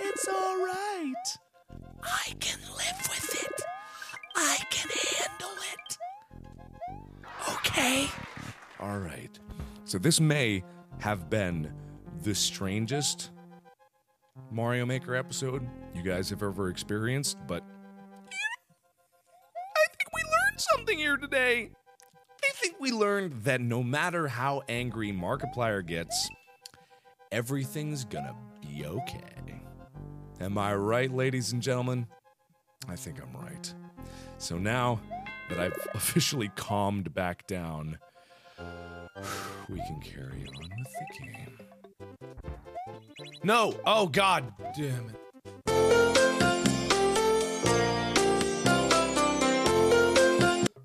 It's all right. I can live with it. I can handle it. Okay. All right. So this may have been the strangest Mario Maker episode you guys have ever experienced, but I think we learned something here today. I think we learned that no matter how angry Markiplier gets, everything's gonna be okay. Am I right, ladies and gentlemen? I think I'm right. So now that I've officially calmed back down, we can carry on with the game. No! Oh, god damn it.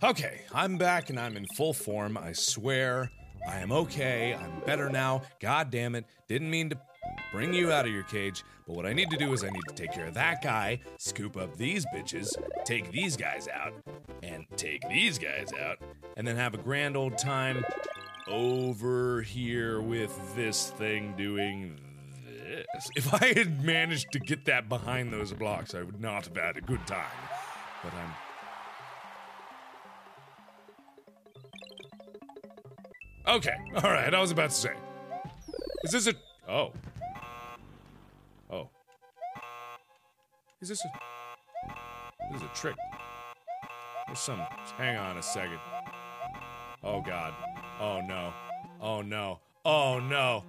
Okay, I'm back and I'm in full form. I swear. I am okay. I'm better now. God damn it. Didn't mean to bring you out of your cage, but what I need to do is I need to take care of that guy, scoop up these bitches, take these guys out, and take these guys out, and then have a grand old time over here with this thing doing this. If I had managed to get that behind those blocks, I would not have had a good time. But I'm Okay, alright, I was about to say. Is this a. Oh. Oh. Is this a. This is a trick. There's some. Hang on a second. Oh god. Oh no. Oh no. Oh no.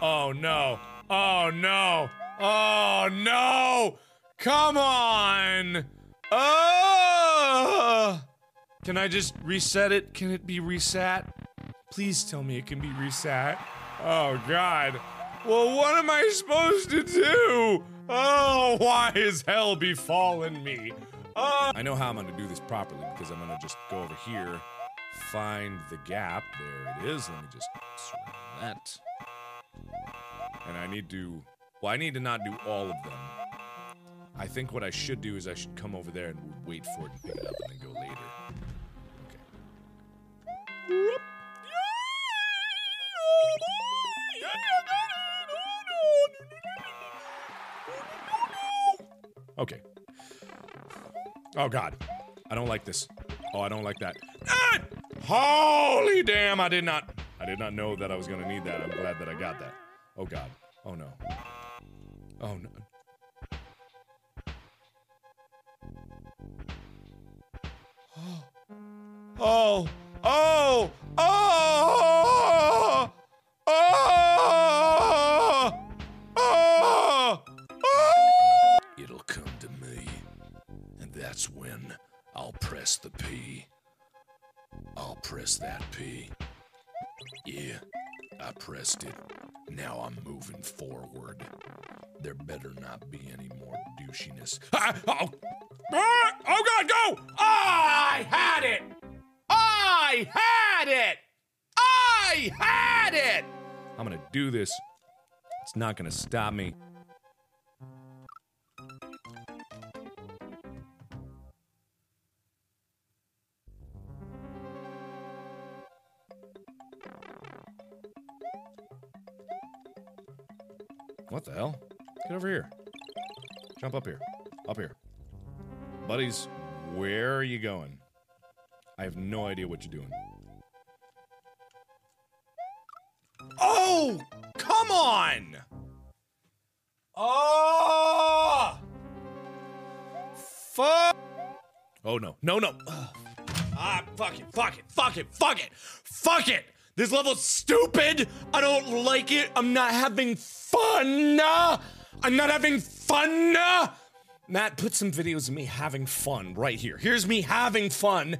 Oh no. Oh no. Oh no! Come on! Oh! Can I just reset it? Can it be reset? Please tell me it can be reset. Oh god. Well, what am I supposed to do? Oh, why is hell befallen me? Oh. I know how I'm gonna do this properly because I'm gonna just go over here, find the gap. There it is. Let me just surround that. And I need to. Well, I need to not do all of them. I think what I should do is I should come over there and wait for it to pick it up and then go later. Okay. Okay. Oh god. I don't like this. Oh, I don't like that. Ah! Holy damn, I did not I did not know that I was to need that. I'm glad that I got that. Oh god. Oh no. Oh no. Oh. Oh. Oh. Oh. Oh. Oh. It'll come to me, and that's when I'll press the P. I'll press that P. Yeah, I pressed it. Now I'm moving forward. There better not be any more douchiness. Ah, oh. Ah, oh god, go! I had it! I had it! I had it! I'm gonna do this. It's not gonna stop me. What the hell? Get over here. Jump up here. Up here. Buddies, where are you going? I have no idea what you're doing. Oh! Come on! Oh! Fuck! Oh no. No, no. Ugh. Ah, fuck it, fuck it, fuck it, fuck it, fuck it! This level's stupid! I don't like it! I'm not having fun! I'm not having fun! Matt, put some videos of me having fun right here. Here's me having fun.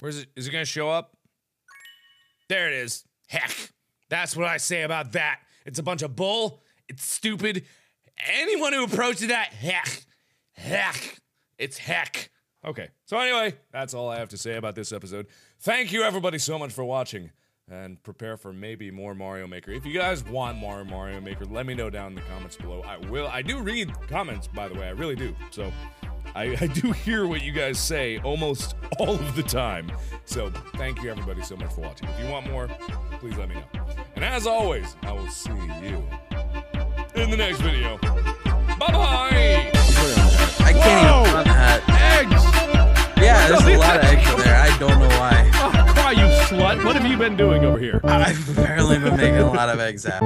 Where's it? Is it gonna show up? There it is. Heck. That's what I say about that. It's a bunch of bull. It's stupid. Anyone who approaches that, heck. Heck. It's heck. Okay. So, anyway, that's all I have to say about this episode. Thank you, everybody, so much for watching. And prepare for maybe more Mario Maker. If you guys want more Mario Maker, let me know down in the comments below. I will. I do read comments, by the way. I really do. So, I, I do hear what you guys say almost all of the time. So, thank you, everybody, so much for watching. If you want more, please let me know. And as always, I will see you in the next video. Bye bye! I can't even find. Eggs! Yeah, there's a lot of eggs in there. I don't know why. Oh, cry, you slut! What have you been doing over here? I've apparently been making a lot of eggs out.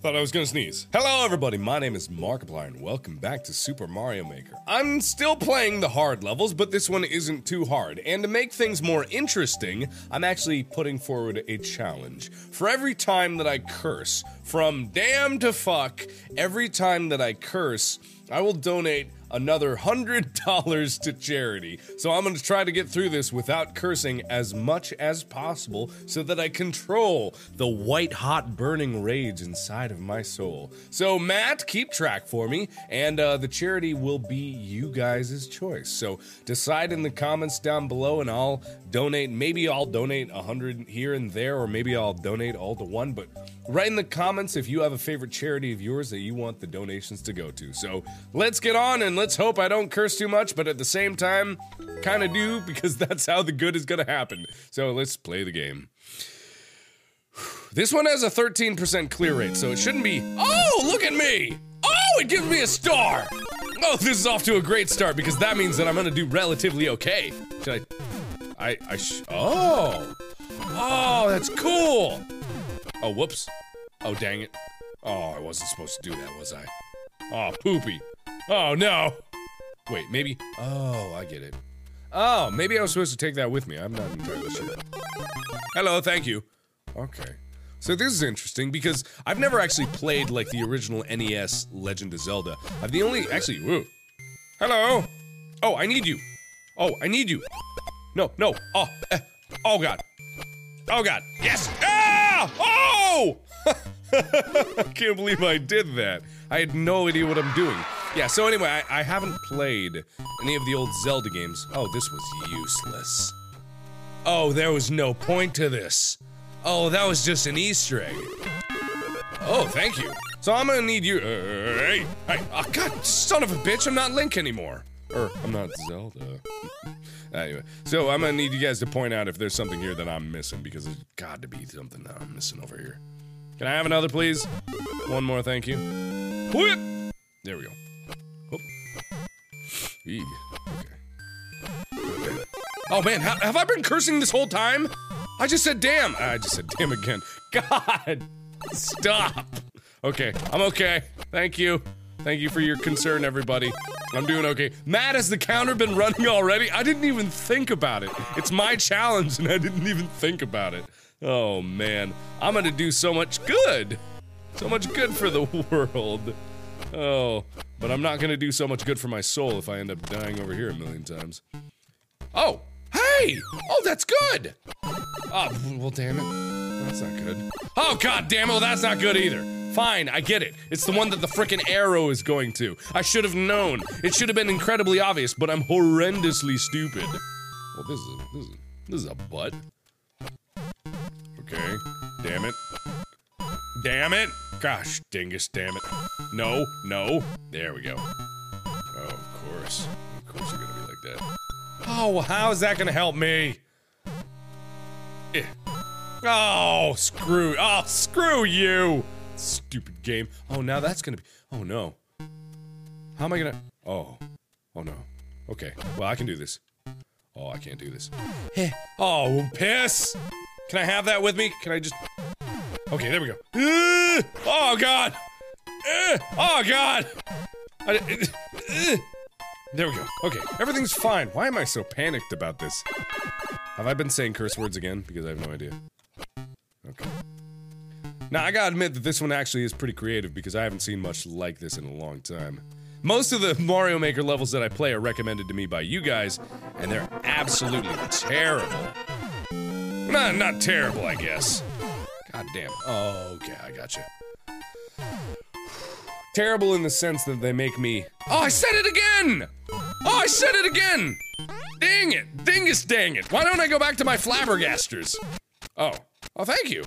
Thought I was gonna sneeze. Hello, everybody. My name is Markiplier, and welcome back to Super Mario Maker. I'm still playing the hard levels, but this one isn't too hard. And to make things more interesting, I'm actually putting forward a challenge. For every time that I curse, from damn to fuck, every time that I curse, I will donate another hundred dollars to charity. So I'm gonna try to get through this without cursing as much as possible so that I control the white hot burning rage inside of my soul. So Matt, keep track for me, and uh, the charity will be you guys' choice. So decide in the comments down below, and I'll donate. Maybe I'll donate a hundred here and there, or maybe I'll donate all to one. But write in the comments if you have a favorite charity of yours that you want the donations to go to. So let's get on and let's hope I don't curse too much, but at the same time, kind of do because that's how the good is gonna happen. So let's play the game. This one has a 13% clear rate, so it shouldn't be. Oh, look at me! Oh, it gives me a star! Oh, this is off to a great start because that means that I'm gonna do relatively okay. Should I? I, I sh- Oh! Oh, that's cool! Oh, whoops. Oh, dang it. Oh, I wasn't supposed to do that, was I? Oh, poopy. Oh, no! Wait, maybe. Oh, I get it. Oh, maybe I was supposed to take that with me. I'm not entirely sure. Hello, thank you. Okay. So this is interesting because I've never actually played like the original NES Legend of Zelda. I've the only actually. Whoa. Hello. Oh, I need you. Oh, I need you. No, no. Oh, eh. oh God. Oh God. Yes. Ah! Oh! I can't believe I did that. I had no idea what I'm doing. Yeah, so anyway, I, I haven't played any of the old Zelda games. Oh, this was useless. Oh, there was no point to this. Oh, that was just an Easter egg. Oh, thank you. So I'm gonna need you. Uh, hey, hey, oh God, son of a bitch! I'm not Link anymore. Or I'm not Zelda. anyway, so I'm gonna need you guys to point out if there's something here that I'm missing because there's got to be something that I'm missing over here. Can I have another, please? One more, thank you. Whip. There we go. Oh. Okay. Oh man, ha- have I been cursing this whole time? I just said damn. I just said damn again. God, stop. Okay, I'm okay. Thank you. Thank you for your concern, everybody. I'm doing okay. Matt, has the counter been running already? I didn't even think about it. It's my challenge, and I didn't even think about it. Oh man, I'm gonna do so much good. So much good for the world. Oh, but I'm not gonna do so much good for my soul if I end up dying over here a million times. Oh, hey! Oh, that's good! Oh, well, damn it. That's not good. Oh, god damn it, well, that's not good either. Fine, I get it. It's the one that the frickin' arrow is going to. I should have known. It should have been incredibly obvious, but I'm horrendously stupid. Well, this is a, this is, this is a butt. Okay. Damn it. Damn it! Gosh, dingus, damn it. No, no. There we go. Oh, of course. Of course you're gonna be like that. Oh, how is that gonna help me? Eh. Oh, screw. Oh, screw you! Stupid game. Oh, now that's gonna be. Oh, no. How am I gonna. Oh. Oh, no. Okay. Well, I can do this. Oh, I can't do this. Eh. Oh, piss! Can I have that with me? Can I just. Okay, there we go. Uh, oh god! Uh, oh god! Uh, there we go. Okay, everything's fine. Why am I so panicked about this? Have I been saying curse words again? Because I have no idea. Okay. Now, I gotta admit that this one actually is pretty creative because I haven't seen much like this in a long time. Most of the Mario Maker levels that I play are recommended to me by you guys, and they're absolutely terrible. Not, not terrible, I guess. God damn. Oh, okay, I gotcha. Terrible in the sense that they make me. Oh, I said it again! Oh, I said it again! Dang it! Dingus dang it! Why don't I go back to my flabbergasters? Oh. Oh, thank you.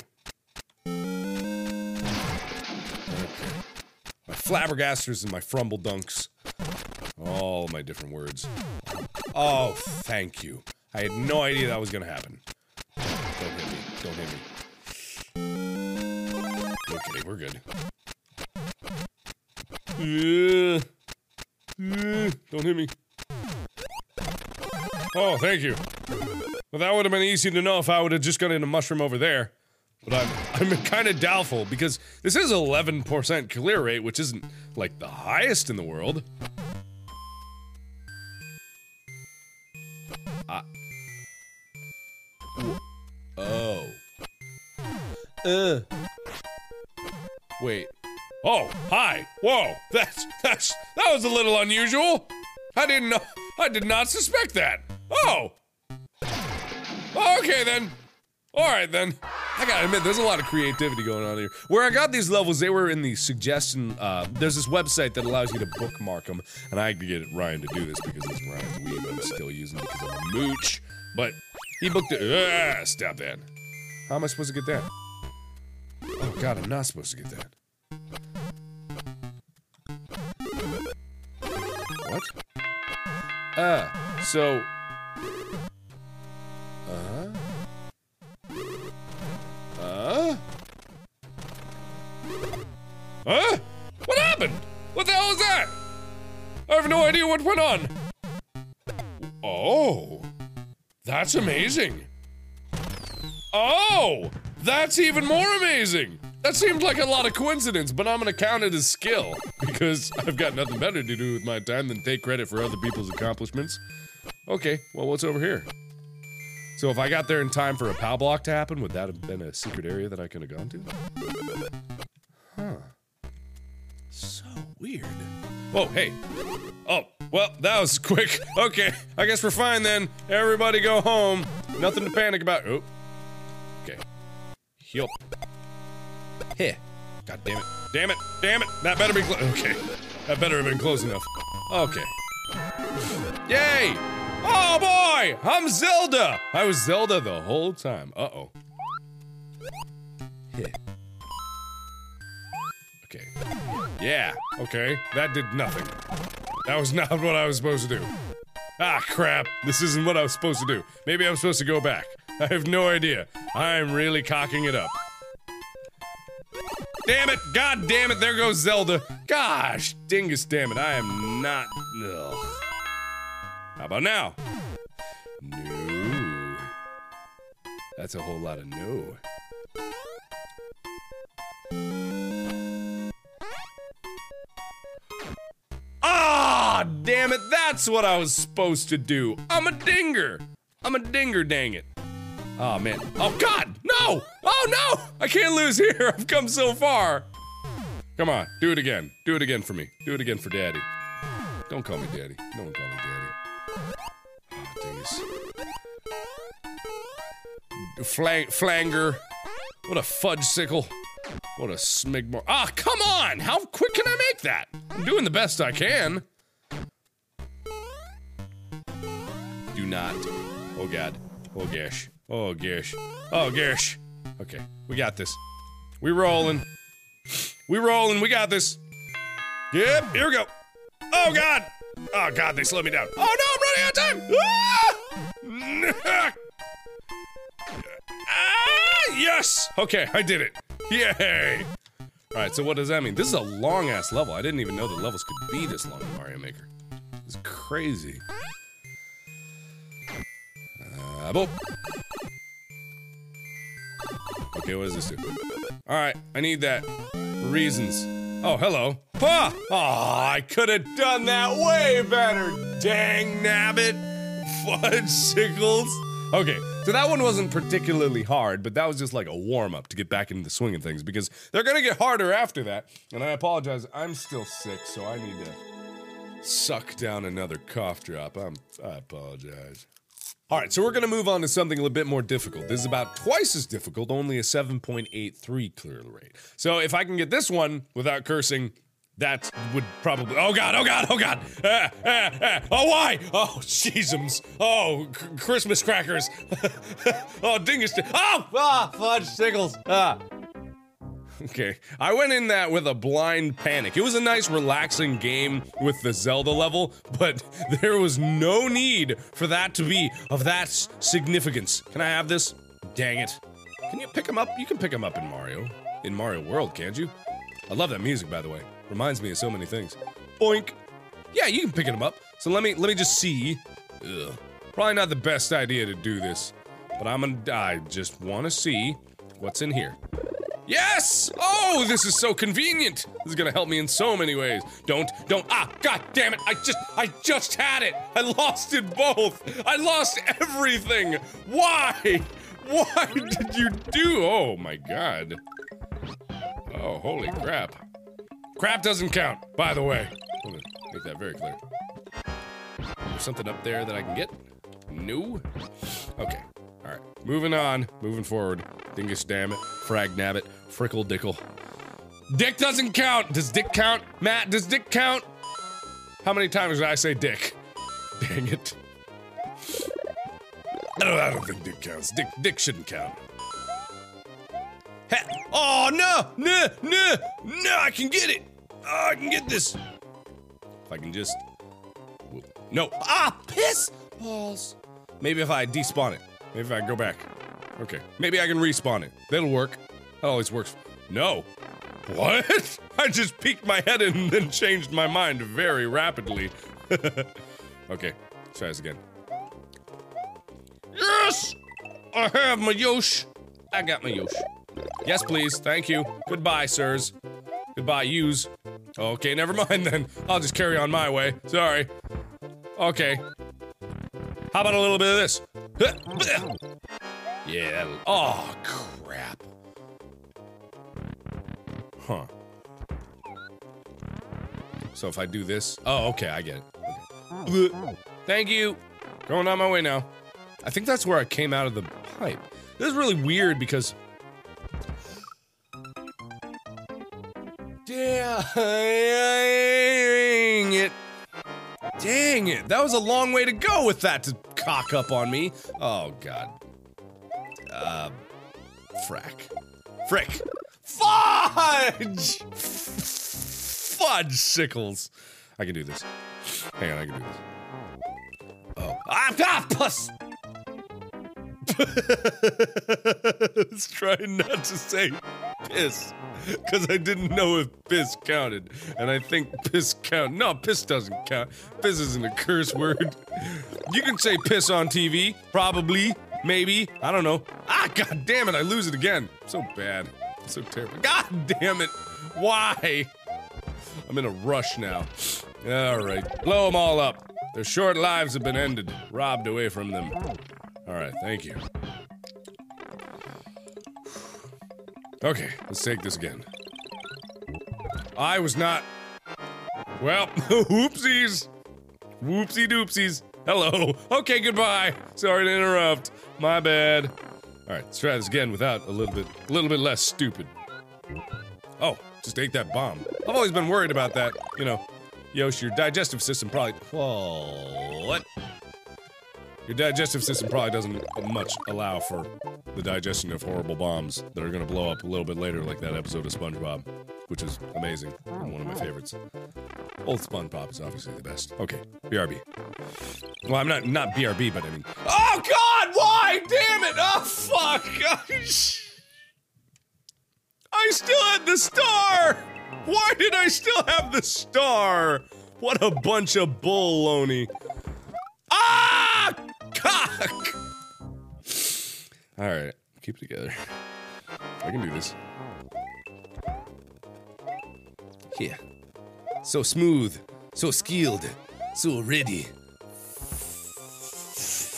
My flabbergasters and my frumble dunks. All my different words. Oh, thank you. I had no idea that was gonna happen. Don't hit me. Don't hit me. Okay, we're good. Uh, uh, don't hit me. Oh, thank you. Well, that would have been easy to know if I would have just got in a mushroom over there. But I'm, I'm kind of doubtful because this is 11% clear rate, which isn't like the highest in the world. Oh. Uh. Wait. Oh, hi. Whoa. That's that's That was a little unusual. I didn't know. I did not suspect that. Oh. Okay then. All right then. I gotta admit, there's a lot of creativity going on here. Where I got these levels, they were in the suggestion. Uh, there's this website that allows you to bookmark them, and I had to get Ryan to do this because it's Ryan's Wii U. I'm still using it because I'm a mooch. But he booked it. Ah, stop that. How am I supposed to get that? Oh God, I'm not supposed to get that. What? Uh, so. Uh. Uh? Huh? What happened? What the hell is that? I have no idea what went on. Oh. That's amazing. Oh! That's even more amazing! That seemed like a lot of coincidence, but I'm gonna count it as skill. Because I've got nothing better to do with my time than take credit for other people's accomplishments. Okay, well, what's over here? So if I got there in time for a POW block to happen, would that have been a secret area that I could have gone to? Huh. So weird. Oh, hey. Oh, well, that was quick. Okay, I guess we're fine then. Everybody go home. Nothing to panic about. Oh. Yup. Here. God damn it. Damn it. Damn it. That better be. Okay. That better have been close enough. Okay. Yay! Oh boy! I'm Zelda! I was Zelda the whole time. Uh oh. Here. Okay. Yeah. Okay. That did nothing. That was not what I was supposed to do. Ah, crap. This isn't what I was supposed to do. Maybe I'm supposed to go back. I have no idea. I'm really cocking it up. Damn it! God damn it! There goes Zelda. Gosh, dingus damn it! I am not. Ugh. How about now? No. That's a whole lot of no. Ah, damn it! That's what I was supposed to do. I'm a dinger. I'm a dinger. Dang it. Oh man. Oh God! No! Oh no! I can't lose here. I've come so far. Come on, do it again. Do it again for me. Do it again for Daddy. Don't call me Daddy. No one call me Daddy. Oh. Flang flanger. What a fudge sickle. What a smigmore. Ah, come on! How quick can I make that? I'm doing the best I can. Do not. Oh god. Oh gosh. Oh gosh. Oh gosh. Okay, we got this. We rolling. We rolling. We got this. Yep. Here we go. Oh god. Oh god, they slowed me down. Oh no, I'm running out of time. Ah! ah yes. Okay, I did it. Yay. All right. So what does that mean? This is a long ass level. I didn't even know the levels could be this long in Mario Maker. It's crazy. Uh, boop. Okay, what does this do? Alright, I need that. Reasons. Oh, hello. Ah! Oh, I could have done that way better, dang nabbit. Fudge sickles. Okay, so that one wasn't particularly hard, but that was just like a warm up to get back into the swing of things because they're gonna get harder after that. And I apologize, I'm still sick, so I need to suck down another cough drop. I'm, I apologize. All right, so we're gonna move on to something a little bit more difficult. This is about twice as difficult, only a 7.83 clear rate. So if I can get this one without cursing, that would probably. Oh god! Oh god! Oh god! Ah, ah, ah. Oh why? Oh jeezums! Oh c- Christmas crackers! oh dingus! Oh ah fudge sickles! Ah. Okay, I went in that with a blind panic. It was a nice, relaxing game with the Zelda level, but there was no need for that to be of that significance. Can I have this? Dang it. Can you pick him up? You can pick him up in Mario. In Mario World, can't you? I love that music, by the way. Reminds me of so many things. Boink. Yeah, you can pick him up. So let me let me just see. Ugh. Probably not the best idea to do this, but I'm gonna. I just want to see what's in here. Yes! Oh, this is so convenient. This is gonna help me in so many ways. Don't, don't. Ah, god damn it! I just, I just had it. I lost it both. I lost everything. Why? Why did you do? Oh my god. Oh, holy crap. Crap doesn't count, by the way. Make that very clear. There's something up there that I can get? No? Okay. Alright. Moving on. Moving forward. Dingus damn it. Frag nabbit. Frickle dickle. Dick doesn't count! Does dick count? Matt, does dick count? How many times did I say dick? Dang it. I don't, think dick counts. Dick, dick shouldn't count. Ha- oh, no! No! No! No! I can get it! Oh, I can get this! If I can just. No! Ah! Piss! Balls. Maybe if I despawn it. Maybe if I go back. Okay. Maybe I can respawn it. That'll work. That always works. No! What? I just peeked my head in and then changed my mind very rapidly. okay, let's try this again. Yes! I have my Yosh. I got my Yosh. Yes, please. Thank you. Goodbye, sirs. Goodbye, yous. Okay, never mind then. I'll just carry on my way. Sorry. Okay. How about a little bit of this? Yeah. Oh, crap. Huh. So if I do this, oh, okay, I get it. Thank you. Going on my way now. I think that's where I came out of the pipe. This is really weird because. Dang it. Dang it. That was a long way to go with that to cock up on me. Oh, God. Uh. Frack. Frick. Fudge! Fudge sickles. I can do this. Hang on, I can do this. Oh. Ah, ah, puss! Let's try not to say piss. Because I didn't know if piss counted. And I think piss count. No, piss doesn't count. Piss isn't a curse word. You can say piss on TV. Probably. Maybe. I don't know. Ah, god damn it. I lose it again. So bad. So terrible. God damn it. Why? I'm in a rush now. Alright. Blow them all up. Their short lives have been ended, robbed away from them. Alright, thank you. Okay, let's take this again. I was not. Well, whoopsies. Whoopsie doopsies. Hello. Okay, goodbye. Sorry to interrupt. My bad. All right, let's try this again without a little bit, a little bit less stupid. Oh, just ate that bomb. I've always been worried about that. You know, Yosh, your digestive system probably. Whoa, what? Your digestive system probably doesn't much allow for the digestion of horrible bombs that are gonna blow up a little bit later, like that episode of SpongeBob, which is amazing. and One of my favorites. Old SpongeBob is obviously the best. Okay, BRB. Well, I'm not not BRB, but I mean. Oh God! Why? Damn it! Oh fuck! I still had the star. Why did I still have the star? What a bunch of baloney. Ah! Cock! Alright, keep it together. I can do this. Here. So smooth, so skilled, so ready.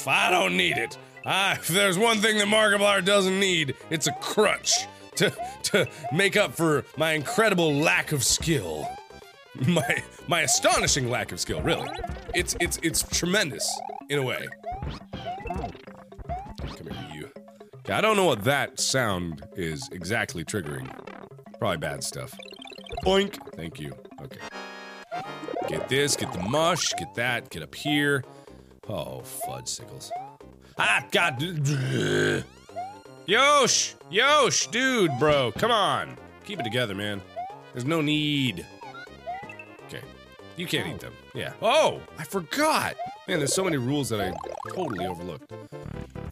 I don't need it. Ah, if there's one thing that Markiplier doesn't need, it's a crutch to to make up for my incredible lack of skill. My my astonishing lack of skill, really. It's it's it's tremendous in a way. Come here, you. I don't know what that sound is exactly triggering. Probably bad stuff. Boink. Thank you. Okay. Get this, get the mush, get that, get up here. Oh, fudge sickles. Ah, God. Yosh! Yosh, dude, bro, come on. Keep it together, man. There's no need. You can't eat oh. them. Yeah. Oh, I forgot. Man, there's so many rules that I totally overlooked.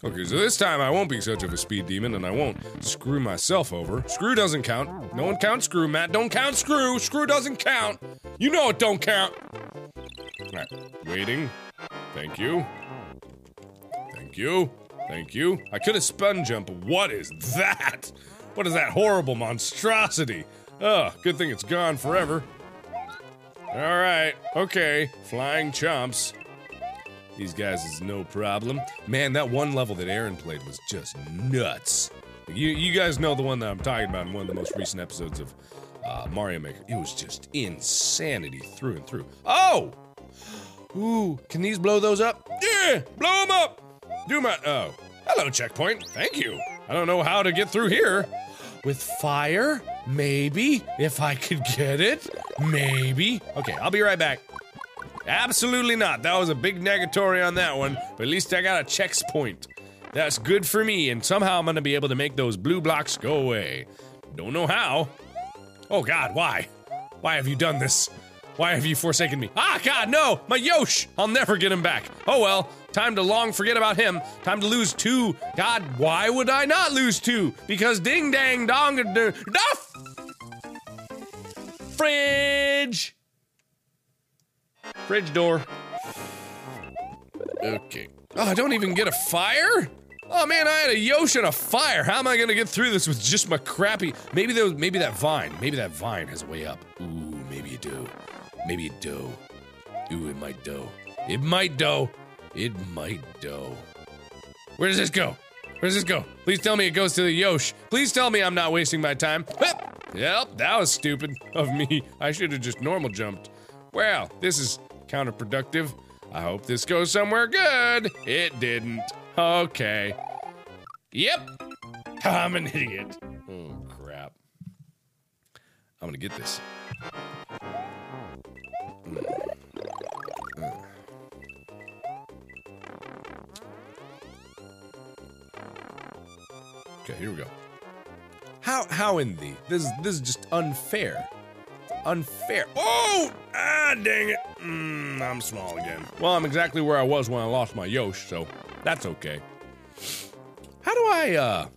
Okay, so this time I won't be such of a speed demon and I won't screw myself over. Screw doesn't count. No one counts screw, Matt. Don't count screw. Screw doesn't count. You know it don't count. Alright, waiting. Thank you. Thank you. Thank you. I could have spun jump, what is that? What is that horrible monstrosity? Oh, good thing it's gone forever. Alright, okay. Flying chomps. These guys is no problem. Man, that one level that Arin played was just nuts. You, you guys know the one that I'm talking about in one of the most recent episodes of uh, Mario Maker. It was just insanity through and through. Oh! Ooh, can these blow those up? Yeah, blow them up! Do my. Oh. Hello, checkpoint. Thank you. I don't know how to get through here. With fire? Maybe. If I could get it? Maybe. Okay, I'll be right back. Absolutely not. That was a big negatory on that one, but at least I got a checks point. That's good for me, and somehow I'm gonna be able to make those blue blocks go away. Don't know how. Oh god, why? Why have you done this? Why have you forsaken me? Ah, God, no! My Yosh! I'll never get him back. Oh well, time to long forget about him. Time to lose two. God, why would I not lose two? Because ding dang dong da Fridge! Fridge door. Okay. Oh, I don't even get a fire? Oh man, I had a Yosh and a fire. How am I gonna get through this with just my crappy? Maybe those, maybe that vine, maybe that vine has a way up. Ooh, maybe it do. Maybe it do. Ooh, it might do. It might do. It might do. Where does this go? Where does this go? Please tell me it goes to the Yosh. Please tell me I'm not wasting my time. Yep, that was stupid of me. I should have just normal jumped. Well, this is counterproductive. I hope this goes somewhere good. It didn't. Okay. Yep. I'm an idiot. Oh, crap. I'm gonna get this. Hmm. Okay, here we go. How how in the this is this is just unfair. Unfair. Oh! Ah, dang it. Mm, I'm small again. Well, I'm exactly where I was when I lost my Yosh, so that's okay. How do I, uh.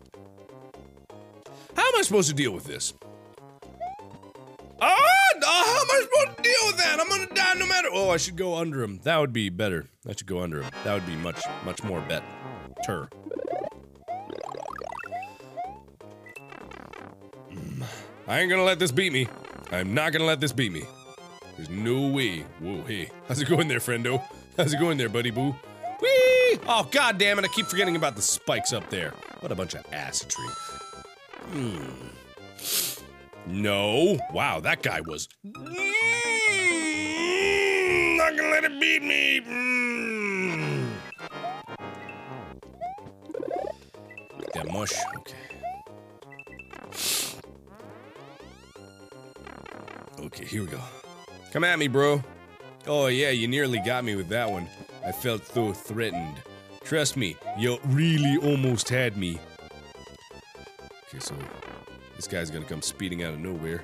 How am I supposed to deal with this? Ah! uh, how am I supposed to deal with that? I'm gonna die no matter. Oh, I should go under him. That would be better. I should go under him. That would be much, much more better. I ain't gonna let this beat me. I'm not gonna let this beat me. There's no way. Whoa, hey. How's it going there, friendo? How's it going there, buddy boo? Whee! Oh, god damn it, I keep forgetting about the spikes up there. What a bunch of acidry. Hmm. No. Wow, that guy was. Mm, not gonna let it beat me. Mm. That mush. Okay. Okay, here we go. Come at me, bro. Oh, yeah, you nearly got me with that one. I felt so threatened. Trust me, you really almost had me. Okay, so this guy's gonna come speeding out of nowhere.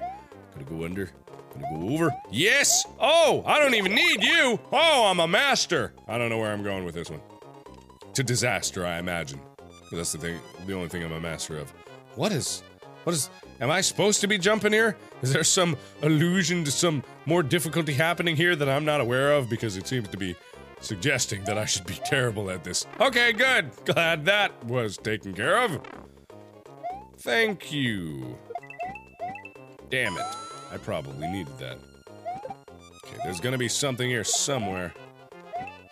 Gonna go under. Gonna go over. Yes! Oh, I don't even need you! Oh, I'm a master! I don't know where I'm going with this one. To disaster, I imagine. That's the thing, the only thing I'm a master of. What is. What is. Am I supposed to be jumping here? Is there some allusion to some more difficulty happening here that I'm not aware of? Because it seems to be suggesting that I should be terrible at this. Okay, good. Glad that was taken care of. Thank you. Damn it. I probably needed that. Okay, there's gonna be something here somewhere.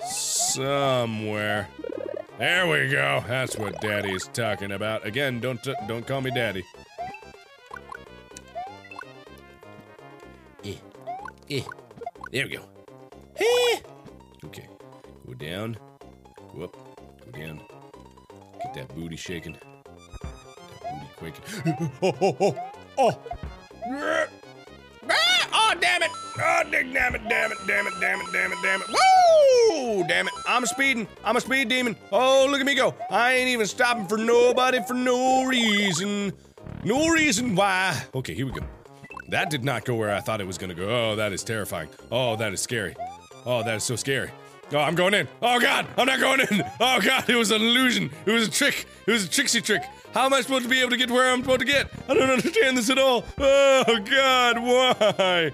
Somewhere. There we go. That's what Daddy is talking about. Again, don't don't call me Daddy. Eh. There we go. Eh. Okay, go down. Go up. Go down. Get that booty shaking. That booty quaking. oh, oh, oh, oh. Oh, damn it! Oh, dig, damn it, damn it, damn it, damn it, damn it, damn it. Woo! Damn it. I'm speeding. I'm a speed demon. Oh, look at me go. I ain't even stopping for nobody for no reason. No reason why. Okay, here we go. That did not go where I thought it was gonna go. Oh, that is terrifying. Oh, that is scary. Oh, that is so scary. Oh, I'm going in. Oh god, I'm not going in. Oh god, it was an illusion. It was a trick. It was a tricksy trick. How am I supposed to be able to get where I'm supposed to get? I don't understand this at all. Oh god, why?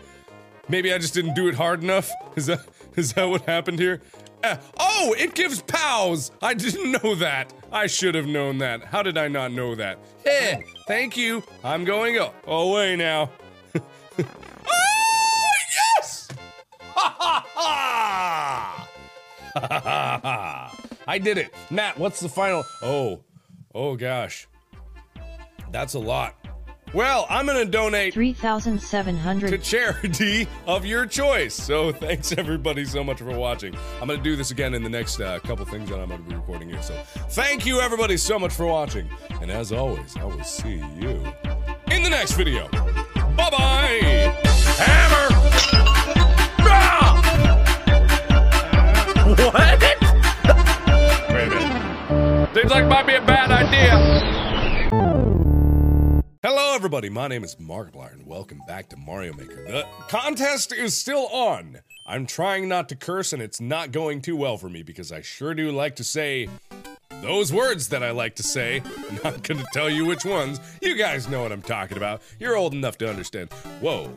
Maybe I just didn't do it hard enough. Is that is that what happened here? Uh, oh, it gives pows. I didn't know that. I should have known that. How did I not know that? Hey, thank you. I'm going up. Away now. Ha ha ha! I did it. Matt, what's the final? Oh, oh gosh. That's a lot. Well, I'm gonna donate 3700 to charity of your choice. So thanks everybody so much for watching. I'm gonna do this again in the next uh, couple things that I'm gonna be recording here. So thank you everybody so much for watching. And as always, I will see you in the next video. Bye bye. Hammer. What? Wait a minute. Seems like might be a bad idea. Hello, everybody. My name is Markiplier, and welcome back to Mario Maker. The contest is still on. I'm trying not to curse, and it's not going too well for me because I sure do like to say those words that I like to say. I'm not going to tell you which ones. You guys know what I'm talking about. You're old enough to understand. Whoa.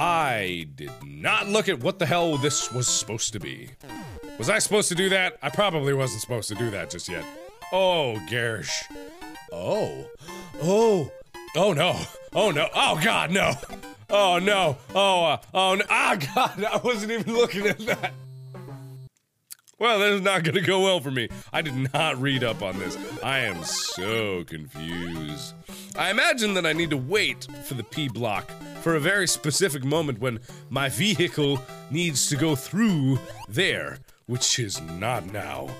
I did not look at what the hell this was supposed to be. Was I supposed to do that? I probably wasn't supposed to do that just yet. Oh, Gersh. Oh. Oh. Oh no. Oh no. Oh god, no. Oh no. Oh, uh, oh no. Ah, god, I wasn't even looking at that. Well, this is not gonna go well for me. I did not read up on this. I am so confused. I imagine that I need to wait for the P block for a very specific moment when my vehicle needs to go through there, which is not now.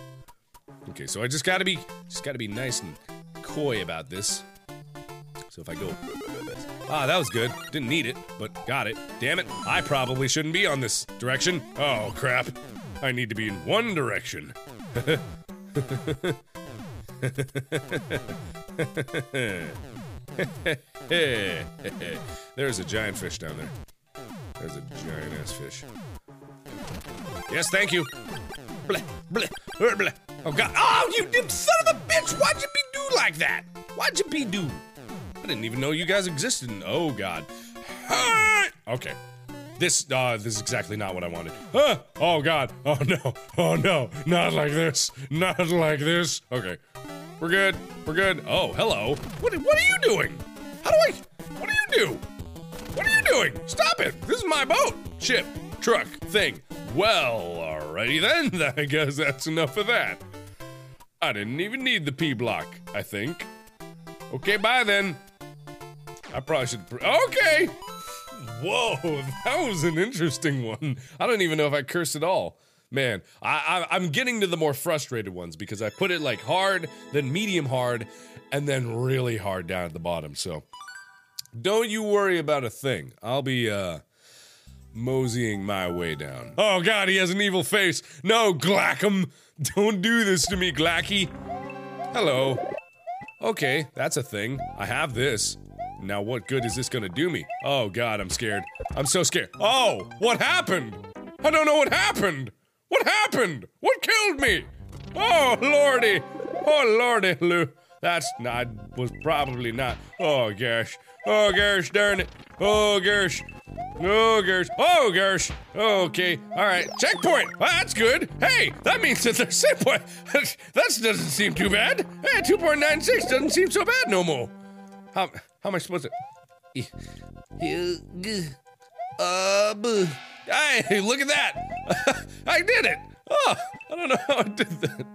Okay, so I just gotta be just gotta be nice and coy about this. So if I go Ah, that was good. Didn't need it, but got it. Damn it. I probably shouldn't be on this direction. Oh crap. I need to be in one direction. There's a giant fish down there. There's a giant ass fish. Yes, thank you. Bleh, bleh, er, bleh. Oh god. Oh, you did son of a bitch! Why'd you be do like that? Why'd you be do? I didn't even know you guys existed. Oh god. Okay. This uh this is exactly not what I wanted. Ah! Oh god. Oh no. Oh no. Not like this. Not like this. Okay. We're good. We're good. Oh, hello. What what are you doing? How do I What do you do? What are you doing? Stop it. This is my boat. Ship, truck, thing. Well, alrighty then. I guess that's enough of that. I didn't even need the P block, I think. Okay, bye then. I probably should. Okay. Whoa, that was an interesting one. I don't even know if I cursed at all. Man, I, I I'm getting to the more frustrated ones because I put it like hard, then medium hard, and then really hard down at the bottom. So don't you worry about a thing. I'll be uh moseying my way down. Oh god, he has an evil face. No, Glackham, don't do this to me, Glacky. Hello. Okay, that's a thing. I have this. Now, what good is this gonna do me? Oh god, I'm scared. I'm so scared. Oh, what happened? I don't know what happened. What happened? What killed me? Oh lordy. Oh lordy, Lou. That's not was probably not. Oh gosh. Oh gosh, darn it. Oh gosh. Oh gosh. Oh gosh. Okay. All right. Checkpoint. That's good. Hey, that means that there's set point. that doesn't seem too bad. Hey, 2.96 doesn't seem so bad no more. How how am I supposed to? Hey, look at that! I did it! Oh, I don't know how I did that,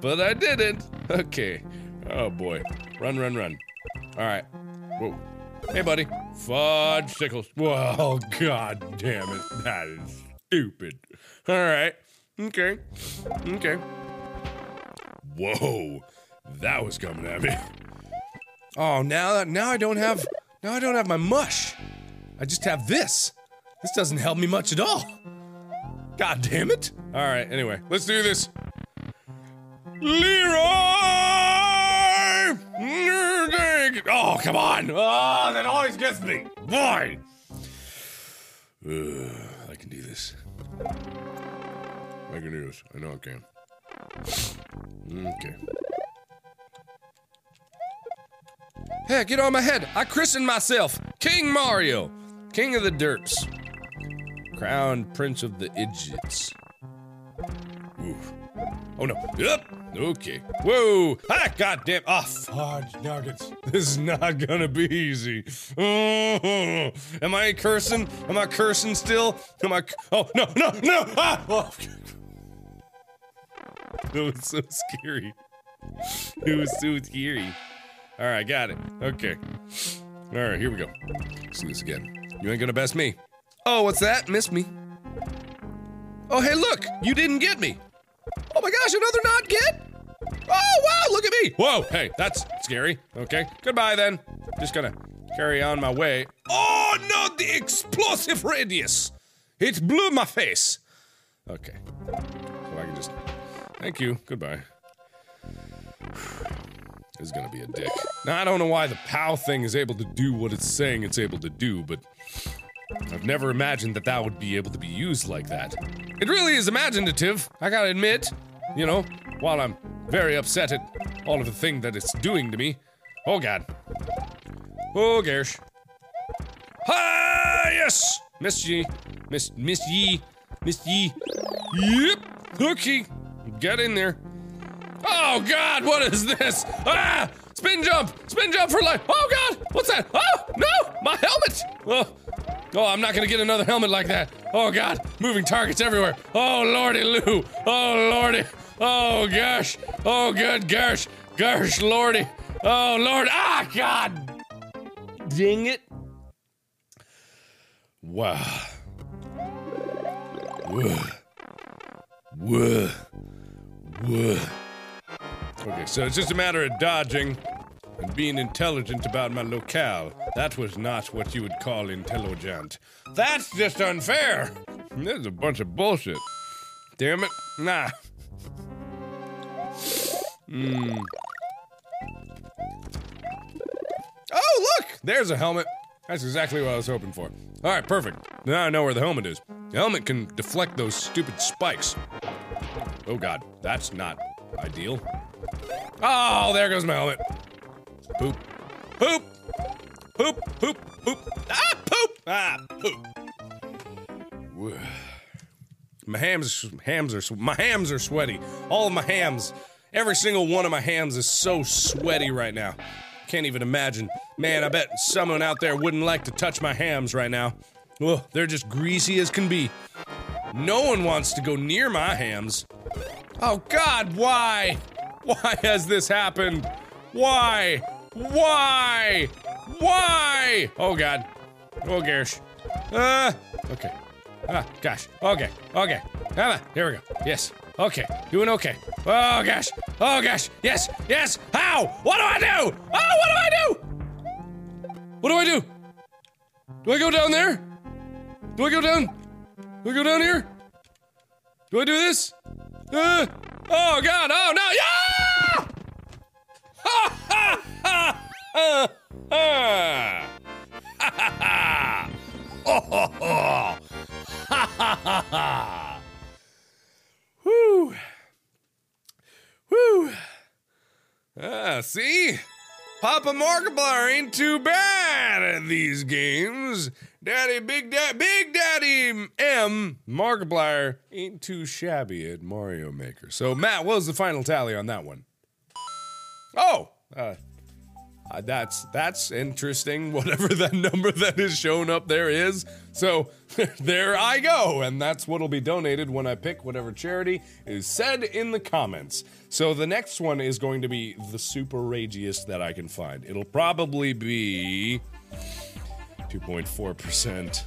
but I did it. Okay. Oh boy. Run, run, run. All right. Whoa. Hey, buddy. Fudge sickles. Well, god damn it. That is stupid. All right. Okay. Okay. Whoa. That was coming at me. Oh, now now I don't have now I don't have my mush. I just have this. This doesn't help me much at all. God damn it. All right, anyway, let's do this. Leroy! Oh, come on. Oh, that always gets me. Boy. I can do this. I can do this. I know I can. Okay. Hey, get on my head. I christened myself King Mario, King of the Derps, Crown Prince of the Idiots. Oof. Oh no. Yep. Okay. Whoa. Ah, goddamn. Ah, fudge nuggets. This is not gonna be easy. Am I cursing? Am I cursing still? Am I? Oh no, no, no! Ah! Oh. That was so scary. It was so scary. All right, got it. Okay. All right, here we go. Let's do this again. You ain't gonna best me. Oh, what's that? Missed me. Oh, hey, look! You didn't get me. Oh my gosh, another not get? Oh, wow, look at me! Whoa, hey, that's scary. Okay, goodbye then. Just gonna carry on my way. Oh, no, the explosive radius! It blew my face. Okay. So I can just. Thank you. Goodbye. Is gonna be a dick. Now, I don't know why the POW thing is able to do what it's saying it's able to do, but I've never imagined that that would be able to be used like that. It really is imaginative, I gotta admit. You know, while I'm very upset at all of the thing that it's doing to me. Oh god. Oh Gersh. Ah yes! Miss ye. Miss Miss ye. Miss ye. Yep. Okay. Get in there. Oh god, what is this? Ah! Spin jump! Spin jump for life! Oh god! What's that? Oh no! My helmet! Oh, oh I'm not gonna get another helmet like that. Oh god! Moving targets everywhere. Oh lordy Lou! Oh lordy! Oh gosh! Oh good gosh! Gosh lordy! Oh lord! Ah god! Dang it! Wow. Whoa. Whoa. Whoa. Okay, so it's just a matter of dodging and being intelligent about my locale. That was not what you would call intelligent. That's just unfair. This is a bunch of bullshit. Damn it. Nah. Hmm. Oh, look! There's a helmet. That's exactly what I was hoping for. All right, perfect. Now I know where the helmet is. The helmet can deflect those stupid spikes. Oh god, that's not ideal. Oh, there goes my helmet. Poop. Poop. Poop, poop, poop. Ah, poop. Ah, poop. My hams, hams are, my hams are sweaty. All of my hams, every single one of my hams is so sweaty right now. Can't even imagine. Man, I bet someone out there wouldn't like to touch my hams right now. Ugh, they're just greasy as can be. No one wants to go near my hams. Oh God, why? Why has this happened? Why? Why? Why? Oh God. Oh gosh. Ah. okay. Ah, gosh. Okay. Okay. On. Here we go. Yes. Okay. Doing okay. Oh gosh. Oh gosh. Yes. Yes. How? What do I do? Oh, what do I do? What do I do? Do I go down there? Do I go down? Do I go down here? Do I do this? Uh, oh God! Oh no! Yeah! Ha ha ha! Ha ha! Ha ha ha! Ho ho! Ha ha ha ha! Whew! Whew! Ah, see? Papa Markiplier ain't too bad at these games. Daddy, Big Daddy, Big Daddy M Markiplier ain't too shabby at Mario Maker. So, Matt, what was the final tally on that one? Oh, uh, uh, that's that's interesting. Whatever that number that is shown up there is. So there I go, and that's what'll be donated when I pick whatever charity is said in the comments. So the next one is going to be the super ragiest that I can find. It'll probably be 2.4%.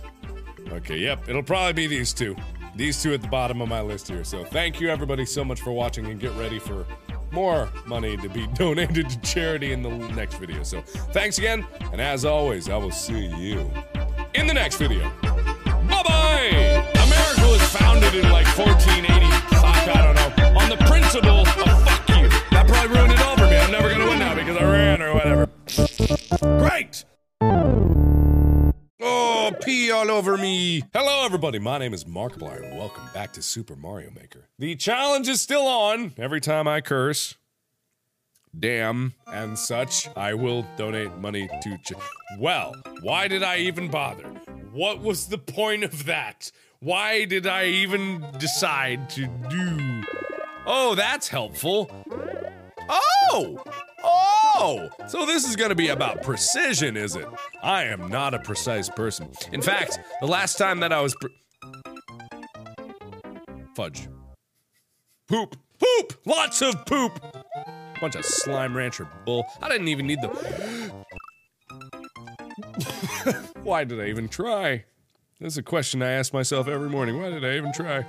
Okay, yep, it'll probably be these two. These two at the bottom of my list here. So thank you everybody so much for watching and get ready for more money to be donated to charity in the next video. So thanks again, and as always, I will see you in the next video. Bye bye! America was founded in like 1480. Fuck, I don't know. On the principle of fuck you. That probably ruined it all for me. I'm never gonna win now because I ran or whatever. Great! Oh, pee all over me. Hello, everybody. My name is Markiplier, and welcome back to Super Mario Maker. The challenge is still on. Every time I curse, damn, and such, I will donate money to. Ch- well, why did I even bother? What was the point of that? Why did I even decide to do? Oh, that's helpful. Oh! Oh! So this is gonna be about precision, is it? I am not a precise person. In fact, the last time that I was. Pre- Fudge. Poop. Poop! Lots of poop! Bunch of slime rancher bull. I didn't even need the. Why did I even try? That's a question I ask myself every morning. Why did I even try?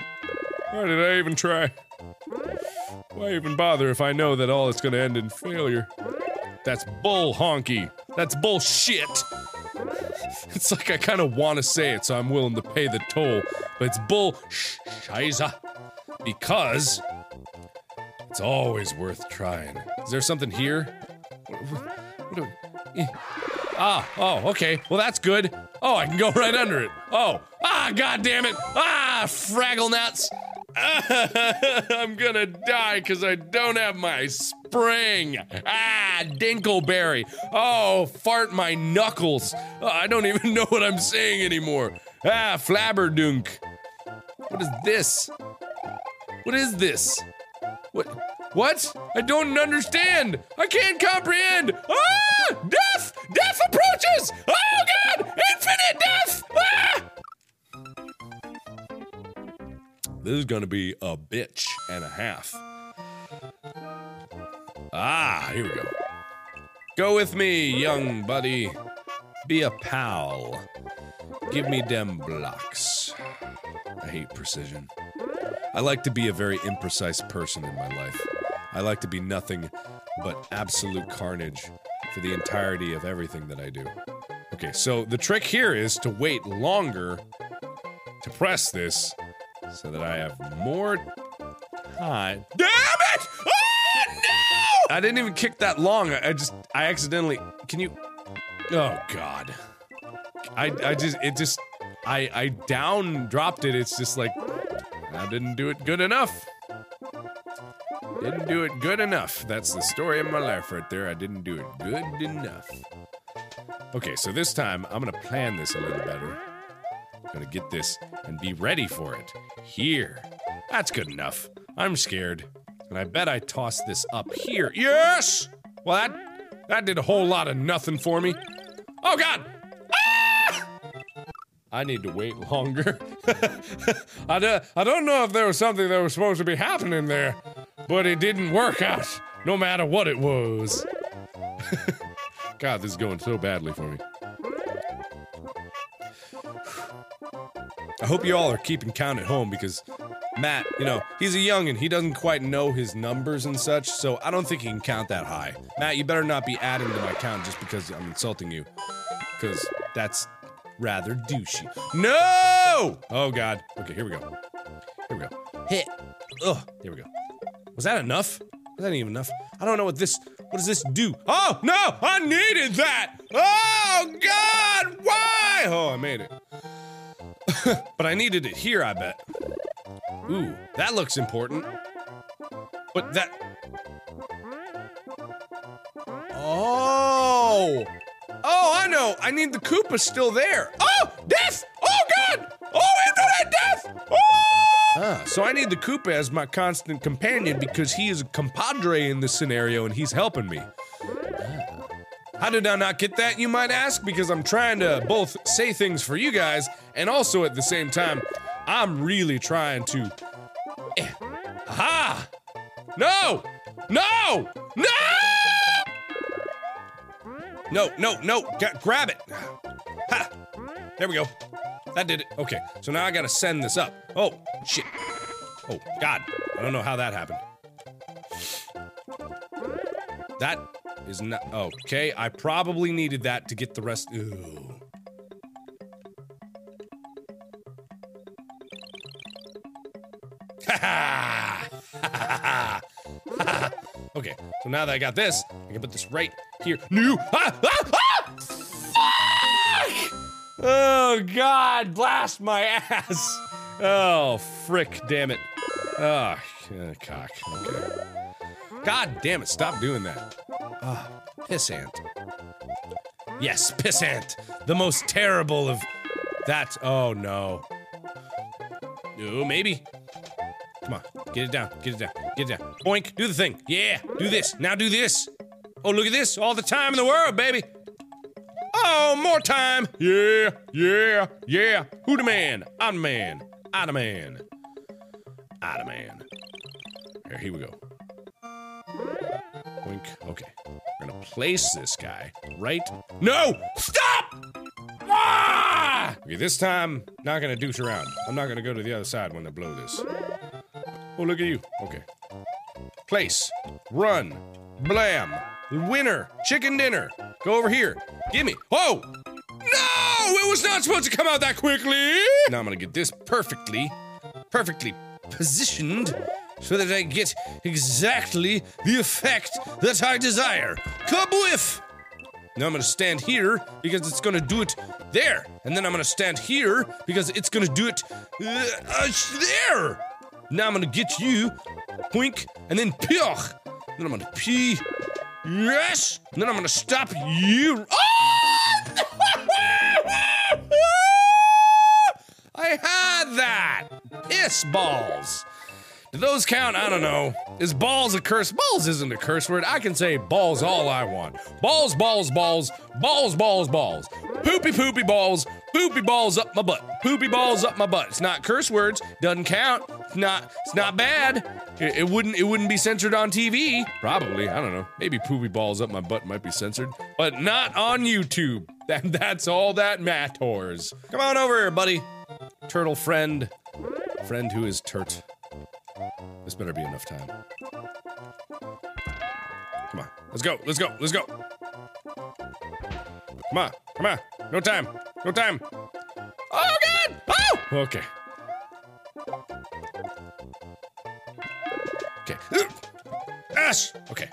Why did I even try? Why even bother if I know that all it's gonna end in failure? That's bull honky. That's bullshit. It's like I kind of want to say it, so I'm willing to pay the toll, but it's bull shiza because it's always worth trying. Is there something here? What, what, what eh. Ah, oh, okay. Well, that's good. Oh, I can go right under it. Oh, ah, god damn it. Ah, fraggle nuts. I'm gonna die because I don't have my spring. Ah, dinkleberry. Oh, fart my knuckles. Oh, I don't even know what I'm saying anymore. Ah, flabberdunk. What is this? What is this? What? What? I don't understand. I can't comprehend. Ah! Death! Death approaches! Oh god! Infinite death! Ah! This is gonna be a bitch and a half. Ah, here we go. Go with me, young buddy. Be a pal. Give me dem blocks. I hate precision. I like to be a very imprecise person in my life. I like to be nothing but absolute carnage for the entirety of everything that I do. Okay, so the trick here is to wait longer to press this so that I have more time. Damn it! Oh no! I didn't even kick that long. I I just I accidentally. Can you? Oh God! I I just it just I I down dropped it. It's just like I didn't do it good enough. Didn't do it good enough. That's the story of my life right there. I didn't do it good enough. Okay, so this time I'm gonna plan this a little better. I'm gonna get this and be ready for it. Here. That's good enough. I'm scared. And I bet I tossed this up here. Yes! Well, that that did a whole lot of nothing for me. Oh god! Ah! I need to wait longer. I, I don't know if there was something that was supposed to be happening there, but it didn't work out, no matter what it was. God, this is going so badly for me. I hope you all are keeping count at home because Matt, you know, he's a young youngin'. He doesn't quite know his numbers and such, so I don't think he can count that high. Matt, you better not be adding to my count just because I'm insulting you. Because that's rather douchey. No! Oh, God. Okay, here we go. Here we go. Hit. Ugh. There we go. Was that enough? Was that even enough? I don't know what this. What does this do? Oh no! I needed that. Oh God! Why? Oh, I made it. but I needed it here. I bet. Ooh, that looks important. But that. Oh. Oh, I know. I need the Koopa still there. Oh, death! Oh God! Oh, infinite death! Oh! Ah, so I need the Koopa as my constant companion because he is a compadre in this scenario and he's helping me. Ah. How did I not get that, you might ask? Because I'm trying to both say things for you guys and also at the same time, I'm really trying to. Eh. Ha! No! No! No! No, no, no! Ga- grab it! Ha! There we go. That did it. Okay, so now I gotta send this up. Oh, shit. Oh, God. I don't know how that happened. That is not. Okay, I probably needed that to get the rest. Ooh. Okay, so now that I got this, I can put this right here. New. Ah! Ah! Ah! Fuck! Oh God! Blast my ass! Oh frick! Damn it! Oh, cock. Okay. God damn it! Stop doing that. Ah, pissant. Yes, pissant. The most terrible of that. Oh no. No, maybe. Come on, get it down, get it down, get it down. Boink, do the thing. Yeah, do this. Now do this. Oh, look at this. All the time in the world, baby. Oh, more time. Yeah, yeah, yeah. Who the man? I'm the man. I the man. I the man. Here, here we go. Wink. Okay. We're gonna place this guy right. No! Stop! Ah! Okay, this time, not gonna douche around. I'm not gonna go to the other side when they blow this. Oh, look at you. Okay. Place. Run. Blam. Winner. Chicken dinner. Go over here. Gimme. Oh! No! It was not supposed to come out that quickly! Now I'm gonna get this perfectly, perfectly positioned so that I get exactly the effect that I desire. Kaboof! Now I'm gonna stand here because it's gonna do it there. And then I'm gonna stand here because it's gonna do it uh, uh, there. Now I'm gonna get you, poink, and then pioch. Then I'm gonna pee. Yes! And then I'm gonna stop you. Ah! I had that! Piss balls! Do those count? I don't know. Is balls a curse? Balls isn't a curse word. I can say balls all I want. Balls, balls, balls, balls, balls, balls. Poopy, poopy balls, poopy balls up my butt. Poopy balls up my butt. It's not curse words. Doesn't count. It's not. It's not bad. It, it wouldn't. It wouldn't be censored on TV. Probably. I don't know. Maybe poopy balls up my butt might be censored, but not on YouTube. That, that's all that matters. Come on over here, buddy. Turtle friend. Friend who is turt. This better be enough time. Come on. Let's go. Let's go. Let's go. Come on. Come on. No time. No time. Oh, God. Oh! Okay. Okay. Ash! Okay.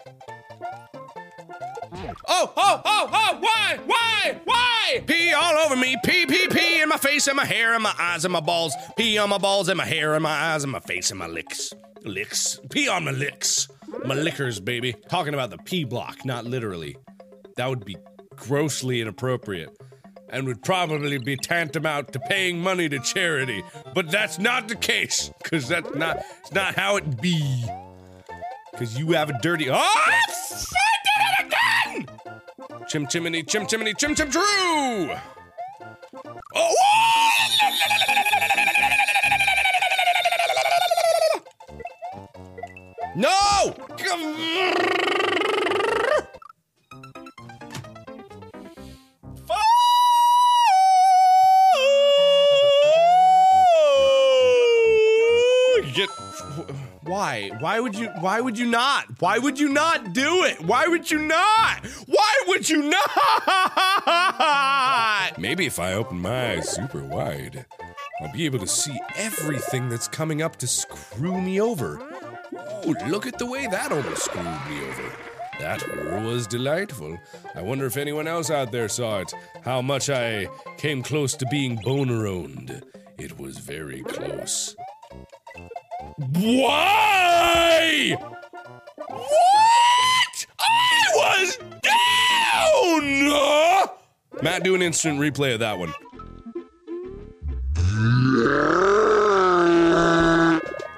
Oh, oh, oh, oh, why, why, why? Pee all over me, pee, pee, pee in my face and my hair and my eyes and my balls. Pee on my balls and my hair and my eyes and my face and my licks. Licks. Pee on my licks. My lickers, baby. Talking about the pee block, not literally. That would be grossly inappropriate and would probably be tantamount to paying money to charity. But that's not the case, because that's not, it's not how it be. Because you have a dirty. Oh, I did again! Chim chimney, chim chimney, chim chim true! Oh! No! Why? Why would you why would you not? Why would you not do it? Why would you not? Why would you not? Maybe if I open my eyes super wide, I'll be able to see everything that's coming up to screw me over. Ooh, look at the way that almost screwed me over. That was delightful. I wonder if anyone else out there saw it. How much I came close to being boner owned. It was very close. Why? What? I was down! Matt, do an instant replay of that one.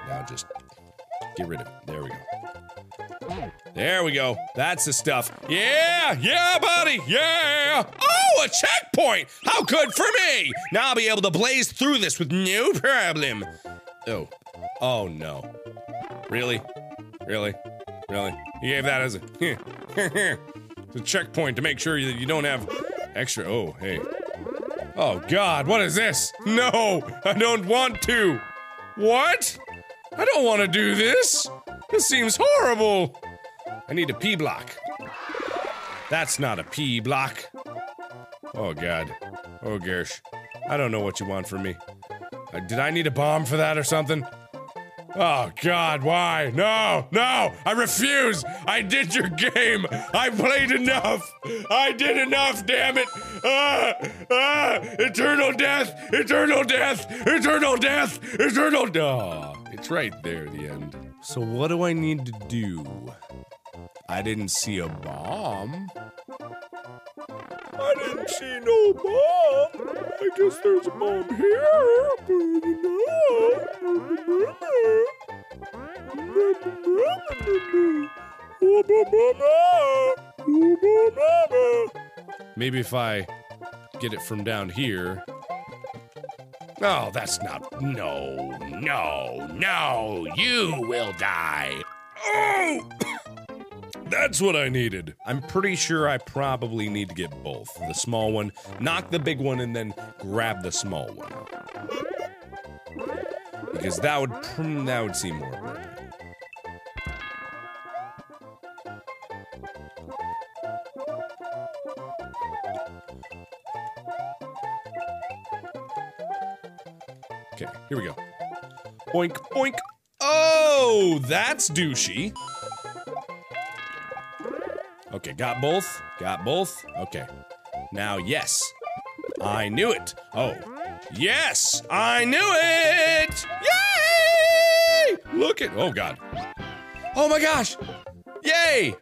Now just get rid of it. There we go. There we go. That's the stuff. Yeah, yeah, buddy. Yeah. Oh, a checkpoint. How good for me. Now I'll be able to blaze through this with no problem. Oh. Oh no. Really? Really? Really? You gave that as a a checkpoint to make sure that you don't have extra. Oh, hey. Oh God, what is this? No, I don't want to. What? I don't want to do this. This seems horrible. I need a P block. That's not a P block. Oh God. Oh Gersh. I don't know what you want from me. Uh, did I need a bomb for that or something? Oh God, why? No, no, I refuse. I did your game. I played enough. I did enough, damn it. Ah, ah, eternal death, eternal death, eternal death, eternal death. It's right there, the end. So what do I need to do? I didn't see a bomb. I didn't see no bomb. I guess there's a bomb here. Maybe if I get it from down here. Oh, that's not. No, no, no. You will die. Oh! That's what I needed. I'm pretty sure I probably need to get both. The small one, knock the big one, and then grab the small one. Because that would that would seem more appropriate. Okay, here we go. Boink, boink. Oh, that's douchey. Okay, got both. Got both. Okay. Now, yes. I knew it. Oh. Yes! I knew it! Yay! Look at. Oh, God. Oh, my gosh! Yay!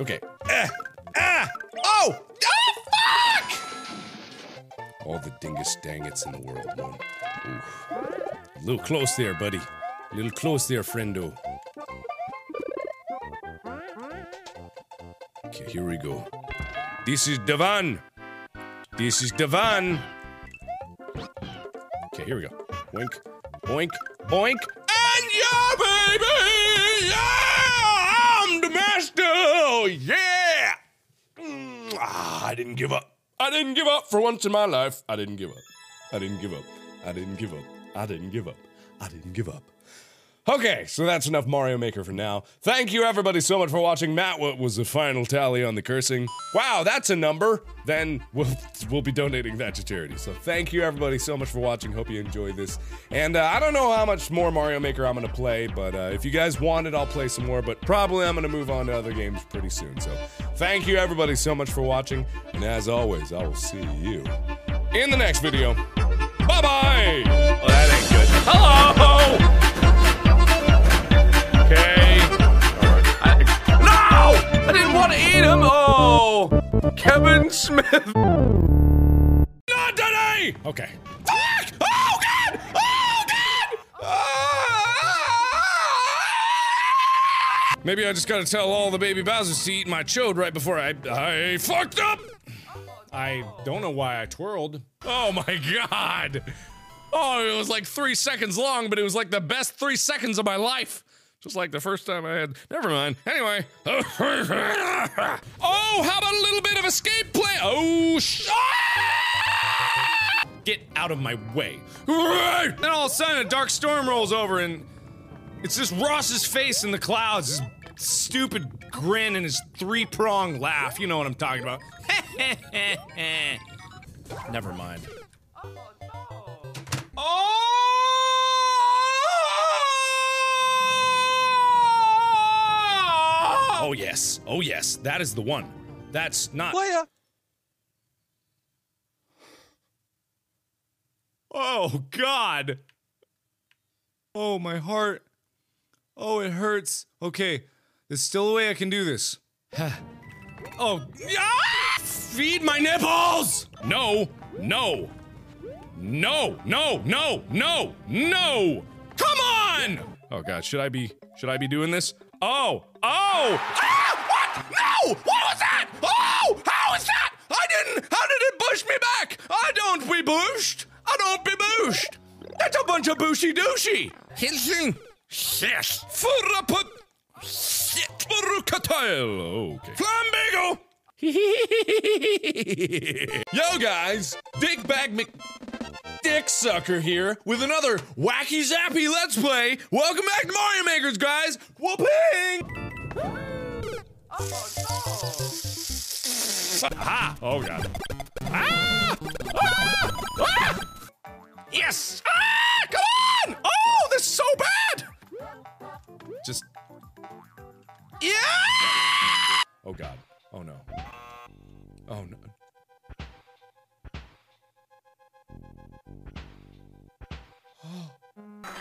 Okay. Ah! Ah! Oh! Oh, fuck! All the dingus dangits in the world, man. Oof. A little close there, buddy. A little close there, friendo. Here we go. This is Devan. This is Devan. Okay, here we go. Boink, boink, boink, and yeah, baby! Yeah! I'm the master! Yeah! Mm, ah, I didn't give up. I didn't give up for once in my life. I didn't give up. I didn't give up. I didn't give up. I didn't give up. I didn't give up. Okay, so that's enough Mario Maker for now. Thank you everybody so much for watching. Matt, what was the final tally on the cursing? Wow, that's a number. Then we'll we'll be donating that to charity. So thank you everybody so much for watching. Hope you enjoyed this. And uh, I don't know how much more Mario Maker I'm gonna play, but uh, if you guys want it, I'll play some more. But probably I'm gonna move on to other games pretty soon. So thank you everybody so much for watching. And as always, I will see you in the next video. Bye bye. Well, that ain't good. Hello! I didn't want to eat him! Oh! Kevin Smith! Not today! Okay. Fuck! Oh god! Oh god! Ah! Maybe I just gotta tell all the baby Bowsers to eat my chode right before I I fucked up. I don't know why I twirled. Oh my god! Oh, it was like three seconds long, but it was like the best three seconds of my life. Just like the first time I had. Never mind. Anyway. oh, how about a little bit of escape play? Oh, sh- Get out of my way. Then all of a sudden, a dark storm rolls over, and it's just Ross's face in the clouds. His stupid grin and his three prong laugh. You know what I'm talking about. Never mind. Oh! Oh yes. Oh yes. That is the one. That's not. Player. Oh God. Oh my heart. Oh, it hurts. Okay, there's still a way I can do this. oh, ah! feed my nipples! No, no, no, no, no, no, no! Come on! Oh God, should I be? Should I be doing this? Oh, oh! Ah! What? No! What was that? Oh! How is that? I didn't. How did it push me back? I don't be bushed. I don't be bushed. That's a bunch of bushy douchey. Hissing. Yes. Furaput. Shit. Okay. Flambigo. Yo, guys. Dick Bag Mc. Dick Sucker here with another wacky zappy Let's Play. Welcome back to Mario Makers, guys. Whooping. Aha! Oh god. Ah! Ah! Ah! Yes! Ah! Come on! Oh, this is so bad! Just. Yeah! Oh god. Oh no. Oh no.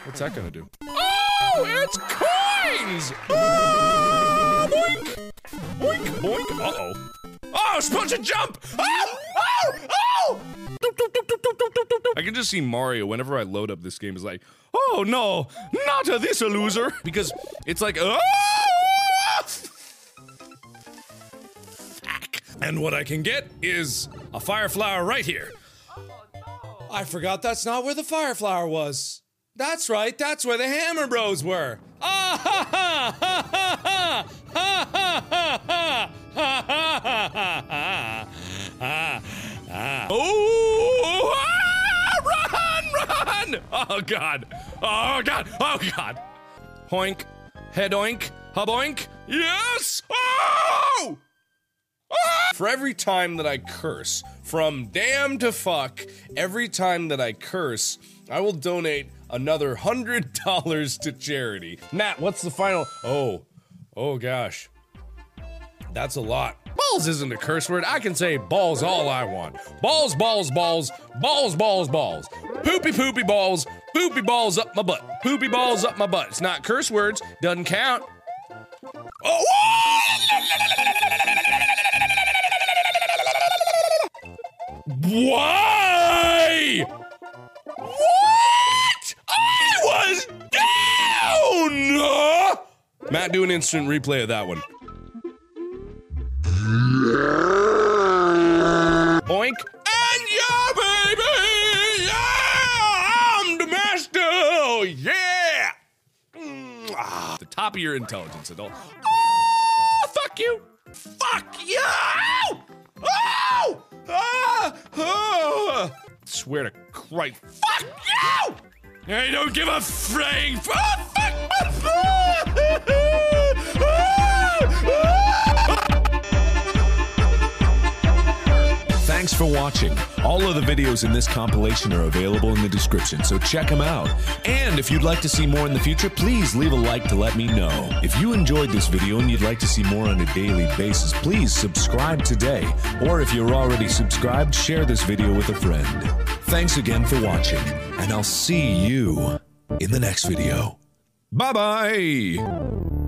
What's that gonna do? Oh, it's coins! Oh, boink! Boink, boink. Uh oh. Oh, I'm supposed to jump! Oh! Oh! Oh! I can just see Mario whenever I load up this game is like, oh no, not a this a loser! Because it's like, oh! And what I can get is a fire flower right here. I forgot that's not where the fire flower was. That's right, that's where the Hammer Bros were. Ah ha ha ha ha ha Ha ha ha ha! Ha ha ha ha! Ah, ah. Oh! Ah, run! Run! Oh god! Oh! Oh! Oh! Ah! For every time that I curse, from damn to fuck, every time that I curse, I will donate another hundred dollars to charity. Matt, what's the final? Oh, oh gosh, that's a lot. Balls isn't a curse word. I can say balls all I want. Balls, balls, balls, balls, balls, balls. Poopy, poopy balls, poopy balls up my butt. Poopy balls up my butt. It's not curse words. Doesn't count. Oh! Why? What? I was down! Matt, do an instant replay of that one. Boink. And yeah, baby! Yeah! I'm the master! Yeah! Mm, ah, the top of your intelligence, adult. Oh, fuck you! Fuck you! Oh! Ah! Oh! Swear to Christ. Fuck you! I don't give a frang. Oh, ah! ah! Thanks for watching. All of the videos in this compilation are available in the description, so check them out. And if you'd like to see more in the future, please leave a like to let me know. If you enjoyed this video and you'd like to see more on a daily basis, please subscribe today. Or if you're already subscribed, share this video with a friend. Thanks again for watching, and I'll see you in the next video. Bye bye!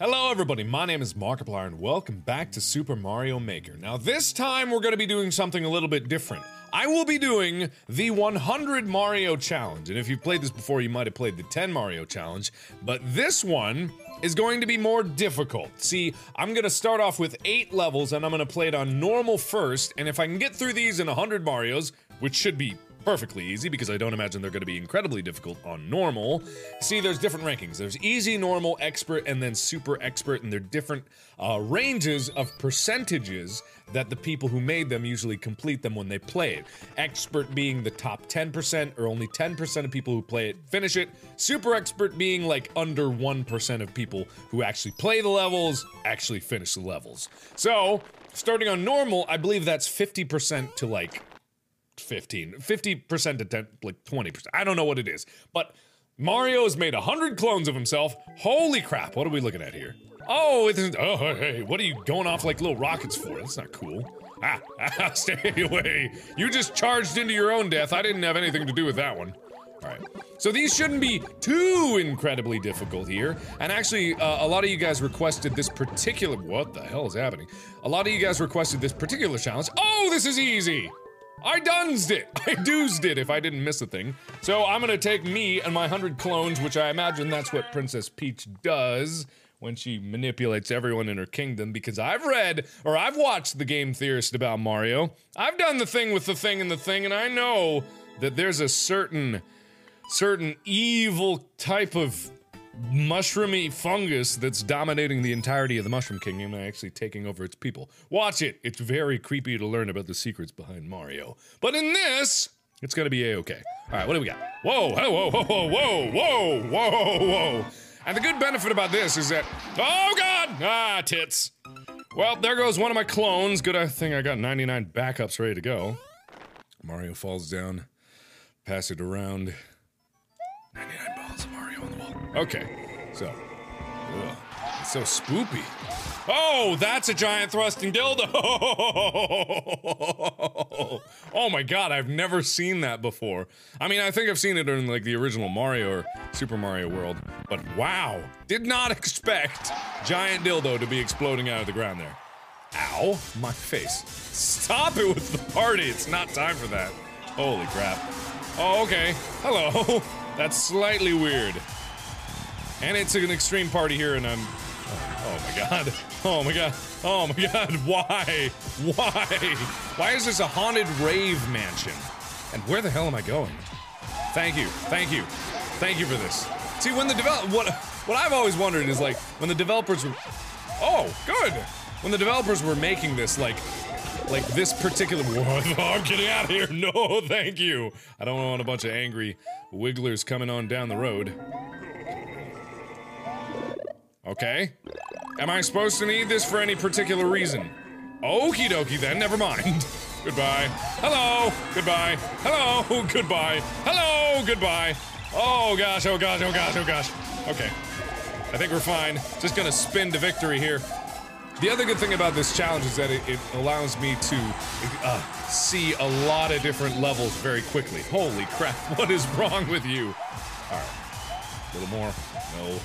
Hello, everybody. My name is Markiplier, and welcome back to Super Mario Maker. Now, this time we're going to be doing something a little bit different. I will be doing the 100 Mario Challenge, and if you've played this before, you might have played the 10 Mario Challenge, but this one is going to be more difficult. See, I'm going to start off with 8 levels, and I'm going to play it on normal first, and if I can get through these in 100 Marios, which should be perfectly easy because I don't imagine they're going to be incredibly difficult on normal. See, there's different rankings. There's easy, normal, expert, and then super expert, and they're different uh, ranges of percentages that the people who made them usually complete them when they play it. Expert being the top 10%, or only 10% of people who play it finish it. Super expert being like under 1% of people who actually play the levels actually finish the levels. So, starting on normal, I believe that's 50% to like 15 50% to 10 like 20% i don't know what it is but mario has made 100 clones of himself holy crap what are we looking at here oh it's oh hey what are you going off like little rockets for that's not cool ah, ah stay away you just charged into your own death i didn't have anything to do with that one all right. So these shouldn't be too incredibly difficult here. And actually, uh, a lot of you guys requested this particular. What the hell is happening? A lot of you guys requested this particular challenge. Oh, this is easy! I dunsed it! I doozed it if I didn't miss a thing. So I'm gonna take me and my hundred clones, which I imagine that's what Princess Peach does when she manipulates everyone in her kingdom, because I've read, or I've watched the game theorist about Mario. I've done the thing with the thing and the thing, and I know that there's a certain, certain evil type of mushroomy fungus that's dominating the entirety of the Mushroom Kingdom and actually taking over its people. Watch it. It's very creepy to learn about the secrets behind Mario. But in this, it's gonna be a-okay. Alright, what do we got? Whoa, whoa, whoa, whoa, whoa, whoa, whoa, whoa. And the good benefit about this is that, oh god! Ah, tits. Well, there goes one of my clones. Good thing I got 99 backups ready to go. Mario falls down. Pass it around. 99 Okay, so. Ugh, it's so spoopy. Oh, that's a giant thrusting dildo! oh my god, I've never seen that before. I mean, I think I've seen it in like the original Mario or Super Mario World, but wow, did not expect giant dildo to be exploding out of the ground there. Ow, my face. Stop it with the party, it's not time for that. Holy crap. Oh, okay. Hello. That's slightly weird. And it's an extreme party here, and I'm. Oh, oh, my god. Oh my god. Oh my god. Why? Why? Why is this a haunted rave mansion? And where the hell am I going? Thank you. Thank you. Thank you for this. See, when the develop what what I've always wondered is like when the developers were Oh, good. When the developers were making this, like, like this particular. Whoa, I'm getting out of here. No, thank you. I don't want a bunch of angry wigglers coming on down the road. Okay. Am I supposed to need this for any particular reason? Okie dokie then, never mind. goodbye. Hello. Goodbye. Hello. Goodbye. Hello. Goodbye. Oh gosh, oh gosh, oh gosh, oh gosh. Okay. I think we're fine. Just gonna spin to victory here. The other good thing about this challenge is that it, it allows me to uh, see a lot of different levels very quickly. Holy crap, what is wrong with you? Alright. A little more. No.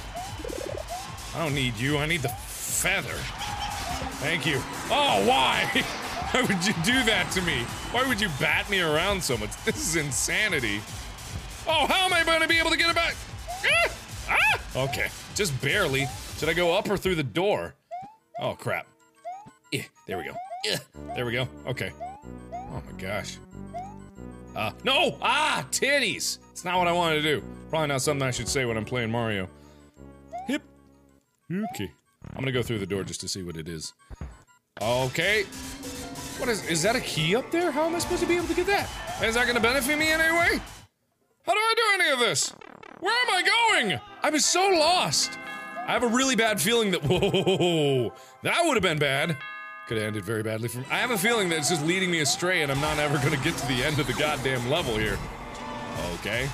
I don't need you, I need the feather. Thank you. Oh, why? Why would you do that to me? Why would you bat me around so much? This is insanity. Oh, how am I going to be able to get it back? Ah! Ah! Okay, just barely. Should I go up or through the door? Oh, crap. Yeah, there we go. Yeah, there we go. Okay. Oh my gosh. Uh, no! Ah, titties! It's not what I wanted to do. Probably not something I should say when I'm playing Mario. Okay. I'm gonna go through the door just to see what it is. Okay. What is- is that a key up there? How am I supposed to be able to get that? Is that gonna benefit me in any way? How do I do any of this? Where am I going? I was so lost. I have a really bad feeling that- whoa, that would have been bad. Could have ended very badly. I have a feeling that it's just leading me astray and I'm not ever gonna get to the end of the goddamn level here. Okay.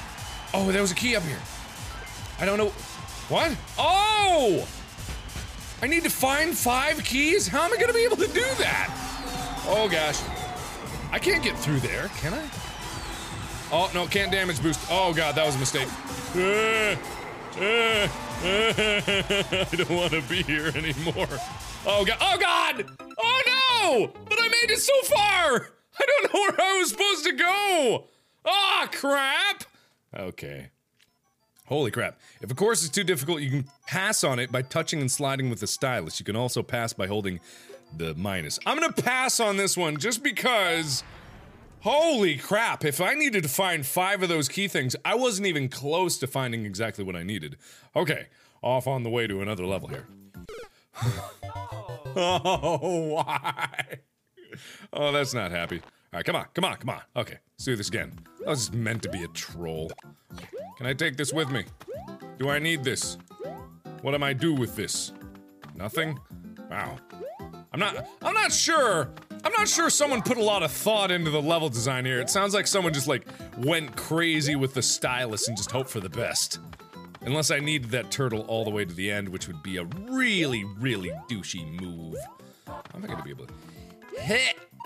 Oh, there was a key up here. I don't know- What? Oh! I need to find five keys? How am I gonna be able to do that? Oh gosh. I can't get through there, can I? Oh, no, can't damage boost. Oh god, that was a mistake. I don't want to be here anymore. Oh god. Oh god! Oh no! But I made it so far! I don't know where I was supposed to go! Ah, crap! Okay. Holy crap. If a course is too difficult, you can pass on it by touching and sliding with the stylus. You can also pass by holding the minus. I'm gonna pass on this one just because. Holy crap, if I needed to find five of those key things, I wasn't even close to finding exactly what I needed. Okay, off on the way to another level here. oh, why? Oh, that's not happy. Alright, come on, come on, come on. Okay, let's do this again. I was meant to be a troll. Can I take this with me? Do I need this? What am I do with this? Nothing? Wow. I'm not I'm not sure. I'm not sure someone put a lot of thought into the level design here. It sounds like someone just like went crazy with the stylus and just hoped for the best. Unless I needed that turtle all the way to the end, which would be a really, really douchey move. I'm not gonna be able to.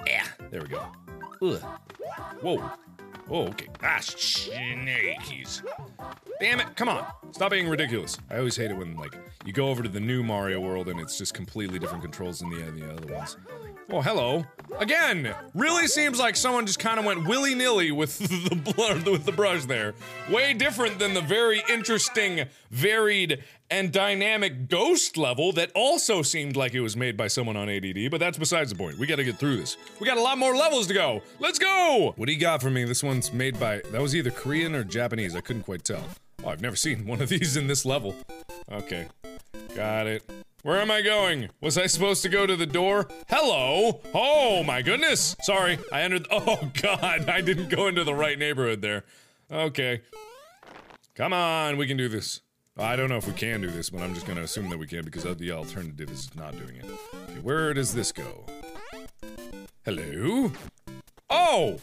Yeah, there we go. Ugh. Whoa. Oh, okay. Ah, snakies. Damn it, come on. Stop being ridiculous. I always hate it when, like, you go over to the new Mario world and it's just completely different controls than the, the other ones. Oh, hello. Again, really seems like someone just kind of went willy-nilly with the with the brush there. Way different than the very interesting, varied, and dynamic ghost level that also seemed like it was made by someone on ADD, but that's besides the point. We gotta get through this. We got a lot more levels to go. Let's go! What do you got for me? This one's made by, that was either Korean or Japanese. I couldn't quite tell. Oh, I've never seen one of these in this level. Okay. Got it. Where am I going? Was I supposed to go to the door? Hello? Oh my goodness! Sorry, I entered- Oh god, I didn't go into the right neighborhood there. Okay. Come on, we can do this. I don't know if we can do this, but I'm just gonna assume that we can because the alternative is not doing it. Okay, where does this go? Hello? Oh!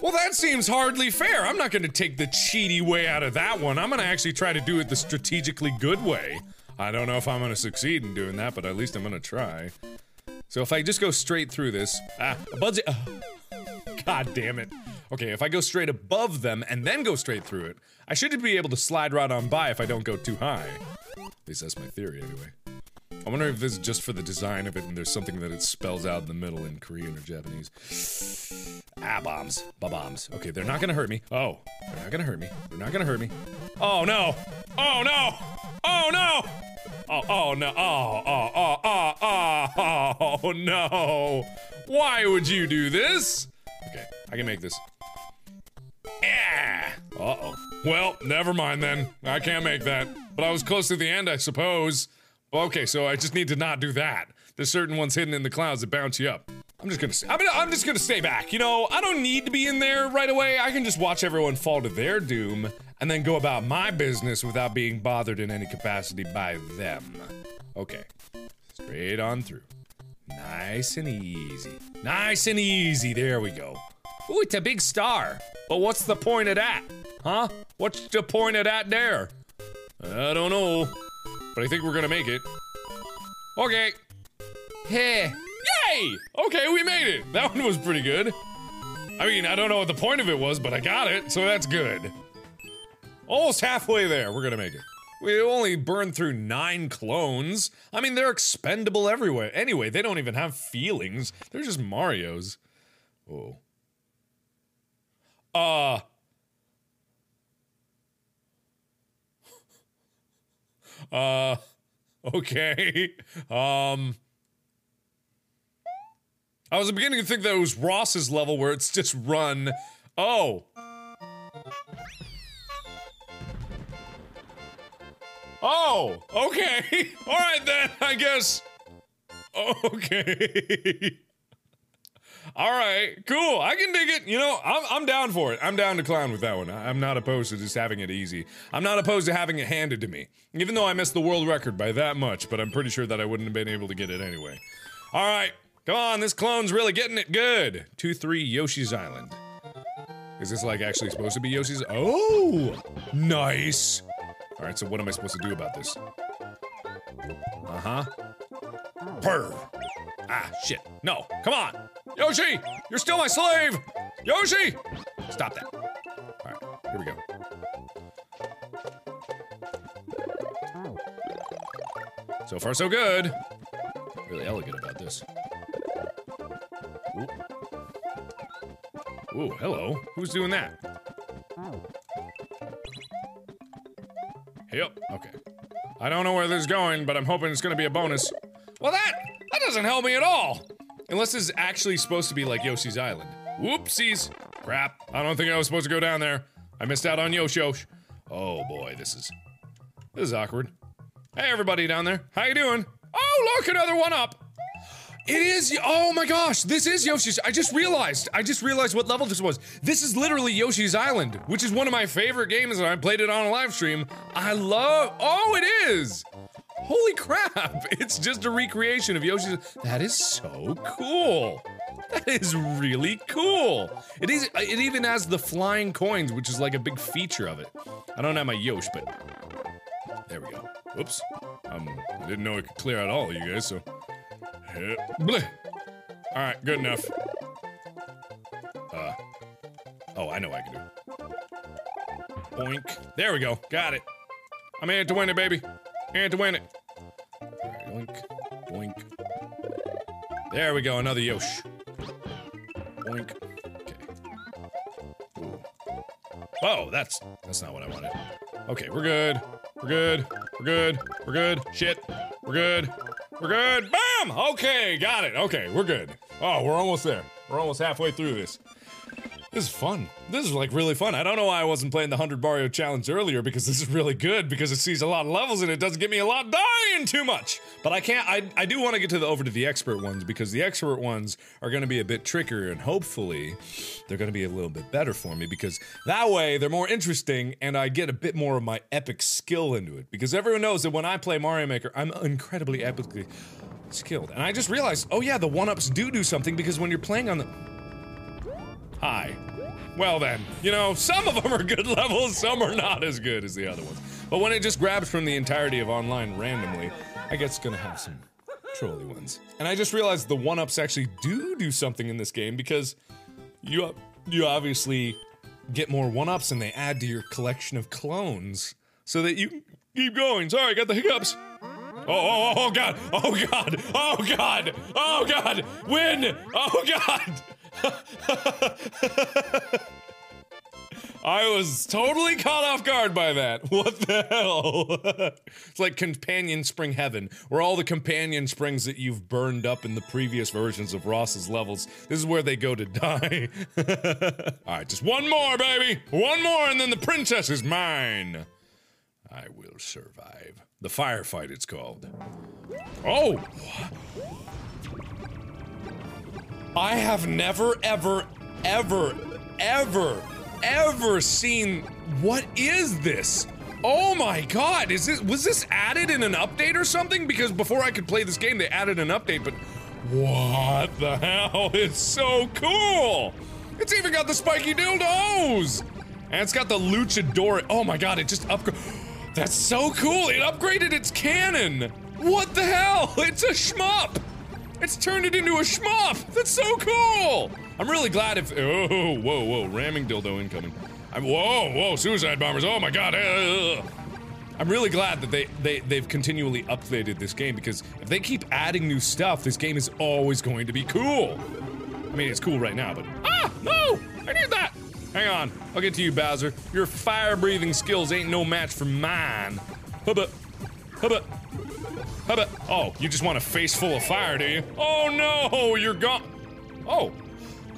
Well, that seems hardly fair. I'm not gonna take the cheaty way out of that one. I'm gonna actually try to do it the strategically good way. I don't know if I'm gonna succeed in doing that, but at least I'm gonna try. So if I just go straight through this, ah, Budsy, uh, god damn it. Okay, if I go straight above them and then go straight through it, I should be able to slide right on by if I don't go too high. At least that's my theory anyway. I wonder if this is just for the design of it and there's something that it spells out in the middle in Korean or Japanese. Ah, bombs. Bob-ombs. Okay, they're not gonna hurt me. Oh, they're not gonna hurt me. They're not gonna hurt me. Oh no! Oh no! Oh no! Oh, oh no. Oh, oh, oh, oh, oh, oh, no. Why would you do this? Okay, I can make this. Yeah. Uh-oh. Well, never mind then. I can't make that. But I was close to the end, I suppose. Okay, so I just need to not do that. There's certain ones hidden in the clouds that bounce you up. I'm just gonna. I'm, gonna, I'm just gonna stay back. You know, I don't need to be in there right away. I can just watch everyone fall to their doom and then go about my business without being bothered in any capacity by them. Okay, straight on through. Nice and easy. Nice and easy. There we go. Ooh, it's a big star. But what's the point of that? Huh? What's the point of that there? I don't know. But I think we're gonna make it. Okay. Hey. Yay! Okay, we made it. That one was pretty good. I mean, I don't know what the point of it was, but I got it, so that's good. Almost halfway there. We're gonna make it. We only burned through nine clones. I mean, they're expendable everywhere. Anyway, they don't even have feelings. They're just Mario's. Oh. Uh. Uh. Okay. Um. I was beginning to think that it was Ross's level where it's just run. Oh. Oh, okay. All right then, I guess. Okay. All right, cool. I can dig it. You know, I'm, I'm down for it. I'm down to clown with that one. I'm not opposed to just having it easy. I'm not opposed to having it handed to me. Even though I missed the world record by that much, but I'm pretty sure that I wouldn't have been able to get it anyway. All right, come on. This clone's really getting it good. 2 3 Yoshi's Island. Is this like actually supposed to be Yoshi's? Oh, nice. All right, so what am I supposed to do about this? Uh huh. Purr. Ah, shit. No, come on. Yoshi, you're still my slave. Yoshi, stop that. All right, here we go. So far, so good. Really elegant about this. Ooh. Ooh, hello. Who's doing that? Yep, okay. I don't know where this is going, but I'm hoping it's gonna be a bonus. Well, that that doesn't help me at all. Unless this is actually supposed to be like Yoshi's Island. Whoopsies. Crap. I don't think I was supposed to go down there. I missed out on Yosh. Oh boy, this is this is awkward. Hey everybody down there. How you doing? Oh, look, another one up. It is. Oh my gosh, this is Yoshi's. I just realized. I just realized what level this was. This is literally Yoshi's Island, which is one of my favorite games, and I played it on a live stream. I love. Oh, it is. Holy crap! It's just a recreation of Yoshi's. That is so cool. That is really cool. It is. It even has the flying coins, which is like a big feature of it. I don't have my Yosh, but there we go. Whoops. Um, I didn't know it could clear out all of you guys, so. All right, good enough. Uh. Oh, I know I can do. It. Boink. There we go. Got it. I'm in it to win it, baby. It to win it. Boink. Boink. There we go. Another Yosh. Boink. Okay. Ooh. Oh, that's that's not what I wanted. Okay, we're good. We're good. We're good. We're good. Shit. We're good. We're good. Bam! Okay, got it. Okay, we're good. Oh, we're almost there. We're almost halfway through this. This is fun. This is like really fun. I don't know why I wasn't playing the 100 Mario challenge earlier because this is really good because it sees a lot of levels and it doesn't get me a lot dying too much. But I can't I I do want to get to the over to the expert ones because the expert ones are going to be a bit trickier and hopefully they're going to be a little bit better for me because that way they're more interesting and I get a bit more of my epic skill into it because everyone knows that when I play Mario Maker I'm incredibly epically skilled. And I just realized, oh yeah, the one-ups do do something because when you're playing on the Hi. Well then, you know, some of them are good levels, some are not as good as the other ones. But when it just grabs from the entirety of online randomly, I guess it's gonna have some trolly ones. And I just realized the one-ups actually do do something in this game because you you obviously get more one-ups and they add to your collection of clones so that you keep going. Sorry, I got the hiccups. Oh, oh, oh, oh god. Oh god. Oh god. Oh god. Win. Oh god. I was totally caught off guard by that. What the hell? it's like companion spring heaven, where all the companion springs that you've burned up in the previous versions of Ross's levels, this is where they go to die. Alright, just one more, baby! One more, and then the princess is mine! I will survive. The firefight, it's called. Oh! I have never, ever, ever, ever, ever seen. What is this? Oh my god, is this was this added in an update or something? Because before I could play this game, they added an update, but what the hell? It's so cool! It's even got the spiky dildos! And it's got the luchador. Oh my god, it just upgrade. That's so cool! It upgraded its cannon! What the hell? It's a shmup! It's turned it into a shmup! That's so cool! I'm really glad if. Oh, whoa, whoa, ramming dildo incoming. I'm, whoa, whoa, suicide bombers! Oh my god! ugh. I'm really glad that they, they they've continually updated this game because if they keep adding new stuff, this game is always going to be cool. I mean, it's cool right now, but ah, no, I need that. Hang on, I'll get to you, Bowser. Your fire-breathing skills ain't no match for mine. Hubba, hubba, hubba. Oh, you just want a face full of fire, do you? Oh no, you're gone. Oh,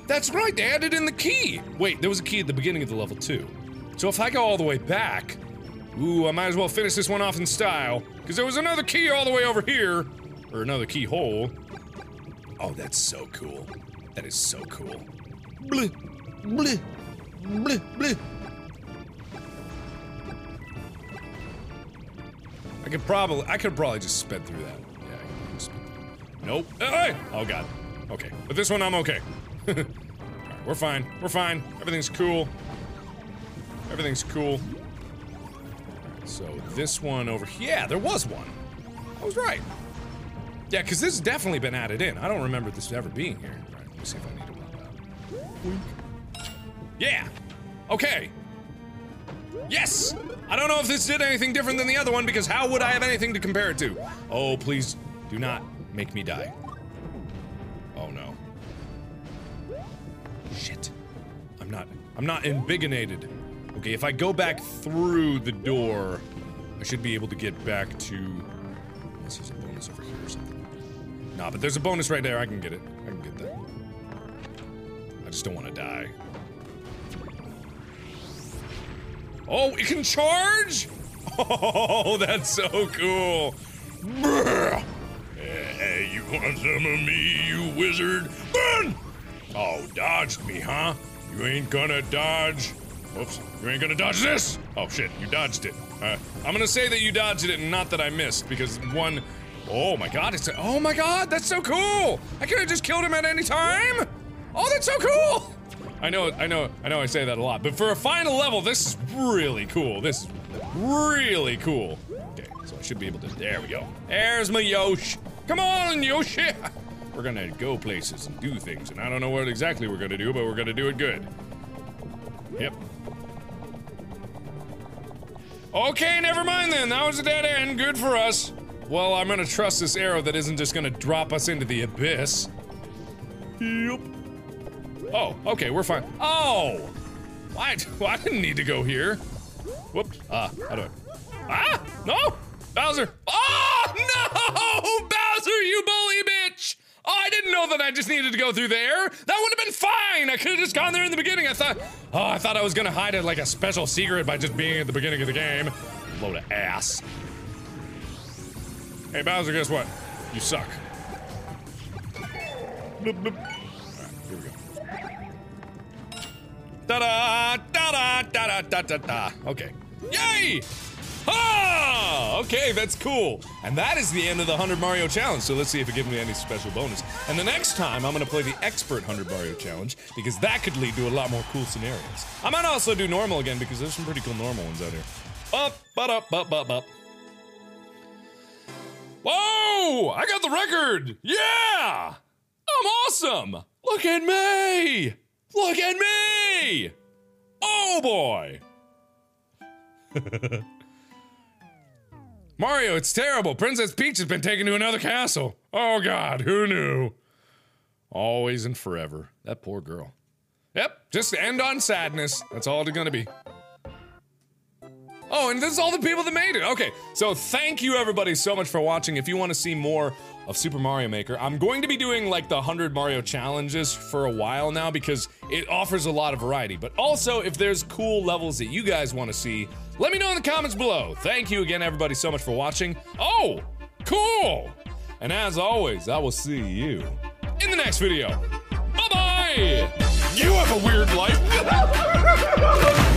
that's right. They added in the key. Wait, there was a key at the beginning of the level too. So if I go all the way back, ooh, I might as well finish this one off in style. Because there was another key all the way over here. Or another keyhole. Oh, that's so cool. That is so cool. Bleh, bleh, bleh, bleh. Could probably, I could probably just sped through that. Yeah, I can just sped. Nope. Uh, hey! Oh god. Okay, but this one I'm okay. Alright, we're fine. We're fine. Everything's cool. Everything's cool. So this one over here. Yeah, there was one. I was right. Yeah, because this has definitely been added in. I don't remember this ever being here. Let me see if I need to move that. Yeah! Okay! Yes! I don't know if this did anything different than the other one because how would I have anything to compare it to? Oh, please do not make me die. Oh no. Shit. I'm not I'm not embiggenated. Okay, if I go back through the door, I should be able to get back to This is a bonus over here or something. Nah, but there's a bonus right there. I can get it. I can get that. I just don't want to die. Oh, it can charge? Oh, that's so cool. Brr. Hey, you want some of me, you wizard? Burn! Oh, dodged me, huh? You ain't gonna dodge. Oops, you ain't gonna dodge this! Oh shit, you dodged it. Uh, I'm gonna say that you dodged it and not that I missed, because one. Oh my god, it's. A, oh my god, that's so cool! I could have just killed him at any time! Oh, that's so cool! I know, I know, I know I say that a lot, but for a final level, this is really cool. This is really cool. Okay, so I should be able to. There we go. There's my Yosh. Come on, Yoshi! We're gonna go places and do things, and I don't know what exactly we're gonna do, but we're gonna do it good. Yep. Okay, never mind then. That was a dead end. Good for us. Well, I'm gonna trust this arrow that isn't just gonna drop us into the abyss. Yep. Oh, okay, we're fine. Oh! What? Well, I didn't need to go here. Whoops. Ah, how do I? Ah! No! Bowser! Oh, no! Bowser, you bully bitch! Oh, I didn't know that I just needed to go through there. That would have been fine. I could have just gone there in the beginning. I thought, oh, I thought I was gonna hide it like a special secret by just being at the beginning of the game. Load of ass. Hey, Bowser, guess what? You suck. Bloop, bloop. Da da da da da da da da. Okay. Yay! Ah! Okay, that's cool. And that is the end of the 100 Mario Challenge, so let's see if it gives me any special bonus. And the next time, I'm gonna play the Expert 100 Mario Challenge, because that could lead to a lot more cool scenarios. I might also do normal again, because there's some pretty cool normal ones out here. Up, but up, up, up, up. Whoa! I got the record! Yeah! I'm awesome! Look at me! Look at me! Oh boy! Mario, it's terrible. Princess Peach has been taken to another castle. Oh god, who knew? Always and forever. That poor girl. Yep, just end on sadness. That's all it's gonna be. Oh, and this is all the people that made it. Okay, so thank you everybody so much for watching. If you want to see more of Super Mario Maker, I'm going to be doing like the 100 Mario challenges for a while now because it offers a lot of variety. But also, if there's cool levels that you guys want to see, let me know in the comments below. Thank you again, everybody, so much for watching. Oh, cool! And as always, I will see you in the next video. Bye bye! You have a weird life!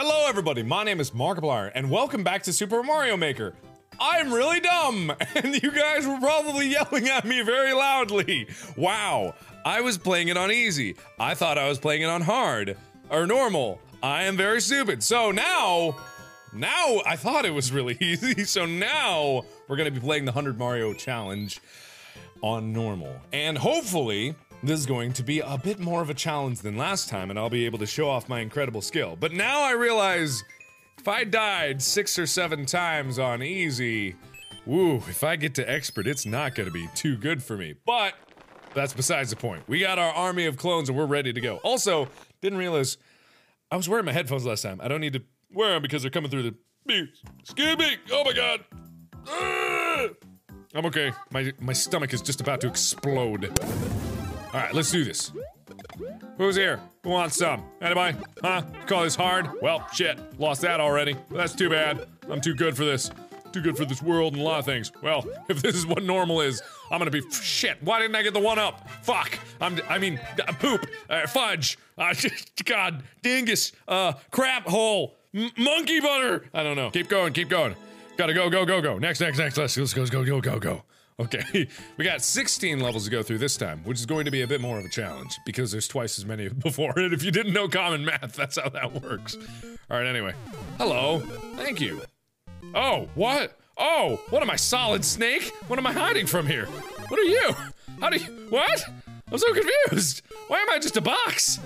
Hello, everybody. My name is Markiplier, and welcome back to Super Mario Maker. I'm really dumb, and you guys were probably yelling at me very loudly. Wow, I was playing it on easy. I thought I was playing it on hard or normal. I am very stupid. So now, now I thought it was really easy. So now we're gonna be playing the 100 Mario Challenge on normal. And hopefully, this is going to be a bit more of a challenge than last time, and I'll be able to show off my incredible skill. But now I realize if I died six or seven times on easy, woo, if I get to expert, it's not gonna be too good for me. But that's besides the point. We got our army of clones and we're ready to go. Also, didn't realize I was wearing my headphones last time. I don't need to wear them because they're coming through the beep. Excuse me. Oh my god. I'm okay. My my stomach is just about to explode. All right, let's do this. Who's here? Who wants some? Anybody? Huh? Call this hard? Well, shit. Lost that already. That's too bad. I'm too good for this. Too good for this world and a lot of things. Well, if this is what normal is, I'm gonna be shit. Why didn't I get the one up? Fuck. I'm. I mean, uh, poop. Uh, fudge. Uh, God. Dingus. Uh, crap hole. M- monkey butter. I don't know. Keep going. Keep going. Gotta go. Go. Go. Go. Next. Next. Next. Let's let's go. Go. Go. Go. Go. Okay, we got 16 levels to go through this time, which is going to be a bit more of a challenge because there's twice as many before. And if you didn't know common math, that's how that works. All right, anyway. Hello. Thank you. Oh, what? Oh, what am I, solid snake? What am I hiding from here? What are you? How do you. What? I'm so confused. Why am I just a box?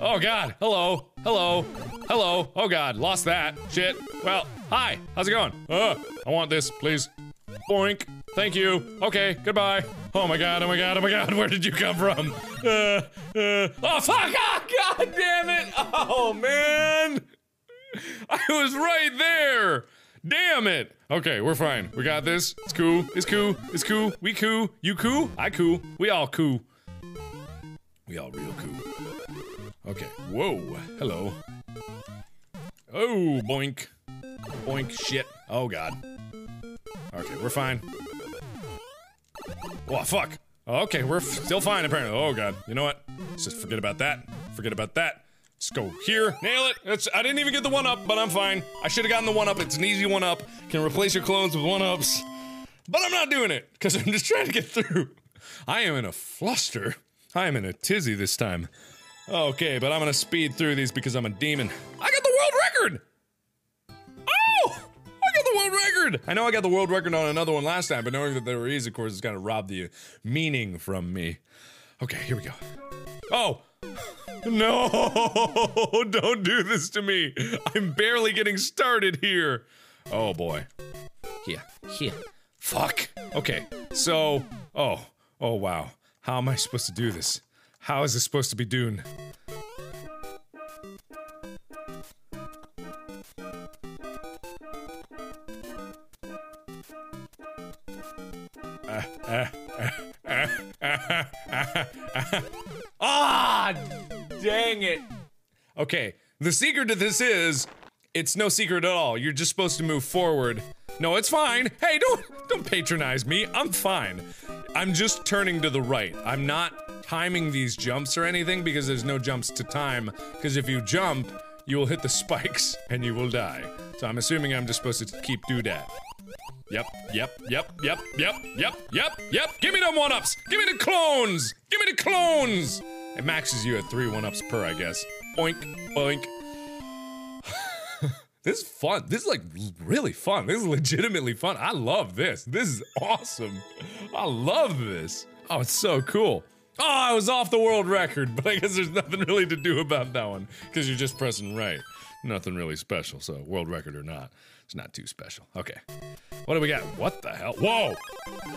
Oh, God. Hello. Hello. Hello. Oh, God. Lost that. Shit. Well, hi. How's it going? Uh, I want this, please. Boink. Thank you. Okay, goodbye. Oh my god, oh my god, oh my god, where did you come from? Uh, uh, oh fuck! Oh, god damn it! Oh man! I was right there! Damn it! Okay, we're fine. We got this. It's cool. It's cool. It's cool. We cool. You cool? I cool. We all cool. We all real cool. Okay. Whoa. Hello. Oh, boink. Boink. Shit. Oh god. Okay, we're fine. Oh, fuck. Okay, we're still fine apparently. Oh god. You know what? Let's just forget about that. Forget about that. Let's go here. Nail it. It's, I didn't even get the one up, but I'm fine. I should have gotten the one up. It's an easy one up. Can replace your clones with one ups. But I'm not doing it because I'm just trying to get through. I am in a fluster. I am in a tizzy this time. Okay, but I'm gonna speed through these because I'm a demon. I got the world record! The world record! I know I got the world record on another one last time, but knowing that they were easy, of course, is gonna rob the meaning from me. Okay, here we go. Oh! No! Don't do this to me! I'm barely getting started here! Oh boy. Here, here. Fuck! Okay, so. Oh, oh wow. How am I supposed to do this? How is this supposed to be done? Ah, dang it. Okay, the secret to this is it's no secret at all. You're just supposed to move forward. No, it's fine. Hey, don't don't patronize me. I'm fine. I'm just turning to the right. I'm not timing these jumps or anything because there's no jumps to time because if you jump, you will hit the spikes and you will die. So I'm assuming I'm just supposed to keep do that. Yep, yep, yep, yep, yep, yep, yep, yep. Give me them one ups. Give me the clones. Give me the clones. It maxes you at three one ups per, I guess. Boink, boink. this is fun. This is like really fun. This is legitimately fun. I love this. This is awesome. I love this. Oh, it's so cool. Oh, I was off the world record, but I guess there's nothing really to do about that one because you're just pressing right. Nothing really special. So, world record or not, it's not too special. Okay. What do we got? What the hell? Whoa!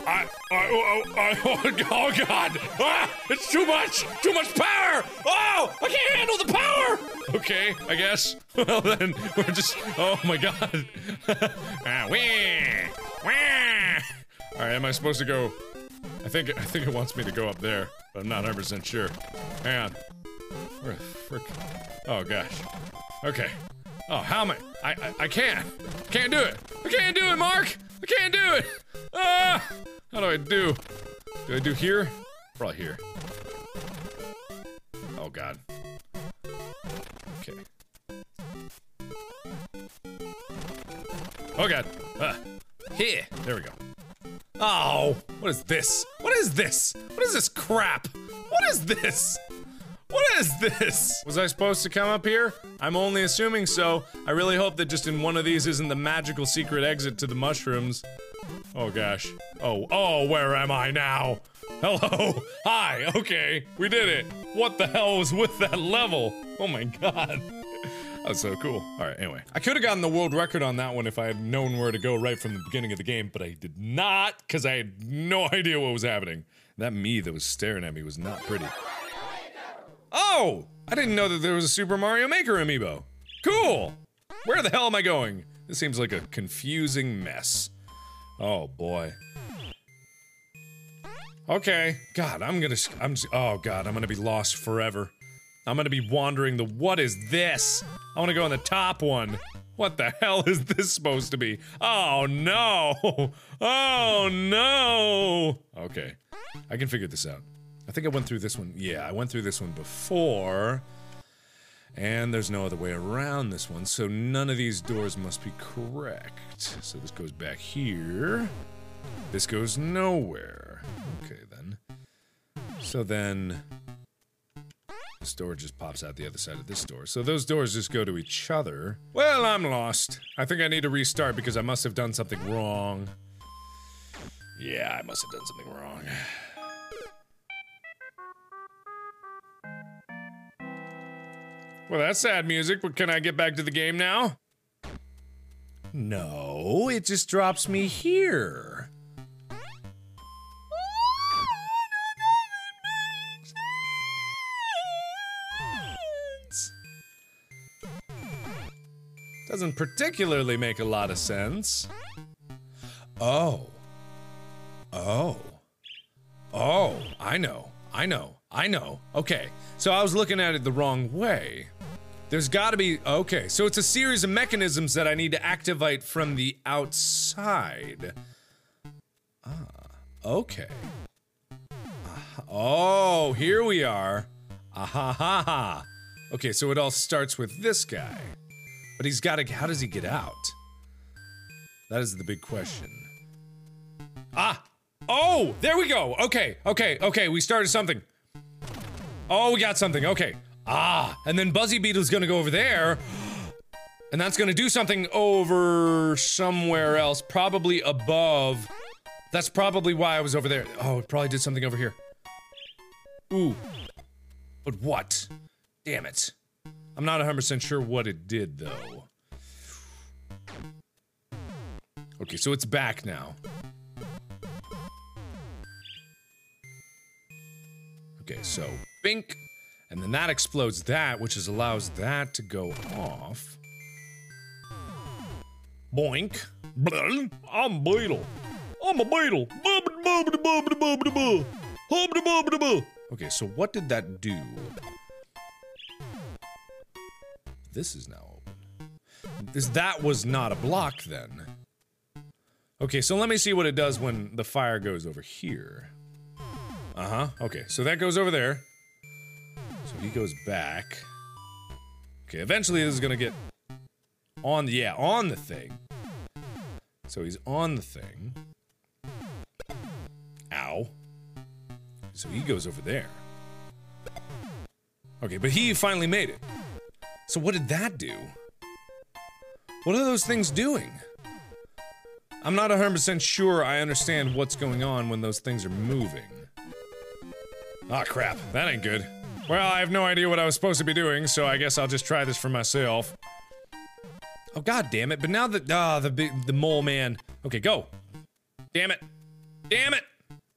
I, I, oh, oh, I, oh, oh God! Ah, it's too much! Too much power! Oh, I can't handle the power! Okay, I guess. Well then, we're just. Oh my God! ah, wee, wee. All right, am I supposed to go? I think I think it wants me to go up there, but I'm not 100 percent sure. Hang on. Where the frick? Oh gosh. Okay. Oh, how am I? I, I, I can't. Can't do it. I can't do it, Mark. I can't do it. Ah! How do I do? Do I do here? Probably here. Oh god. Okay. Oh god. Ah. Here. There we go. Oh, what is this? What is this? What is this crap? What is this? What is this? Was I supposed to come up here? I'm only assuming so. I really hope that just in one of these isn't the magical secret exit to the mushrooms. Oh gosh. Oh, oh, where am I now? Hello. Hi. Okay, we did it. What the hell was with that level? Oh my god. That's so cool. Alright, anyway. I could have gotten the world record on that one if I had known where to go right from the beginning of the game, but I did not because I had no idea what was happening. That me that was staring at me was not pretty. Oh! I didn't know that there was a Super Mario Maker amiibo. Cool! Where the hell am I going? This seems like a confusing mess. Oh boy. Okay. God, I'm gonna. I'm. Oh God, I'm gonna be lost forever. I'm gonna be wandering the. What is this? I wanna go on the top one. What the hell is this supposed to be? Oh no! Oh no! Okay. I can figure this out. I think I went through this one. Yeah, I went through this one before. And there's no other way around this one, so none of these doors must be correct. So this goes back here. This goes nowhere. Okay, then. So then... This door just pops out the other side of this door. So those doors just go to each other. Well, I'm lost. I think I need to restart because I must have done something wrong. Yeah, I must have done something wrong. Well, that's sad music, but can I get back to the game now? No, it just drops me here. Doesn't particularly make a lot of sense. Oh. Oh. Oh, I know. I know. I know. Okay. So I was looking at it the wrong way. There's gotta be. Okay. So it's a series of mechanisms that I need to activate from the outside. Ah. Okay. Oh, here we are. Aha ha ha. Okay, so it all starts with this guy. But he's gotta. How does he get out? That is the big question. Ah! Oh! There we go! Okay, okay, okay, we started something. Oh, we got something, okay. Ah! And then Buzzy Beetle's gonna go over there. And that's gonna do something over somewhere else, probably above. That's probably why I was over there. Oh, it probably did something over here. Ooh. But what? Damn it. I'm not 100% sure what it did, though. Okay, so it's back now. Okay, so bink, and then that explodes that, which is allows that to go off. Boink. I'm Beetle. I'm a Beetle. Okay, so what did that do? This is now open. This that was not a block then. Okay, so let me see what it does when the fire goes over here. Uh-huh. Okay, so that goes over there. He goes back. Okay, eventually this is gonna get on the yeah, on the thing. So he's on the thing. Ow. So he goes over there. Okay, but he finally made it. So what did that do? What are those things doing? I'm not 100% sure I understand what's going on when those things are moving. Ah, crap. That ain't good. Well, I have no idea what I was supposed to be doing, so I guess I'll just try this for myself. Oh, god damn it. But now that, ah, the big, the mole man. Okay, go. Damn it. Damn it.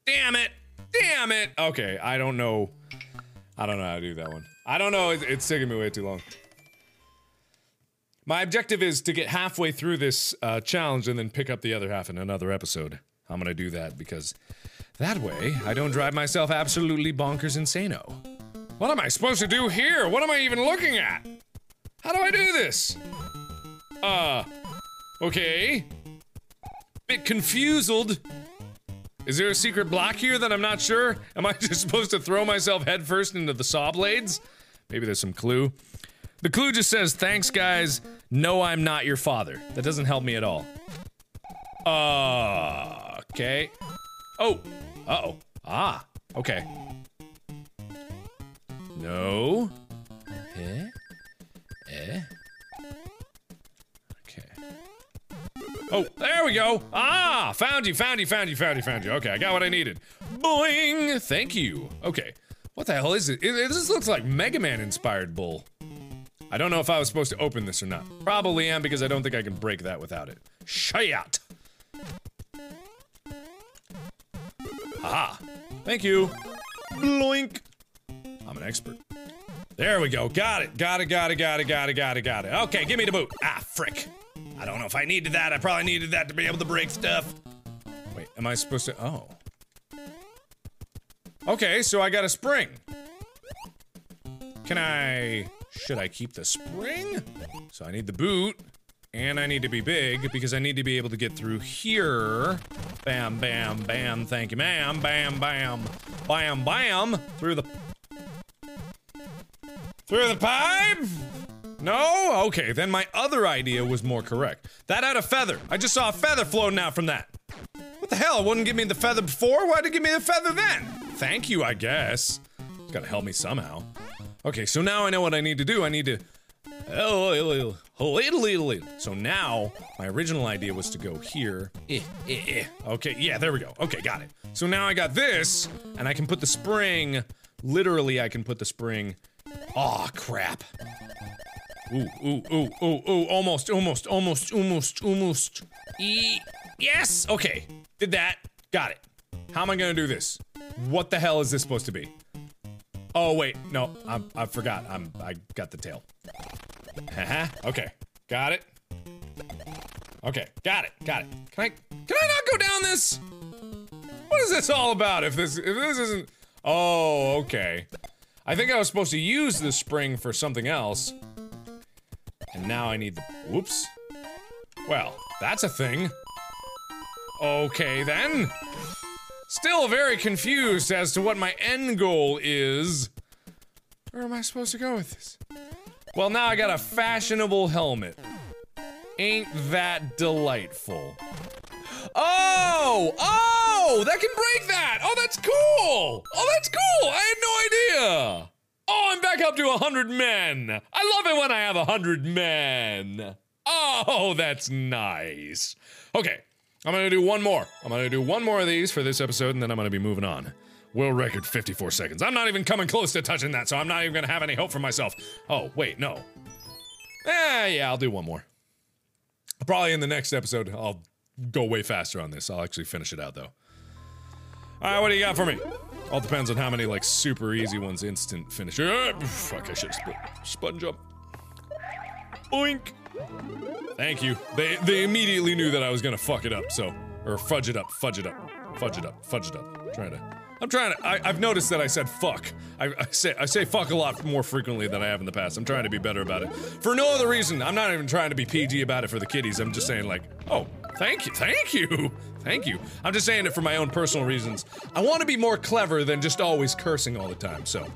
Damn it. Damn it. Okay, I don't know. I don't know how to do that one. I don't know. It's, it's taking me way too long. My objective is to get halfway through this uh, challenge and then pick up the other half in another episode. I'm gonna do that because that way I don't drive myself absolutely bonkers insano. What am I supposed to do here? What am I even looking at? How do I do this? Uh, okay. Bit confused. Is there a secret block here that I'm not sure? Am I just supposed to throw myself headfirst into the saw blades? Maybe there's some clue. The clue just says, thanks guys, no I'm not your father. That doesn't help me at all. Uh, okay. Oh, uh-oh. Ah, okay. No. Eh? Eh? Okay. Oh, there we go. Ah, found you, found you, found you, found you, found you. Okay, I got what I needed. Boing! Thank you. Okay. What the hell is it? it, it this looks like Mega Man inspired bull. I don't know if I was supposed to open this or not. Probably am because I don't think I can break that without it. Shit! Aha! Thank you. Bloink. I'm an expert. There we go. Got it. Got it. Got it. Got it. Got it. Got it. Got it. Okay, give me the boot. Ah, frick. I don't know if I needed that. I probably needed that to be able to break stuff. Wait, am I supposed to? Oh. Okay, so I got a spring. Can I? Should I keep the spring? So I need the boot. And I need to be big because I need to be able to get through here. Bam, bam, bam. Thank you, ma'am. Bam, bam. Bam, bam. Through the. Through the pipe? No? Okay, then my other idea was more correct. That had a feather. I just saw a feather floating out from that. What the hell? It wouldn't give me the feather before? Why'd it give me the feather then? Thank you, I guess. It's gotta help me somehow. Okay, so now I know what I need to do. I need to. So now, my original idea was to go here. Eh, eh, eh. Okay, yeah, there we go. Okay, got it. So now I got this, and I can put the spring. Literally, I can put the spring. Aw, oh, crap. Ooh, ooh, ooh, ooh, ooh, almost, almost, almost, almost, almost. E yes! Okay, did that. Got it. How am I gonna do this? What the hell is this supposed to be? Oh wait, no, I, I forgot. I'm I got the tail. Haha. okay, got it. Okay, got it, got it. Can I can I not go down this? What is this all about? If this if this isn't oh okay. I think I was supposed to use this spring for something else. And now I need the whoops. Well, that's a thing. Okay then. Still very confused as to what my end goal is. Where am I supposed to go with this? Well, now I got a fashionable helmet. Ain't that delightful? Oh! Oh! That can break that! Oh, that's cool! Oh, that's cool! I had no idea! Oh, I'm back up to hundred men! I love it when I have hundred men! Oh, that's nice. Okay, I'm gonna do one more. I'm gonna do one more of these for this episode, and then I'm gonna be moving on. World record 54 seconds. I'm not even coming close to touching that, so I'm not even gonna have any hope for myself. Oh, wait, no. Eh, yeah, I'll do one more. Probably in the next episode, I'll go way faster on this. I'll actually finish it out, though. Alright, what do you got for me? All depends on how many, like, super easy ones instant finish. Uh, fuck, I should have spun jump. Oink! Thank you. They they immediately knew that I was gonna fuck it up, so or fudge it up, fudge it up, fudge it up, fudge it up. I'm trying to. I'm trying to. I, have noticed that I said fuck. I, I, say I say fuck a lot more frequently than I have in the past. I'm trying to be better about it for no other reason. I'm not even trying to be PG about it for the kiddies. I'm just saying like, oh, thank you, thank you, thank you. I'm just saying it for my own personal reasons. I want to be more clever than just always cursing all the time. So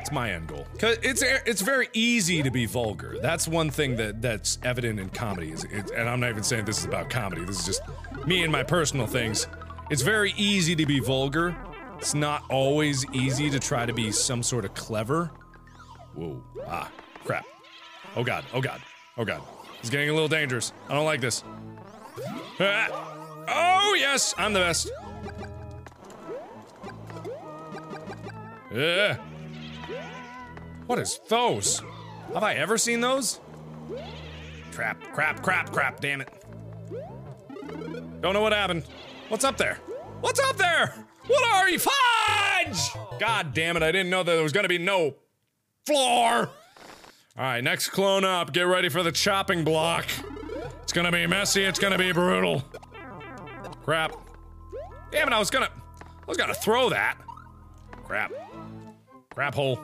it's my end goal. Cause it's it's very easy to be vulgar. That's one thing that that's evident in comedy. Is it, and I'm not even saying this is about comedy. This is just me and my personal things. It's very easy to be vulgar. It's not always easy to try to be some sort of clever. Whoa. Ah, crap. Oh god, oh god, oh god. It's getting a little dangerous. I don't like this. Oh, yes, I'm the best. What is those? Have I ever seen those? Crap, crap, crap, crap, damn it. Don't know what happened. What's up there? What's up there? What are you? Fudge! God damn it, I didn't know that there was gonna be no floor. Alright, next clone up. Get ready for the chopping block. It's gonna be messy, it's gonna be brutal. Crap. Damn it, I was gonna. I was gonna throw that. Crap. Crap hole.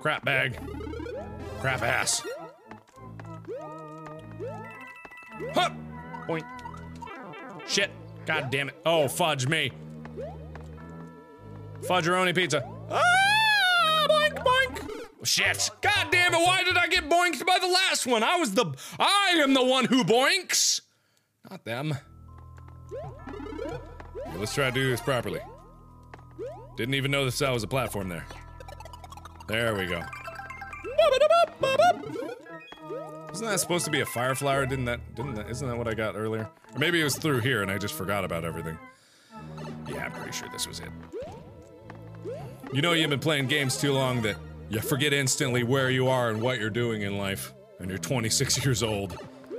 Crap bag. Crap ass. Hup! Point. Shit. God damn it. Oh, fudge me. Fudgeroni pizza. Ah! Shit. God damn it. Why did I get boinked by the last one? I was the. I am the one who boinks. Not them. Okay, let's try to do this properly. Didn't even know this that was a platform there. There we go. Isn't that supposed to be a fire flower? Didn't that? Didn't that? Isn't that what I got earlier? Or maybe it was through here and I just forgot about everything. Yeah, I'm pretty sure this was it. You know you've been playing games too long that you forget instantly where you are and what you're doing in life, and you're 26 years old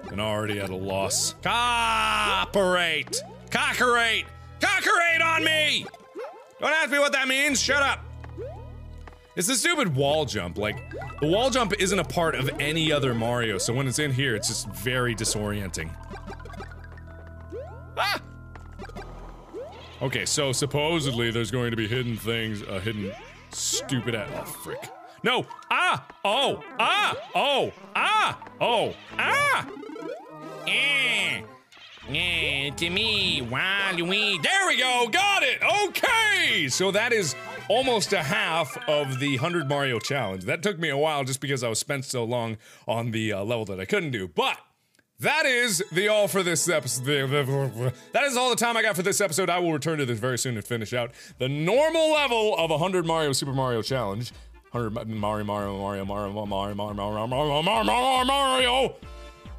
and already at a loss. Cooperate! Cockerate! Cockerate on me! Don't ask me what that means. Shut up. It's the stupid wall jump. Like, the wall jump isn't a part of any other Mario, so when it's in here, it's just very disorienting. Ah! Okay, so supposedly there's going to be hidden things, a hidden stupid at- oh, frick. No! Ah! Oh! Ah! Oh! Ah! Oh! Ah! Eh! Eh, to me, Waluigi. There we go, got it. Okay, so that is almost a half of the 100 Mario challenge. That took me a while just because I was spent so long on the uh, level that I couldn't do. But that is the all for this episode. That is all the time I got for this episode. I will return to this very soon and finish out the normal level of 100 Mario Super Mario Challenge. 100 Mario, Mario, Mario, Mario, Mario, Mario, Mario, Mario, Mario, Mario, Mario.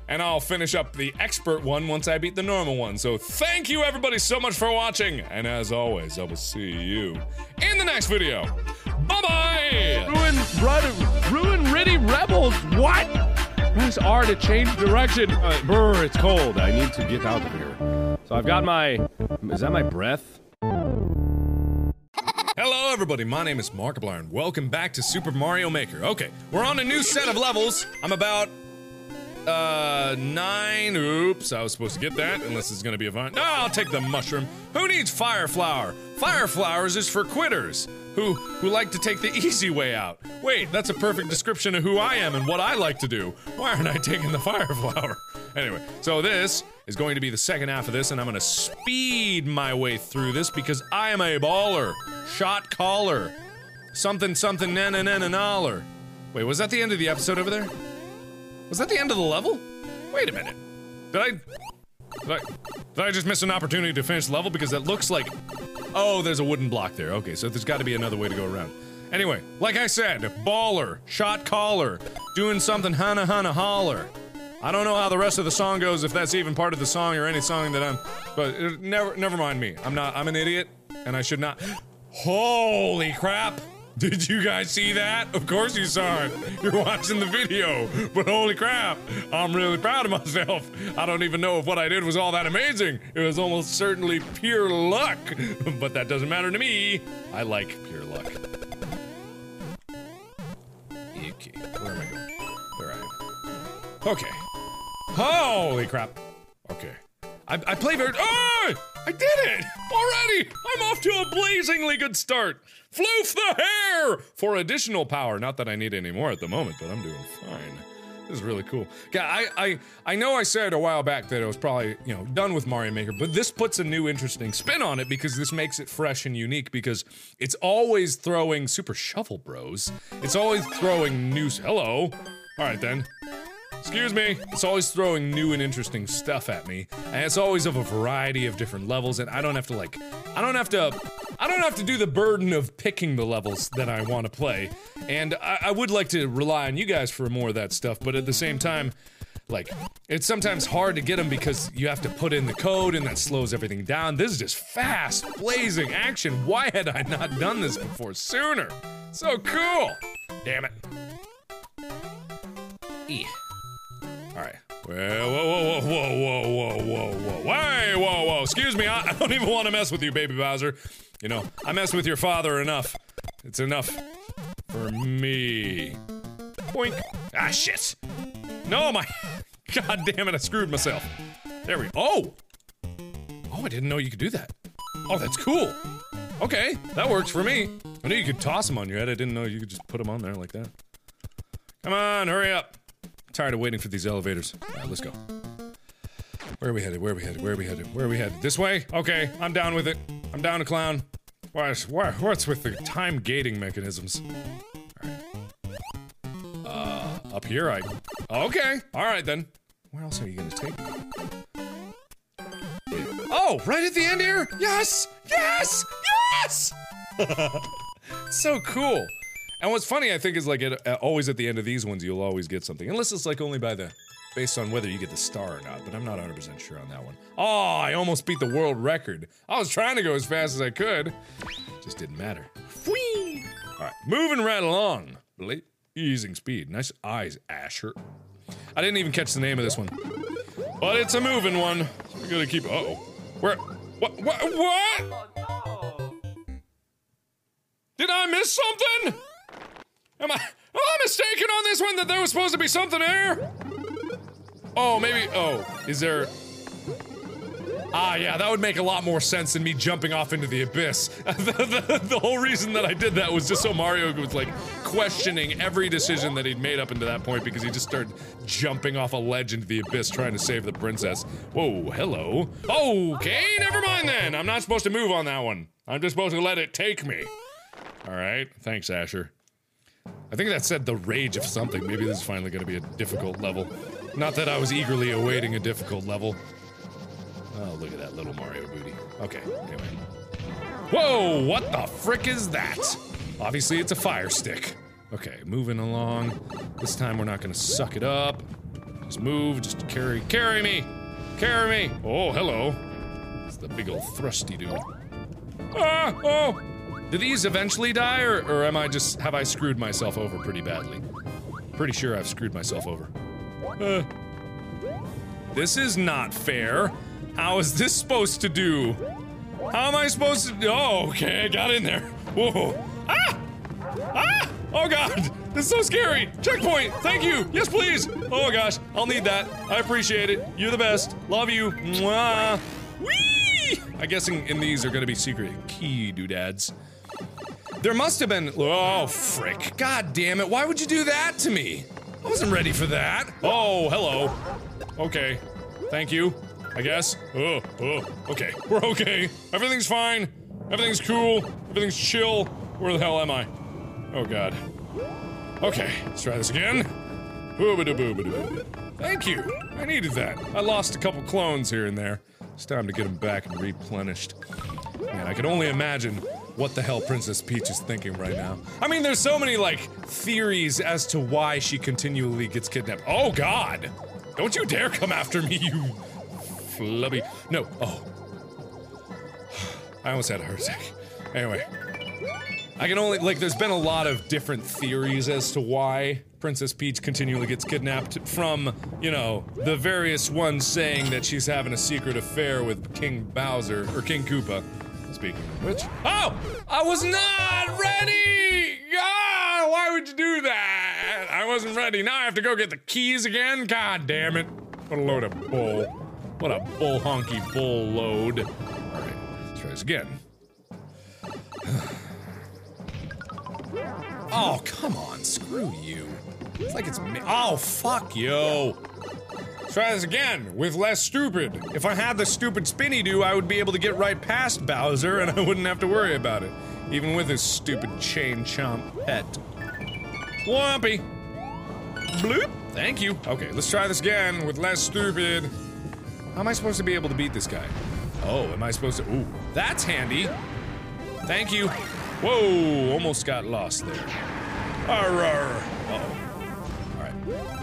And I'll finish up the expert one once I beat the normal one. So thank you everybody so much for watching. And as always, I will see you in the next video. Bye bye! Ruin, run, ruin, Riddy rebels. What? Press R to change direction. Uh, brr, it's cold. I need to get out of here. So I've got my. Is that my breath? Hello, everybody. My name is Markiplier, and welcome back to Super Mario Maker. Okay, we're on a new set of levels. I'm about uh nine. Oops, I was supposed to get that. Unless it's gonna be a vine. No, I'll take the mushroom. Who needs fire flower? Fire flowers is for quitters who who like to take the easy way out. Wait, that's a perfect description of who I am and what I like to do. Why aren't I taking the fire flower? Anyway, so this is going to be the second half of this, and I'm gonna speed my way through this because I am a baller. Shot caller. Something something na na na na naller. Wait, was that the end of the episode over there? Was that the end of the level? Wait a minute. Did I did I did I just miss an opportunity to finish the level because it looks like Oh, there's a wooden block there. Okay, so there's got to be another way to go around. Anyway, like I said, baller, shot caller, doing something hana hana holler. I don't know how the rest of the song goes, if that's even part of the song or any song that I'm. But uh, never, never mind me. I'm not. I'm an idiot, and I should not. Holy crap! Did you guys see that? Of course you saw it. You're watching the video. But holy crap, I'm really proud of myself. I don't even know if what I did was all that amazing. It was almost certainly pure luck. But that doesn't matter to me. I like pure luck. Okay, where am I going? Where I am. Okay. Holy crap. Okay. I, I play very. Oh! I did it! Already! I'm off to a blazingly good start! Floof the hair! For additional power. Not that I need any more at the moment, but I'm doing fine. This is really cool. Yeah, I, I, I know I said a while back that it was probably, you know, done with Mario Maker, but this puts a new interesting spin on it because this makes it fresh and unique because it's always throwing Super Shovel Bros. It's always throwing new. Hello! Alright then. Excuse me. It's always throwing new and interesting stuff at me, and it's always of a variety of different levels, and I don't have to like, I don't have to, I don't have to do the burden of picking the levels that I want to play, and I, I would like to rely on you guys for more of that stuff, but at the same time, like, it's sometimes hard to get them because you have to put in the code and that slows everything down. This is just fast, blazing action. Why had I not done this before sooner? So cool! Damn it. E. Alright. Well, whoa, whoa, whoa, whoa, whoa, whoa, whoa, whoa. Hey, whoa, whoa. Excuse me, I, I don't even want to mess with you, baby Bowser. You know, I mess with your father enough. It's enough for me. Boink. Ah, shit. No, my. God damn it, I screwed myself. There we Oh! Oh, I didn't know you could do that. Oh, that's cool. Okay, that works for me. I knew you could toss them on your head. I didn't know you could just put them on there like that. Come on, hurry up. Tired of waiting for these elevators. Right, let's go. Where are we headed? Where are we headed? Where are we headed? Where are we headed? This way? Okay, I'm down with it. I'm down to clown. What, what, what's with the time gating mechanisms? Uh, up here, I. Okay, alright then. Where else are you gonna take me? Oh, right at the end here? Yes! Yes! Yes! so cool. And what's funny, I think, is like it, uh, always at the end of these ones, you'll always get something. Unless it's like only by the. based on whether you get the star or not, but I'm not 100% sure on that one. Oh, I almost beat the world record. I was trying to go as fast as I could. Just didn't matter. Whee! Alright, moving right along. Easing speed. Nice eyes, Asher. I didn't even catch the name of this one. But it's a moving one. So we gotta keep. Uh oh. Where? What? What? What? Did I miss something? Am I? Am I mistaken on this one that there was supposed to be something there? Oh, maybe. Oh, is there? Ah, yeah, that would make a lot more sense than me jumping off into the abyss. the, the, the whole reason that I did that was just so Mario was like questioning every decision that he'd made up into that point because he just started jumping off a ledge into the abyss trying to save the princess. Whoa, hello. Okay, never mind then. I'm not supposed to move on that one. I'm just supposed to let it take me. Alright, thanks, Asher. I think that said the rage of something. Maybe this is finally gonna be a difficult level. Not that I was eagerly awaiting a difficult level. Oh, look at that little Mario booty. Okay, anyway. Whoa, what the frick is that? Obviously, it's a fire stick. Okay, moving along. This time we're not gonna suck it up. Just move, just carry, carry me! Carry me! Oh, hello. It's the big old thrusty dude. Ah, oh! Do these eventually die, or, or am I just, have I screwed myself over pretty badly? Pretty sure I've screwed myself over. Uh, this is not fair. How is this supposed to do? How am I supposed to? Oh, okay, I got in there. Whoa. Ah! Ah! Oh god! This is so scary! Checkpoint! Thank you! Yes, please! Oh gosh, I'll need that. I appreciate it. You're the best. Love you. Mwah! Whee! I guess in, in these are gonna be secret key doodads. There must have been. Oh, frick. God damn it. Why would you do that to me? I wasn't ready for that. Oh, hello. Okay. Thank you. I guess. Oh, oh, okay. We're okay. Everything's fine. Everything's cool. Everything's chill. Where the hell am I? Oh god. Okay, let's try this again. Thank you. I needed that. I lost a couple clones here and there. It's time to get them back and replenished. Man, I can only imagine what the hell Princess Peach is thinking right now. I mean, there's so many, like, theories as to why she continually gets kidnapped. Oh god! Don't you dare come after me, you flubby. No. Oh. I almost had a heart attack. Anyway. I can only, like, there's been a lot of different theories as to why Princess Peach continually gets kidnapped from, you know, the various ones saying that she's having a secret affair with King Bowser, or King Koopa. Speaking of which. Oh! I was not ready! God, why would you do that? I wasn't ready. Now I have to go get the keys again? God damn it. What a load of bull. What a bull honky bull load. Alright, let's try this again. oh, come on, screw you. It's like it's me. Oh, fuck you. Try this again, with less stupid. If I had the stupid spinny do, I would be able to get right past Bowser and I wouldn't have to worry about it. Even with his stupid chain chomp pet. Whompy. Bloop. Thank you. Okay, let's try this again with less stupid. How am I supposed to be able to beat this guy? Oh, am I supposed to? Ooh, that's handy. Thank you. Whoa, almost got lost there. Arr, Uh-oh. Alright,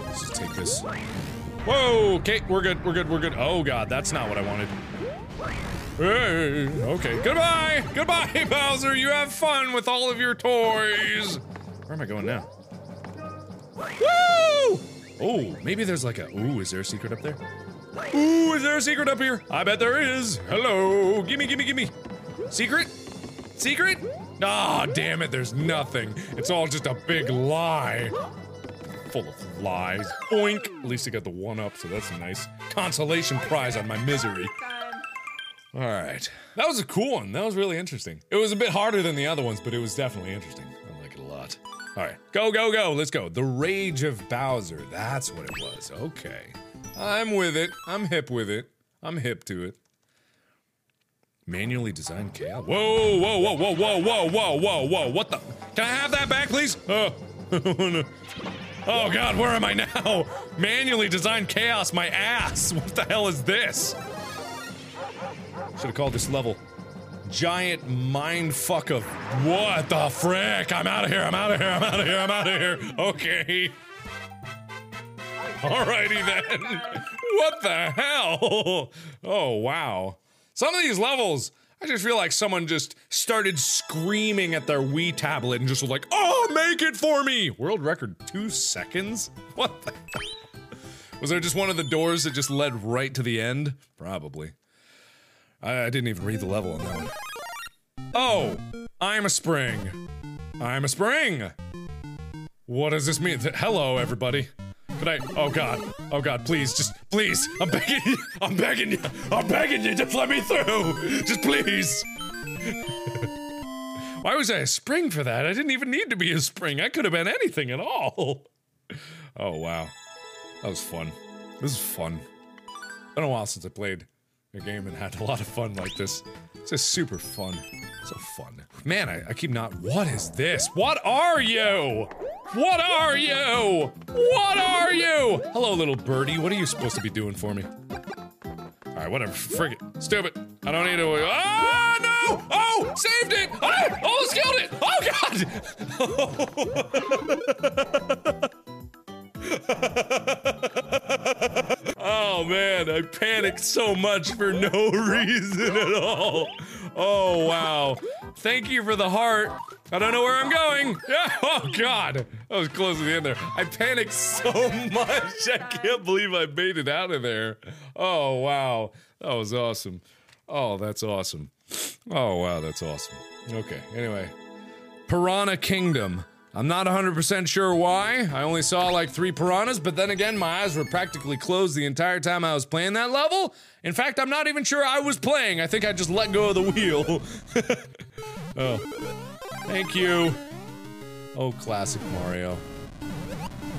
let's just take this. Whoa, okay, we're good, we're good, we're good. Oh god, that's not what I wanted. Hey, okay, goodbye! Goodbye, Bowser! You have fun with all of your toys! Where am I going now? Woo! Oh, maybe there's like a. Ooh, is there a secret up there? Ooh, is there a secret up here? I bet there is. Hello. Gimme, gimme, gimme. Secret? Secret? Ah, oh, damn it, there's nothing. It's all just a big lie. Full of lies. Oink. At least I got the one up, so that's a nice consolation prize on my misery. All right. That was a cool one. That was really interesting. It was a bit harder than the other ones, but it was definitely interesting. I like it a lot. All right. Go, go, go. Let's go. The Rage of Bowser. That's what it was. Okay. I'm with it. I'm hip with it. I'm hip to it. Manually designed chaos. Whoa, whoa, whoa, whoa, whoa, whoa, whoa, whoa, whoa. What the? Can I have that back, please? Oh. Oh, God, where am I now? Manually designed chaos, my ass. What the hell is this? Should have called this level giant mind fuck of what the frick? I'm out of here. I'm out of here. I'm out of here. I'm out of here. Okay. Alrighty then. What the hell? Oh wow. Some of these levels, I just feel like someone just started screaming at their Wii tablet and just was like, "Oh, make it for me!" World record two seconds. What the? Was there just one of the doors that just led right to the end? Probably. I, I didn't even read the level on that one. Oh, I'm a spring. I'm a spring. What does this mean? Hello, everybody. Could I? Oh God! Oh God! Please, just please! I'm begging you! I'm begging you! I'm begging you! Just let me through! Just please! Why was I a spring for that? I didn't even need to be a spring. I could have been anything at all. Oh wow, that was fun. This is fun. Been a while since I played a game and had a lot of fun like this. It's just super fun. So fun. Man, I, I keep not. What is this? What are you? What are you? What are you? Hello, little birdie. What are you supposed to be doing for me? Alright, whatever. Frig it. Stupid. I don't need to. Ah, no! Oh! Saved it! Ah! Almost killed it! Oh, God! Oh man, I panicked so much for no reason at all. Oh wow. Thank you for the heart. I don't know where I'm going. Oh god. I was close to the end there. I panicked so much. I can't believe I made it out of there. Oh wow. That was awesome. Oh, that's awesome. Oh wow, that's awesome. Okay. Anyway, Piranha Kingdom. I'm not 100% sure why. I only saw like three piranhas, but then again, my eyes were practically closed the entire time I was playing that level. In fact, I'm not even sure I was playing. I think I just let go of the wheel. oh. Thank you. Oh, classic Mario.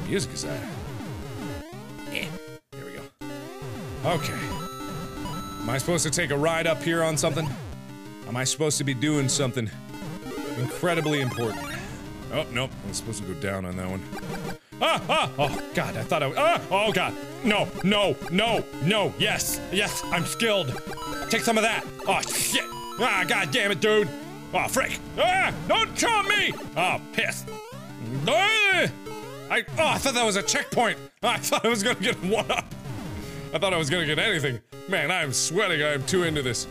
Music is that? Eh. There we go. Okay. Am I supposed to take a ride up here on something? Am I supposed to be doing something incredibly important? Oh, nope. I was supposed to go down on that one. Ah, ah! Oh, God, I thought I was. Ah! Oh, God. No, no, no, no. Yes, yes, I'm skilled. Take some of that. Oh, shit. Ah, God damn it, dude. Oh, frick. Ah! Don't chomp me! Oh, piss. Ah! I, oh, I thought that was a checkpoint. I thought I was gonna get one up. I thought I was gonna get anything. Man, I am sweating. I am too into this.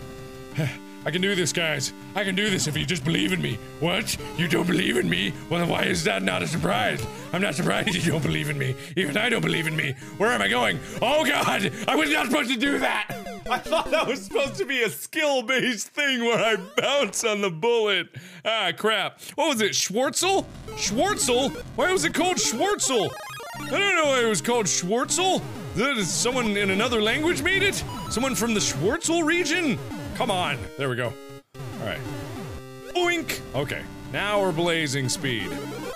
I can do this, guys. I can do this if you just believe in me. What? You don't believe in me? Well, why is that not a surprise? I'm not surprised you don't believe in me. Even I don't believe in me. Where am I going? Oh, God! I was not supposed to do that! I thought that was supposed to be a skill based thing where I bounce on the bullet. Ah, crap. What was it? Schwartzel? Schwartzel? Why was it called Schwartzel? I don't know why it was called Schwartzel. Did someone in another language made it? Someone from the Schwartzel region? Come on. There we go. Alright. Boink! Okay. Now we're blazing speed.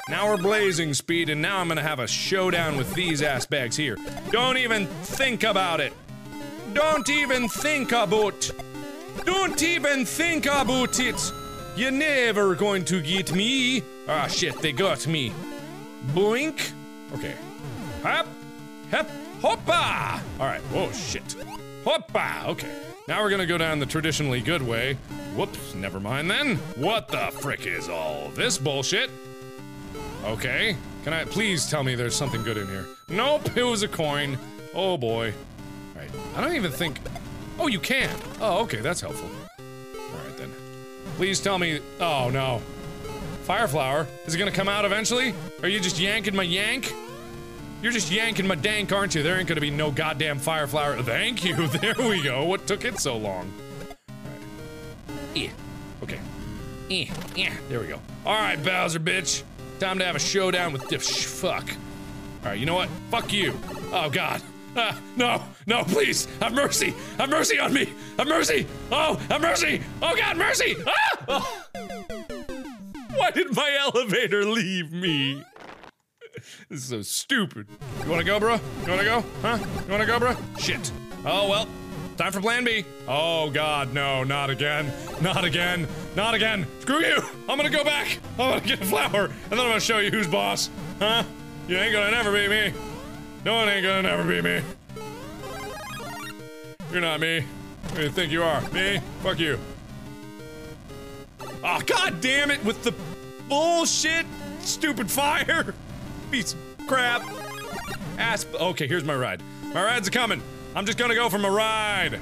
Now we're blazing speed, and now I'm gonna have a showdown with these ass bags here. Don't even think about it. Don't even think about. Don't even think about it. You're never going to get me. Ah, shit, they got me. Boink. Okay. Hop. Hop. Hoppa! Alright. Whoa, shit. Hoppa! Okay. Now we're gonna go down the traditionally good way. Whoops, never mind then. What the frick is all this bullshit? Okay. Can I please tell me there's something good in here? Nope, it was a coin. Oh boy. Alright. I don't even think. Oh, you can. Oh, okay, that's helpful. Alright then. Please tell me. Oh no. Fireflower? Is it gonna come out eventually? Are you just yanking my yank? You're just yanking my dank, aren't you? There ain't gonna be no goddamn fire flower. Thank you. There we go. What took it so long? Alright. Yeah. Okay. Yeah. Yeah. There we go. Alright, Bowser, bitch. Time to have a showdown with this fuck. Alright, you know what? Fuck you. Oh, God. Ah, no, no, please, have mercy, have mercy on me, have mercy. Oh, have mercy. Oh God, mercy. Ah! Oh. Why did my elevator leave me? This is so stupid. You wanna go, bro? You wanna go? Huh? You wanna go, bro? Shit. Oh well. Time for plan B. Oh god, no, not again. Not again. Not again. Screw you! I'm gonna go back! I'm gonna get a flower, and then I'm gonna show you who's boss. Huh? You ain't gonna never beat me. No one ain't gonna never beat me. You're not me. Who do you think you are? Me? Fuck you. Ah, oh god damn it with the bullshit stupid fire! Piece of crap. Ass okay, here's my ride. My ride's coming. I'm just gonna go for my ride.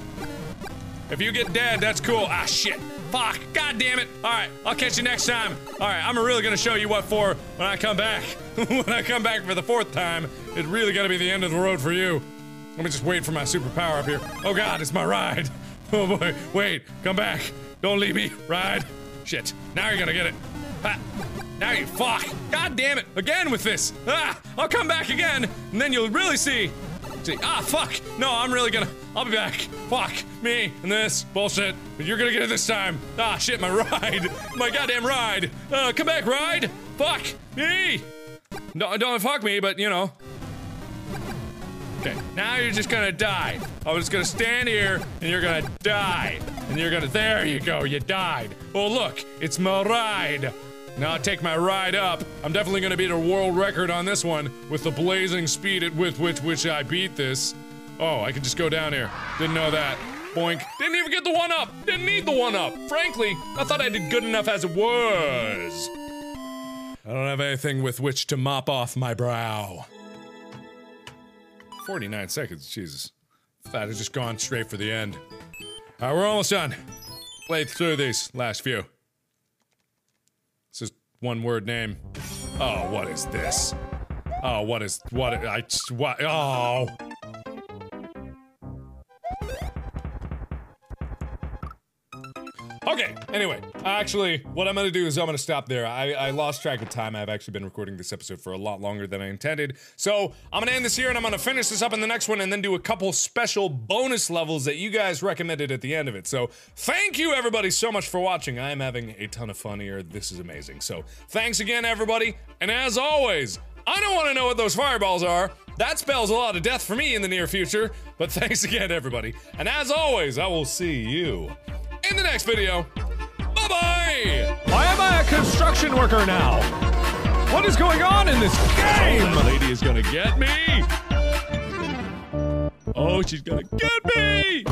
If you get dead, that's cool. Ah, shit. Fuck. God damn it. Alright, I'll catch you next time. Alright, I'm really gonna show you what for when I come back. when I come back for the fourth time, it's really gonna be the end of the road for you. Let me just wait for my superpower up here. Oh god, it's my ride. Oh boy. Wait, come back. Don't leave me. Ride. Shit. Now you're gonna get it. Ha. Now you fuck. God damn it. Again with this. Ah, I'll come back again, and then you'll really see. See, ah, fuck! No, I'm really gonna. I'll be back. Fuck me and this bullshit. But you're gonna get it this time. Ah, shit, my ride, my goddamn ride. Uh, come back, ride. Fuck me. No, don't fuck me, but you know. Okay, now you're just gonna die. I'm just gonna stand here and you're gonna die. And you're gonna. There you go, you died. Oh, look, it's my ride. Now I take my ride up. I'm definitely gonna beat a world record on this one with the blazing speed at with which which I beat this. Oh, I can just go down here. Didn't know that. Boink. Didn't even get the one up. Didn't need the one up. Frankly, I thought I did good enough as it was. I don't have anything with which to mop off my brow. 49 seconds, Jesus. That has just gone straight for the end. Alright, we're almost done. Played through these last few. One word name. Oh, what is this? Oh, what is what? I what? Oh. Okay, anyway, actually, what I'm gonna do is I'm gonna stop there. I, I lost track of time. I've actually been recording this episode for a lot longer than I intended. So, I'm gonna end this here and I'm gonna finish this up in the next one and then do a couple special bonus levels that you guys recommended at the end of it. So, thank you everybody so much for watching. I am having a ton of fun here. This is amazing. So, thanks again, everybody. And as always, I don't wanna know what those fireballs are. That spells a lot of death for me in the near future. But thanks again, everybody. And as always, I will see you in the next video. Bye bye! Why am I a construction worker now? What is going on in this game? The lady is gonna get me. Oh, she's gonna get me.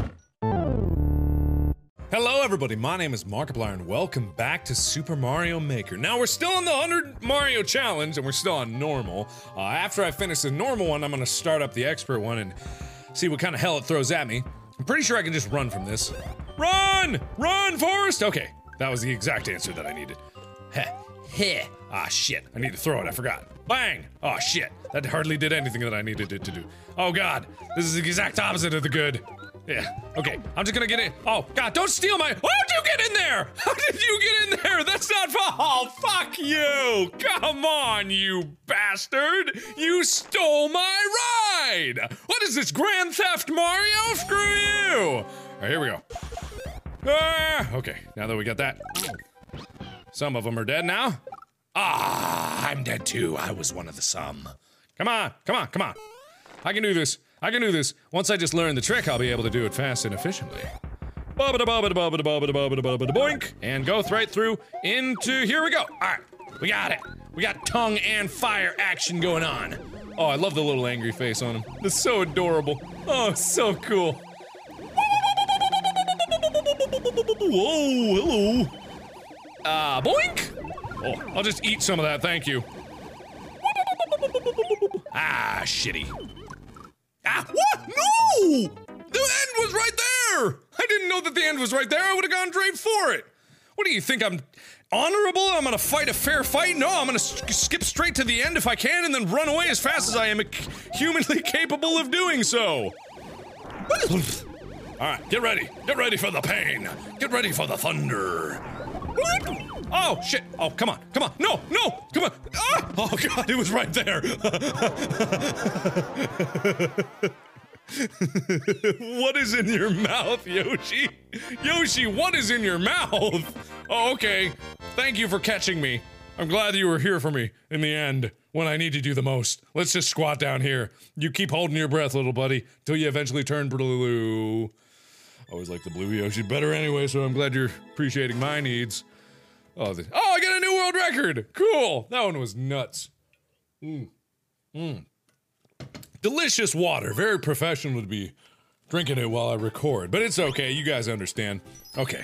Hello, everybody. My name is Markiplier, and welcome back to Super Mario Maker. Now, we're still in the 100 Mario Challenge, and we're still on normal. Uh, after I finish the normal one, I'm gonna start up the expert one and see what kind of hell it throws at me. I'm pretty sure I can just run from this. Run! Run, Forrest! Okay, that was the exact answer that I needed. Heh. Heh. Ah, shit. I need to throw it. I forgot. Bang! Oh, shit. That hardly did anything that I needed it to do. Oh, God. This is the exact opposite of the good. Yeah. Okay. I'm just gonna get in. Oh, God, don't steal my. How'd you get in there? How did you get in there? That's not. Oh, fuck you. Come on, you bastard. You stole my ride. What is this, Grand Theft Mario? Screw you. All right, here we go. Ah, okay, now that we got that. Some of them are dead now. Ah, I'm dead too. I was one of the some. Come on, come on, come on. I can do this. I can do this. Once I just learn the trick, I'll be able to do it fast and efficiently. Boink! And go right through into. Here we go. Alright, we got it. We got tongue and fire action going on. Oh, I love the little angry face on him. It's so adorable. Oh, so cool. Whoa, hello. Ah, uh, boink! Oh, I'll just eat some of that, thank you. Ah, shitty. Ah, what? No! The end was right there! I didn't know that the end was right there. I would have gone straight for it. What do you think? I'm honorable? I'm gonna fight a fair fight? No, I'm gonna skip straight to the end if I can and then run away as fast as I am humanly capable of doing so. Alright, get ready. Get ready for the pain. Get ready for the thunder. Oh, shit. Oh, come on. Come on. No, no. Come on. Ah! Oh, God, it was right there. what is in your mouth, Yoshi? Yoshi, what is in your mouth? Oh, okay. Thank you for catching me. I'm glad you were here for me in the end when I needed you the most. Let's just squat down here. You keep holding your breath, little buddy, till you eventually turn blue. Always like the blue Yoshi better anyway, so I'm glad you're appreciating my needs. Oh, the, oh, I got a new world record! Cool! That one was nuts. Mmm. Mmm. Delicious water. Very professional to be drinking it while I record, but it's okay. You guys understand. Okay.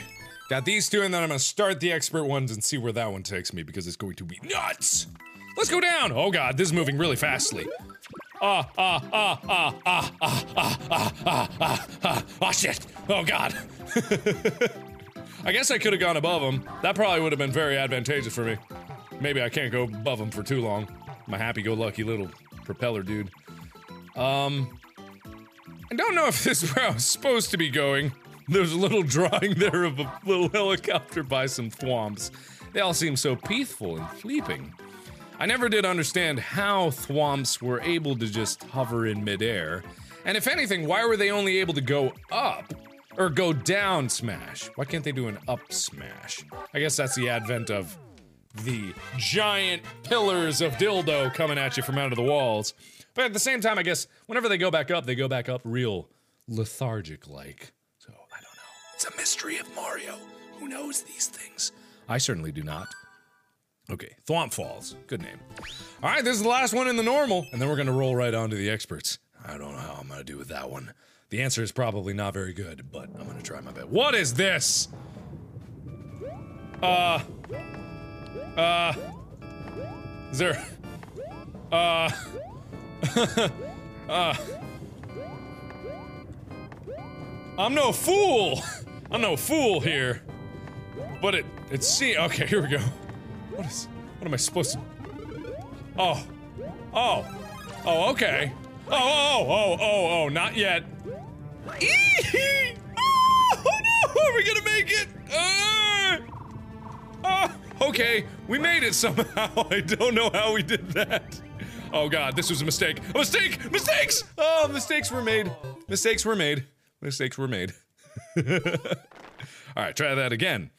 Got these two, and then I'm gonna start the expert ones and see where that one takes me because it's going to be nuts! Let's go down! Oh god, this is moving really fastly. Ah, ah, ah, ah, ah, ah, ah, ah, ah, ah, ah, shit! Oh god. I guess I could have gone above him. That probably would have been very advantageous for me. Maybe I can't go above him for too long. A happy-go-lucky little propeller dude. Um, I don't know if this is where I was supposed to be going. There's a little drawing there of a little helicopter by some thwomps. They all seem so peaceful and sleeping. I never did understand how thwomps were able to just hover in midair. And if anything, why were they only able to go up? Or go down smash? Why can't they do an up smash? I guess that's the advent of the giant pillars of dildo coming at you from out of the walls. But at the same time, I guess whenever they go back up, they go back up real lethargic like. So I don't know. It's a mystery of Mario. Who knows these things? I certainly do not. Okay, Thwomp Falls. Good name. All right, this is the last one in the normal, and then we're gonna roll right on to the experts. I don't know how I'm gonna do with that one. The answer is probably not very good, but I'm gonna try my best. What is this? Uh. Uh. Is there. Uh. uh. I'm no fool! I'm no fool here. But it. It's see. Okay, here we go. What is. What am I supposed to. Oh. Oh. Oh, okay. Oh, oh, oh, oh, oh, not yet. Oh, no! Are we gonna make it? Uh, uh, okay, we made it somehow. I don't know how we did that. Oh god, this was a mistake. A mistake! Mistakes! Oh, mistakes were made. Mistakes were made. Mistakes were made. Alright, try that again.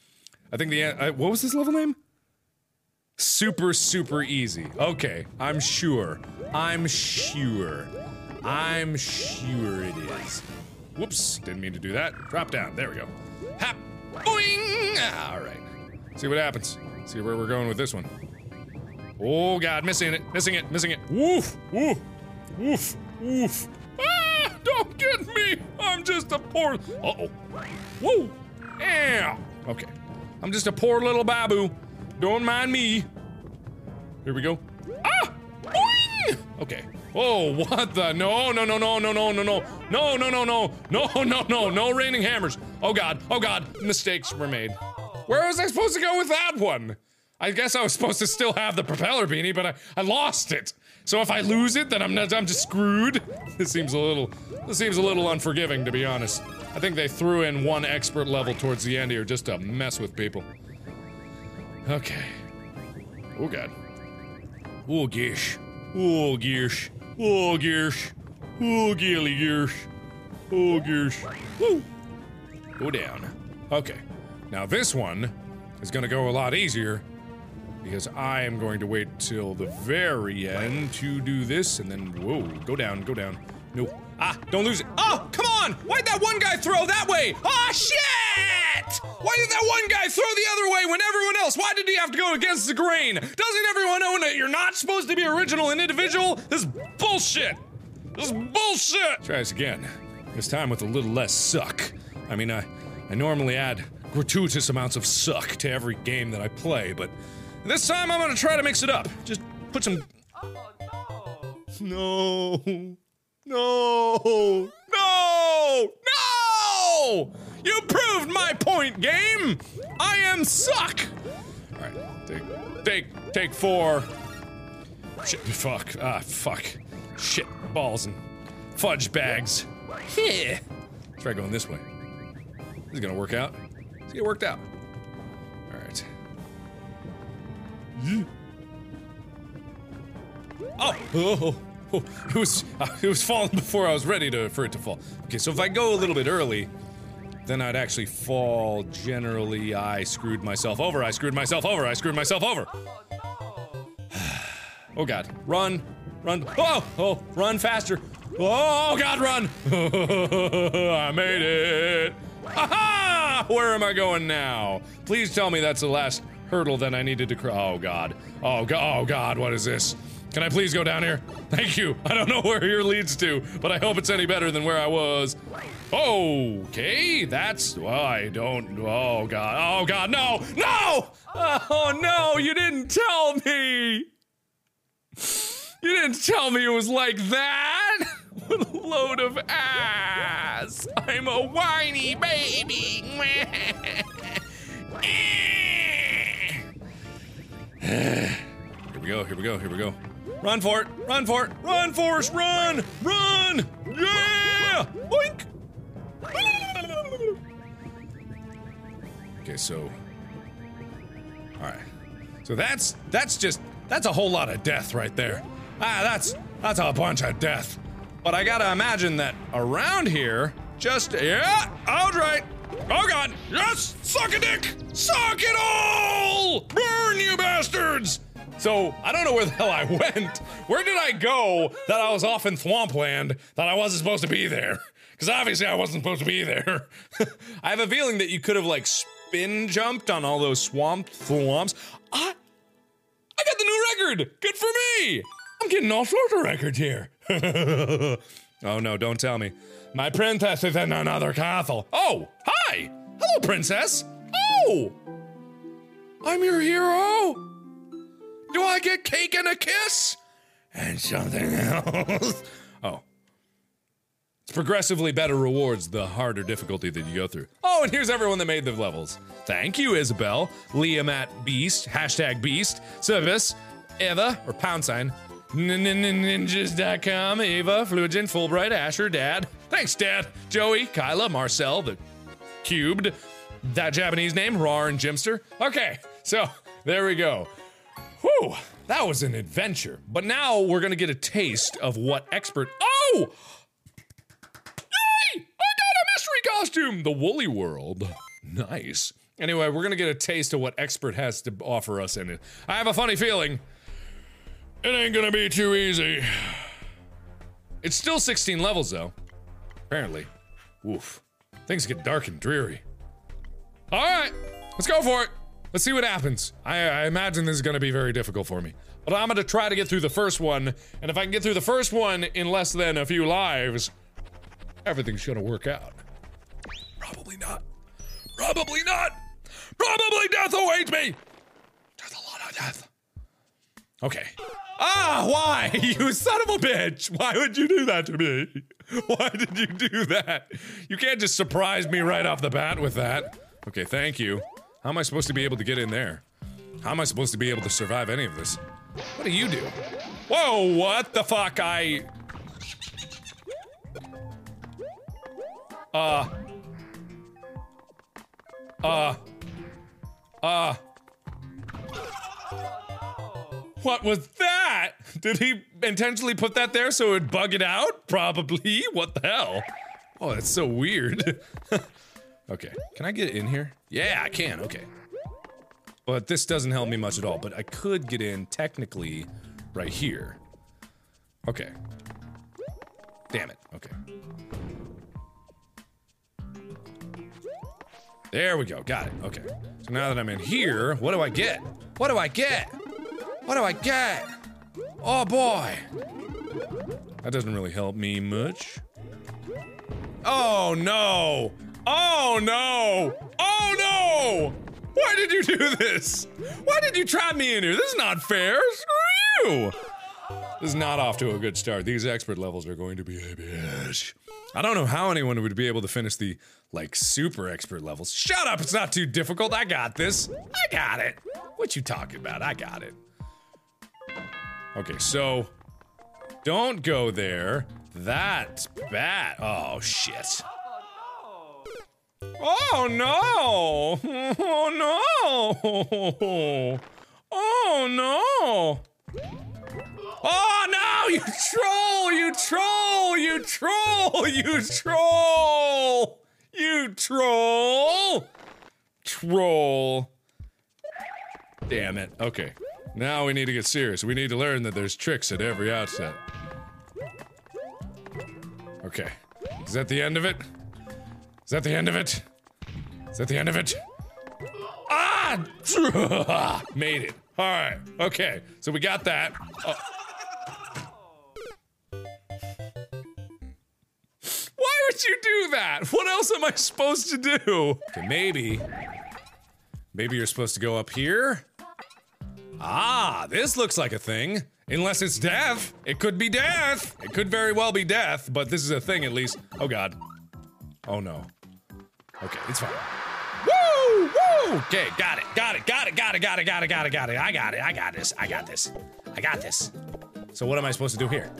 I think the. Uh, what was this level name? Super, super easy. Okay, I'm sure. I'm sure. I'm sure it is. Whoops, didn't mean to do that. Drop down. There we go. Hap! Boing! Alright. See what happens. See where we're going with this one. Oh god, missing it, missing it, missing it. Woof! Woof! Woof! Woof! Ah! Don't get me! I'm just a poor. Uh oh. Whoa! Yeah! Okay. I'm just a poor little babu. Don't mind me. Here we go. Ah! Okay. Whoa, what the? No, no, no, no, no, no, no, no. No, no, no, no. No, no, no. No raining hammers. Oh god. Oh god. Mistakes were made. Where was I supposed to go with that one? I guess I was supposed to still have the propeller beanie, but I, I lost it. So if I lose it, then I'm not, I'm just screwed. This seems a little this seems a little unforgiving, to be honest. I think they threw in one expert level towards the end here just to mess with people. Okay. Oh god. Oh gosh. Oh gosh. Oh gosh. Oh gilly gosh. Oh gosh. Woo! Go down. Okay. Now this one is gonna go a lot easier because I am going to wait till the very end to do this and then whoa, go down, go down. No. Ah, don't lose it. Oh, come on! Why'd that one guy throw that way? Ah, shit! Why did that one guy throw the other way when everyone else? Why did he have to go against the grain? Doesn't everyone know that you're not supposed to be original and individual? This is bullshit! This is bullshit! Try this again. This time with a little less suck. I mean, I, I normally add gratuitous amounts of suck to every game that I play, but this time I'm gonna try to mix it up. Just put some. Oh, No. No. No. No! No! You proved my point, game! I am suck! Alright, take, take, take four. Shit, fuck, ah, fuck. Shit, balls and fudge bags. Yeah. Try going this way. This is gonna work out. See, it worked out. Alright. Oh! Oh! Oh, it was uh, it was falling before I was ready to for it to fall. Okay, so if I go a little bit early, then I'd actually fall. Generally, I screwed myself over. I screwed myself over. I screwed myself over. oh God! Run, run! Oh, oh! Run faster! Oh God! Run! I made it! Ha Where am I going now? Please tell me that's the last hurdle that I needed to cr- Oh God! Oh God! Oh God! What is this? Can I please go down here? Thank you. I don't know where here leads to, but I hope it's any better than where I was. Okay, that's. Well, I don't. Oh God. Oh God. No! No! Oh no! You didn't tell me! You didn't tell me it was like that! What a load of ass! I'm a whiny baby! Eh! here we go, here we go, here we go. Run for it! Run for it! Run, Forrest! Run! Run! Yeah! Boink! Okay, so. Alright. So that's that's just that's a whole lot of death right there. Ah, that's that's a bunch of death. But I gotta imagine that around here, just yeah, all right. Oh god, yes, suck a dick, suck it all, burn you bastards. So I don't know where the hell I went. Where did I go that I was off in Swampland that I wasn't supposed to be there? Because obviously I wasn't supposed to be there. I have a feeling that you could have like spin jumped on all those swamp thwomps. I I got the new record! Good for me! I'm getting all sorts of records here. oh no, don't tell me. My princess is in another castle. Oh, hi! Hello, princess! Oh! I'm your hero! Do I get cake and a kiss? And something else? Oh. It's progressively better rewards the harder difficulty that you go through. Oh, and here's everyone that made the levels. Thank you, Isabel, Liam at Beast, hashtag Beast, Service, Eva, or pound sign, ninjas.com, Ava, Fluigen, Fulbright, Asher, Dad. Thanks, Dad. Joey, Kyla, Marcel, the Cubed, that Japanese name, Rar and Jimster. Okay, so there we go. Whew, that was an adventure. But now we're gonna get a taste of what expert. Oh! Yay! I got a mystery costume! The Woolly World. Nice. Anyway, we're gonna get a taste of what expert has to offer us in it. I have a funny feeling it ain't gonna be too easy. It's still 16 levels though. Apparently. Oof. Things get dark and dreary. Alright, let's go for it. Let's see what happens. I, I imagine this is gonna be very difficult for me. But I'm gonna try to get through the first one, and if I can get through the first one in less than a few lives, everything's gonna work out. Probably not. Probably not. Probably death awaits me. There's a lot of death. Okay. Ah, why? You son of a bitch! Why would you do that to me? Why did you do that? You can't just surprise me right off the bat with that. Okay, thank you. How am I supposed to be able to get in there? How am I supposed to be able to survive any of this? What do you do? Whoa, what the fuck? I. Uh. Uh. Uh. What was that? Did he intentionally put that there so it would bug it out? Probably. What the hell? Oh, that's so weird. okay, can I get in here? Yeah, I can. Okay. But this doesn't help me much at all. But I could get in technically right here. Okay. Damn it. Okay. There we go. Got it. Okay. So now that I'm in here, what do I get? What do I get? What do I get? Oh boy. That doesn't really help me much. Oh no! Oh no! Oh no! Why did you do this? Why did you trap me in here? This is not fair. Screw you! This is not off to a good start. These expert levels are going to be a bitch. I don't know how anyone would be able to finish the, like, super expert levels. Shut up! It's not too difficult. I got this. I got it. What you talking about? I got it. Okay, so don't go there. That's bad. Oh shit. Oh no! Oh no! Oh no! Oh no! You troll! You troll! You troll! You troll! You troll! Troll. Damn it. Okay. Now we need to get serious. We need to learn that there's tricks at every outset. Okay. Is that the end of it? Is that the end of it? Is that the end of it? Ah! Made it. Alright. Okay. So we got that. Oh. Why would you do that? What else am I supposed to do? Okay, maybe. Maybe you're supposed to go up here? Ah, this looks like a thing. Unless it's death. It could be death. It could very well be death, but this is a thing at least. Oh god. Oh no. Okay, it's fine. Woo! Woo! Okay, got it. Got it. Got it. Got it. Got it. Got it. Got it. Got it. I got it. I got this. I got this. I got this. So what am I supposed to do here?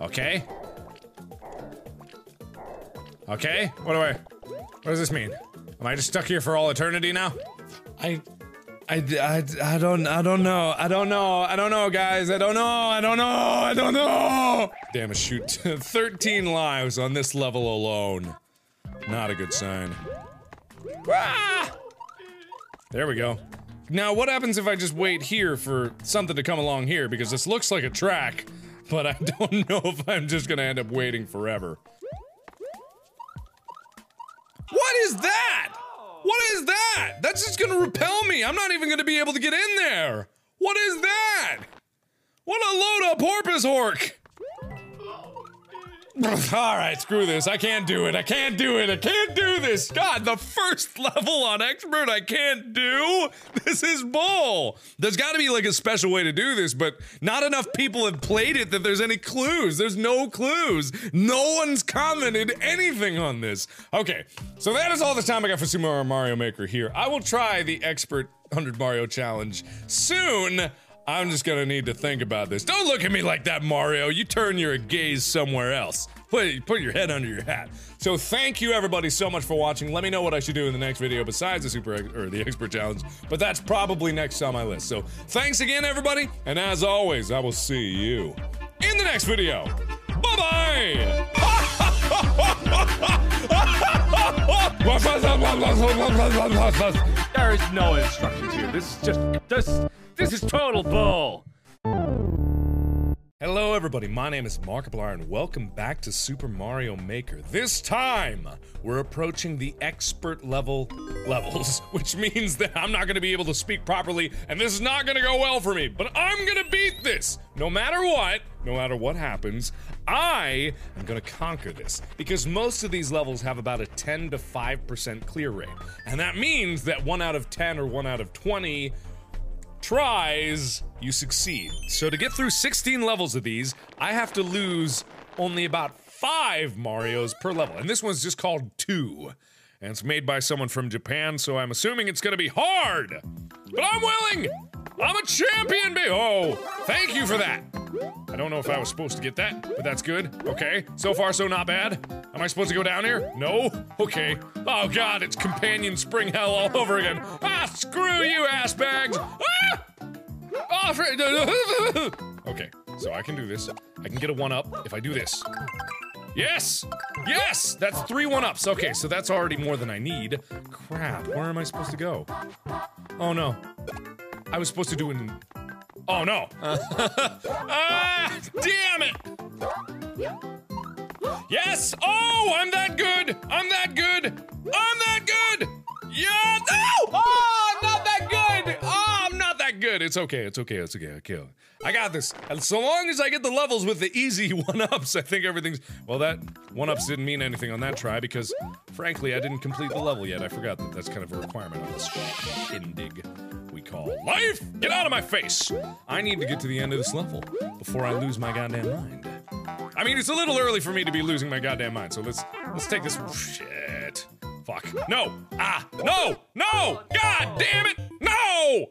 Okay. Okay. What do I What does this mean? Am I just stuck here for all eternity now? I I, I, I don't I don't know. I don't know. I don't know guys. I don't know. I don't know. I don't know. Damn it shoot. 13 lives on this level alone. Not a good sign. Ah! There we go. Now what happens if I just wait here for something to come along here? Because this looks like a track but I don't know if I'm just gonna end up waiting forever. What is that? What is that? That's just gonna repel me. I'm not even gonna be able to get in there. What is that? What a load of porpoise hork. Alright, screw this. I can't do it. I can't do it. I can't do this. God, the first level on expert I can't do? This is bull. There's gotta be like a special way to do this, but not enough people have played it that there's any clues. There's no clues. No one's commented anything on this. Okay, so that is all the time I got for Super Mario Maker here. I will try the expert 100 Mario challenge soon. I'm just gonna need to think about this. Don't look at me like that, Mario. You turn your gaze somewhere else. Put, put your head under your hat. So thank you everybody so much for watching. Let me know what I should do in the next video besides the super or the expert challenge, but that's probably next on my list. So thanks again everybody, and as always, I will see you in the next video. Bye bye. There is no instructions here. This is just this this is total bull. Hello everybody, my name is Markiplier and welcome back to Super Mario Maker. This time, we're approaching the expert level levels, which means that I'm not gonna be able to speak properly and this is not gonna go well for me, but I'm gonna beat this! No matter what, no matter what happens, I am gonna conquer this because most of these levels have about a 10 to 5% clear rate. And that means that 1 out of 10 or 1 out of 20 tries, you succeed. So to get through 16 levels of these, I have to lose only about 5 Marios per level. And this one's just called 2. And it's made by someone from Japan, so I'm assuming it's gonna be hard! But I'm willing! I'm a champion, be- Oh, thank you for that! I don't know if I was supposed to get that, but that's good. Okay, so far so not bad. Am I supposed to go down here? No? Okay. Oh god, it's companion spring hell all over again. Ah, screw you, ass bags! Ah! Oh, okay, so I can do this. I can get a one up if I do this. Yes! Yes! That's three one ups. Okay, so that's already more than I need. Crap, where am I supposed to go? Oh no. I was supposed to do an. Oh no! ah! Damn it! Yes! Oh, I'm that good! I'm that good! I'm that good! Yeah! No! Oh, I'm not that good! Oh, I'm not that good! It's okay, it's okay, it's okay. Okay. I got this. And so long as I get the levels with the easy one-ups, I think everything's. Well, that one-ups didn't mean anything on that try because, frankly, I didn't complete the level yet. I forgot that that's kind of a requirement on this Get out of my face! I need to get to the end of this level before I lose my goddamn mind. I mean, it's a little early for me to be losing my goddamn mind, so let's let's take this. Shit. Fuck. No. Ah. No. No. God damn it. No.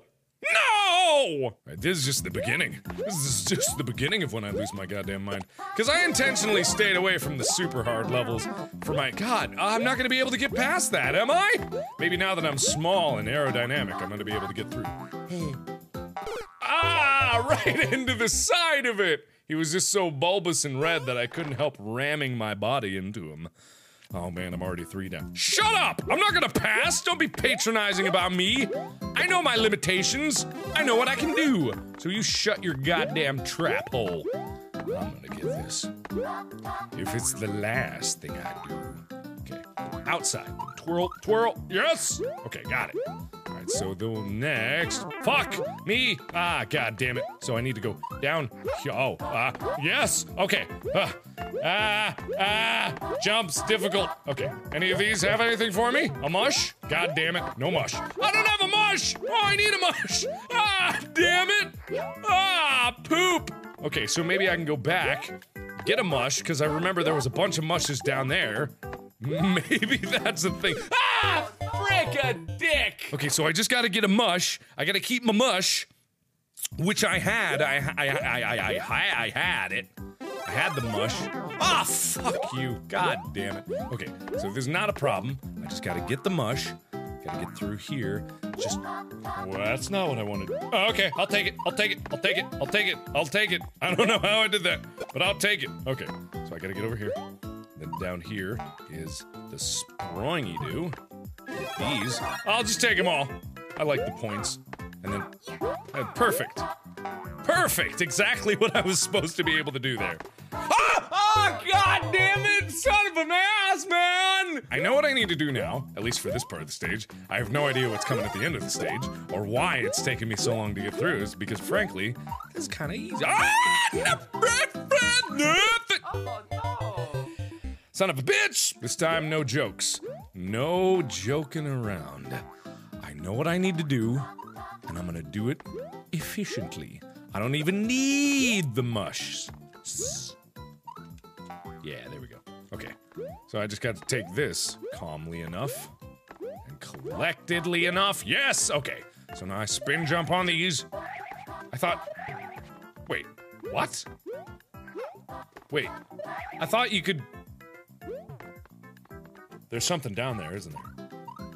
No! This is just the beginning. This is just the beginning of when I lose my goddamn mind. Because I intentionally stayed away from the super hard levels for my. God, I'm not gonna be able to get past that, am I? Maybe now that I'm small and aerodynamic, I'm gonna be able to get through. ah! Ah, right into the side of it. He was just so bulbous and red that I couldn't help ramming my body into him. Oh man, I'm already three down. Shut up! I'm not gonna pass! Don't be patronizing about me! I know my limitations! I know what I can do! So you shut your goddamn trap hole. I'm gonna get this. If it's the last thing I do. Okay. Outside. Twirl, twirl. Yes! Okay, got it. Alright, so the next. Fuck! Me! Ah, god damn it. So I need to go down. Oh, ah, yes! Okay. Ah, ah, ah, jumps difficult. Okay. Any of these have anything for me? A mush? God damn it. No mush. I don't have a mush! Oh, I need a mush! Ah, damn it! Ah, poop! Okay, so maybe I can go back, get a mush, because I remember there was a bunch of mushes down there. Maybe that's the thing. Ah! Frick a dick! Okay, so I just gotta get a mush. I gotta keep my mush, which I had. I I I I I, I, had it. I had the mush. Ah, fuck you. God damn it. Okay, so there's not a problem. I just gotta get the mush. Gotta get through here. Just. Well, that's not what I wanted. Oh, okay, I'll take it. I'll take it. I'll take it. I'll take it. I'll take it. I don't know how I did that, but I'll take it. Okay, so I gotta get over here. Then down here is the springy do. These. I'll just take them all. I like the points. And then. uh, perfect. Perfect! Exactly what I was supposed to be able to do there. Ah! Oh, god damn it! Son of an ass, man! I know what I need to do now, at least for this part of the stage. I have no idea what's coming at the end of the stage, or why it's taking me so long to get through, is because frankly, it's kind of easy. Ah! Nothing! Son of a bitch! This time, no jokes. No joking around. I know what I need to do, and I'm gonna do it efficiently. I don't even need the mush. Yeah, there we go. Okay. So I just got to take this calmly enough and collectedly enough. Yes! Okay. So now I spin jump on these. I thought. Wait, what? Wait. I thought you could. There's something down there, isn't there?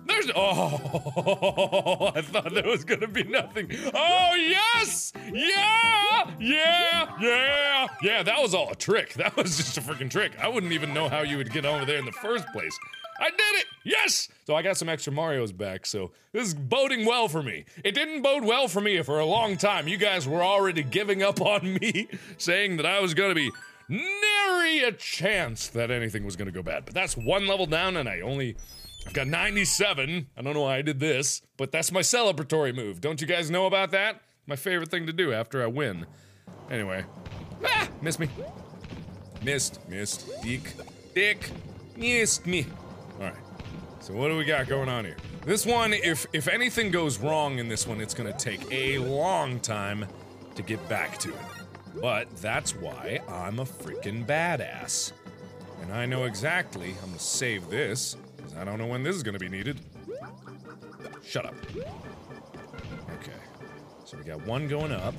There's oh, I thought there was gonna be nothing. Oh yes, yeah, yeah, yeah, yeah. That was all a trick. That was just a freaking trick. I wouldn't even know how you would get over there in the first place. I did it! Yes! So I got some extra Mario's back, so this is boding well for me. It didn't bode well for me for a long time. You guys were already giving up on me, saying that I was gonna be nary a chance that anything was gonna go bad. But that's one level down, and I only. I've got 97. I don't know why I did this, but that's my celebratory move. Don't you guys know about that? My favorite thing to do after I win. Anyway. Ah! Missed me. Missed. Missed. Dick. Dick. Missed me. Alright. So what do we got going on here? This one, if if anything goes wrong in this one, it's gonna take a long time to get back to it. But that's why I'm a freaking badass. And I know exactly I'm gonna save this, because I don't know when this is gonna be needed. Shut up. Okay. So we got one going up.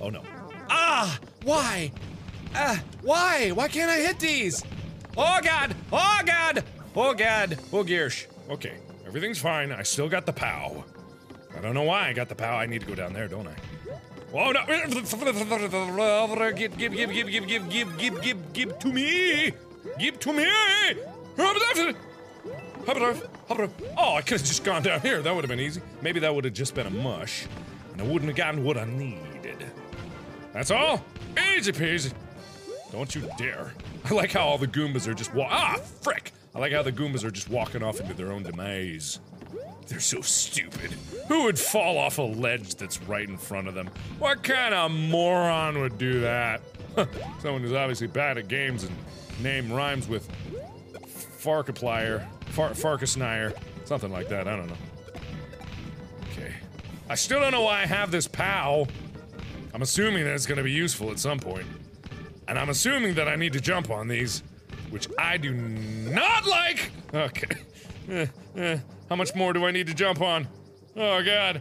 Oh no. Ah! Why? Ah! Why? Why can't I hit these? Oh god! Oh god! Oh god! Oh Gearsh. Okay. Everything's fine. I still got the POW. I don't know why I got the POW. I need to go down there, don't I? Oh no! Give, give, give, give, give, give, give, give, give, give to me! Give to me! Oh, I could have just gone down here. That would have been easy. Maybe that would have just been a mush, and I wouldn't have gotten what I needed. That's all. Easy peasy. Don't you dare. I like how all the Goombas are just wa- Ah, frick! I like how the Goombas are just walking off into their own demise. They're so stupid. Who would fall off a ledge that's right in front of them? What kind of moron would do that? Someone who's obviously bad at games and name rhymes with Farkaplier, Far- Farkasnire, something like that. I don't know. Okay. I still don't know why I have this POW. I'm assuming that it's going to be useful at some point. And I'm assuming that I need to jump on these, which I do not like. Okay. Eh, eh. How much more do I need to jump on? Oh god.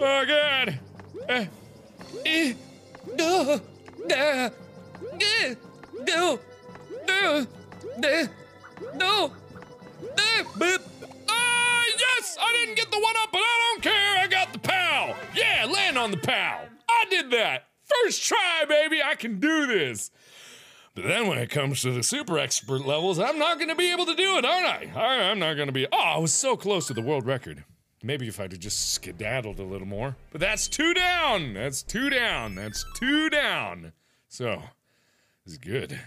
Oh god. Eh. No. No. No. No. Eh. Ah, yes! I didn't get the one up, but I don't care. I got the POW. Yeah, land on the POW. I did that! First try, baby! I can do this! But then when it comes to the super expert levels, I'm not gonna be able to do it, aren't I? I I'm not gonna be. Oh, I was so close to the world record. Maybe if I'd just skedaddled a little more. But that's two down! That's two down! That's two down! So, it's good.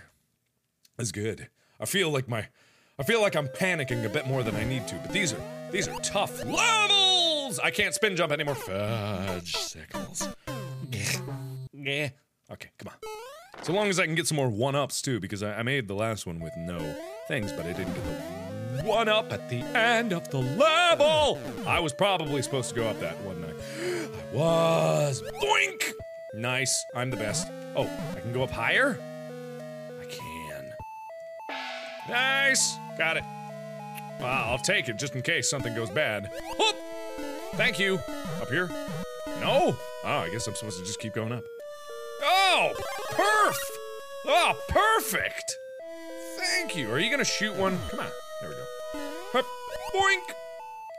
It's good. I feel like my I feel like I'm panicking a bit more than I need to, but these are these are tough levels. I can't spin jump anymore. Fudge sickles. Yeah. Okay, come on. So long as I can get some more one ups too, because I, I made the last one with no things, but I didn't get the one up at the end of the level. I was probably supposed to go up that, wasn't I? I was. Boink. Nice. I'm the best. Oh, I can go up higher. I can. Nice! Got it. Well, I'll take it just in case something goes bad. Whoop! Thank you. Up here? No? Oh, I guess I'm supposed to just keep going up. Oh! Perf! Oh, perfect! Thank you. Are you gonna shoot one? Come on. There we go. Hup. Boink!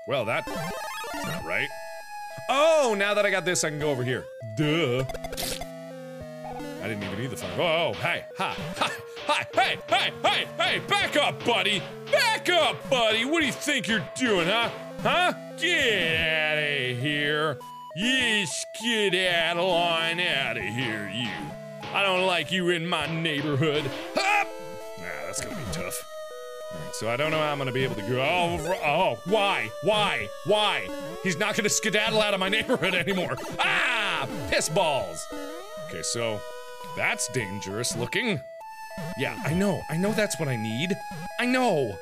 Well. That's not right. Oh, now that I got this, I can go over here. Duh. I didn't even need the fire. Oh, hey, hi, hi, hi, hey, hey, hey, hey, back up, buddy. Back up, buddy. What do you think you're doing, huh? Huh? Get out of here. You skedaddle on out of here, you. I don't like you in my neighborhood. Hup! Nah, that's gonna be tough. So I don't know how I'm gonna be able to go. Oh, oh, why? Why? Why? He's not gonna skedaddle out of my neighborhood anymore. Ah! Piss balls! Okay, so that's dangerous looking. Yeah, I know. I know that's what I need. I know.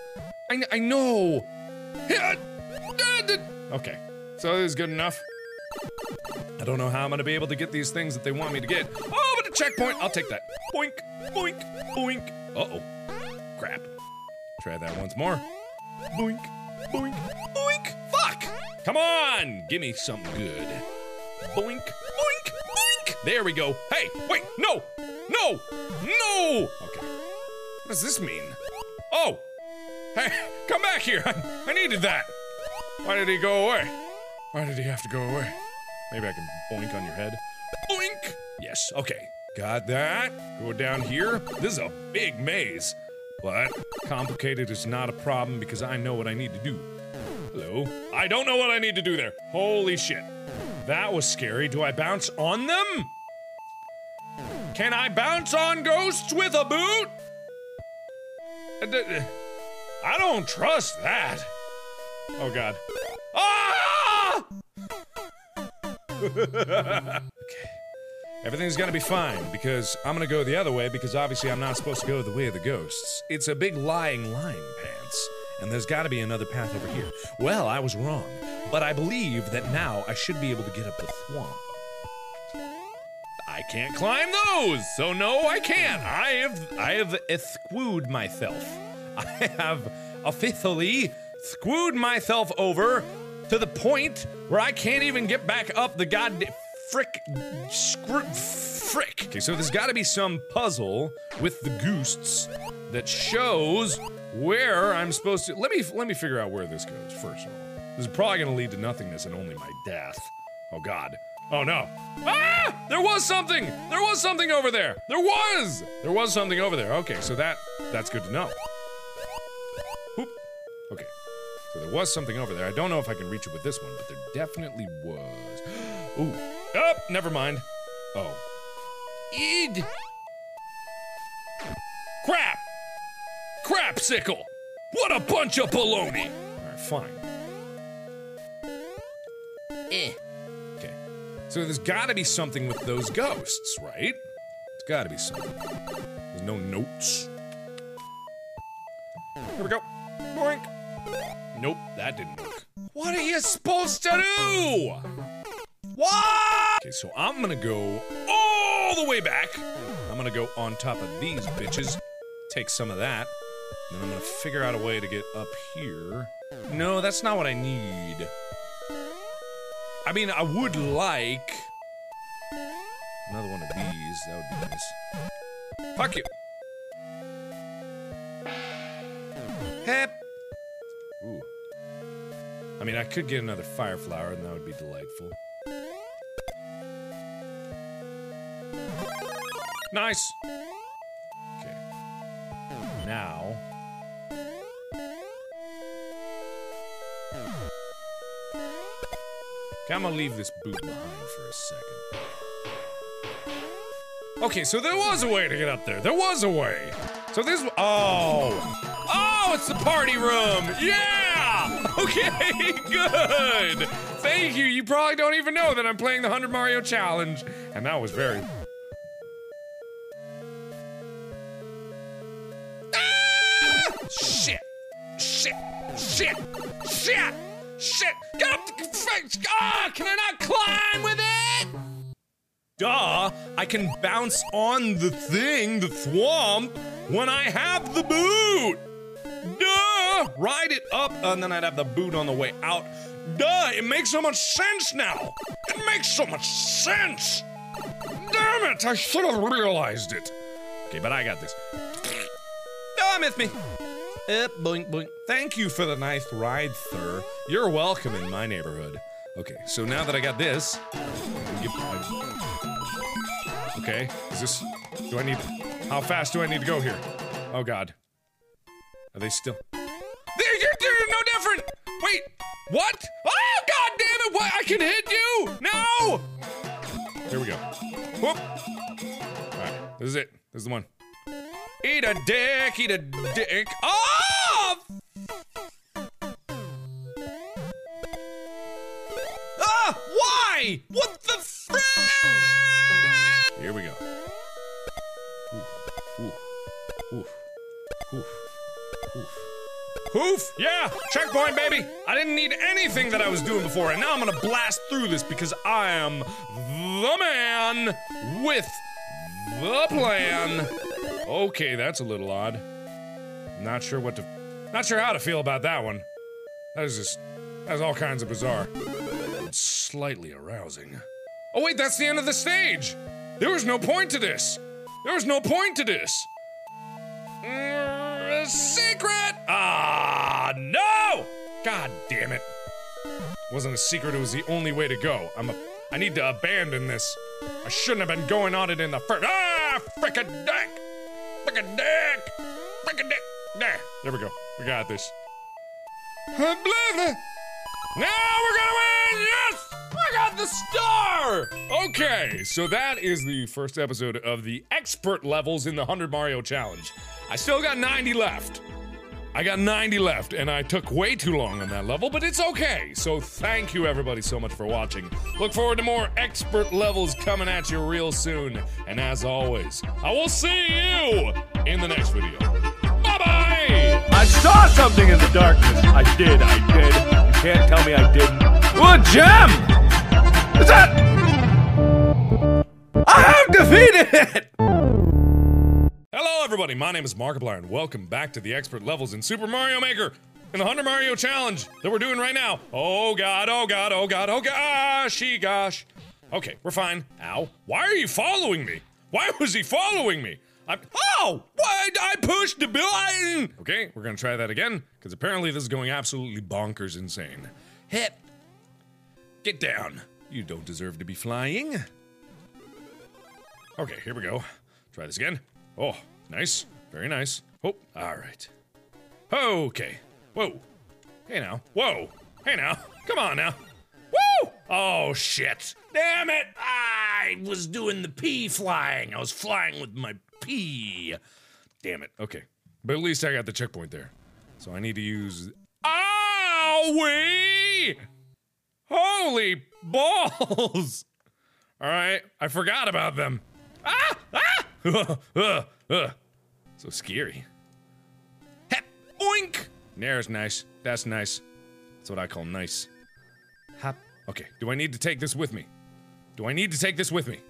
I, I know. Okay, so this is good enough. I don't know how I'm gonna be able to get these things that they want me to get. Oh, but a checkpoint! I'll take that. Boink, boink, boink. Uh oh. Crap. Try that once more. Boink, boink, boink. Fuck! Come on! Give me something good. Boink, boink, boink! There we go. Hey, wait, no! No! No! Okay. What does this mean? Oh! Hey, come back here! I, I needed that! Why did he go away? Why did he have to go away? Maybe I can boink on your head. Boink! Yes, okay. Got that. Go down here. This is a big maze. But complicated is not a problem because I know what I need to do. Hello? I don't know what I need to do there. Holy shit. That was scary. Do I bounce on them? Can I bounce on ghosts with a boot? I don't trust that. Oh god. Ah! Okay. Everything's gonna be fine because I'm gonna go the other way because obviously I'm not supposed to go the way of the ghosts. It's a big lying line, Pants. And there's gotta be another path over here. Well, I was wrong, but I believe that now I should be able to get up the swamp. I can't climb those, so no, I can't. I have I have esquewed myself. I have officially squewed myself over to the point where I can't even get back up the goddamn frick screw frick. Okay, so there's got to be some puzzle with the ghosts that shows where I'm supposed to. Let me let me figure out where this goes first of all. This is probably going to lead to nothingness and only my death. Oh God. Oh no. Ah! There was something. There was something over there. There was. There was something over there. Okay, so that that's good to know. Whoop. Okay. So there was something over there. I don't know if I can reach it with this one, but there definitely was. Ooh. Oh, never mind. Oh. Id. Crap! Crapsicle! What a bunch of baloney! Alright, fine. Eh. Okay. So there's gotta be something with those ghosts, right? It's gotta be something. There's no notes. Here we go. Boink. Nope, that didn't work. What are you supposed to do? What? Okay, so I'm gonna go all the way back. I'm gonna go on top of these bitches, take some of that, then I'm gonna figure out a way to get up here. No, that's not what I need. I mean, I would like another one of these. That would be nice. Fuck you. Hep. Ooh. I mean, I could get another fire flower, and that would be delightful. Nice. Okay. Now. Okay, I'm gonna leave this boot behind for a second. Okay, so there was a way to get up there. There was a way. So this. Oh. Oh, it's the party room. Yeah. Okay, good. Thank you. You probably don't even know that I'm playing the 100 Mario Challenge. And that was very. Ah! Shit. Shit. Shit. Shit. Shit. Get up the. Ah, can I not climb with it? Duh, I can bounce on the thing, the thwomp, when I have the boot. Duh, ride it up, and then I'd have the boot on the way out. Duh, it makes so much sense now. It makes so much sense. Damn it, I should have realized it. Okay, but I got this. Oh, I miss me. Up, boink, boink. Thank you for the nice ride, sir. You're welcome in my neighborhood. Okay, so now that I got this, okay, is this? Do I need? How fast do I need to go here? Oh God, are they still? Different. Wait, what? Oh God damn it! What? I can hit you? No! Here we go. Whoop. All right, this is it. This is the one. Eat a dick, eat a dick. Oh! Ah! Why? What the frick? Here we go. Hoof! Yeah! Checkpoint, baby! I didn't need anything that I was doing before, and now I'm gonna blast through this because I am the man with the plan. Okay, that's a little odd. Not sure what to. Not sure how to feel about that one. That is just. That's all kinds of bizarre. Slightly arousing. Oh, wait, that's the end of the stage! There was no point to this! There was no point to this! Mm, secret! Ah, no! God damn it. Wasn't a secret, it was the only way to go. I'm a. I need to abandon this. I shouldn't have been going on it in the first. Ah! Frickin' dick! Frickin' dick! Frickin' dick! There. There we go. We got this. Now we're gonna win! Yes! I got the star! Okay, so that is the first episode of the expert levels in the 100 Mario Challenge. I still got 90 left. I got 90 left, and I took way too long on that level, but it's okay. So thank you everybody so much for watching. Look forward to more expert levels coming at you real soon. And as always, I will see you in the next video. Bye-bye! I saw something in the darkness. I did, I did. You can't tell me I didn't. A gem! Is that? I have defeated it! Hello, everybody. My name is Markiplier, and welcome back to the expert levels in Super Mario Maker in the 100 Mario Challenge that we're doing right now. Oh, God, oh, God, oh, God, oh, goshy, gosh. Okay, we're fine. Ow. Why are you following me? Why was he following me? I'm. Oh! What? I pushed the button! Okay, we're gonna try that again, because apparently this is going absolutely bonkers insane. Hit. Get down. You don't deserve to be flying. Okay, here we go. Try this again. Oh, nice. Very nice. Oh, all right. Okay. Whoa. Hey now. Whoa. Hey now. Come on now. Woo! Oh, shit. Damn it. I was doing the pea flying. I was flying with my pea. Damn it. Okay. But at least I got the checkpoint there. So I need to use. Owie! Holy balls! All right. I forgot about them. Ah! Ah! So scary. Hep, oink! There's nice. That's nice. That's what I call nice. Hop. Okay, do I need to take this with me? Do I need to take this with me?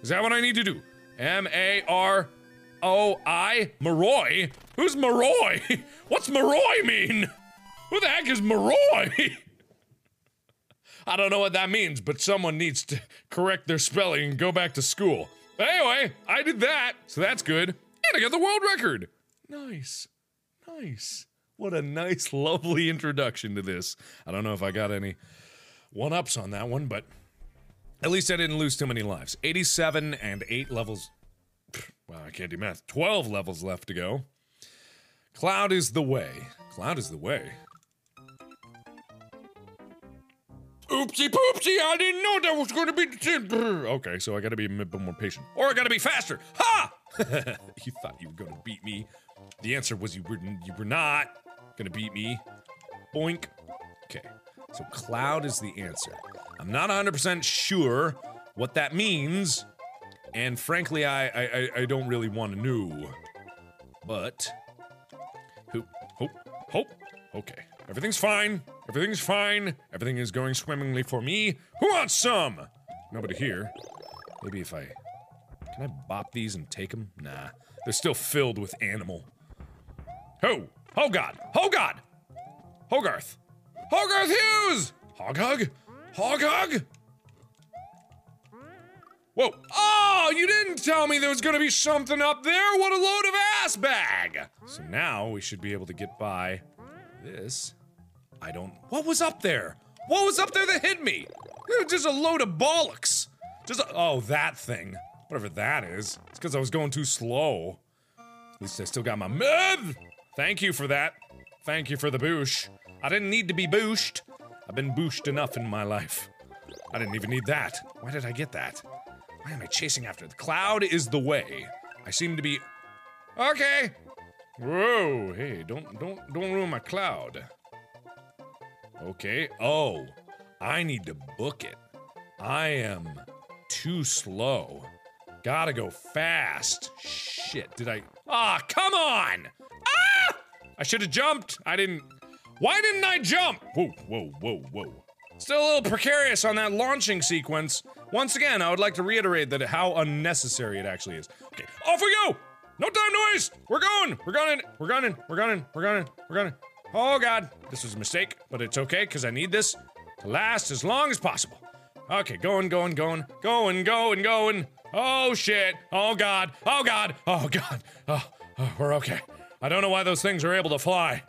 Is that what I need to do? M A R O I? Maroy? Who's Maroy? What's Maroy mean? Who the heck is Maroy? I don't know what that means, but someone needs to correct their spelling and go back to school. But anyway, I did that, so that's good. And I got the world record. Nice. Nice. What a nice, lovely introduction to this. I don't know if I got any one ups on that one, but at least I didn't lose too many lives. 87 and 8 levels. Well, I can't do math. 12 levels left to go. Cloud is the way. Cloud is the way. Oopsie poopsie, I didn't know that was going to be the Okay, so I gotta be a bit more patient. Or I gotta be faster. Ha! you thought you were gonna beat me. The answer was you were you were not gonna beat me. Boink. Okay, so cloud is the answer. I'm not 100% sure what that means, and frankly, I I, I, don't really want to know. But hope, hope, hope. Okay, everything's fine. Everything's fine. Everything is going swimmingly for me. Who wants some? Nobody here. Maybe if I can I bop these and take them? Nah, they're still filled with animal. Ho! Oh God! Oh God! Hogarth! Hogarth Hughes! Hog hug? Hog hug? Whoa! Oh, you didn't tell me there was gonna be something up there! What a load of ass bag! So now we should be able to get by this. I don't. What was up there? What was up there that hit me? It was just a load of bollocks. Just a, oh, that thing. Whatever that is. It's because I was going too slow. At least I still got my med. Thank you for that. Thank you for the boosh. I didn't need to be booshed. I've been booshed enough in my life. I didn't even need that. Why did I get that? Why am I chasing after the cloud? Is the way. I seem to be. Okay. Whoa! Hey, don't don't don't ruin my cloud. Okay. Oh, I need to book it. I am too slow. Gotta go fast. Shit. Did I? Ah, come on! Ah! I should have jumped. I didn't. Why didn't I jump? Whoa, whoa, whoa, whoa. Still a little precarious on that launching sequence. Once again, I would like to reiterate that how unnecessary it actually is. Okay, off we go! No time to waste! We're going! We're going! In! We're going! We're going! We're going! We're going! Oh god, this was a mistake, but it's okay because I need this to last as long as possible. Okay, going, going, going, going, going, going. Oh shit! Oh god! Oh god! Oh god! Oh, oh we're okay. I don't know why those things are able to fly.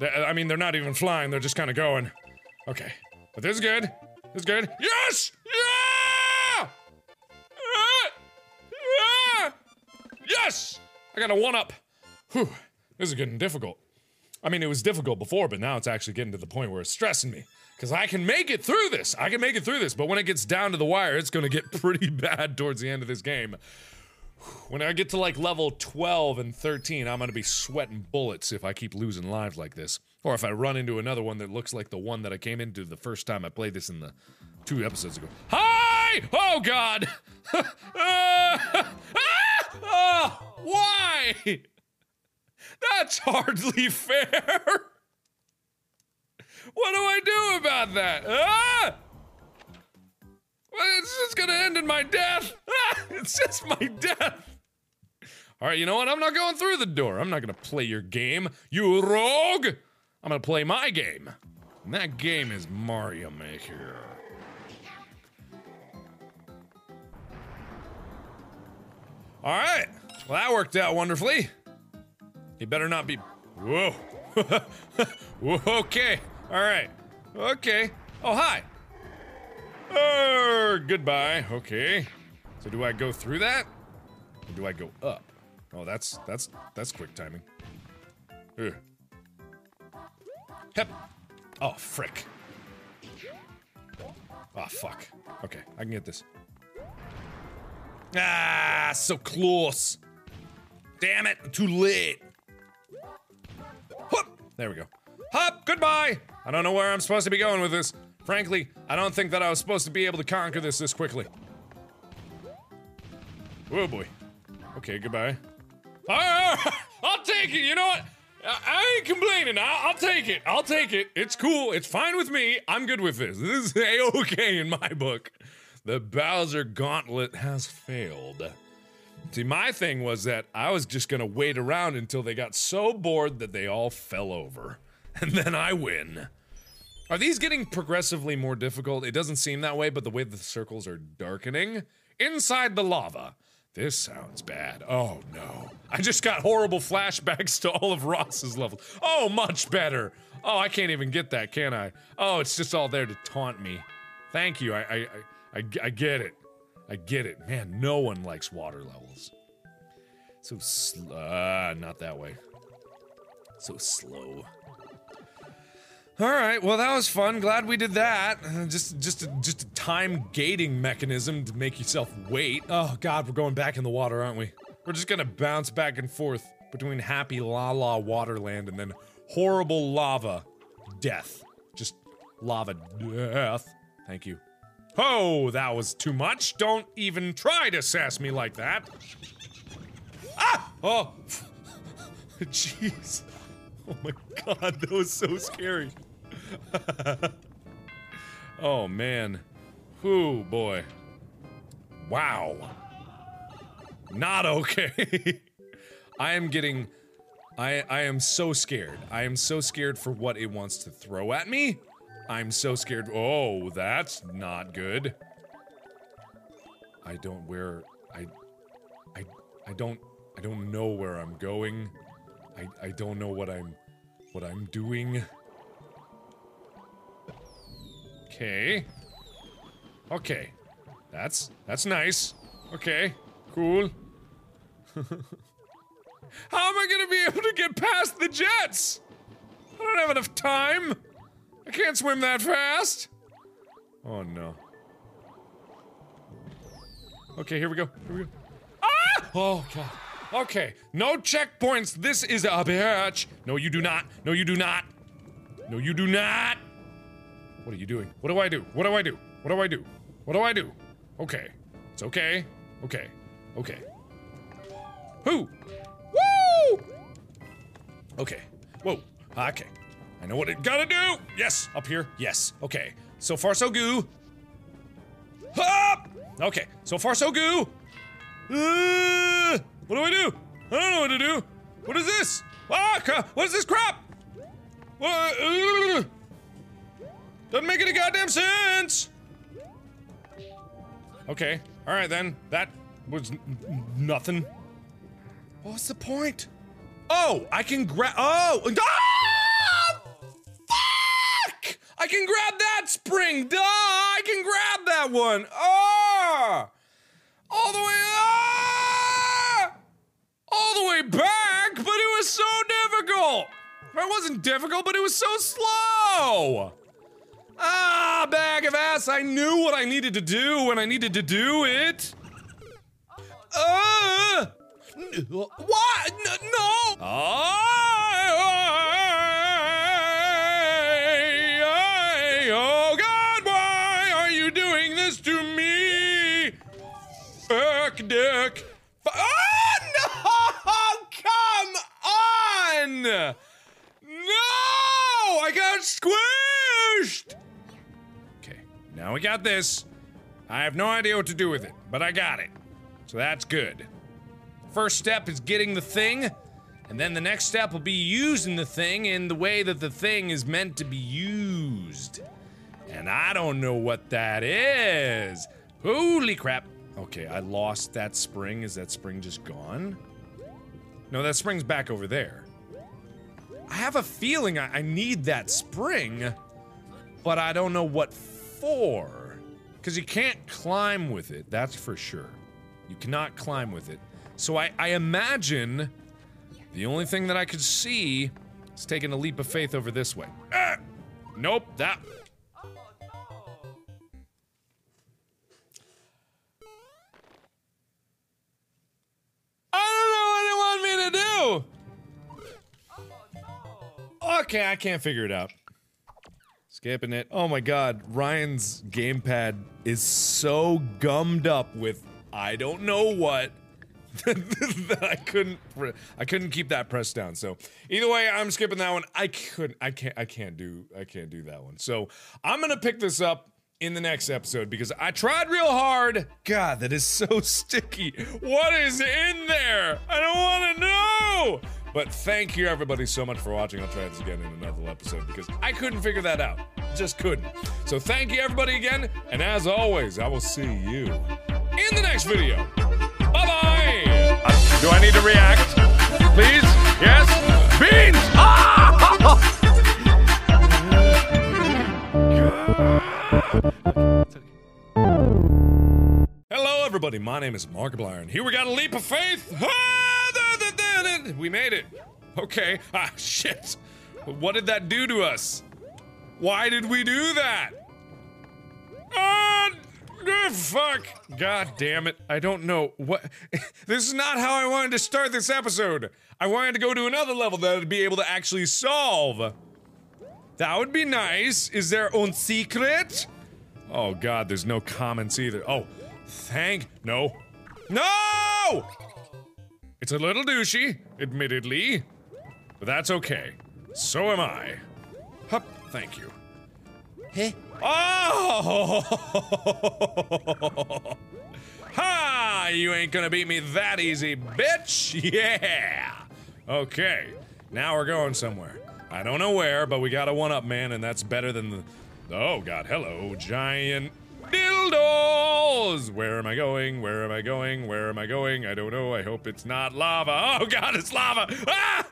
They- I mean, they're not even flying; they're just kind of going. Okay, but this is good. This is good. Yes! Yeah! Ah! Ah! Yes! I got a one up. Whew. This is getting difficult. I mean, it was difficult before, but now it's actually getting to the point where it's stressing me. Because I can make it through this. I can make it through this. But when it gets down to the wire, it's going to get pretty bad towards the end of this game. When I get to like level 12 and 13, I'm going to be sweating bullets if I keep losing lives like this. Or if I run into another one that looks like the one that I came into the first time I played this in the two episodes ago. Hi! Oh, God! Ah! Oh, why? That's hardly fair. What do I do about that? Ah! Well, it's just gonna end in my death. Ah! It's just my death. All right, you know what? I'm not going through the door. I'm not gonna play your game, you rogue. I'm gonna play my game. And that game is Mario Maker. All right. Well, that worked out wonderfully. He better not be. Whoa. Okay. All right. Okay. Oh, hi. Er, goodbye. Okay. So do I go through that? Or do I go up? Oh, that's that's that's quick timing. Ugh. Hep. Oh, frick. Ah, fuck. Okay, I can get this. Ah, so close. Damn it, too late. There we go. Hop, goodbye! I don't know where I'm supposed to be going with this. Frankly, I don't think that I was supposed to be able to conquer this this quickly. Oh boy. Okay, goodbye. Ah, I'll take it, you know what? I, ain't complaining. I'll, I'll take it. I'll take it. It's cool. It's fine with me. I'm good with this. This is a-okay in my book. The Bowser Gauntlet has failed. See, my thing was that I was just gonna wait around until they got so bored that they all fell over. And then I win. Are these getting progressively more difficult? It doesn't seem that way, but the way the circles are darkening inside the lava. This sounds bad. Oh no. I just got horrible flashbacks to all of Ross's levels. Oh, much better. Oh, I can't even get that, can I? Oh, it's just all there to taunt me. Thank you. I I I, I, I get it. I get it. Man, no one likes water levels. So slow. uh, not that way. So slow. All right, well that was fun. Glad we did that. Uh, just, just, a, just a time gating mechanism to make yourself wait. Oh God, we're going back in the water, aren't we? We're just gonna bounce back and forth between happy la la waterland and then horrible lava death. Just lava death. Thank you. Oh, that was too much. Don't even try to sass me like that. Ah! Oh! Jeez. Oh my god, that was so scary. oh man. Whoo, boy. Wow. Not okay. I am getting. I, I am so scared. I am so scared for what it wants to throw at me. I'm so scared. Oh, that's not good. I don't where I I I don't I don't know where I'm going. I I don't know what I'm what I'm doing. Okay. Okay. That's that's nice. Okay. Cool. How am I gonna be able to get past the jets? I don't have enough time. I can't swim that fast. Oh no. Okay, here we go. Here we go. Ah! Oh god. Okay, no checkpoints. This is a bitch. No, you do not. No, you do not. No, you do not. What are you doing? What do I do? What do I do? What do I do? What do I do? Okay. It's okay. Okay. Okay. Who? Woo! Okay. Whoa. Okay. I know what it gotta do. Yes. Up here. Yes. Okay. So far, so goo. Up! Okay. So far, so goo. Uh, what do I do? I don't know what to do. What is this? Ah, what is this crap? What? Uh, doesn't make any goddamn sense. Okay. All right then. That was nothing. What's the point? Oh, I can grab. Oh, ah! I can grab that spring. Duh! I can grab that one. Ah! All the way. Ah! All the way back, but it was so difficult. It wasn't difficult, but it was so slow. Ah, bag of ass. I knew what I needed to do when I needed to do it. Uh, what? No. I- dick. Oh no! Come on! No! I got squished! Okay, now we got this. I have no idea what to do with it, but I got it. So that's good. First step is getting the thing, and then the next step will be using the thing in the way that the thing is meant to be used. And I don't know what that is. Holy crap. Okay, I lost that spring. Is that spring just gone? No, that spring's back over there. I have a feeling I, I need that spring, but I don't know what for. Because you can't climb with it, that's for sure. You cannot climb with it. So I, I imagine the only thing that I could see is taking a leap of faith over this way. Ah! Nope, that. I don't know what they want me to do. Okay, I can't figure it out. Skipping it. Oh my god, Ryan's gamepad is so gummed up with I don't know what that I couldn't I couldn't keep that pressed down. So either way, I'm skipping that one. I couldn't I can't I can't do I can't do that one. So I'm gonna pick this up in the next episode because I tried real hard. God, that is so sticky. What is in there? I don't want to know. But thank you everybody so much for watching. I'll try this again in another episode because I couldn't figure that out. Just couldn't. So thank you everybody again, and as always, I will see you in the next video. Bye bye. do I need to react? Please? Yes? Beans! Ah! Hello, everybody. My name is Markiplier, and here we got a leap of faith. We made it. Okay. Ah, shit. What did that do to us? Why did we do that? Ah, fuck. God damn it. I don't know what. this is not how I wanted to start this episode. I wanted to go to another level that I'd be able to actually solve. That would be nice. Is there un secret? Oh god, there's no comments either. Oh, thank no. No! It's a little douchey, admittedly, but that's okay. So am I. Hup, thank you. Hey. Oh! ha! You ain't gonna beat me that easy, bitch! Yeah! Okay, now we're going somewhere. I don't know where, but we got a one up man, and that's better than the. Oh god, hello, giant dildos! Where am I going? Where am I going? Where am I going? I don't know. I hope it's not lava. Oh god, it's lava! Ah!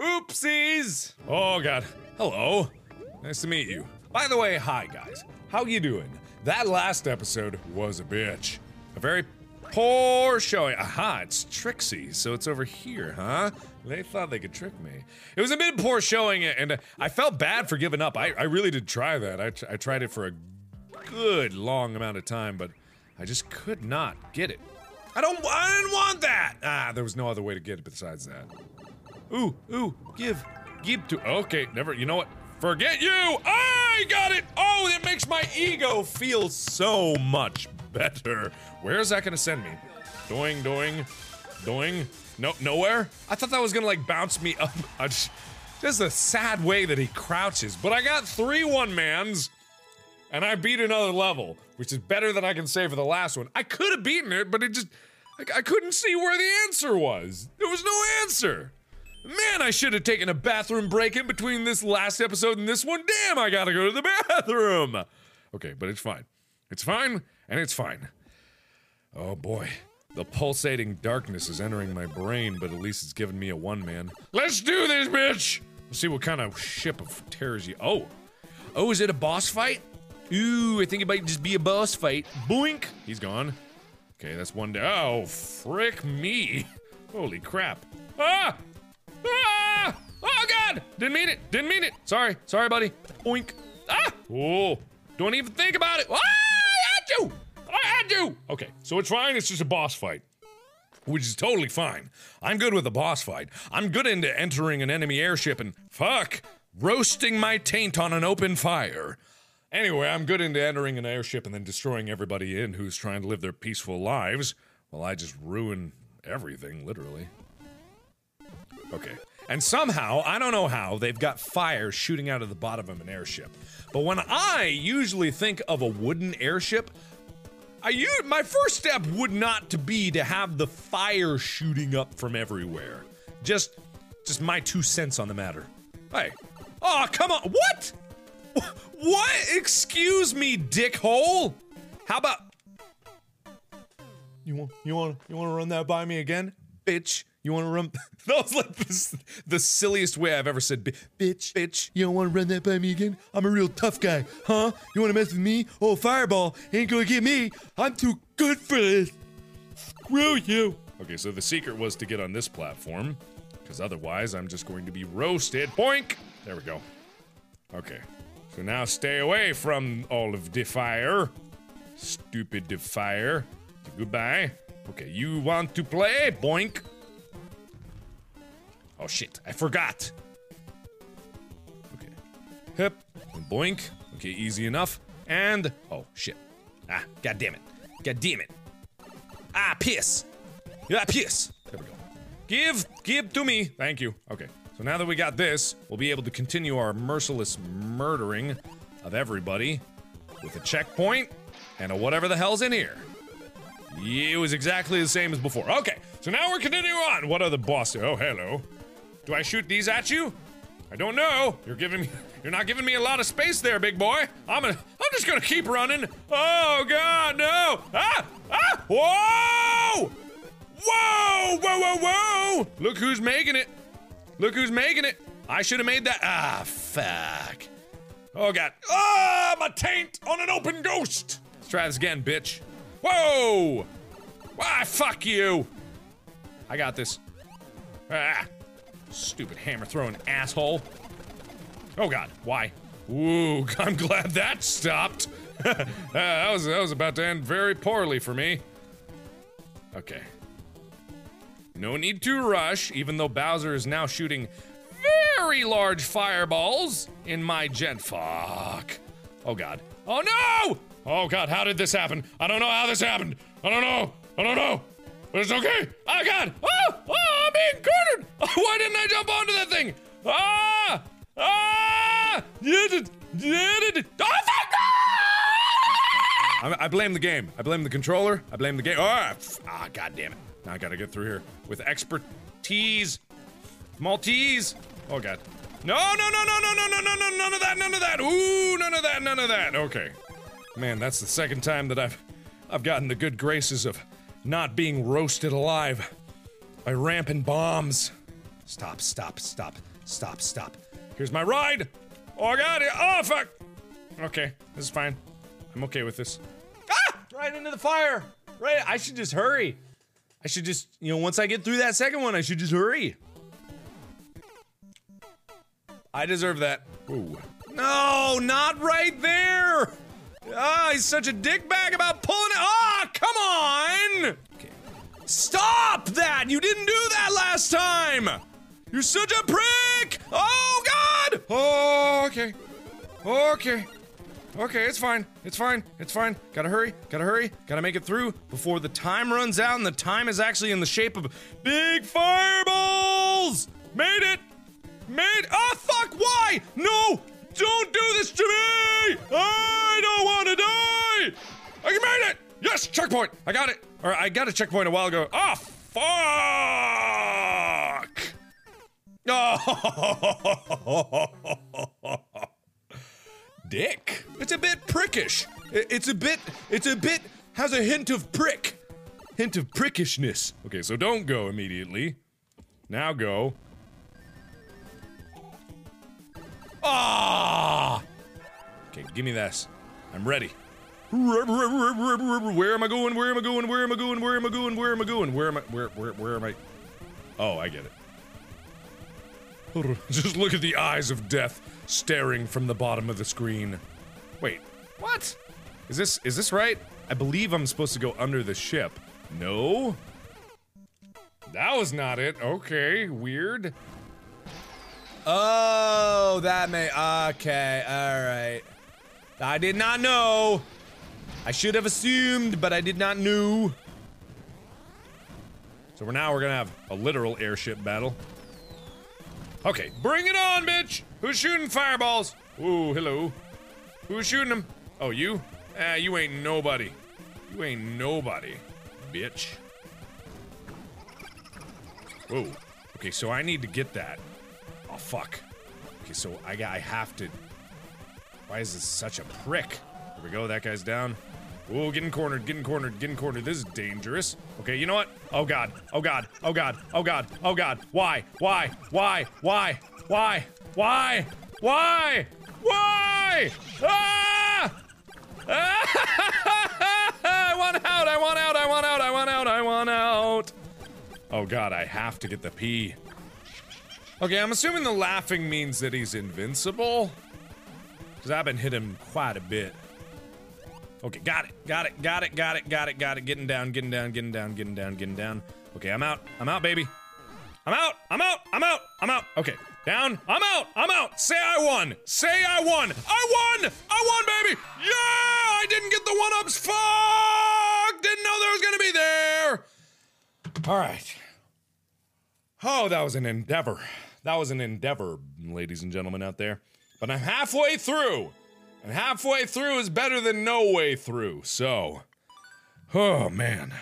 Oopsies! Oh god. Hello. Nice to meet you. By the way, hi guys. How you doing? That last episode was a bitch. A very poor showing. Aha, it's Trixie, so it's over here, huh? They thought they could trick me. It was a bit poor showing, and I felt bad for giving up. I, I really did try that. I, I tried it for a good long amount of time, but I just could not get it. I don't. I didn't want that. Ah, there was no other way to get it besides that. Ooh, ooh, give, give to. Okay, never. You know what? Forget you. I got it. Oh, it makes my ego feel so much better. Where is that gonna send me? Doing, doing, doing. No, nowhere. I thought that was gonna like bounce me up. Just, just a sad way that he crouches. But I got three one mans. And I beat another level, which is better than I can say for the last one. I could have beaten it, but it just. I, I couldn't see where the answer was. There was no answer. Man, I should have taken a bathroom break in between this last episode and this one. Damn, I gotta go to the bathroom. Okay, but it's fine. It's fine, and it's fine. Oh boy. The pulsating darkness is entering my brain, but at least it's giving me a one man. Let's do this, bitch! Let's see what kind of ship of terrors you. Oh. Oh, is it a boss fight? Ooh, I think it might just be a boss fight. Boink! He's gone. Okay, that's one down. Oh, frick me. Holy crap. Ah! Ah! Oh god! Didn't mean it. Didn't mean it. Sorry. Sorry, buddy. Boink. Ah! Oh. Don't even think about it. Ah! You! I had you! Okay, so it's fine. It's just a boss fight. Which is totally fine. I'm good with a boss fight. I'm good into entering an enemy airship and, fuck, roasting my taint on an open fire. Anyway, I'm good into entering an airship and then destroying everybody in who's trying to live their peaceful lives. Well, I just ruin everything, literally. Okay. And somehow, I don't know how, they've got fire shooting out of the bottom of an airship. But when I usually think of a wooden airship, I my first step would not to be to have the fire shooting up from everywhere. Just just my two cents on the matter. Hey. Oh, come on. What? What? Excuse me, dickhole. How about You want you want you want to run that by me again? Bitch. You want to run? that was like the, the silliest way I've ever said. "Bi- Bitch, bitch. You don't want to run that by me again? I'm a real tough guy, huh? You want to mess with me? Oh, fireball ain't gonna get me. I'm too good for this. Screw you. Okay, so the secret was to get on this platform, because otherwise I'm just going to be roasted. Boink. There we go. Okay. So now stay away from all of the fire. Stupid fire. Goodbye. Okay, you want to play? Boink. Oh shit, I forgot. Okay. Hip. Boink. Okay, easy enough. And oh shit. Ah, god damn it. God damn it. Ah, piss. Yeah, piss. There we go. Give, give to me. Thank you. Okay. So now that we got this, we'll be able to continue our merciless murdering of everybody with a checkpoint and a whatever the hell's in here. It was exactly the same as before. Okay, so now we're continuing on. What are the bosses? Oh, hello. Do I shoot these at you? I don't know. You're giving me you're not giving me a lot of space there, big boy. I'm a I'm just gonna keep running. Oh god, no! Ah! Ah! Whoa! Whoa! Whoa, whoa, whoa! Look who's making it. Look who's making it. I should have made that. Ah, fuck. Oh god. Ah, my taint on an open ghost. Let's try this again, bitch. Whoa! Why, fuck you! I got this. Ah! Stupid hammer throwing asshole. Oh god, why? Ooh, I'm glad that stopped. uh, that was that was about to end very poorly for me. Okay. No need to rush, even though Bowser is now shooting very large fireballs in my gen. Fuck. Oh god. Oh no! Oh god, how did this happen? I don't know how this happened. I don't know. I don't know. It's okay. Oh god. Oh, oh I'm being cornered. Why didn't I jump onto that thing? Ah! Ah! Did, yeah, did, oh, thank God! I, blame the game. I blame the controller. I blame the game. Ah, ah, god damn it. Now I gotta get through here with expertise. Maltese. Oh god. No, no, no, no, no, no, no, no, no, none of that, none of that. Ooh, none of that, none of that. Okay. Man, that's the second time that I've I've gotten the good graces of not being roasted alive by rampant bombs. Stop, stop, stop, stop, stop. Here's my ride. Oh, I got it. Oh, fuck. Okay, this is fine. I'm okay with this. Ah! Right into the fire. Right. I should just hurry. I should just, you know, once I get through that second one, I should just hurry. I deserve that. Ooh. No, not right there. Ah, he's such a dickbag about pulling it. Ah, come on. Okay. Stop that! You didn't do that last time! You're such a prick! Oh, God! Oh, okay. Okay. Okay, it's fine. It's fine. It's fine. Gotta hurry. Gotta hurry. Gotta make it through before the time runs out and the time is actually in the shape of big fireballs! Made it! Made. Ah, fuck! Why? No! Don't do this to me! I don't want to die! I made it! Yes, checkpoint! I got it! Or I got a checkpoint a while ago. Ah, fuck! Oh, dick. It's a bit prickish. It's a bit. It's a bit. Has a hint of prick. Hint of prickishness. Okay, so don't go immediately. Now go. Ah! Okay, give me this. I'm ready. Where am I going? Where am I going? Where am I going? Where am I going? Where am I going? Where am I? Where where where am I? Oh, I get it. Just look at the eyes of death staring from the bottom of the screen. Wait, what? Is this is this right? I believe I'm supposed to go under the ship. No? That was not it. Okay, weird. Oh, that may. Okay, alright. I did not know. I should have assumed, but I did not know. So we're now we're gonna have a literal airship battle. Okay, bring it on, bitch! Who's shooting fireballs? Ooh, hello. Who's shooting them? Oh, you? Ah, you ain't nobody. You ain't nobody, bitch. Whoa. Okay, so I need to get that. Oh fuck. Okay, so I got I have to Why is this such a prick? Here we go, that guy's down. Whoa, getting cornered, getting cornered, getting cornered. This is dangerous. Okay, you know what? Oh god, oh god, oh god, oh god, oh god. Why? Why? Why? Why? Why? Why? Why? Why? Ah! I want out, I want out, I want out, I want out, I want out. Oh god, I have to get the P. Okay, I'm assuming the laughing means that he's invincible. Because I've been hitting him quite a bit. Okay, got it, got it, got it, got it, got it, got it. Getting down, getting down, getting down, getting down, getting down. Okay, I'm out. I'm out, baby. I'm out, I'm out, I'm out, I'm out. Okay, down. I'm out, I'm out. Say I won. Say I won. I won! I won, baby! Yeah! I didn't get the one ups. Fuck! Didn't know there was gonna be there. All right. Oh, that was an endeavor. That was an endeavor, ladies and gentlemen out there. But I'm halfway through. And halfway through is better than no way through. So, oh man.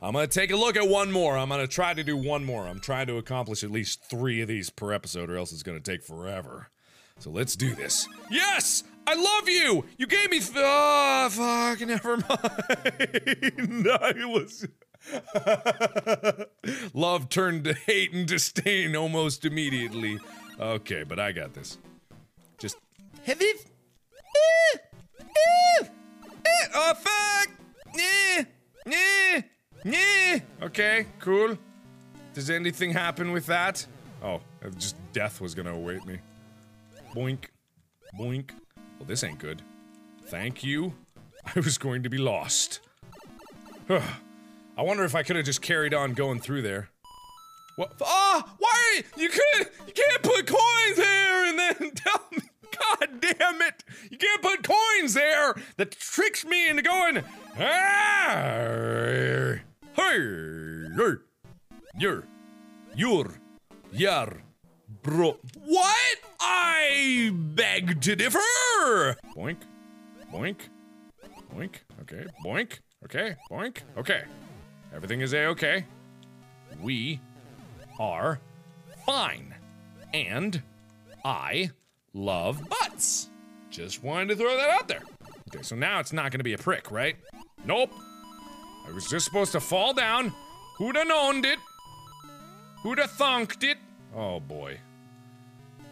I'm gonna take a look at one more. I'm gonna try to do one more. I'm trying to accomplish at least three of these per episode, or else it's gonna take forever. So let's do this. Yes! I love you! You gave me. Th- oh, fuck, never mind. I was. Love turned to hate and disdain almost immediately. Okay, but I got this. Just. You. Eh, eh, eh, Oh, fuck! Eh, eh, eh. Eh, okay, cool. Does anything happen with that? Oh, uh, just death was gonna await me. Boink. Boink. Well, this ain't good. Thank you. I was going to be lost. I wonder if I could have just carried on going through there. What? Ah! why? You could. You can't put coins there and then tell me. God damn it! You can't put coins there. That tricks me into going. Ah! Hey! Yer! Yer! Your! Yar! Bro. What? I beg to differ! Boink. Boink. Boink. Okay. Boink. Okay. Boink. Okay. Everything is a okay. We are fine. And I love butts. Just wanted to throw that out there. Okay, so now it's not gonna be a prick, right? Nope. I was just supposed to fall down. Who'da known it? Who'da thunked it? Oh boy.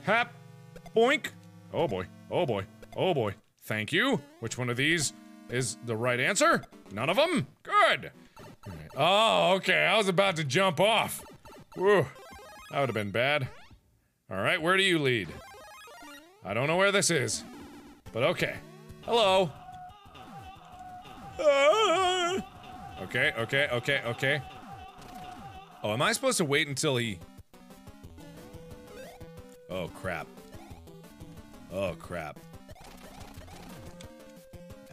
Hap. Boink. Oh boy. Oh boy. Oh boy. Thank you. Which one of these is the right answer? None of them? Good. Oh, okay. I was about to jump off. Whew. That would have been bad. Alright, where do you lead? I don't know where this is. But okay. Hello. Ah. Okay, okay, okay, okay. Oh, am I supposed to wait until he. Oh, crap. Oh, crap.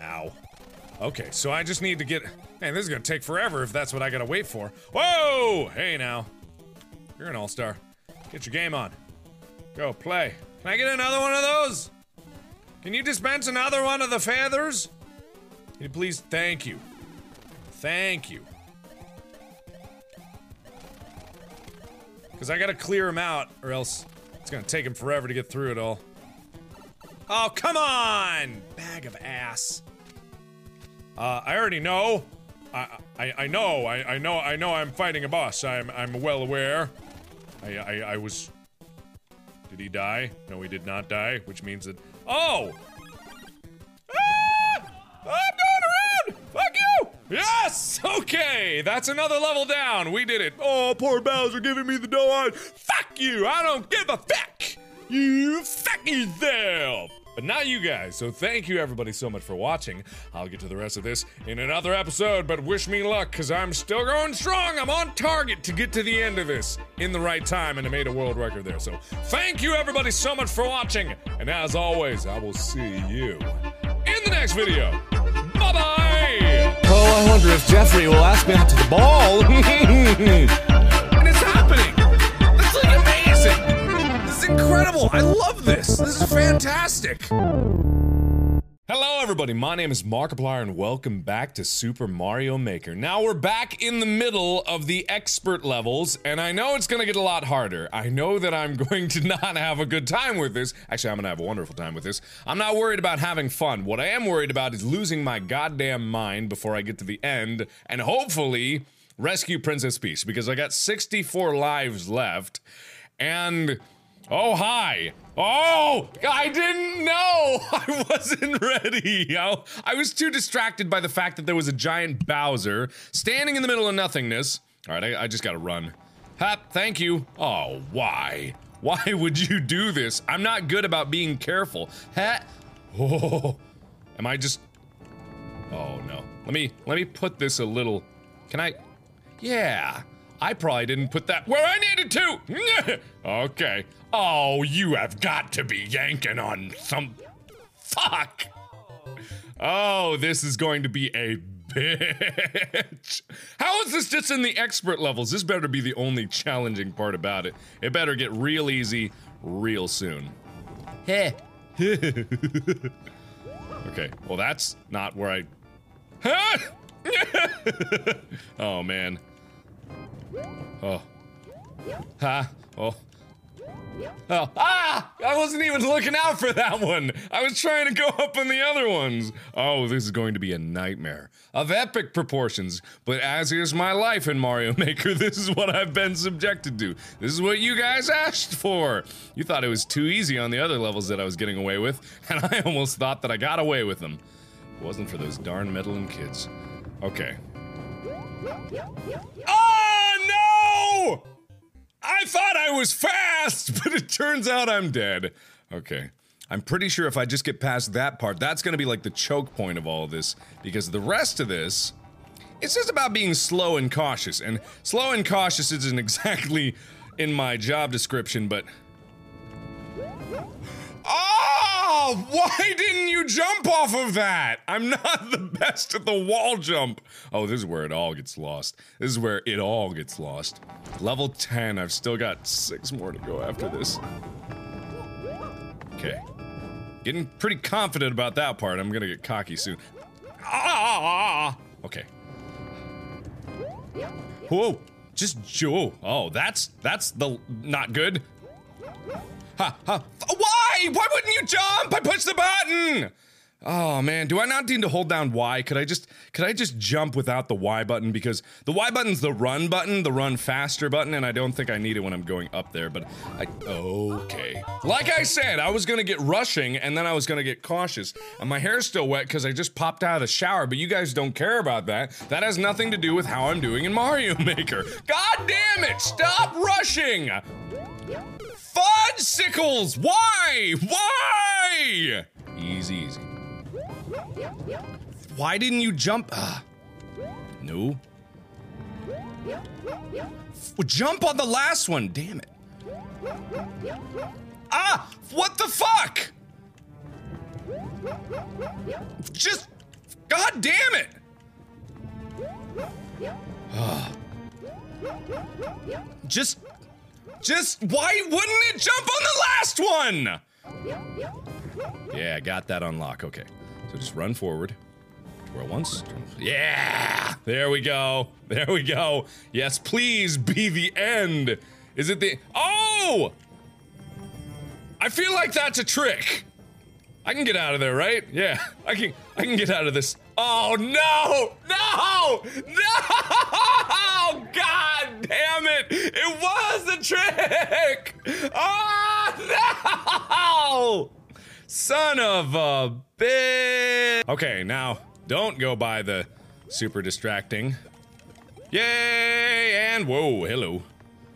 Ow. Okay, so I just need to get. Man, this is gonna take forever if that's what I gotta wait for. Whoa! Hey now. You're an all star. Get your game on. Go, play. Can I get another one of those? Can you dispense another one of the feathers? Can you please? Thank you. Thank you. Because I gotta clear him out, or else it's gonna take him forever to get through it all. Oh, come on! Bag of ass. Uh, I already know. I, I, I know. I, I know. I know. I'm fighting a boss. I'm, I'm well aware. I, I, I was. Did he die? No, he did not die. Which means that. Oh! Ah! I'm going around. Fuck you! Yes. Okay, that's another level down. We did it. Oh, poor Bowser giving me the dough. Fuck you! I don't give a fuck. You fuck yourself. But not you guys, so thank you everybody so much for watching. I'll get to the rest of this in another episode, but wish me luck, because I'm still going strong. I'm on target to get to the end of this in the right time, and I made a world record there. So thank you everybody so much for watching, and as always, I will see you in the next video. Bye bye! Oh, I wonder if Jeffrey will ask me out to the ball. incredible! I love this! This is fantastic! Hello, everybody. My name is Markiplier, and welcome back to Super Mario Maker. Now, we're back in the middle of the expert levels, and I know it's gonna get a lot harder. I know that I'm going to not have a good time with this. Actually, I'm gonna have a wonderful time with this. I'm not worried about having fun. What I am worried about is losing my goddamn mind before I get to the end, and hopefully rescue Princess Peach, because I got 64 lives left, and. Oh, hi. Oh, I didn't know. I wasn't ready. I, I was too distracted by the fact that there was a giant Bowser standing in the middle of nothingness. All right, I, I just gotta run. Hap, thank you. Oh, why? Why would you do this? I'm not good about being careful. Ha. Oh, am I just? Oh no. Let me let me put this a little. Can I? Yeah. I probably didn't put that where I needed to. okay. Oh, you have got to be yanking on some. Fuck. Oh, this is going to be a bitch. How is this just in the expert levels? This better be the only challenging part about it. It better get real easy real soon. Heh. okay, well, that's not where I. oh, man. Oh. Ha. Oh. Oh. Ah! I wasn't even looking out for that one. I was trying to go up on the other ones. Oh, this is going to be a nightmare of epic proportions. But as is my life in Mario Maker, this is what I've been subjected to. This is what you guys asked for. You thought it was too easy on the other levels that I was getting away with, and I almost thought that I got away with them. It wasn't for those darn meddling kids. Okay. Oh no! I thought I was fast, but it turns out I'm dead. Okay. I'm pretty sure if I just get past that part, that's gonna be like the choke point of all of this, because the rest of this, it's just about being slow and cautious. And slow and cautious isn't exactly in my job description, but. Oh! Why didn't you jump off of that? I'm not the best at the wall jump. Oh, this is where it all gets lost. This is where it all gets lost. Level 10, I've still got six more to go after this. Okay. Getting pretty confident about that part. I'm gonna get cocky soon. Ah! Okay. Whoa! Just Joe. Oh, that's that's the not good. Ha ha! Why? Why wouldn't you jump? I pushed the button. Oh man, do I not need to hold down Y? Could I just could I just jump without the Y button because the Y button's the run button, the run faster button, and I don't think I need it when I'm going up there, but I okay. Like I said, I was gonna get rushing and then I was gonna get cautious. And my hair's still wet because I just popped out of the shower, but you guys don't care about that. That has nothing to do with how I'm doing in Mario Maker. God damn it! Stop rushing! Fudge Why? Why? Easy, easy. Why didn't you jump? Uh, no. Jump on the last one, damn it. Ah! What the fuck? Just. God damn it! Ah. Just. Just. Why wouldn't it jump on the last one? Yeah, I got that unlock. Okay. So just run forward. Twirl once. Yeah! There we go. There we go. Yes, please be the end. Is it the. Oh! I feel like that's a trick. I can get out of there, right? Yeah, I can. I can get out of this. Oh no! No! No! God damn it! It was the trick! Oh no! Son of a bitch! Okay, now don't go by the super distracting. Yay! And whoa, hello.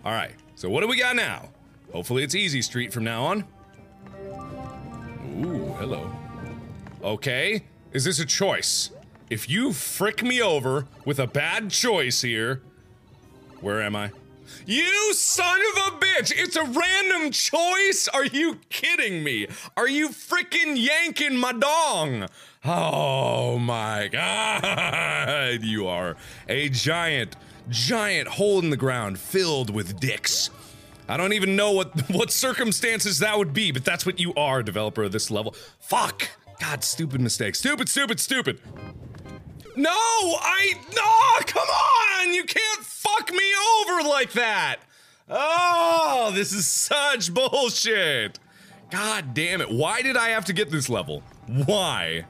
All right. So what do we got now? Hopefully it's easy street from now on. Ooh, hello. Okay, is this a choice? If you frick me over with a bad choice here, where am I? You son of a bitch! It's a random choice? Are you kidding me? Are you frickin' yanking my dong? Oh my god! You are a giant, giant hole in the ground filled with dicks. I don't even know what what circumstances that would be, but that's what you are, developer of this level. Fuck! God, stupid mistake. Stupid, stupid, stupid. No, I no, come on! You can't fuck me over like that. Oh, this is such bullshit. God damn it. Why did I have to get this level? Why?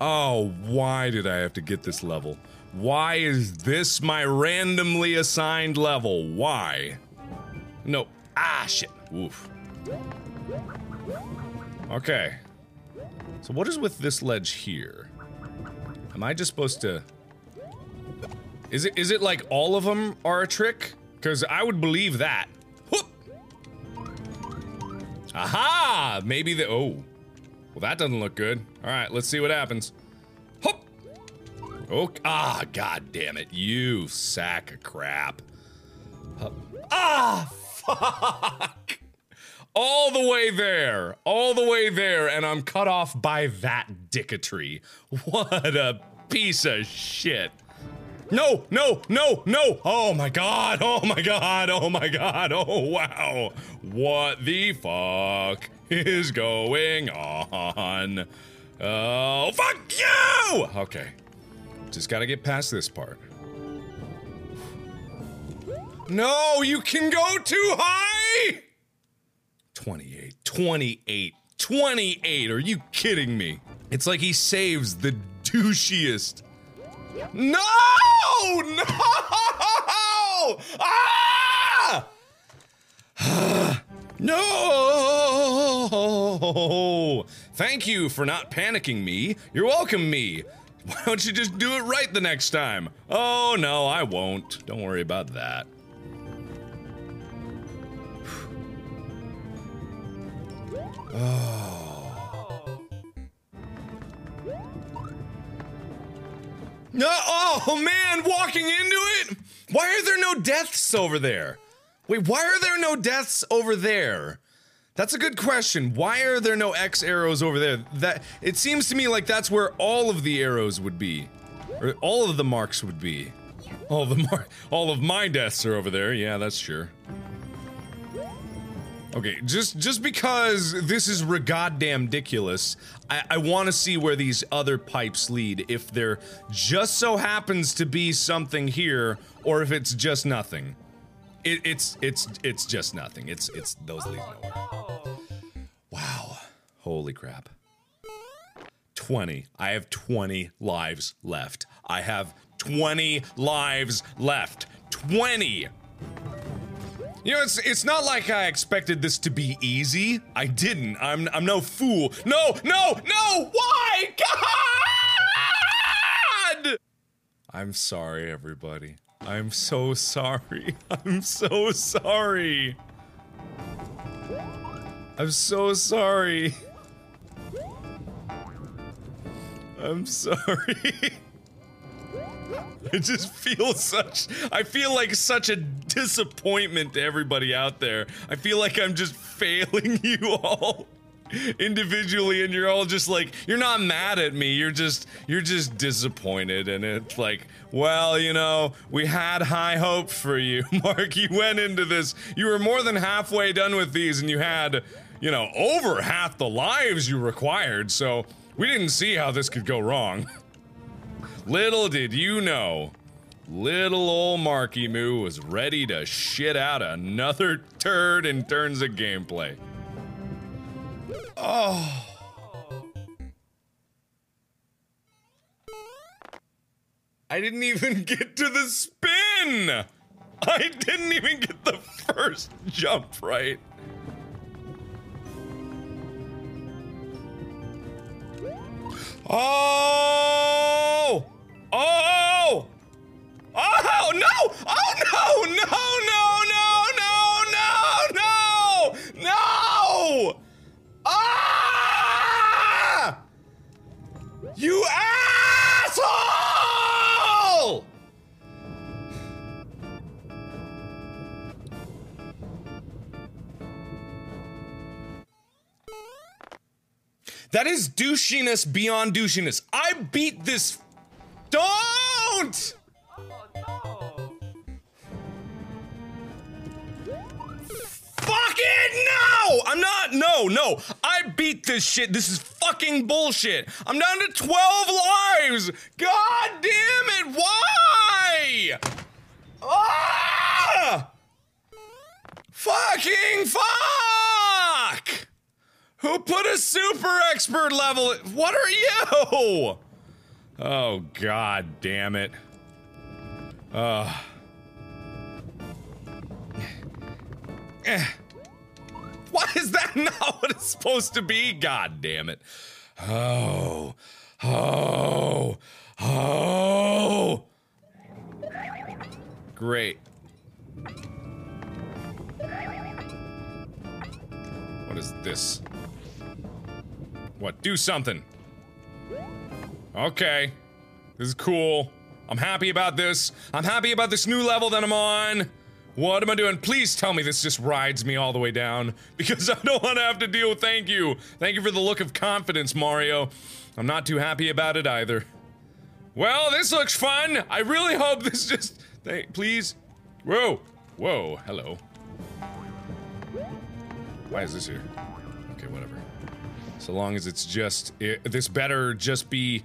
Oh, why did I have to get this level? Why is this my randomly assigned level? Why? No. Ah, shit. Oof. Okay. So what is with this ledge here? Am I just supposed to... Is it is it like all of them are a trick? Because I would believe that. Whoop! Aha! Maybe the... Oh. Well, that doesn't look good. All right, let's see what happens. Hop! Oh, ah, god damn it. You sack of crap. Hup. Ah, fuck! All the way there. All the way there, and I'm cut off by that dickatry. What a piece of shit. No, no, no, no! Oh my god, oh my god, oh my god, oh wow! What the fuck is going on? Oh, fuck you! Okay. Just gotta get past this part. No, you can go too high! 28, 28, 28. Are you kidding me? It's like he saves the douchiest. No! No! Ah! no! Thank you for not panicking me. You're welcome, me. Why don't you just do it right the next time? Oh, no, I won't. Don't worry about that. Oh. No, oh man, walking into it? Why are there no deaths over there? Wait, why are there no deaths over there? That's a good question. Why are there no X arrows over there? That it seems to me like that's where all of the arrows would be. Or all of the marks would be. All the mar all of my deaths are over there. Yeah, that's sure. Okay, just just because this is goddamn ridiculous, I, I want to see where these other pipes lead. If there just so happens to be something here, or if it's just nothing. It, it's it's it's just nothing. It's it's those lead nowhere. Wow, holy crap. 20. I have 20 lives left. I have 20 lives left. 20! You know, it's it's not like I expected this to be easy. I didn't. I'm I'm no fool. No, no, no! Why? God! I'm sorry, everybody. I'm so sorry. I'm so sorry. I'm so sorry. I'm sorry. I just feels such. I feel like such a disappointment to everybody out there. I feel like I'm just failing you all individually and you're all just like you're not mad at me you're just you're just disappointed and it's like well you know we had high hopes for you mark you went into this you were more than halfway done with these and you had you know over half the lives you required so we didn't see how this could go wrong Little did you know, little old Marky Moo was ready to shit out another turd in terms of gameplay. Oh. I didn't even get to the spin! I didn't even get the first jump right. Oh! Oh! Oh no! Oh no! No! No! No! No! No! No! Ah! You asshole! That is douchiness beyond douchiness. I beat this. Don't! Fucking no! I'm not. No, no. I beat this shit. This is fucking bullshit. I'm down to 12 lives. God damn it. Why? Ah! Fucking fuck! Who put a super expert level? What are you? Oh, god damn it. Uh. Why is that not what it's supposed to be? God damn it. Oh. Oh. Oh. Great. What is this? What? Do something. Okay. This is cool. I'm happy about this. I'm happy about this new level that I'm on. What am I doing? Please tell me this just rides me all the way down. Because I don't want to have to deal with thank you. Thank you for the look of confidence, Mario. I'm not too happy about it either. Well, this looks fun. I really hope this just... Thank, please. Whoa. Whoa. Hello. Why is this here? Okay, whatever. So long as it's just... It, this better just be...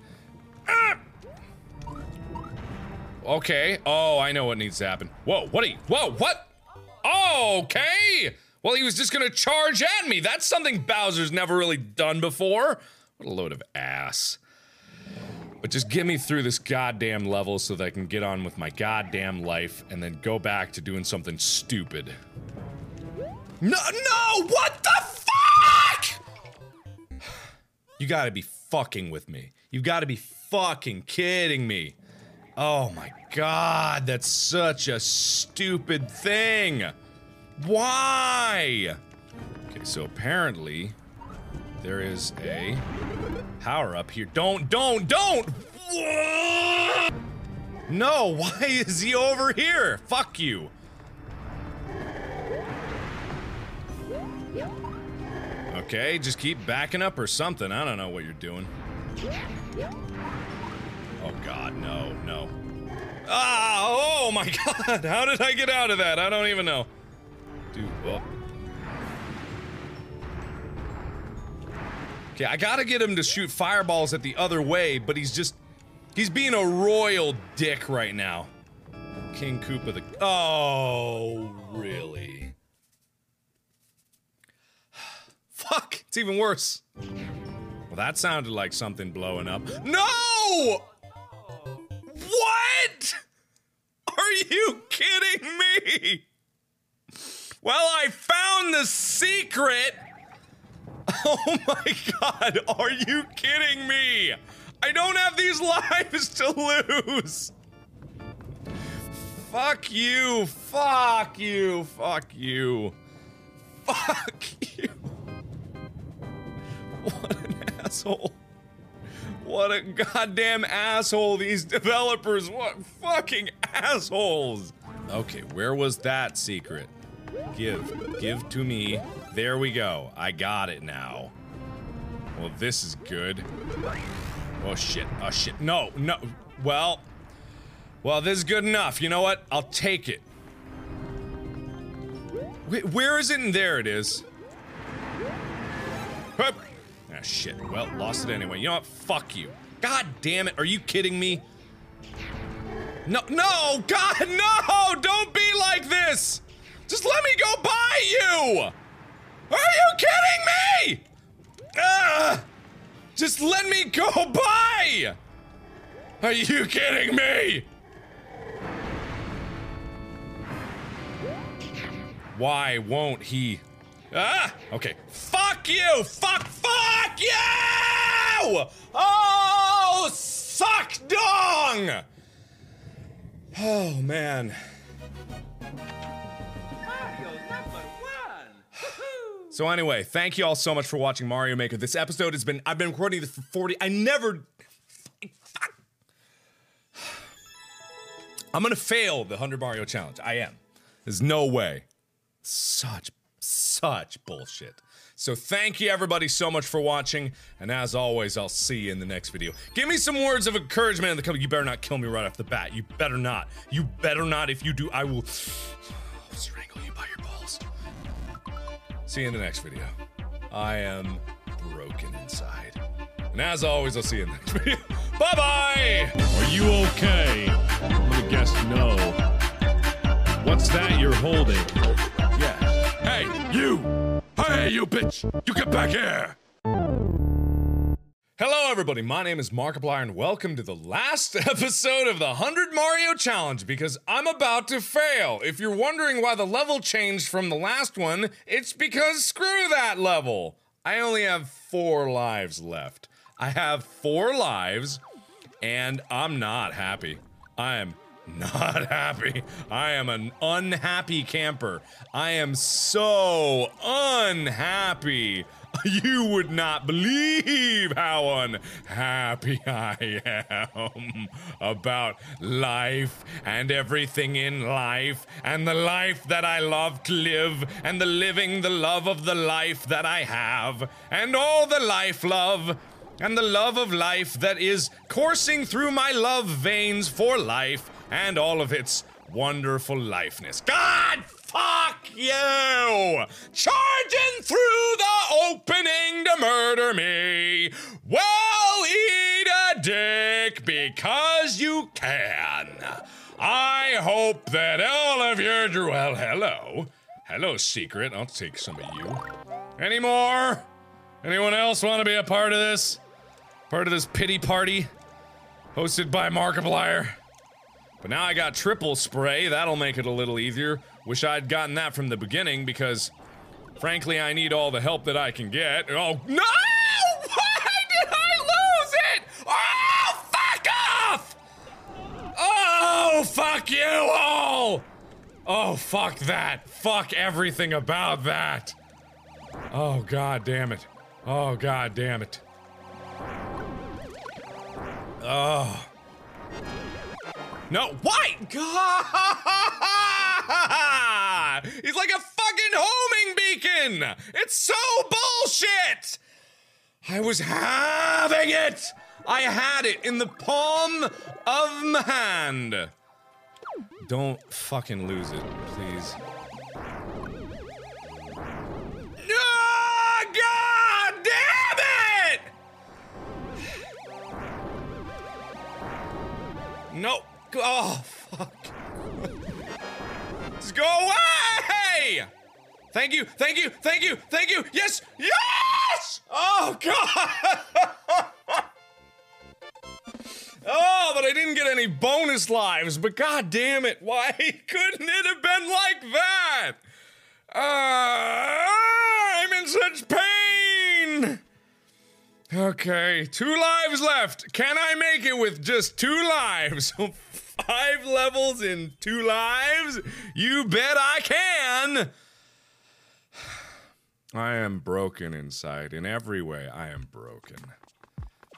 Okay. Oh, I know what needs to happen. Whoa, what are you? Whoa, what? okay. Well, he was just gonna charge at me. That's something Bowser's never really done before. What a load of ass. But just get me through this goddamn level so that I can get on with my goddamn life and then go back to doing something stupid. No, no! What the fuck? You gotta be fucking with me. You gotta be fucking kidding me? Oh my god, that's such a stupid thing. Why? Okay, so apparently there is a power up here. Don't, don't, don't! No, why is he over here? Fuck you. Okay, just keep backing up or something. I don't know what you're doing. Oh god, no, no. Ah, oh my god, how did I get out of that? I don't even know. Dude, oh. Okay, I gotta get him to shoot fireballs at the other way, but he's just... He's being a royal dick right now. King Koopa the... Oh, really? Fuck, it's even worse. Well, that sounded like something blowing up. No! What? Are you kidding me? Well, I found the secret. Oh my god, are you kidding me? I don't have these lives to lose. Fuck you, fuck you, fuck you. Fuck you. What an asshole. What a goddamn asshole, these developers. What fucking assholes. Okay, where was that secret? Give. Give to me. There we go. I got it now. Well, this is good. Oh shit. Oh shit. No, no. Well. Well, this is good enough. You know what? I'll take it. Wait, where is it? And there it is. Hup. Shit. Well, lost it anyway. You know what? Fuck you. God damn it. Are you kidding me? No, no! God, no! Don't be like this! Just let me go by you! Are you kidding me? Ugh! Just let me go by! Are you kidding me? Why won't he? Ah! Okay. Fuck you! Fuck, fuck you! Oh, suck dong! Oh, man. So anyway, thank you all so much for watching Mario Maker. This episode has been I've been recording this for 40 I never I'm gonna fail the 100 Mario challenge. I am. There's no way. Such, such bullshit. So thank you everybody so much for watching, and as always, I'll see you in the next video. Give me some words of encouragement in the comment. You better not kill me right off the bat. You better not. You better not. If you do, I will strangle you by your balls. See you in the next video. I am broken inside. And as always, I'll see you in the next video. Bye bye! Are you okay? I'm gonna guess no. What's that you're holding? Hey, you! Hey, you bitch! You get back here! Hello, everybody. My name is Markiplier, and welcome to the last episode of the 100 Mario Challenge because I'm about to fail. If you're wondering why the level changed from the last one, it's because screw that level. I only have four lives left. I have four lives, and I'm not happy. I am not happy. I am an unhappy camper. I am so unhappy. You would not believe how unhappy I am about life and everything in life and the life that I love to live and the living the love of the life that I have and all the life love and the love of life that is coursing through my love veins for life and all of its wonderful lifeness. God fuck you! Charging through the opening to murder me. Well, eat a dick because you can. I hope that all of your well, hello. Hello, secret. I'll take some of you. Any more? Anyone else want to be a part of this? Part of this pity party? Hosted by Markiplier. But now I got triple spray, that'll make it a little easier. Wish I'd gotten that from the beginning because, frankly, I need all the help that I can get. Oh, no! Why did I lose it? Oh, fuck off! Oh, fuck you all! Oh, fuck that. Fuck everything about that. Oh, god damn it. Oh, god damn it. Oh. No, why? God! He's like a fucking homing beacon! It's so bullshit! I was having it! I had it in the palm of my hand! Don't fucking lose it, please. Damn it! Oh, fuck. Just go away! Thank you, thank you, thank you, thank you. Yes, yes! Oh, God! oh, but I didn't get any bonus lives. But god damn it, why couldn't it have been like that? Uh, I'm in such pain! Okay, two lives left. Can I make it with just two lives? Five levels in two lives? You bet I can! I am broken inside. In every way, I am broken.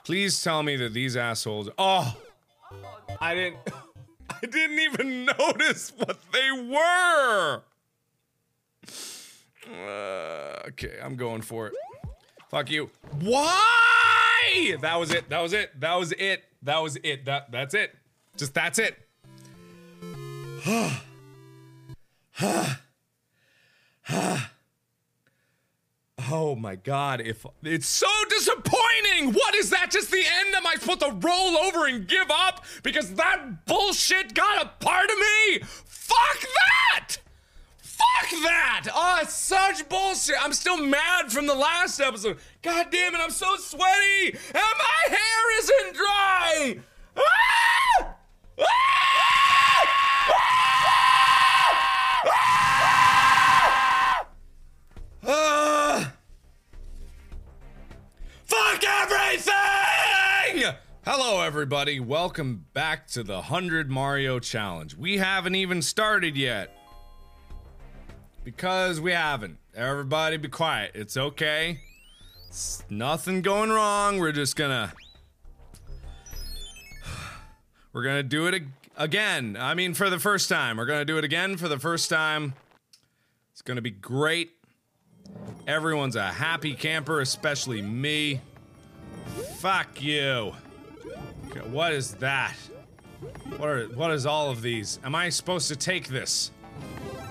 Please tell me that these assholes. Oh! I didn't. I didn't even notice what they were! Uh, okay, I'm going for it. Fuck you. Why? That was it. That was it. That was it. That was it. That that's it. Just that's it. oh my god, if it's so disappointing! What is that? Just the end? Am I supposed to roll over and give up? Because that bullshit got a part of me? Fuck that! Fuck that! Oh, it's such bullshit. I'm still mad from the last episode. God damn it, I'm so sweaty! And my hair isn't dry! Ah! Fuck everything! Hello, everybody. Welcome back to the 100 Mario Challenge. We haven't even started yet. Because we haven't. Everybody be quiet. It's okay. It's nothing going wrong. We're just gonna. We're gonna do it ag- again. I mean, for the first time. We're gonna do it again for the first time. It's gonna be great. Everyone's a happy camper, especially me. Fuck you. Okay, what is that? What are what is all of these? Am I supposed to take this?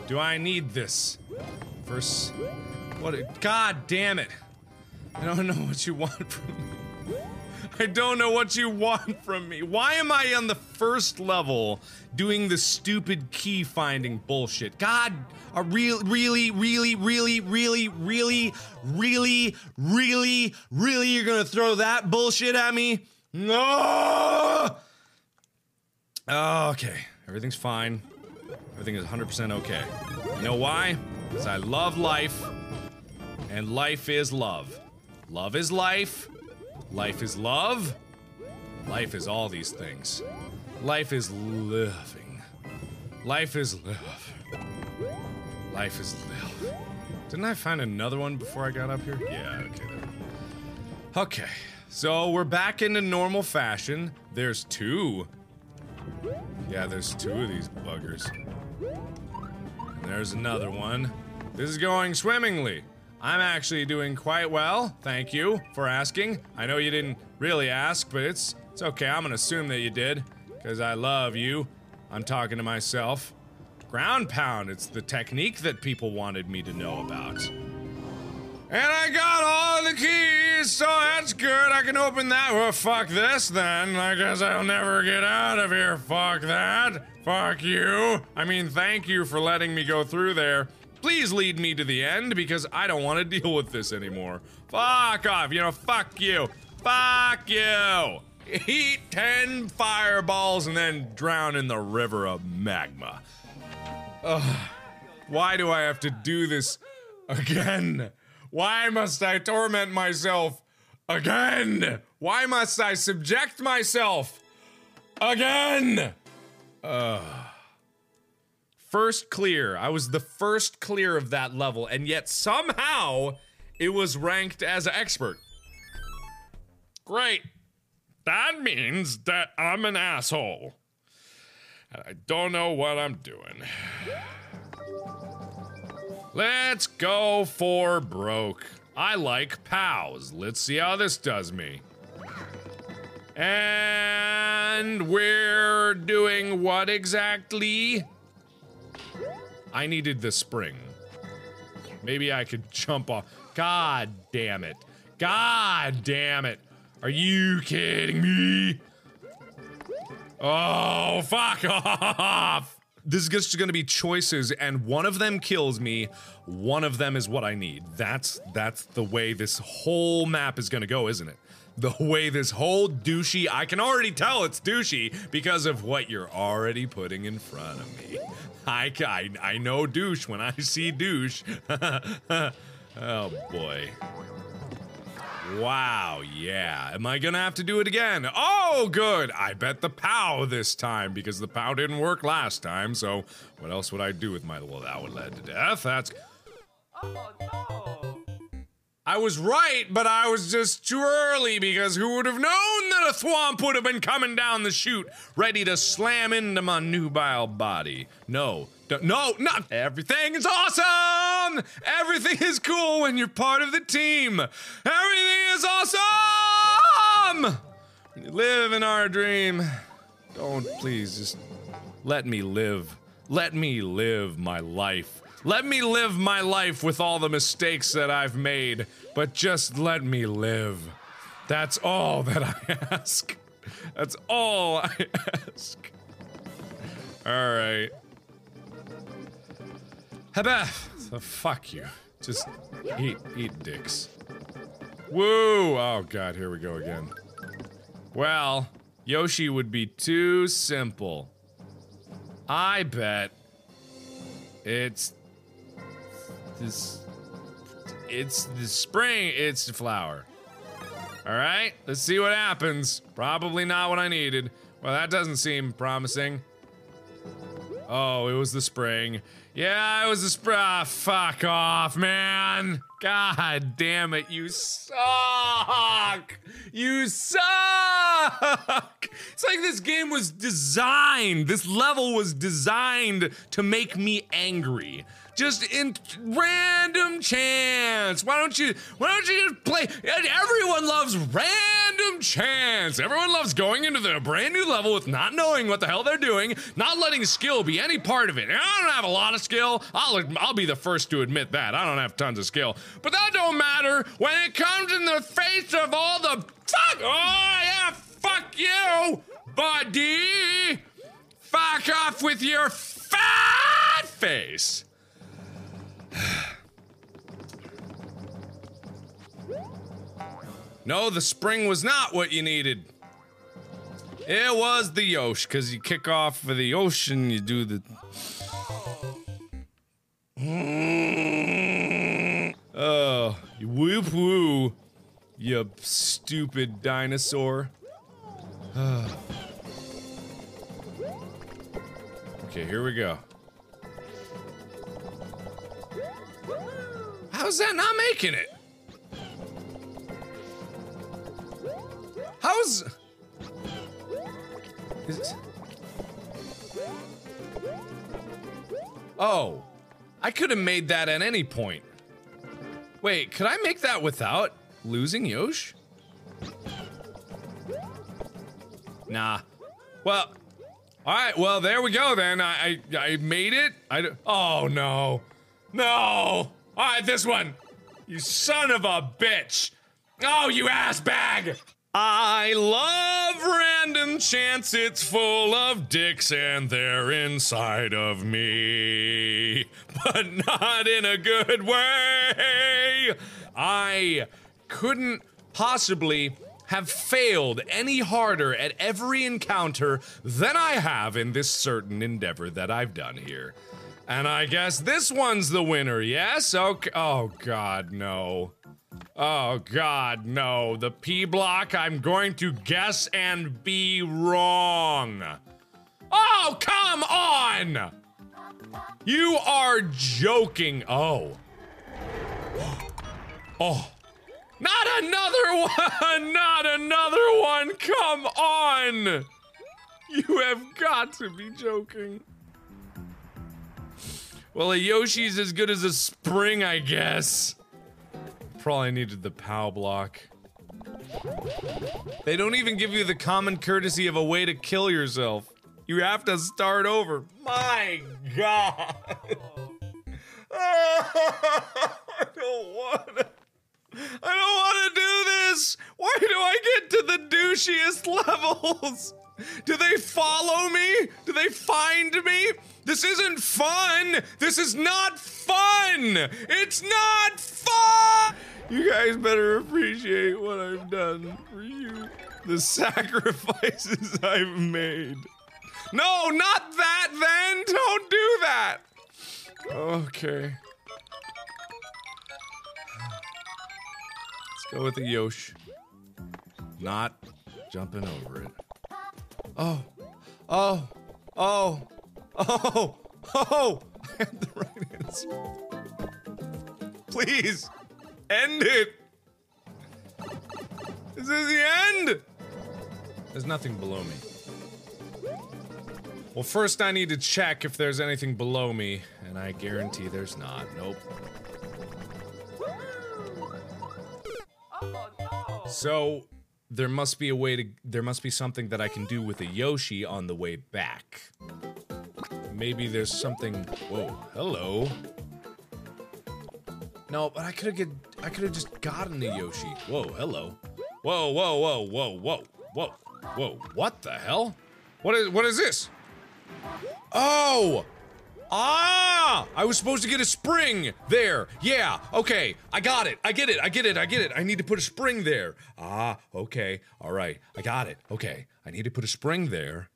Do I need this? First, what? God damn it! I don't know what you want from me. I don't know what you want from me. Why am I on the first level doing the stupid key finding bullshit? God, a real, really, really, really, really, really, really, really, really, you're gonna throw that bullshit at me? No! Oh, okay, everything's fine. Everything is 100% okay. You know why? Because I love life, and life is love. Love is life. Life is love. Life is all these things. Life is living. Life is love. Life is love. Didn't I find another one before I got up here? Yeah, okay. There. Okay, so we're back into normal fashion. There's two. Yeah, there's two of these buggers. And there's another one. This is going swimmingly. I'm actually doing quite well. Thank you for asking. I know you didn't really ask, but it's it's okay. I'm gonna assume that you did, because I love you. I'm talking to myself. Ground pound. It's the technique that people wanted me to know about. And I got all the keys, so that's good. I can open that. Well, fuck this then. I guess I'll never get out of here. Fuck that. Fuck you. I mean, thank you for letting me go through there. Please lead me to the end because I don't want to deal with this anymore. Fuck off. You know, fuck you. Fuck you. Eat 10 fireballs and then drown in the river of magma. Ugh. Why do I have to do this again? Why must I torment myself again? Why must I subject myself again? Ugh. First clear. I was the first clear of that level, and yet somehow it was ranked as an expert. Great. That means that I'm an asshole. And I don't know what I'm doing. Let's go for broke. I like pows. Let's see how this does me. And we're doing what exactly? I needed the spring. Maybe I could jump off. God damn it. God damn it. Are you kidding me? Oh, fuck off! This is just gonna be choices, and one of them kills me. One of them is what I need. That's that's the way this whole map is gonna go, isn't it? The way this whole douchey, I can already tell it's douchey because of what you're already putting in front of me. I, I, I know douche when I see douche. oh boy. Wow, yeah. Am I gonna have to do it again? Oh, good! I bet the POW this time, because the POW didn't work last time, so what else would I do with my. Well, that would lead to death. That's. Oh no! I was right, but I was just too early because who would have known that a thwomp would have been coming down the chute, ready to slam into my nubile body? No, no, no! Everything is awesome! Everything is cool when you're part of the team! Everything is awesome! When you live in our dream, don't please just let me live. Let me live my life. Let me live my life with all the mistakes that I've made, but just let me live. That's all that I ask. That's all I ask. Alright. Hebeth! So fuck you. Just eat, eat dicks. Woo! Oh god, here we go again. Well, Yoshi would be too simple. I bet it's this it's the spring, it's the flower. All right, let's see what happens. Probably not what I needed. Well, that doesn't seem promising. Oh, it was the spring. Yeah, it was the spring. Ah, fuck off, man. God damn it, you suck. You suck. It's like this game was designed, this level was designed to make me angry. Just in random chance. Why don't you why don't you just play everyone loves random chance. Everyone loves going into the brand new level with not knowing what the hell they're doing, not letting skill be any part of it. And I don't have a lot of skill. I'll I'll be the first to admit that. I don't have tons of skill. But that don't matter when it comes in the face of all the fuck Oh yeah, fuck you, buddy. Fuck off with your fat face. No, the spring was not what you needed. It was the Yosh, because you kick off for the ocean, you do the. Oh, you whoop woo, you stupid dinosaur. okay, here we go. How's that not making it? How's. Is... Oh. I could have made that at any point. Wait, could I make that without losing Yosh? Nah. Well. Alright, well, there we go then. I, I, I made it. I. Oh, no. No! Alright, this one. You son of a bitch. Oh, you ass bag! I love random chance. It's full of dicks and they're inside of me. But not in a good way. I couldn't possibly have failed any harder at every encounter than I have in this certain endeavor that I've done here. And I guess this one's the winner, yes? Okay. Oh, God, no. Oh god, no. The P block, I'm going to guess and be wrong. Oh, come on! You are joking. Oh. Oh. Not another one! Not another one! Come on! You have got to be joking. Well, a Yoshi's as good as a spring, I guess. Probably needed the POW block. They don't even give you the common courtesy of a way to kill yourself. You have to start over. My god. I don't want to. I don't want to do this. Why do I get to the douchiest levels? Do they follow me? Do they find me? This isn't fun. This is not fun. It's not fun. You guys better appreciate what I've done for you. The sacrifices I've made. No, not that then. Don't do that. Okay. Let's go with the Yosh. Not jumping over it. Oh, oh, oh, oh, oh! I had the right answer. Please, end it. This is the end. There's nothing below me. Well, first I need to check if there's anything below me, and I guarantee there's not. Nope. Oh no! So there must be a way to there must be something that I can do with a Yoshi on the way back. Maybe there's something Whoa, hello. No, but I could have get I could have just gotten the Yoshi. Whoa, hello. Whoa, whoa, whoa, whoa, whoa, whoa, whoa. What the hell? What is what is this? Oh! Ah! I was supposed to get a spring there. Yeah. Okay. I got it. I get it. I get it. I get it. I need to put a spring there. Ah. Okay. All right. I got it. Okay. I need to put a spring there,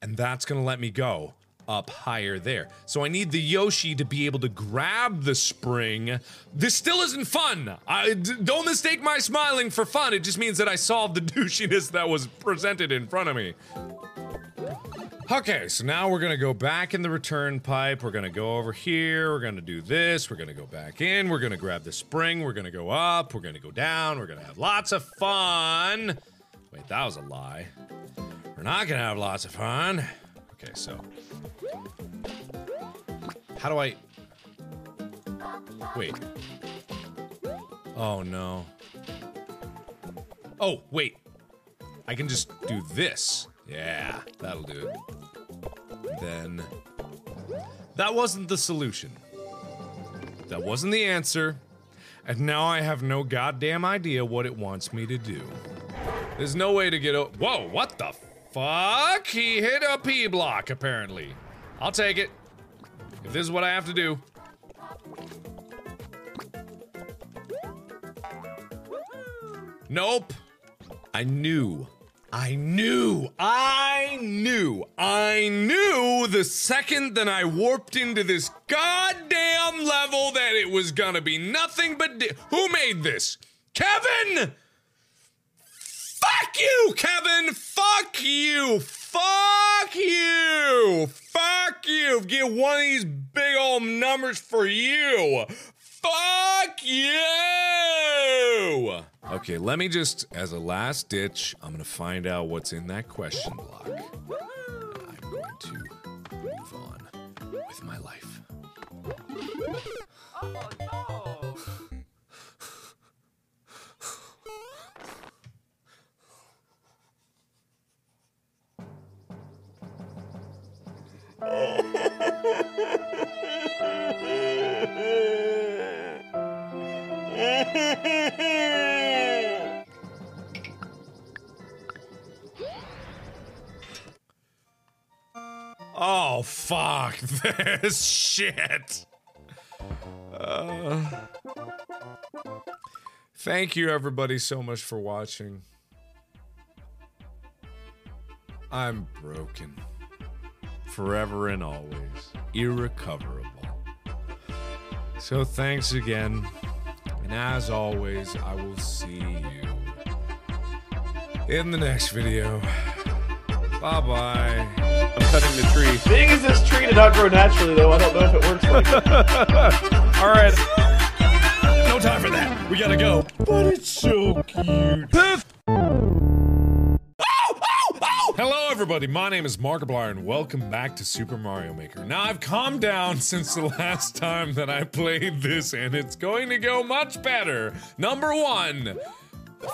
and that's gonna let me go up higher there. So I need the Yoshi to be able to grab the spring. This still isn't fun. I d- don't mistake my smiling for fun. It just means that I solved the douchiness that was presented in front of me. Okay, so now we're gonna go back in the return pipe. We're gonna go over here. We're gonna do this. We're gonna go back in. We're gonna grab the spring. We're gonna go up. We're gonna go down. We're gonna have lots of fun. Wait, that was a lie. We're not gonna have lots of fun. Okay, so. How do I. Wait. Oh no. Oh, wait. I can just do this. Yeah, that'll do it. Then. That wasn't the solution. That wasn't the answer. And now I have no goddamn idea what it wants me to do. There's no way to get o- Whoa, what the fuck? He hit a P block, apparently. I'll take it. If this is what I have to do. Nope. I knew. I knew. I knew. I knew the second that I warped into this goddamn level that it was gonna be nothing but. Di- Who made this? Kevin! Fuck you, Kevin! Fuck you! Fuck you! Fuck you! Get one of these big old numbers for you! Fuck you! Okay, let me just, as a last ditch, I'm gonna find out what's in that question block. I'm going to move on with my life. Oh no! fuck this shit. Uh, thank you, everybody, so much for watching. I'm broken. Forever and always. Irrecoverable. So, thanks again. And as always, I will see you in the next video. Bye bye. I'm cutting the tree. Being as this tree did not grow naturally, though, I don't know if it works like that. All right. No time for that. We gotta go. But it's so cute. Hello, everybody. My name is Markiplier, and welcome back to Super Mario Maker. Now, I've calmed down since the last time that I played this, and it's going to go much better. Number one.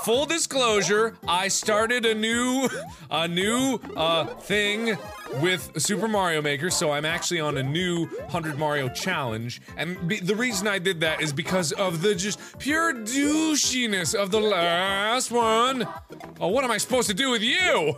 Full disclosure, I started a new, a new, uh, thing with Super Mario Maker, so I'm actually on a new 100 Mario challenge. And be- the reason I did that is because of the just pure douchiness of the last one. Oh, what am I supposed to do with you?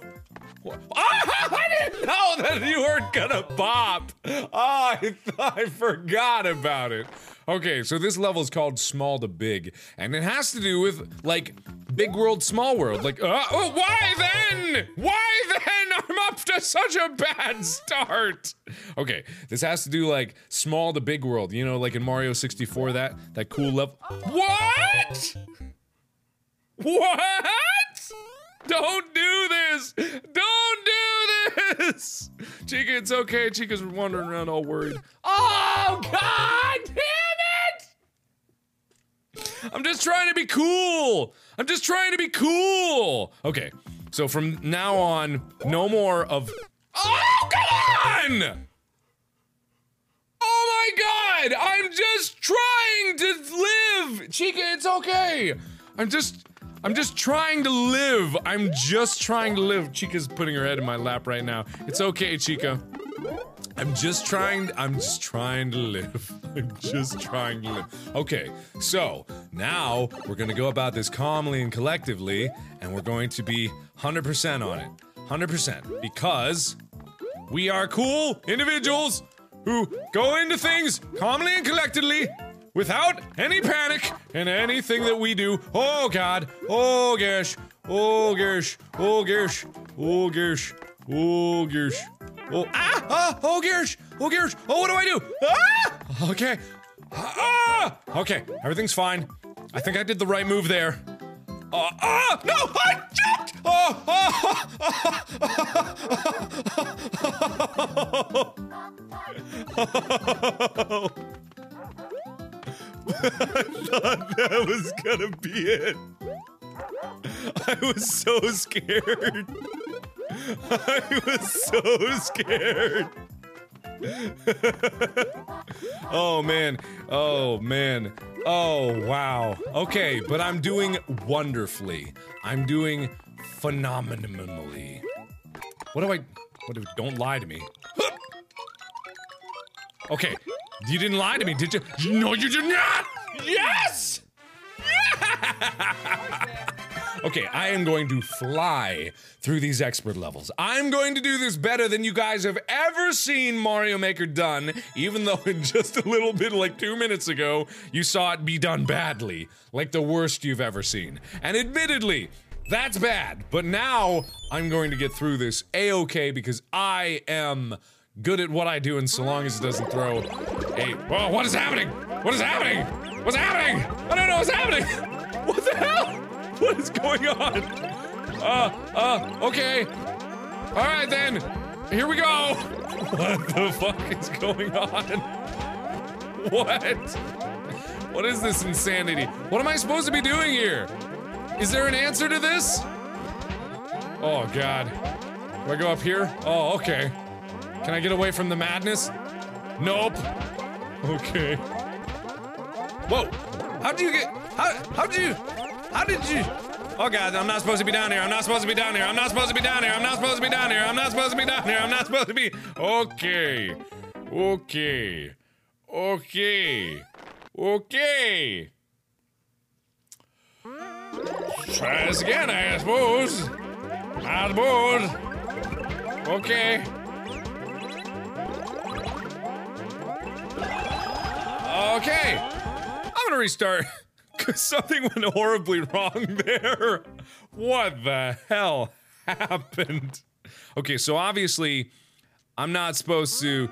What? Ah, I didn't know that you weren't gonna pop. Oh, I, I forgot about it. Okay, so this level is called Small to Big, and it has to do with like big world, small world. Like, uh, oh, why then? Why then? I'm up to such a bad start. Okay, this has to do like small to big world. You know, like in Mario 64, that that cool level. What? What? Don't do this! Don't do this! Chica, it's okay. Chica's wandering around all worried. Oh, god damn it! I'm just trying to be cool! I'm just trying to be cool! Okay, so from now on, no more of. Oh, come on! Oh my god! I'm just trying to live! Chica, it's okay! I'm just. I'm just trying to live. I'm just trying to live. Chica's putting her head in my lap right now. It's okay, Chica. I'm just trying. I'm just trying to live. I'm just trying to live. Okay, so now we're gonna go about this calmly and collectively, and we're going to be 100% on it. 100%. Because we are cool individuals who go into things calmly and collectively without any panic in anything that we do. Oh God! Oh gosh! Oh gosh! Oh gosh! Oh gosh! Oh gosh! Oh ah! ah oh gosh! Oh gosh! Oh what do I do? Ah! Okay. Ah! Okay, everything's fine. I think I did the right move there. Uh, ah! No! I jumped! Oh! Oh! I thought that was gonna be it. I was so scared. I was so scared. oh man. Oh man. Oh wow. Okay, but I'm doing wonderfully. I'm doing phenomenally. What do I what do don't lie to me. Okay, you didn't lie to me, did you? No, you did not! Yes! okay, I am going to fly through these expert levels. I'm going to do this better than you guys have ever seen Mario Maker done, even though in just a little bit, like two minutes ago, you saw it be done badly. Like the worst you've ever seen. And admittedly, that's bad, but now I'm going to get through this A-okay because I am good at what I do, and so long as it doesn't throw a. Whoa, what is happening? What is happening? What's happening? I don't know what's happening! What the hell? What is going on? Uh, uh, okay. Alright then. Here we go! What the fuck is going on? What? What is this insanity? What am I supposed to be doing here? Is there an answer to this? Oh god. Do I go up here? Oh, okay. Can I get away from the madness? Nope. Okay. Whoa! How did you get? How? How did you? How did you? Oh god! I'm not supposed to be down here. I'm not supposed to be down here. I'm not supposed to be down here. I'm not supposed to be down here. I'm not supposed to be down here. I'm not supposed to be. Okay. Okay. Okay. Okay. Try this again, I suppose. I suppose. Okay. Okay. I'm gonna restart. Because something went horribly wrong there. What the hell happened? Okay, so obviously, I'm not supposed to.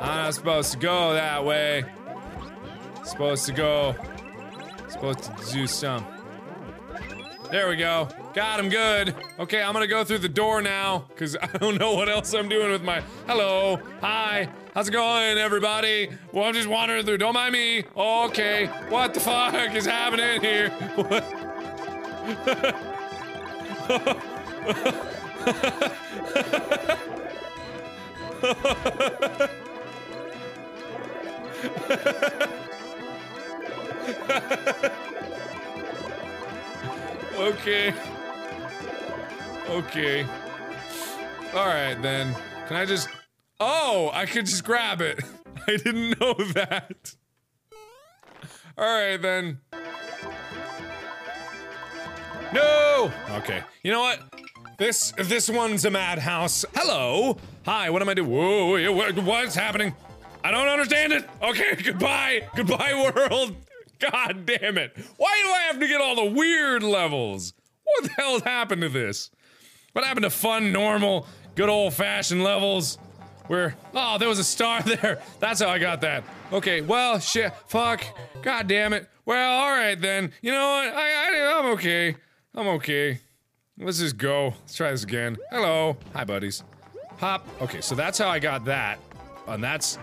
I'm not supposed to go that way. Supposed to go. Supposed to do some. There we go. Got him good. Okay, I'm gonna go through the door now, because I don't know what else I'm doing with my. Hello. Hi. How's it going, everybody? Well, I'm just wandering through. Don't mind me. Okay. What the fuck is happening here? What? Okay. Okay. Alright then. Can I just. Oh! I could just grab it! I didn't know that! Alright then. No! Okay. You know what? This this one's a madhouse. Hello! Hi, what am I doing? Whoa, whoa, what's happening? I don't understand it! Okay, goodbye! Goodbye, world! God damn it! Why do I have to get all the weird levels? What the hell happened to this? What happened to fun, normal, good old fashioned levels? Where, oh, there was a star there. That's how I got that. Okay, well, shit, fuck, god damn it. Well, alright then. You know what? I, I, I'm okay. I'm okay. Let's just go. Let's try this again. Hello. Hi, buddies. Hop. Okay, so that's how I got that. And that's.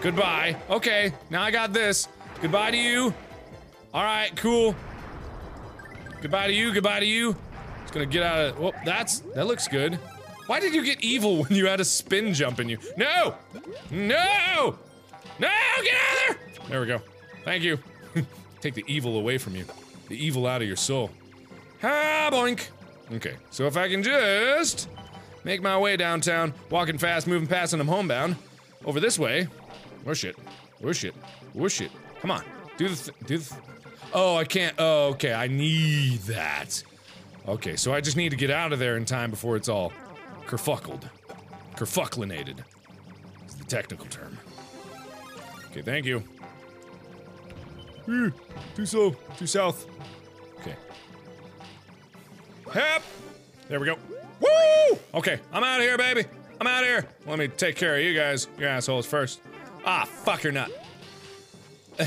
Goodbye. Okay, now I got this. Goodbye to you. Alright, cool. Goodbye to you, goodbye to you. It's gonna get out of. Well, that's. That looks good. Why did you get evil when you had a spin jump in you? No! No! No! Get out of there! There we go. Thank you. Take the evil away from you. The evil out of your soul. Ah, boink. Okay, so if I can just make my way downtown, walking fast, moving fast, and I'm homebound. Over this way. Whoosh it. Whoosh it. Whoosh it. Come on. Do the th- do the th- Oh, I can't. Oh, okay. I need that. Okay, so I just need to get out of there in time before it's all kerfuckled. Kerfucklinated. Is the technical term. Okay, thank you. Too slow. Too south. Okay. Hep! There we go. Woo! Okay, I'm out of here, baby. I'm out of here. Let me take care of you guys. You assholes first. Ah, fuck your nut. Uh,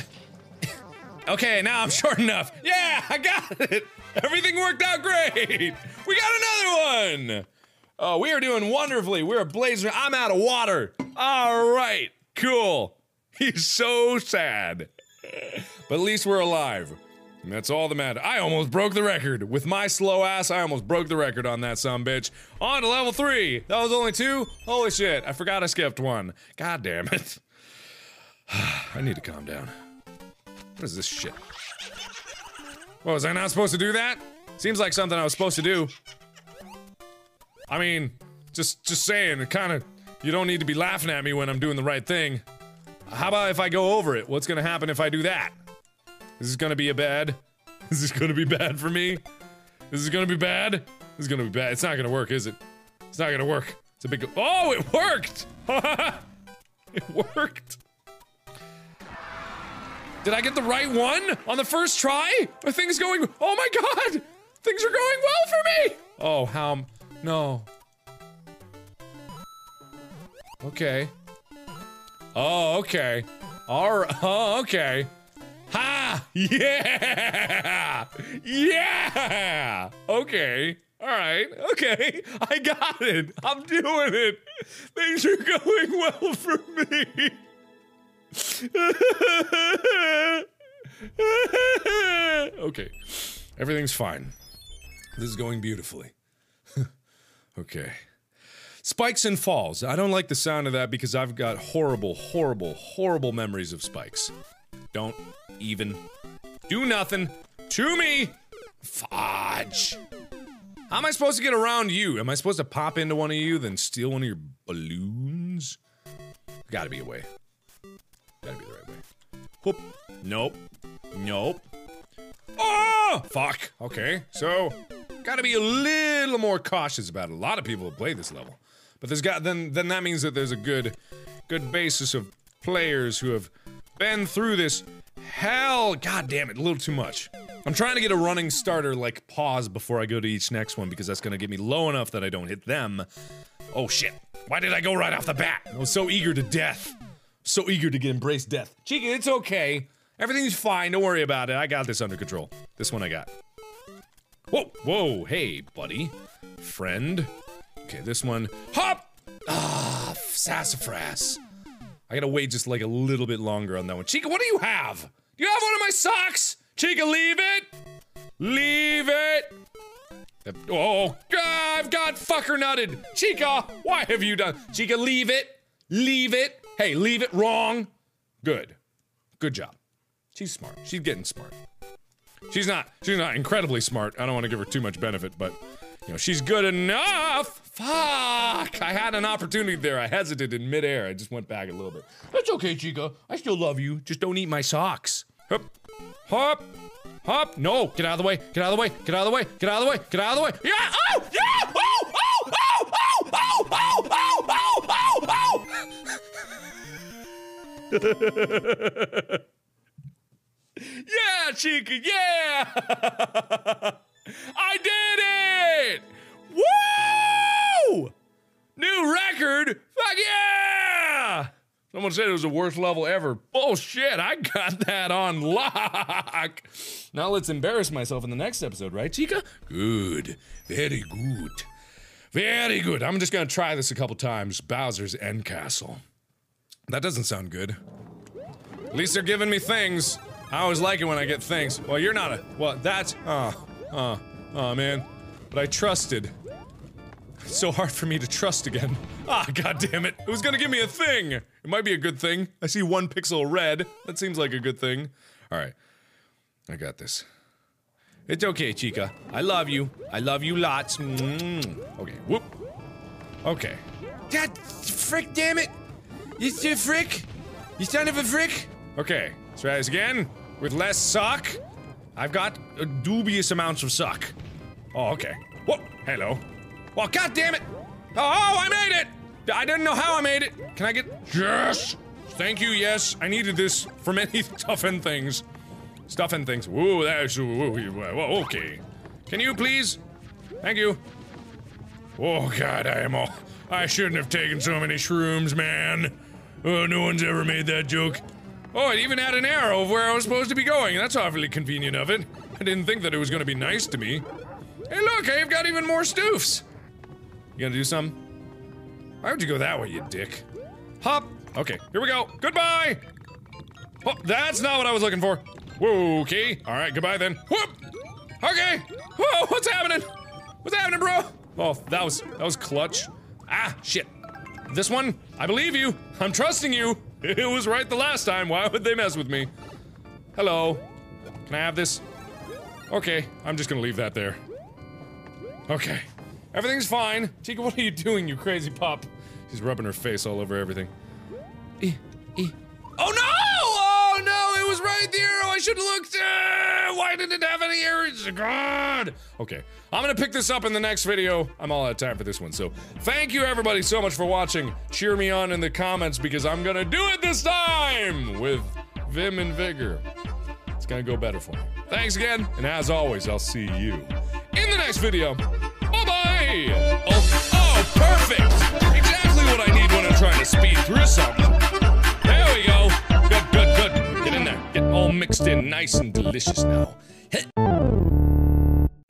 okay, now I'm short enough. Yeah, I got it. Everything worked out great. We got another one. Oh, we are doing wonderfully. We're blazing. I'm out of water. All right, cool. He's so sad. But at least we're alive. And that's all that matters. I almost broke the record. With my slow ass, I almost broke the record on that some bitch. On to level three. That was only two? Holy shit, I forgot I skipped one. God damn it. I need to calm down. What is this shit? What, was I not supposed to do that? Seems like something I was supposed to do. I mean, just just saying, it kind of you don't need to be laughing at me when I'm doing the right thing. How about if I go over it? What's gonna happen if I do that? Is this is gonna be a bad? This Is gonna be bad for me? This is gonna be bad? This is gonna be bad. It's not gonna work, is it? It's not gonna work. It's a big. Oh, it worked! it worked. Did I get the right one on the first try? Are things going? Oh my god! Things are going well for me! Oh, how? No. Okay. Oh, okay. Alright. Oh, okay. Ha! Yeah! Yeah! Okay. Alright. Okay. I got it. I'm doing it. Things are going well for me. okay. Everything's fine. This is going beautifully. okay. Spikes and falls. I don't like the sound of that because I've got horrible, horrible, horrible memories of spikes. Don't even do nothing to me. Fudge. How am I supposed to get around you? Am I supposed to pop into one of you, then steal one of your balloons? Gotta be a way. Gotta be the right way. Whoop. Nope. Nope. Oh! Fuck. Okay, so gotta be a little more cautious about it. A lot of people played this level, but there's got then then that means that there's a good good basis of players who have been through this hell. God damn it, a little too much. I'm trying to get a running starter like pause before I go to each next one because that's gonna get me low enough that I don't hit them. Oh shit! Why did I go right off the bat? I was so eager to death. So eager to get embrace death. Chica, it's okay. Everything's fine. Don't worry about it. I got this under control. This one I got. Whoa, whoa, hey, buddy. Friend. Okay, this one. Hop! Ah, sassafras. I gotta wait just like a little bit longer on that one. Chica, what do you have? Do you have one of my socks? Chica, leave it! Leave it! Oh, god, I've got fucker nutted! Chica, why have you done? Chica, leave it! Leave it! Hey, leave it wrong. Good. Good job. She's smart. She's getting smart. She's not she's not incredibly smart. I don't want to give her too much benefit, but you know, she's good enough. Fuck! I had an opportunity there. I hesitated in midair. I just went back a little bit. That's okay, Chica. I still love you. Just don't eat my socks. Hop, hop, hop. No, get out of the way. Get out of the way. Get out of the way. Get out of the way. Get out of the way. Yeah! Oh! Yeah! Oh! Oh! Oh! Oh! Oh! Oh! Oh! oh! Oh! Oh! yeah, Chica. Yeah! I did it! Woo! New record? Fuck yeah! Someone said it was the worst level ever. Bullshit, I got that on lock. Now let's embarrass myself in the next episode, right, Chica? Good. Very good. Very good. I'm just gonna try this a couple times. Bowser's End Castle. That doesn't sound good. At least they're giving me things. I always like it when I get things. Well, you're not a. Well, that's. Oh. Oh. Oh, man. But I trusted. It's so hard for me to trust again. Ah, god damn it. Who's gonna give me a thing? It might be a good thing. I see one pixel red. That seems like a good thing. Alright. I got this. It's okay, Chica. I love you. I love you lots. Mm. Okay, whoop. Okay. God, frick, damn it! You you frick! You son of a frick! Okay, let's try this again. With less suck. I've got dubious amounts of suck. Oh, okay. Whoop! hello. Well, god damn it! Oh, I made it! I didn't know how I made it. Can I get yes? Thank you. Yes, I needed this for many and things. Stuff and things. Whoa, that's whoa, okay. Can you please? Thank you. Oh god, I am all. I shouldn't have taken so many shrooms, man. Oh, no one's ever made that joke. Oh, it even had an arrow of where I was supposed to be going. That's awfully convenient of it. I didn't think that it was going to be nice to me. Hey, look, I've got even more stoofs. You gonna do some? Why would you go that way, you dick? Hop. Okay, here we go. Goodbye. Oh, that's not what I was looking for. Okay. All right, goodbye then. Whoop. Okay. Whoa, what's happening? What's happening, bro? Oh, that was that was clutch. Ah, shit. This one, I believe you. I'm trusting you. It was right the last time. Why would they mess with me? Hello. Can I have this? Okay, I'm just gonna leave that there. Okay. Everything's fine. Chica, what are you doing, you crazy pup? She's rubbing her face all over everything. Eh, eh. Oh no! Oh no, it was right there! Oh, I should have looked! Uh, why didn't it have any errors? God! Okay, I'm gonna pick this up in the next video. I'm all out of time for this one, so thank you everybody so much for watching. Cheer me on in the comments because I'm gonna do it this time with vim and vigor. It's gonna go better for me. Thanks again, and as always, I'll see you in the next video. Bye bye! Oh, oh, perfect! Exactly what I need when I'm trying to speed through something. There we go. Good, good, good. Get all mixed in nice and delicious now.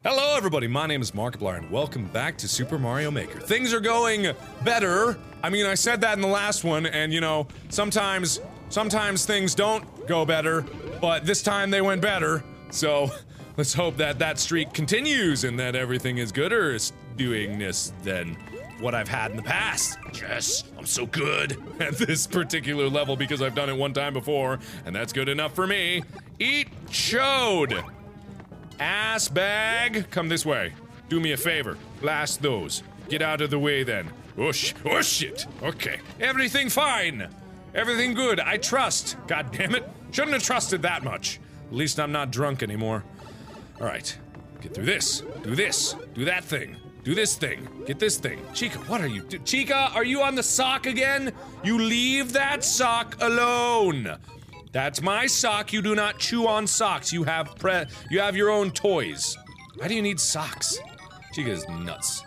Hello, everybody. My name is Markiplier, and welcome back to Super Mario Maker. Things are going better. I mean, I said that in the last one, and you know, sometimes, sometimes things don't go better, but this time they went better. So, let's hope that that streak continues and that everything is gooder doing this than what I've had in the past. Yes, I'm so good at this particular level because I've done it one time before, and that's good enough for me. Eat chode! Ass bag, come this way. Do me a favor. Blast those. Get out of the way then. Oh, sh- shit. Okay. Everything fine. Everything good. I trust. God damn it. Shouldn't have trusted that much. At least I'm not drunk anymore. All right. Get through this. Do this. Do that thing. Do this thing. Get this thing. Chica, what are you do- Chica, are you on the sock again? You leave that sock alone. That's my sock. You do not chew on socks. You have pre- you have your own toys. Why do you need socks? Chica's nuts.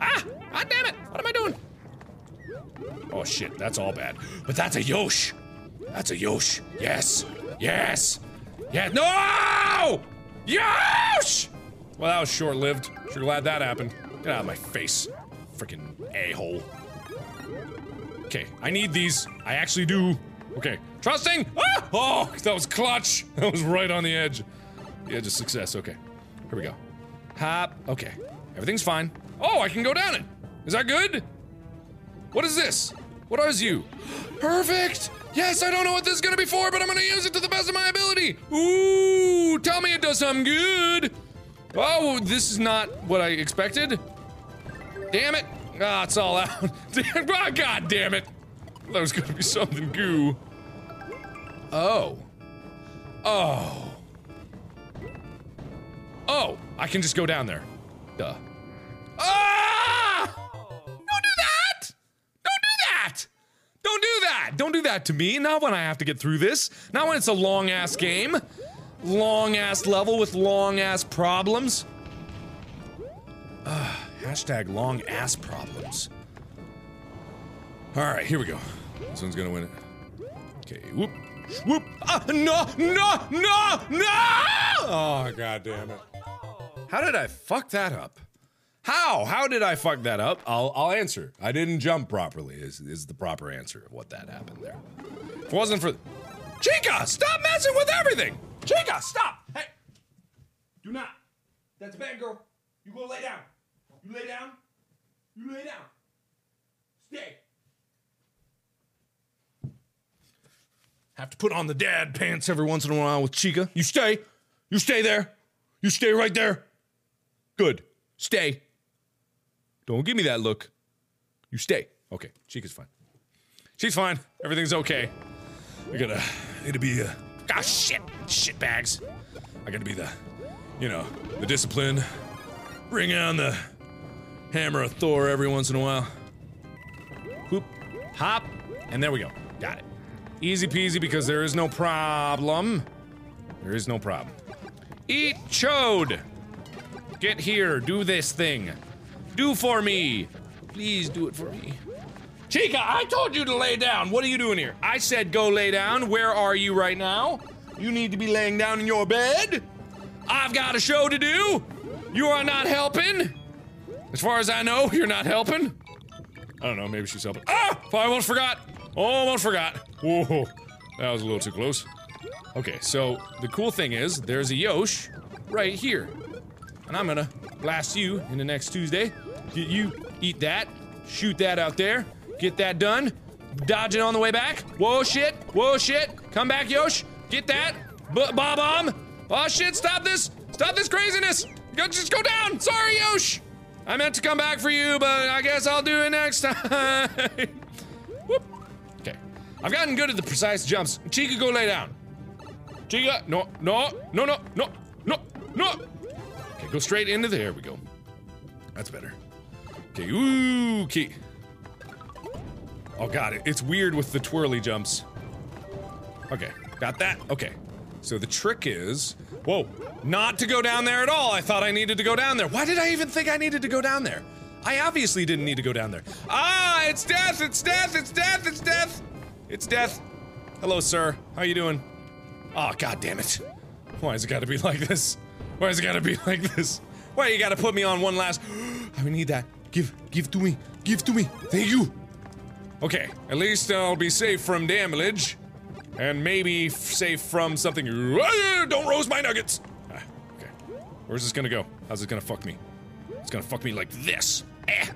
Ah! God damn it! What am I doing? Oh shit, that's all bad. But that's a Yosh! That's a Yosh! Yes! Yes! Yeah, no! Yosh! Well, that was short lived. Sure glad that happened. Get out of my face. Freaking a hole. Okay, I need these. I actually do. Okay, trusting. Ah! Oh, that was clutch. That was right on the edge. The edge of success. Okay, here we go. Hop. Okay, everything's fine. Oh, I can go down it. Is that good? What is this? What is you? Perfect. Yes, I don't know what this is gonna be for, but I'm gonna use it to the best of my ability. Ooh, tell me it does something good. Oh, this is not what I expected. Damn it. Ah, it's all out. Ah, God damn it. That was gonna be something goo. Oh. Oh. Oh, I can just go down there. Duh. Ah! Don't do that! Don't do that! Don't do that! Don't do that to me. Not when I have to get through this. Not when it's a long ass game. Long ass level with long ass problems. Ah, hashtag long ass problems. Alright, here we go. This one's gonna win it. Okay, whoop. Whoop! Ah, no! No! No! No! Oh, god damn it. How did I fuck that up? How? How did I fuck that up? I'll I'll answer. I didn't jump properly. Is is the proper answer of what that happened there? If it wasn't for Chica, stop messing with everything. Chica, stop. Hey. Do not. That's bad girl. You go lay down. You lay down. You lay down. Stay. Have to put on the dad pants every once in a while with Chica. You stay. You stay there. You stay right there. Good. Stay. Don't give me that look. You stay. Okay, Chica's fine. She's fine. Everything's okay. I gotta need to be uh ah shit shit bags. I gotta be the you know, the discipline. Bring on the hammer a Thor every once in a while. Whoop, hop, and there we go. Got it. Easy peasy because there is no problem. There is no problem. Eat chode! Get here, do this thing. Do for me! Please do it for me. Chica, I told you to lay down. What are you doing here? I said go lay down. Where are you right now? You need to be laying down in your bed. I've got a show to do. You are not helping. As far as I know, you're not helping. I don't know, maybe she's helping. Ah! I almost forgot. Almost forgot. Whoa, that was a little too close. Okay, so the cool thing is there's a Yosh right here. And I'm gonna blast you in the next Tuesday. Get you, eat that, shoot that out there, get that done, dodging on the way back. Whoa, shit, whoa, shit. Come back, Yosh, get that. B bomb. Oh, shit, stop this, stop this craziness. Go, just go down. Sorry, Yosh. I meant to come back for you, but I guess I'll do it next time. Okay. I've gotten good at the precise jumps. Chica, go lay down. Chica, no, no, no, no, no, no, no. Okay, go straight into there. we go. That's better. Okay, ooh, okay. Oh god, it, it's weird with the twirly jumps. Okay, got that. Okay. So the trick is, whoa, not to go down there at all. I thought I needed to go down there. Why did I even think I needed to go down there? I obviously didn't need to go down there. Ah, it's death, it's death, it's death, it's death. It's death. Hello, sir. How are you doing? Oh, god damn it. Why has it gotta be like this? Why has it gotta be like this? Why you gotta put me on one last? I need that. Give, give to me. Give to me. Thank you. Okay, at least I'll be safe from damage. And maybe safe from something. Don't roast my nuggets! Ah, okay. Where's this gonna go? How's it gonna fuck me? It's gonna fuck me like this. Eh.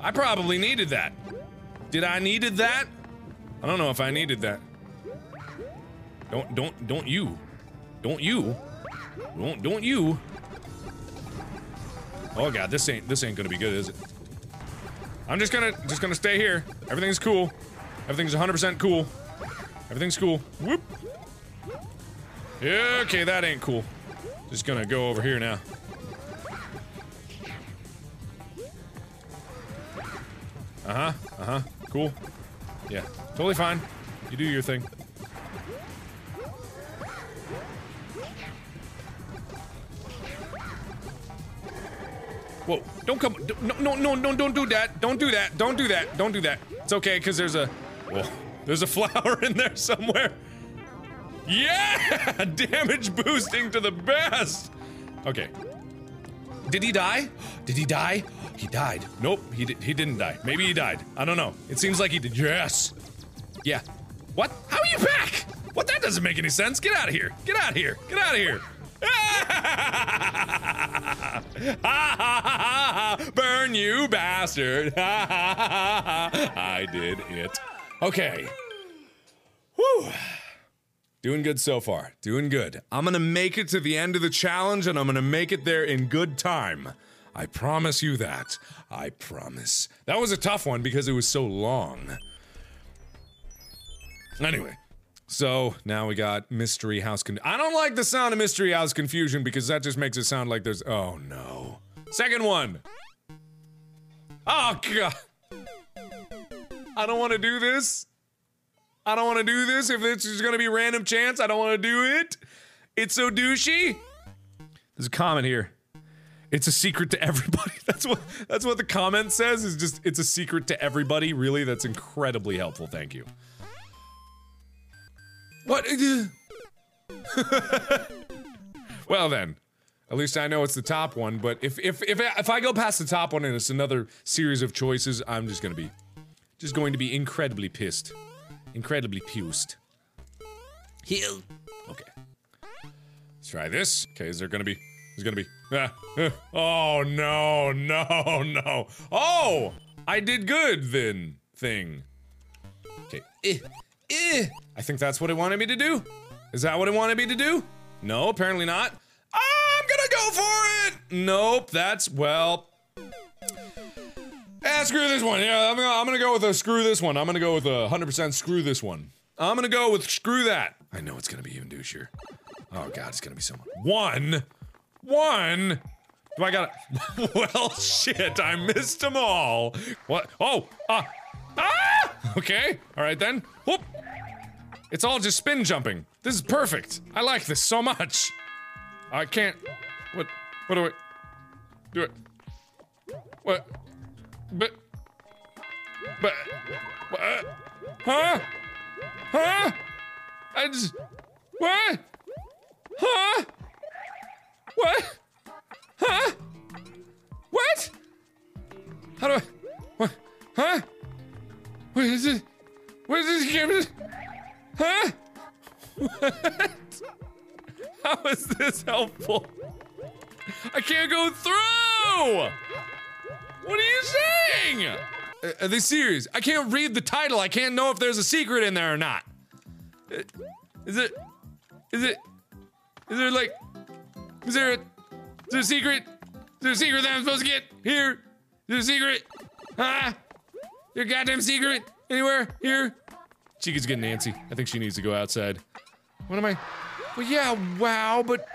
I probably needed that. Did I needed that? I don't know if I needed that. Don't, don't, don't you. Don't you. Don't, don't you. Oh god, this ain't, this ain't gonna be good, is it? I'm just gonna, just gonna stay here. Everything's cool. Everything's 100% cool. Everything's cool. Whoop. Okay, that ain't cool. Just gonna go over here now. Uh huh. Uh huh. Cool. Yeah. Totally fine. You do your thing. Whoa! Don't come! No! No! No! No! Don't do that! Don't do that! Don't do that! Don't do that! It's okay, cause there's a. Whoa! There's a flower in there somewhere. Yeah! Damage boosting to the best! Okay. Did he die? Did he die? He died. Nope, he di- he didn't die. Maybe he died. I don't know. It seems like he did. Yes. Yeah. What? How are you back? What? That doesn't make any sense. Get out of here. Get out of here. Get out of here. Burn you bastard. I did it. Okay. Whew. Doing good so far. Doing good. I'm gonna make it to the end of the challenge and I'm gonna make it there in good time. I promise you that. I promise. That was a tough one because it was so long. Anyway, so now we got Mystery House Con- I don't like the sound of Mystery House Confusion because that just makes it sound like there's- Oh no. Second one! Oh god! I don't want to do this. I don't want to do this. If it's just gonna be random chance, I don't want to do it. It's so douchey. There's a comment here. It's a secret to everybody. That's what that's what the comment says. Is just it's a secret to everybody. Really, that's incredibly helpful. Thank you. What? well then, at least I know it's the top one. But if if if if I go past the top one and it's another series of choices, I'm just gonna be just going to be incredibly pissed, incredibly pused. Heal. Okay. Let's try this. Okay, is there gonna be? Is gonna be? Ah, ah. oh no, no, no. Oh, I did good then. Thing. Okay. Eh, eh. I think that's what it wanted me to do. Is that what it wanted me to do? No, apparently not. I'm gonna go for it. Nope. That's well. Ah, screw this one. Yeah, I'm gonna, I'm gonna go with a screw this one. I'm gonna go with a 100% screw this one. I'm gonna go with screw that. I know it's gonna be even douchier. Oh god, it's gonna be someone. One, one. Do I got to well, shit! I missed them all. What? Oh, ah, ah. Okay. All right then. Whoop. It's all just spin jumping. This is perfect. I like this so much. I can't. What? What do I? Do it. What? But. But. What? Huh? Huh? I just. What? Huh? What? Huh? What? How do I? What? Huh? What is it? What is this game? Huh? What? How is this helpful? I can't go through! What are you saying? Are they serious? I can't read the title. I can't know if there's a secret in there or not. Is it? Is it? Is there like? Is there a? Is there a secret? Is there a secret that I'm supposed to get here? Is there a secret? Huh? Your goddamn secret anywhere here? Chica's getting antsy. I think she needs to go outside. What am I? Well, yeah, wow, but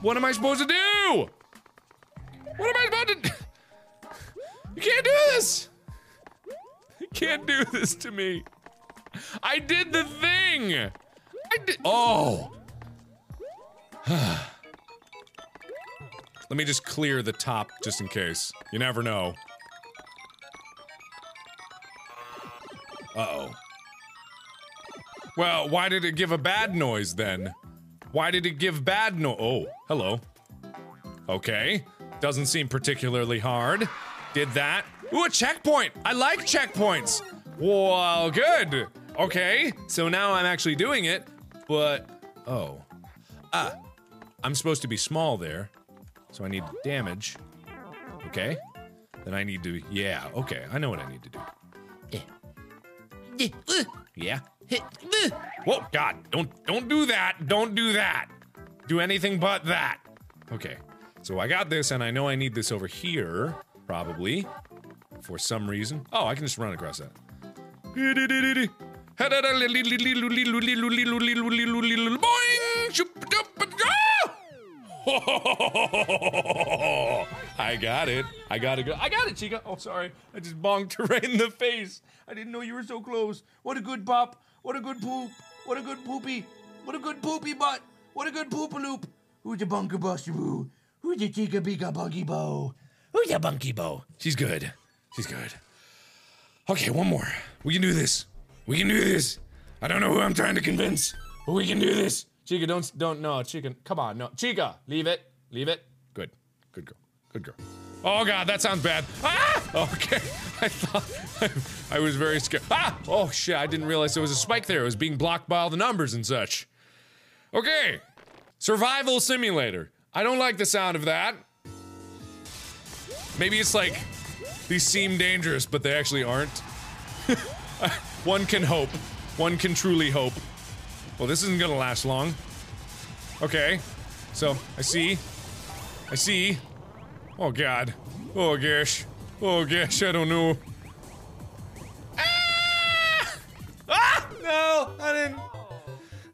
what am I supposed to do? What am I supposed to? You can't do this. You can't do this to me. I did the thing. I did. Oh. Let me just clear the top just in case. You never know. Uh oh. Well, why did it give a bad noise then? Why did it give bad no- Oh, hello. Okay. Doesn't seem particularly hard. Did that. Ooh, a checkpoint! I like checkpoints! Well, good! Okay, so now I'm actually doing it, but. Oh. Ah. I'm supposed to be small there, so I need damage. Okay. Then I need to. Yeah, okay, I know what I need to do. Yeah. Whoa, God! Don't don't do that! Don't do that! Do anything but that. Okay. So I got this, and I know I need this over here, probably, for some reason. Oh, I can just run across that. I got it. I got it. I got it, Chica. Oh, sorry. I just bonked her right in the face. I didn't know you were so close. What a good pop. What a good poop. What a good poopy. What a good poopy butt. What a good poopaloop. Who's the bunker buster boo? Who's the Chica Bika Bunky Bow? Who's the Bunky Bow? She's good. She's good. Okay, one more. We can do this. We can do this. I don't know who I'm trying to convince, but we can do this. Chica, don't don't no, Chica. Come on, no, Chica, leave it, leave it. Good, good girl. Good girl. Oh god, that sounds bad. Ah! Okay. I thought I was very scared. Ah! Oh shit, I didn't realize there was a spike there. It was being blocked by all the numbers and such. Okay. Survival simulator. I don't like the sound of that. Maybe it's like these seem dangerous, but they actually aren't. One can hope. One can truly hope. Well, this isn't gonna last long. Okay. So, I see. I see. Oh god. Oh gosh. Oh gosh, I don't know. Ah! Ah! No, I didn't.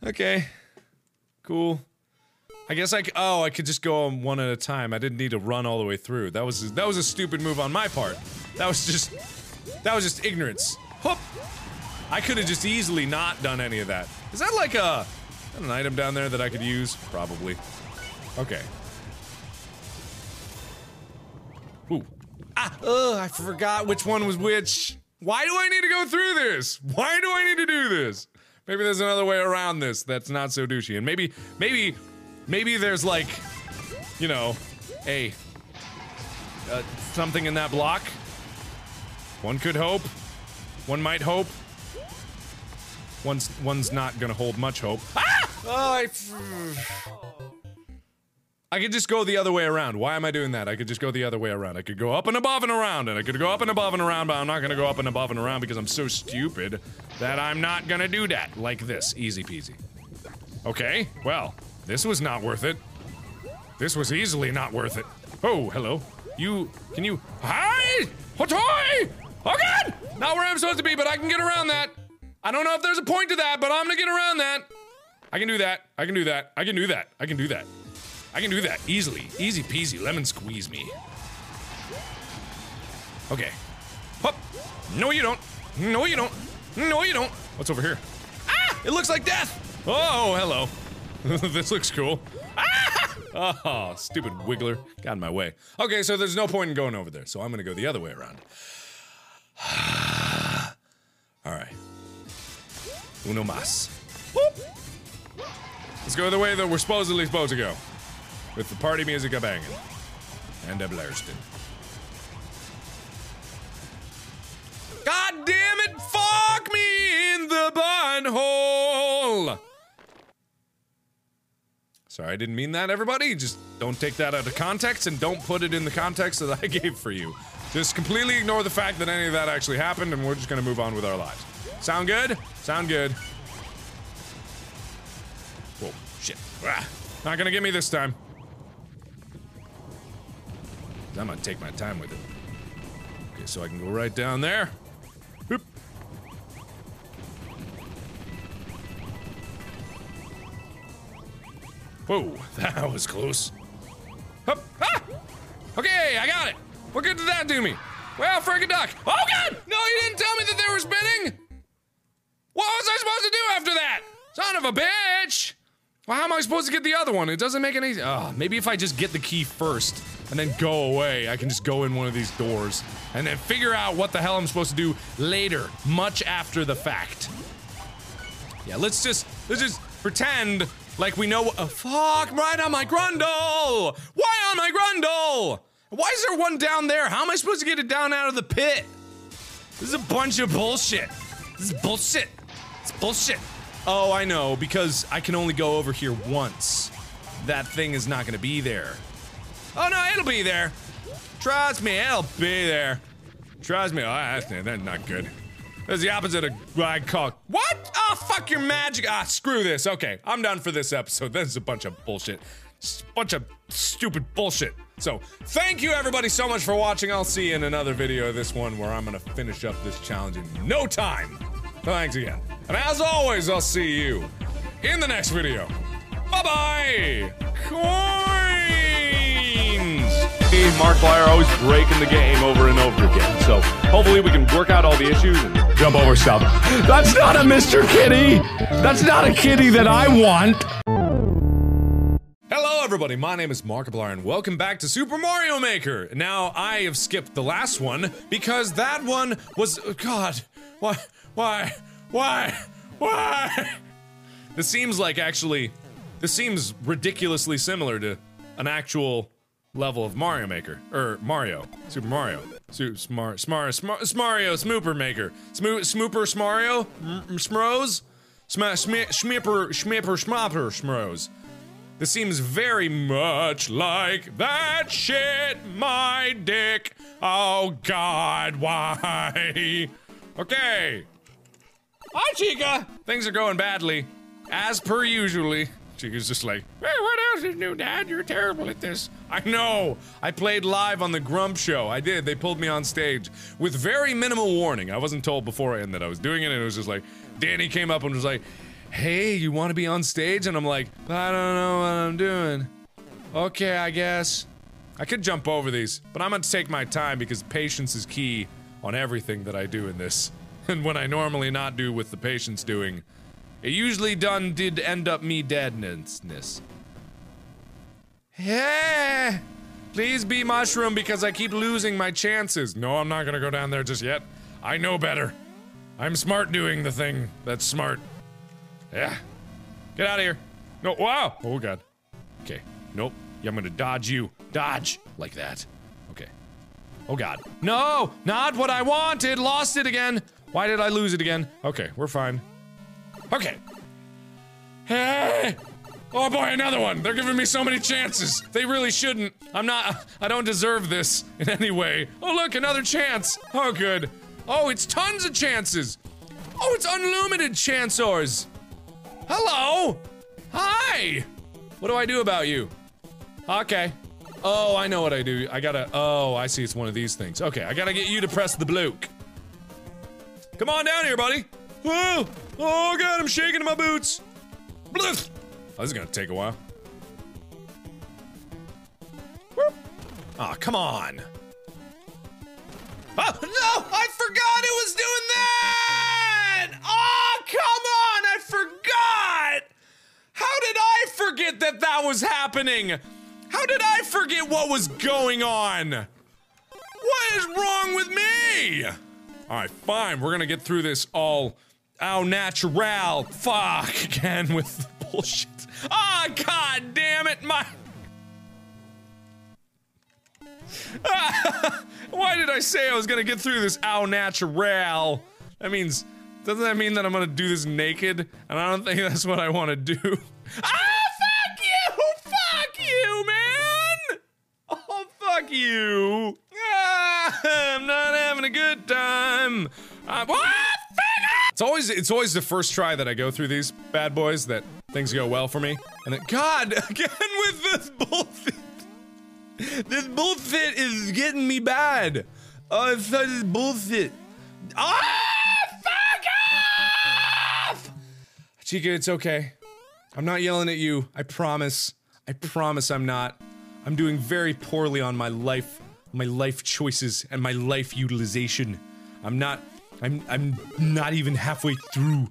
Okay. Cool. I guess I c- oh I could just go on one at a time. I didn't need to run all the way through. That was that was a stupid move on my part. That was just that was just ignorance. Whoop. I could have just easily not done any of that. Is that like a an item down there that I could use? Probably. Okay. Ooh. Ah, ugh, I forgot which one was which. Why do I need to go through this? Why do I need to do this? Maybe there's another way around this that's not so douchey. And maybe, maybe, maybe there's like, you know, a, uh, something in that block. One could hope. One might hope. One's, one's not gonna hold much hope. Ah! Oh, I. I could just go the other way around. Why am I doing that? I could just go the other way around. I could go up and above and around, and I could go up and above and around, but I'm not gonna go up and above and around because I'm so stupid that I'm not gonna do that. Like this. Easy peasy. Okay, well, this was not worth it. This was easily not worth it. Oh, hello. You, can you, hi! Hotoy! Oh god! Not where I'm supposed to be, but I can get around that. I don't know if there's a point to that, but I'm gonna get around that. I can do that. I can do that. I can do that. I can do that. I can do that easily. Easy peasy. Lemon squeeze me. Okay. Hup. No, you don't. No, you don't. No, you don't. What's over here? Ah! It looks like death! Oh, hello. this looks cool. Ah! Oh, stupid wiggler. Got in my way. Okay, so there's no point in going over there, so I'm gonna go the other way around. Alright. Uno mas. Let's go the way that we're supposedly supposed to go. With the party music a banging. And a blarsting. God damn it! Fuck me in the butthole! Sorry, I didn't mean that, everybody. Just don't take that out of context and don't put it in the context that I gave for you. Just completely ignore the fact that any of that actually happened and we're just gonna move on with our lives. Sound good? Sound good. Whoa, shit. Ah, not gonna get me this time. I'm gonna take my time with it. Okay, so I can go right down there. Whoa, that was close. Hup, ah! Okay, I got it. What good did that do me? Well, friggin' duck. Oh god! No, you didn't tell me that they were spinning! What was I supposed to do after that? Son of a bitch! Well, how am I supposed to get the other one? It doesn't make any. Oh, maybe if I just get the key first and then go away, I can just go in one of these doors and then figure out what the hell I'm supposed to do later, much after the fact. Yeah, let's just let's just pretend like we know. Oh, fuck! Right on my grundle. Why on my grundle? Why is there one down there? How am I supposed to get it down out of the pit? This is a bunch of bullshit. This is bullshit. It's bullshit. Oh, I know, because I can only go over here once. That thing is not gonna be there. Oh no, it'll be there. Trust me, it'll be there. Trust me. Oh, that's, that's not good. That's the opposite of what I call. What? Oh, fuck your magic. Ah, screw this. Okay, I'm done for this episode. This is a bunch of bullshit. Bunch of stupid bullshit. So, thank you everybody so much for watching. I'll see you in another video of this one where I'm gonna finish up this challenge in no time. Thanks again. And as always, I'll see you in the next video. Bye bye! Coins! Markiplier always breaking the game over and over again. So hopefully we can work out all the issues and jump over stuff. That's not a Mr. Kitty. That's not a kitty that I want. Hello, everybody. My name is Markiplier, and welcome back to Super Mario Maker. Now, I have skipped the last one because that one was. oh, God, why, why, why, why? This seems like actually. This seems ridiculously similar to an actual level of Mario Maker or Mario, Super Mario, Super Smar Smar Smar Smario Smooper Maker, Smo Smooper Smario, Smros, Schmipper Schmipper Schmopper Smros. This seems very much like that shit, my dick. Oh God, why? Okay. Hi, Chica. Things are going badly, as per usually. Chica's just like, hey, what else is new, Dad? You're terrible at this. I know. I played live on the Grump Show. I did. They pulled me on stage with very minimal warning. I wasn't told beforehand that I was doing it, and it was just like, Danny came up and was like, hey, you want to be on stage? And I'm like, I don't know what I'm doing. Okay, I guess. I could jump over these, but I'm to take my time because patience is key on everything that I do in this. And when I normally not do with the patience doing, it usually done did end up me deadness. Hey! Please be mushroom because I keep losing my chances. No, I'm not gonna go down there just yet. I know better. I'm smart doing the thing that's smart. Yeah. Get out of here. No, wow. Oh, God. Okay. Nope. Yeah, I'm gonna dodge you. Dodge. Like that. Okay. Oh, God. No! Not what I wanted! Lost it again! Why did I lose it again? Okay, we're fine. Okay. Hey! Oh boy, another one! They're giving me so many chances! They really shouldn't. I'm not- I don't deserve this in any way. Oh look, another chance! Oh good. Oh, it's tons of chances! Oh, it's unlimited chancers! Hello! Hi! What do I do about you? Okay. Oh, I know what I do. I gotta- oh, I see it's one of these things. Okay, I gotta get you to press the bloke. Come on down here, buddy! Oh, oh god, I'm shaking in my boots! Bluff! Oh, this is gonna take a while. Aw, oh, come on! Oh, no! I forgot it was doing that! Oh, come on! I forgot! How did I forget that that was happening? How did I forget what was going on? What is wrong with me? Alright, fine. We're gonna get through this all au natural. Fuck again with the bullshit. Ah, god damn it, my. Why did I say I was gonna get through this au natural? That means. Doesn't that mean that I'm gonna do this naked? And I don't think that's what I wanna do. ah, fuck you! Fuck you, man! Oh, fuck you! Ah, I'm not having a good time. Uh, what? It's always it's always the first try that I go through these bad boys that things go well for me, and then God again with this bullshit. This bullshit is getting me bad. Oh, it's such bullshit. Ah, fuck off! Chica, it's okay. I'm not yelling at you. I promise. I promise I'm not. I'm doing very poorly on my life, my life choices, and my life utilization. I'm not. I'm. I'm not even halfway through.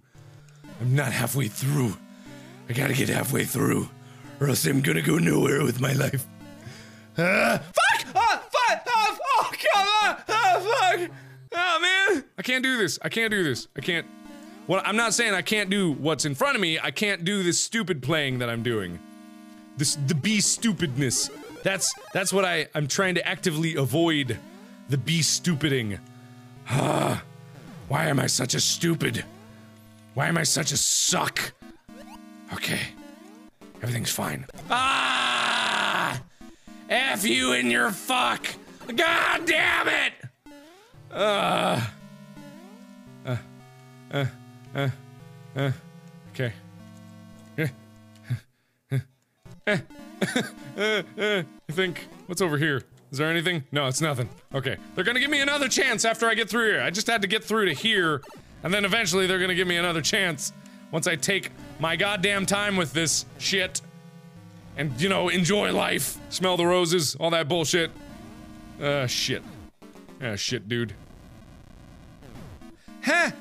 I'm not halfway through. I gotta get halfway through, or else I'm gonna go nowhere with my life. Ah, fuck! Ah, fuck! Ah, oh, come on! Ah, fuck! Oh man, I can't do this. I can't do this. I can't. Well, I'm not saying I can't do what's in front of me. I can't do this stupid playing that I'm doing. This the bee stupidness. That's that's what I I'm trying to actively avoid. The bee stupiding. Ah, why am I such a stupid? Why am I such a suck? Okay, everything's fine. Ah! F you and your fuck! God damn it! Uh. Uh. Uh. Uh. Uh. Okay. Eh. uh, uh, I think. What's over here? Is there anything? No, it's nothing. Okay. They're gonna give me another chance after I get through here. I just had to get through to here, and then eventually they're gonna give me another chance once I take my goddamn time with this shit. And, you know, enjoy life. Smell the roses, all that bullshit. Uh, shit. Ah, shit, dude. Huh?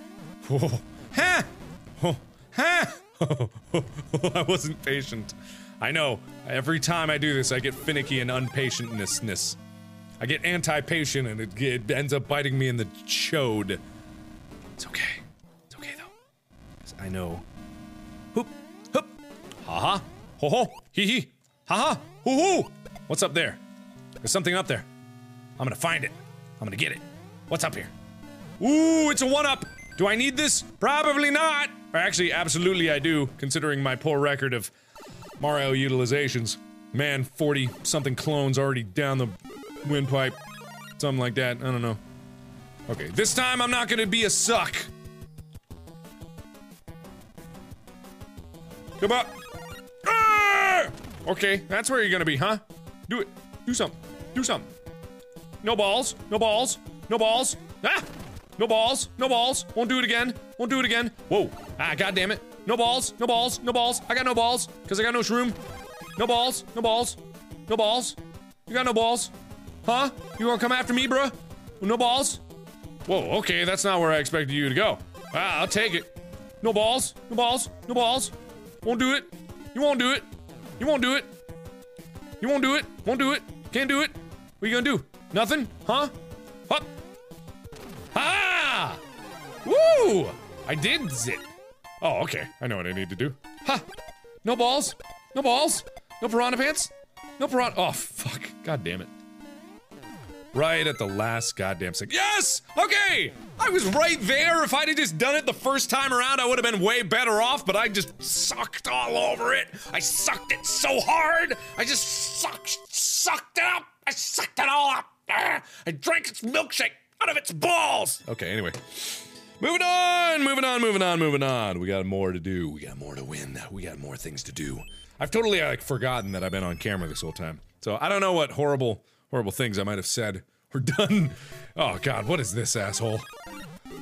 Oh, huh? Oh, huh? I wasn't patient. I know. Every time I do this, I get finicky and unpatientness. I get anti-patient, and it, it ends up biting me in the chode. It's okay. It's okay though. I know. Hoop, hoop, ha ha, ho ho, hee hee, ha ha, hoo hoo. What's up there? There's something up there. I'm gonna find it. I'm gonna get it. What's up here? Ooh, it's a one up. Do I need this? Probably not. Or actually, absolutely I do, considering my poor record of Mario utilizations. Man, 40 something clones already down the windpipe. Something like that. I don't know. Okay, this time I'm not gonna be a suck. Come on. Ah! Okay, that's where you're gonna be, huh? Do it. Do something. Do something. No balls. No balls. No balls. Ah! No balls. No balls. Won't do it again. Won't do it again. Whoa. Ah, god damn it. No balls. No balls. No balls. I got no balls. Because I got no shroom. No balls. No balls. No balls. You got no balls. Huh? You gonna come after me, bruh? No balls? Whoa, okay, that's not where I expected you to go. Ah, I'll take it. No balls. No balls. No balls. Won't do it. You won't do it. You won't do it. You won't do it. Won't do it. Can't do it. What you gonna do? Nothing? Huh? Up. Ah! Woo! I did zit. Oh, okay. I know what I need to do. Ha! No balls. No balls. No piranha pants. No piranha. Oh, fuck. God damn it. Right at the last goddamn second. Yes! Okay! I was right there. If I'd have just done it the first time around, I would have been way better off, but I just sucked all over it. I sucked it so hard. I just sucked, sucked it up. I sucked it all up. Ah, I drank its milkshake out of its balls. Okay, anyway. Moving on, moving on, moving on, moving on. We got more to do. We got more to win. We got more things to do. I've totally like forgotten that I've been on camera this whole time. So I don't know what horrible, horrible things I might have said or done. Oh god, what is this asshole?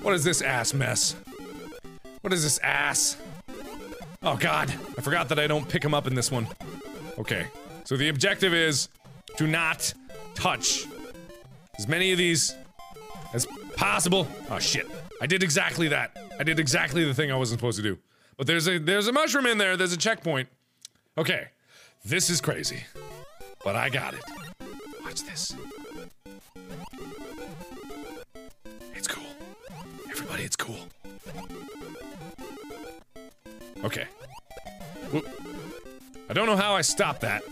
What is this ass mess? What is this ass? Oh god, I forgot that I don't pick him up in this one. Okay, so the objective is to not touch as many of these as possible. Oh shit. I did exactly that. I did exactly the thing I wasn't supposed to do. But there's a there's a mushroom in there. There's a checkpoint. Okay. This is crazy. But I got it. Watch this. It's cool. Everybody, it's cool. Okay. Whoop. I don't know how I stopped that.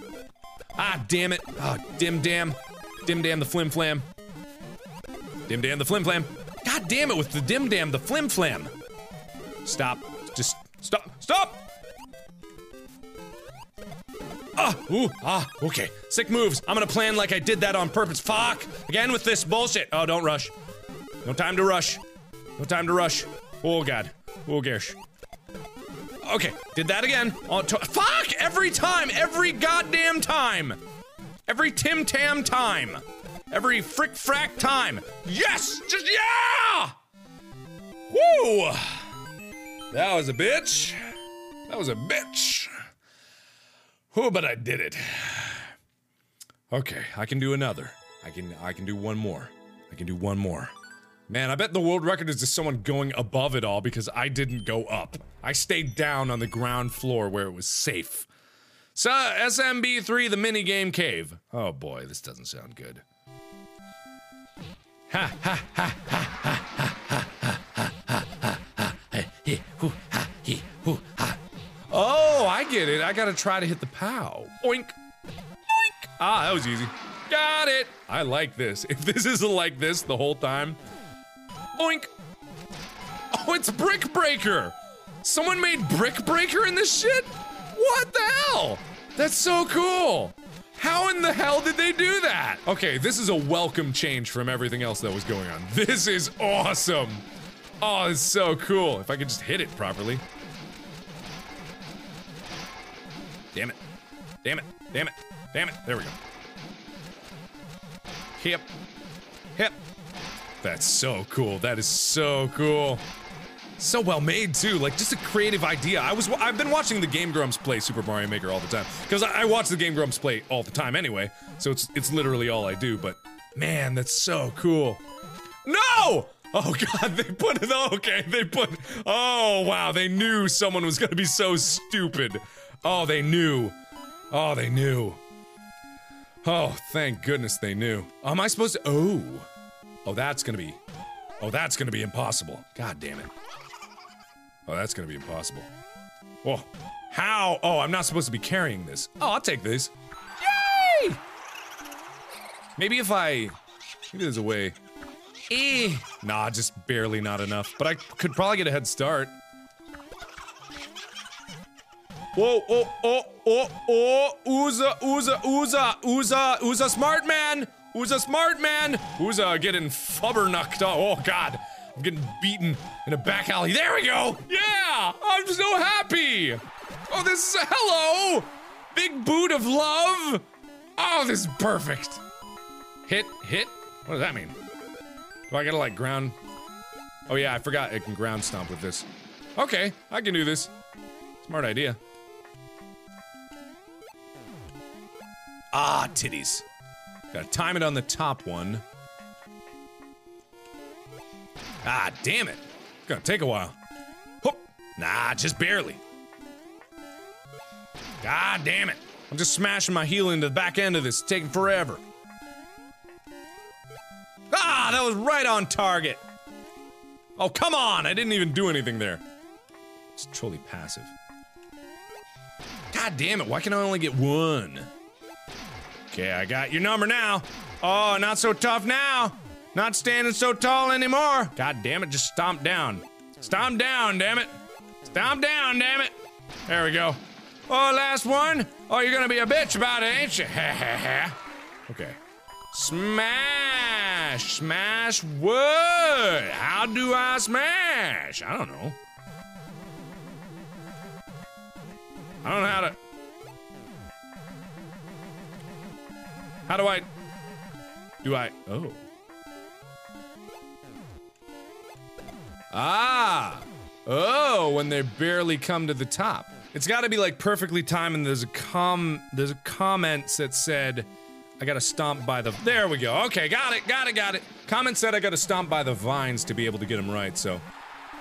Ah, damn it. Ah, dim damn. Dim damn the flim flam. Dim damn the flim flam. God damn it with the dim damn the flim flam. Stop. Just stop. Stop! Ah, ooh, ah, okay. Sick moves. I'm gonna plan like I did that on purpose. Fuck! Again with this bullshit. Oh, don't rush. No time to rush. No time to rush. Oh god. Oh gosh. Okay, did that again. Oh, to- fuck! Every time! Every goddamn time! Every Tim Tam time! Every frick frack time! Yes! Just yeah! Woo! That was a bitch. That was a bitch. Oh, but I did it. Okay, I can do another. I can I can do one more. I can do one more. Man, I bet the world record is just someone going above it all because I didn't go up. I stayed down on the ground floor where it was safe. So, SMB3, the minigame cave. Oh boy, this doesn't sound good. Oh, I get it. I gotta try to hit the pow. Oink. Oink. Ah, that was easy. Got it. I like this. If this isn't like this the whole time. Oink. Oh, it's Brick Breaker. Someone made Brick Breaker in this shit? What the hell? That's so cool. How in the hell did they do that? Okay, this is a welcome change from everything else that was going on. This is awesome. Oh, it's so cool. If I could just hit it properly. Damn it. Damn it. Damn it. Damn it. There we go. Hip. Hip. That's so cool. That is so cool. So well made too. Like just a creative idea. I was I've been watching the Game Grumps play Super Mario Maker all the time because I, I watch the Game Grumps play all the time anyway. So it's it's literally all I do. But man, that's so cool. No! Oh god, they put it. Oh, okay, they put. Oh wow, they knew someone was gonna be so stupid. Oh, they knew. Oh, they knew. Oh, thank goodness they knew. Am I supposed to? Oh, oh, that's gonna be. Oh, that's gonna be impossible. God damn it. Oh, that's gonna be impossible. Whoa. How? Oh, I'm not supposed to be carrying this. Oh, I'll take this. Yay! Maybe if I. Maybe there's a way. Eh. Nah, just barely not enough. But I could probably get a head start. Whoa, oh, oh, oh, oh, Uza, Uza, Uza, Uza, Uza, smart man! Uza, smart man! Uza getting fubbernucked. Oh, oh, God. I'm getting beaten in a back alley. There we go! Yeah! I'm so happy! Oh, this is a hello! Big boot of love! Oh, this is perfect. Hit, hit? What does that mean? Do I gotta, like, ground? Oh, yeah, I forgot it can ground stomp with this. Okay, I can do this. Smart idea. Ah, titties. Gotta time it on the top one. Ah, damn it. It's gonna take a while. Nah, just barely. God damn it. I'm just smashing my heel into the back end of this. It's taking forever. Ah, that was right on target. Oh, come on. I didn't even do anything there. It's totally passive. God damn it. Why can I only get one? Okay, I got your number now. Oh, not so tough now. Not standing so tall anymore. God damn it, just stomp down. Stomp down, damn it. Stomp down, damn it. There we go. Oh, last one. Oh, you're gonna be a bitch about it, ain't you? okay. Smash! Smash what? How do I smash? I don't know. I don't know how to. How do I. Do I. Oh. Ah! Oh, when they barely come to the top. It's gotta be like perfectly timed, and there's a com. There's a comment that said, I gotta stomp by the. There we go. Okay, got it, got it, got it. Comment said I gotta stomp by the vines to be able to get them right, so.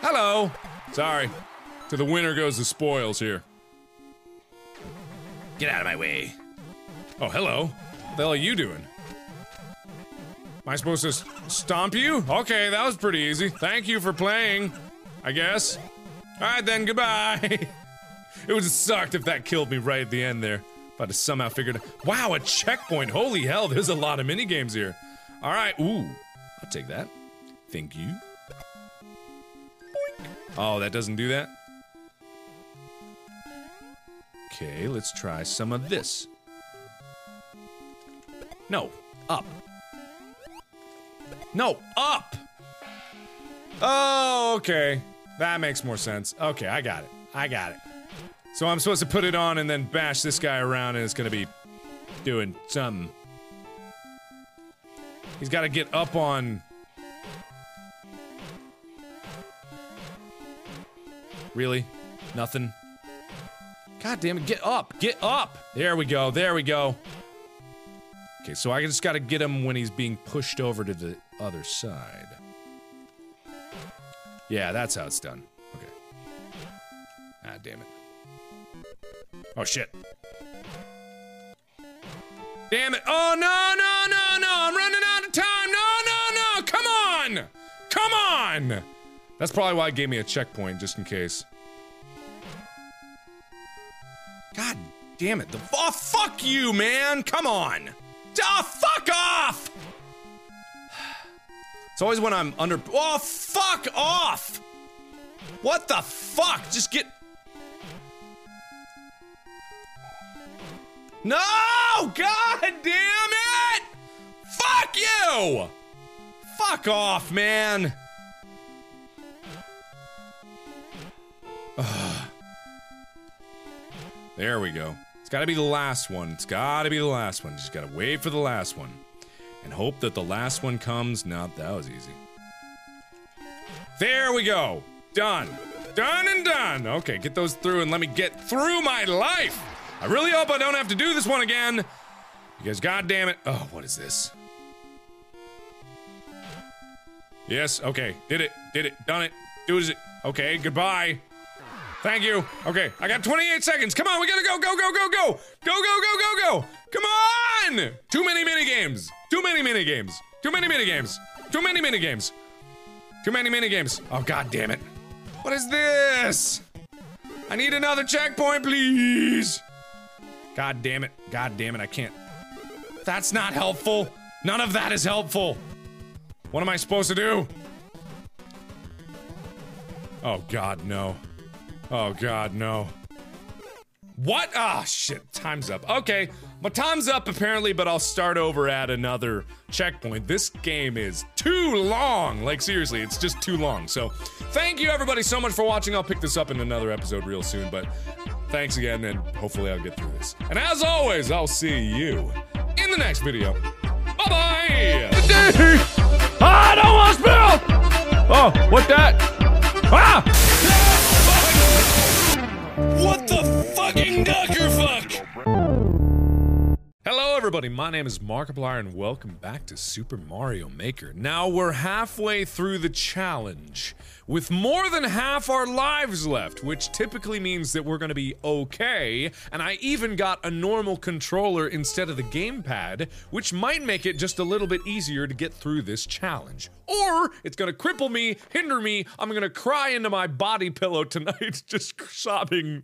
Hello! Sorry. To the winner goes the spoils here. Get out of my way. Oh, hello. What the hell are you doing? Am I supposed to stomp you? Okay, that was pretty easy. Thank you for playing. I guess. Alright then, goodbye. it would have sucked if that killed me right at the end there. If I'd have somehow figured. Wow, a checkpoint. Holy hell, there's a lot of mini games here. Alright, ooh. I'll take that. Thank you. Oh, that doesn't do that? Okay, let's try some of this. No, up. No, up! Oh, okay. That makes more sense. Okay, I got it. I got it. So I'm supposed to put it on and then bash this guy around and it's gonna be doing something. He's gotta get up on. Really? Nothing? God damn it, get up! Get up! There we go, there we go. Okay, so I just gotta get him when he's being pushed over to the other side. Yeah, that's how it's done. Okay. Ah, damn it. Oh, shit. Damn it. Oh, no, no, no, no. I'm running out of time. No, no, no. Come on. Come on. That's probably why it gave me a checkpoint, just in case. God damn it. The oh, fuck you, man. Come on. Oh, fuck off. It's always when I'm under. Oh, fuck off! What the fuck? Just get. No! God damn it! Fuck you! Fuck off, man! Ugh. there we go. It's gotta be the last one. It's gotta be the last one. Just gotta wait for the last one and hope that the last one comes. No, that was easy. There we go. Done. Done and done. Okay, get those through and let me get through my life. I really hope I don't have to do this one again. Because, goddamn it. Oh, what is this? Yes, okay. Did it. Did it. Done it. Do it. Okay, goodbye. Thank you. Okay, I got 28 seconds. Come on, we gotta go, go, go, go, go. Go, go, go, go, go. Come on! Too many mini games. Too many mini games. Too many mini games. Too many mini games. Too many mini games. Oh god damn it. What is this? I need another checkpoint, please. God damn it. God damn it, I can't. That's not helpful. None of that is helpful. What am I supposed to do? Oh god, no. Oh god, no. What? Ah, shit. Time's up. Okay. My time's up apparently, but I'll start over at another checkpoint. This game is too long. Like, seriously, it's just too long. So, thank you everybody so much for watching. I'll pick this up in another episode real soon, but thanks again, and hopefully I'll get through this. And as always, I'll see you in the next video. Bye bye! I don't want to spill! Oh, what that? Ah! What the fucking ducker fuck? Hello, everybody. My name is Markiplier, and welcome back to Super Mario Maker. Now we're halfway through the challenge, with more than half our lives left, which typically means that we're gonna be okay. And I even got a normal controller instead of the gamepad, which might make it just a little bit easier to get through this challenge. Or it's gonna cripple me, hinder me. I'm gonna cry into my body pillow tonight, just sobbing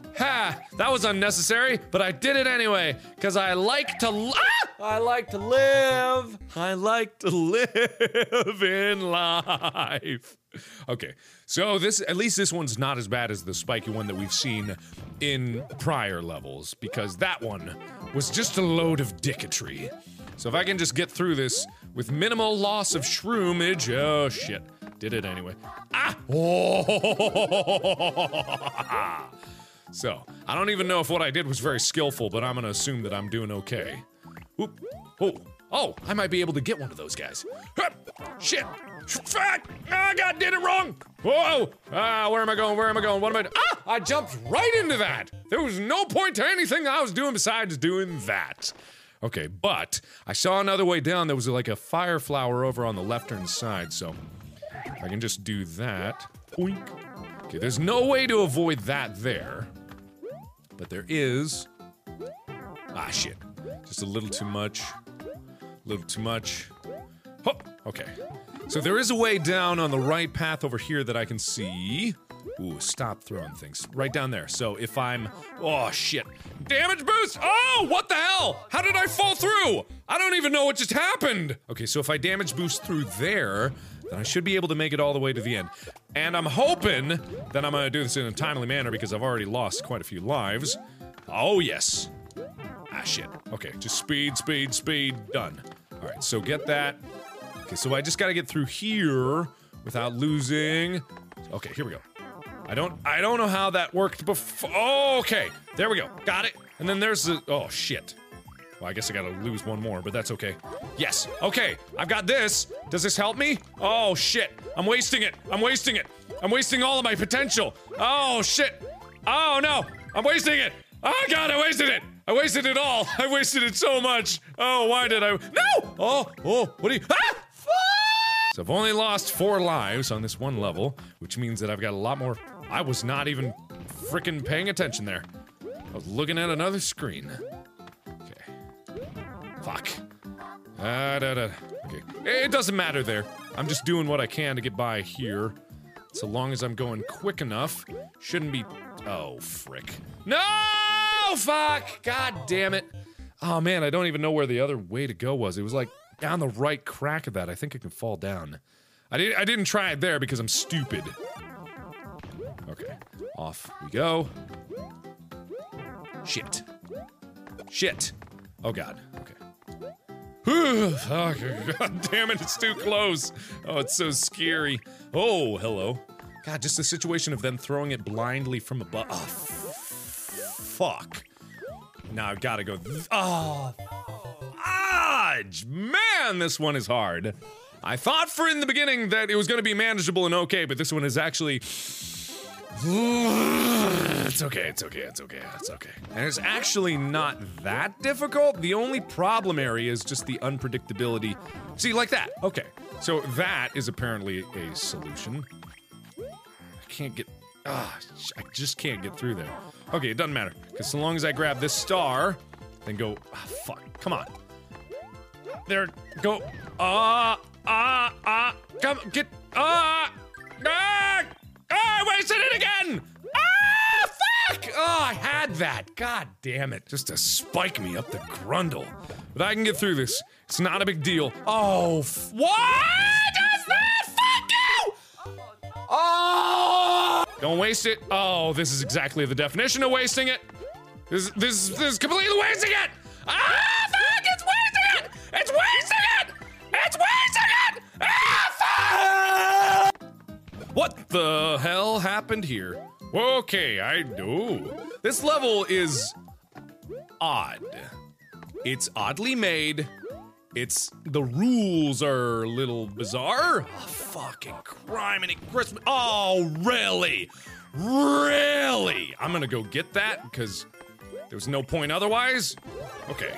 Ha! That was unnecessary, but I did it anyway, because I like to ah! I like to live. I like to live in life. Okay, so this at least this one's not as bad as the spiky one that we've seen in prior levels, because that one was just a load of dicketry. So if I can just get through this with minimal loss of shroomage, oh shit, did it anyway. Ah! Oh. So, I don't even know if what I did was very skillful, but I'm gonna assume that I'm doing okay. Oop. Oh, oh, I might be able to get one of those guys. Hup. Shit. Fuck! Ah, God, did it wrong! Whoa! Ah, where am I going? Where am I going? What am I doing? Ah! I jumped right into that! There was no point to anything I was doing besides doing that. Okay, but I saw another way down. There was like a fire flower over on the left-hand side, so I can just do that. Okay, there's no way to avoid that there. But there is. Ah, shit. Just a little too much. A little too much. Oh, okay. So there is a way down on the right path over here that I can see. Ooh, stop throwing things. Right down there. So if I'm. Oh, shit. Damage boost! Oh, what the hell? How did I fall through? I don't even know what just happened. Okay, so if I damage boost through there, I should be able to make it all the way to the end. And I'm hoping that I'm gonna do this in a timely manner because I've already lost quite a few lives. Oh, yes. Ah, shit. Okay, just speed, speed, speed. Done. All right, so get that. Okay, so I just gotta get through here without losing. Okay, here we go. I don't I don't know how that worked before. Oh, okay. There we go. Got it. And then there's the Oh shit. Well, I guess I gotta lose one more, but that's okay. Yes. Okay. I've got this. Does this help me? Oh shit. I'm wasting it. I'm wasting it. I'm wasting all of my potential. Oh shit. Oh no. I'm wasting it. Oh god, I wasted it. I wasted it all. I wasted it so much. Oh, why did I? No. Oh, oh. What do you? Ah! So I've only lost four lives on this one level, which means that I've got a lot more. I was not even freaking paying attention there. I was looking at another screen. Fuck. Ah, da, da. Okay. It doesn't matter there. I'm just doing what I can to get by here. So long as I'm going quick enough, shouldn't be. Oh, frick. No! Fuck! God damn it. Oh man, I don't even know where the other way to go was. It was like down the right crack of that. I think I can fall down. I, did, I didn't try it there because I'm stupid. Okay, off we go. Shit. Shit. Oh god. Okay. Fuck. God damn it, it's too close. Oh, it's so scary. Oh, hello. God, just the situation of them throwing it blindly from above. Oh, fuck. Now I've got to go. Oh, Fudge! Man, this one is hard. I thought for in the beginning that it was going to be manageable and okay, but this one is actually. It's okay, it's okay, it's okay, it's okay. And it's actually not that difficult. The only problem area is just the unpredictability. See, like that. Okay. So that is apparently a solution. I can't get. Ah, I just can't get through there. Okay, it doesn't matter. Because so long as I grab this star, then go. Ah, fuck. Come on. there. Go. Ah, ah, ah. Come, get. Ah, ah. Ah, I wasted it again. Ah, fuck. Oh, I had that. God damn it. Just to spike me up the grundle. But I can get through this. It's not a big deal. Oh, what is that? Fuck you! Oh! Don't waste it. Oh, this is exactly the definition of wasting it. This, this, this is completely wasting it. Ah, fuck! It's wasting it. It's wasting it. It's wasting it. Ah! What the hell happened here? Okay, I know. This level is odd. It's oddly made. It's the rules are a little bizarre. Oh, fucking crime and Christmas. Oh, really? Really? I'm gonna go get that because there was no point otherwise. Okay.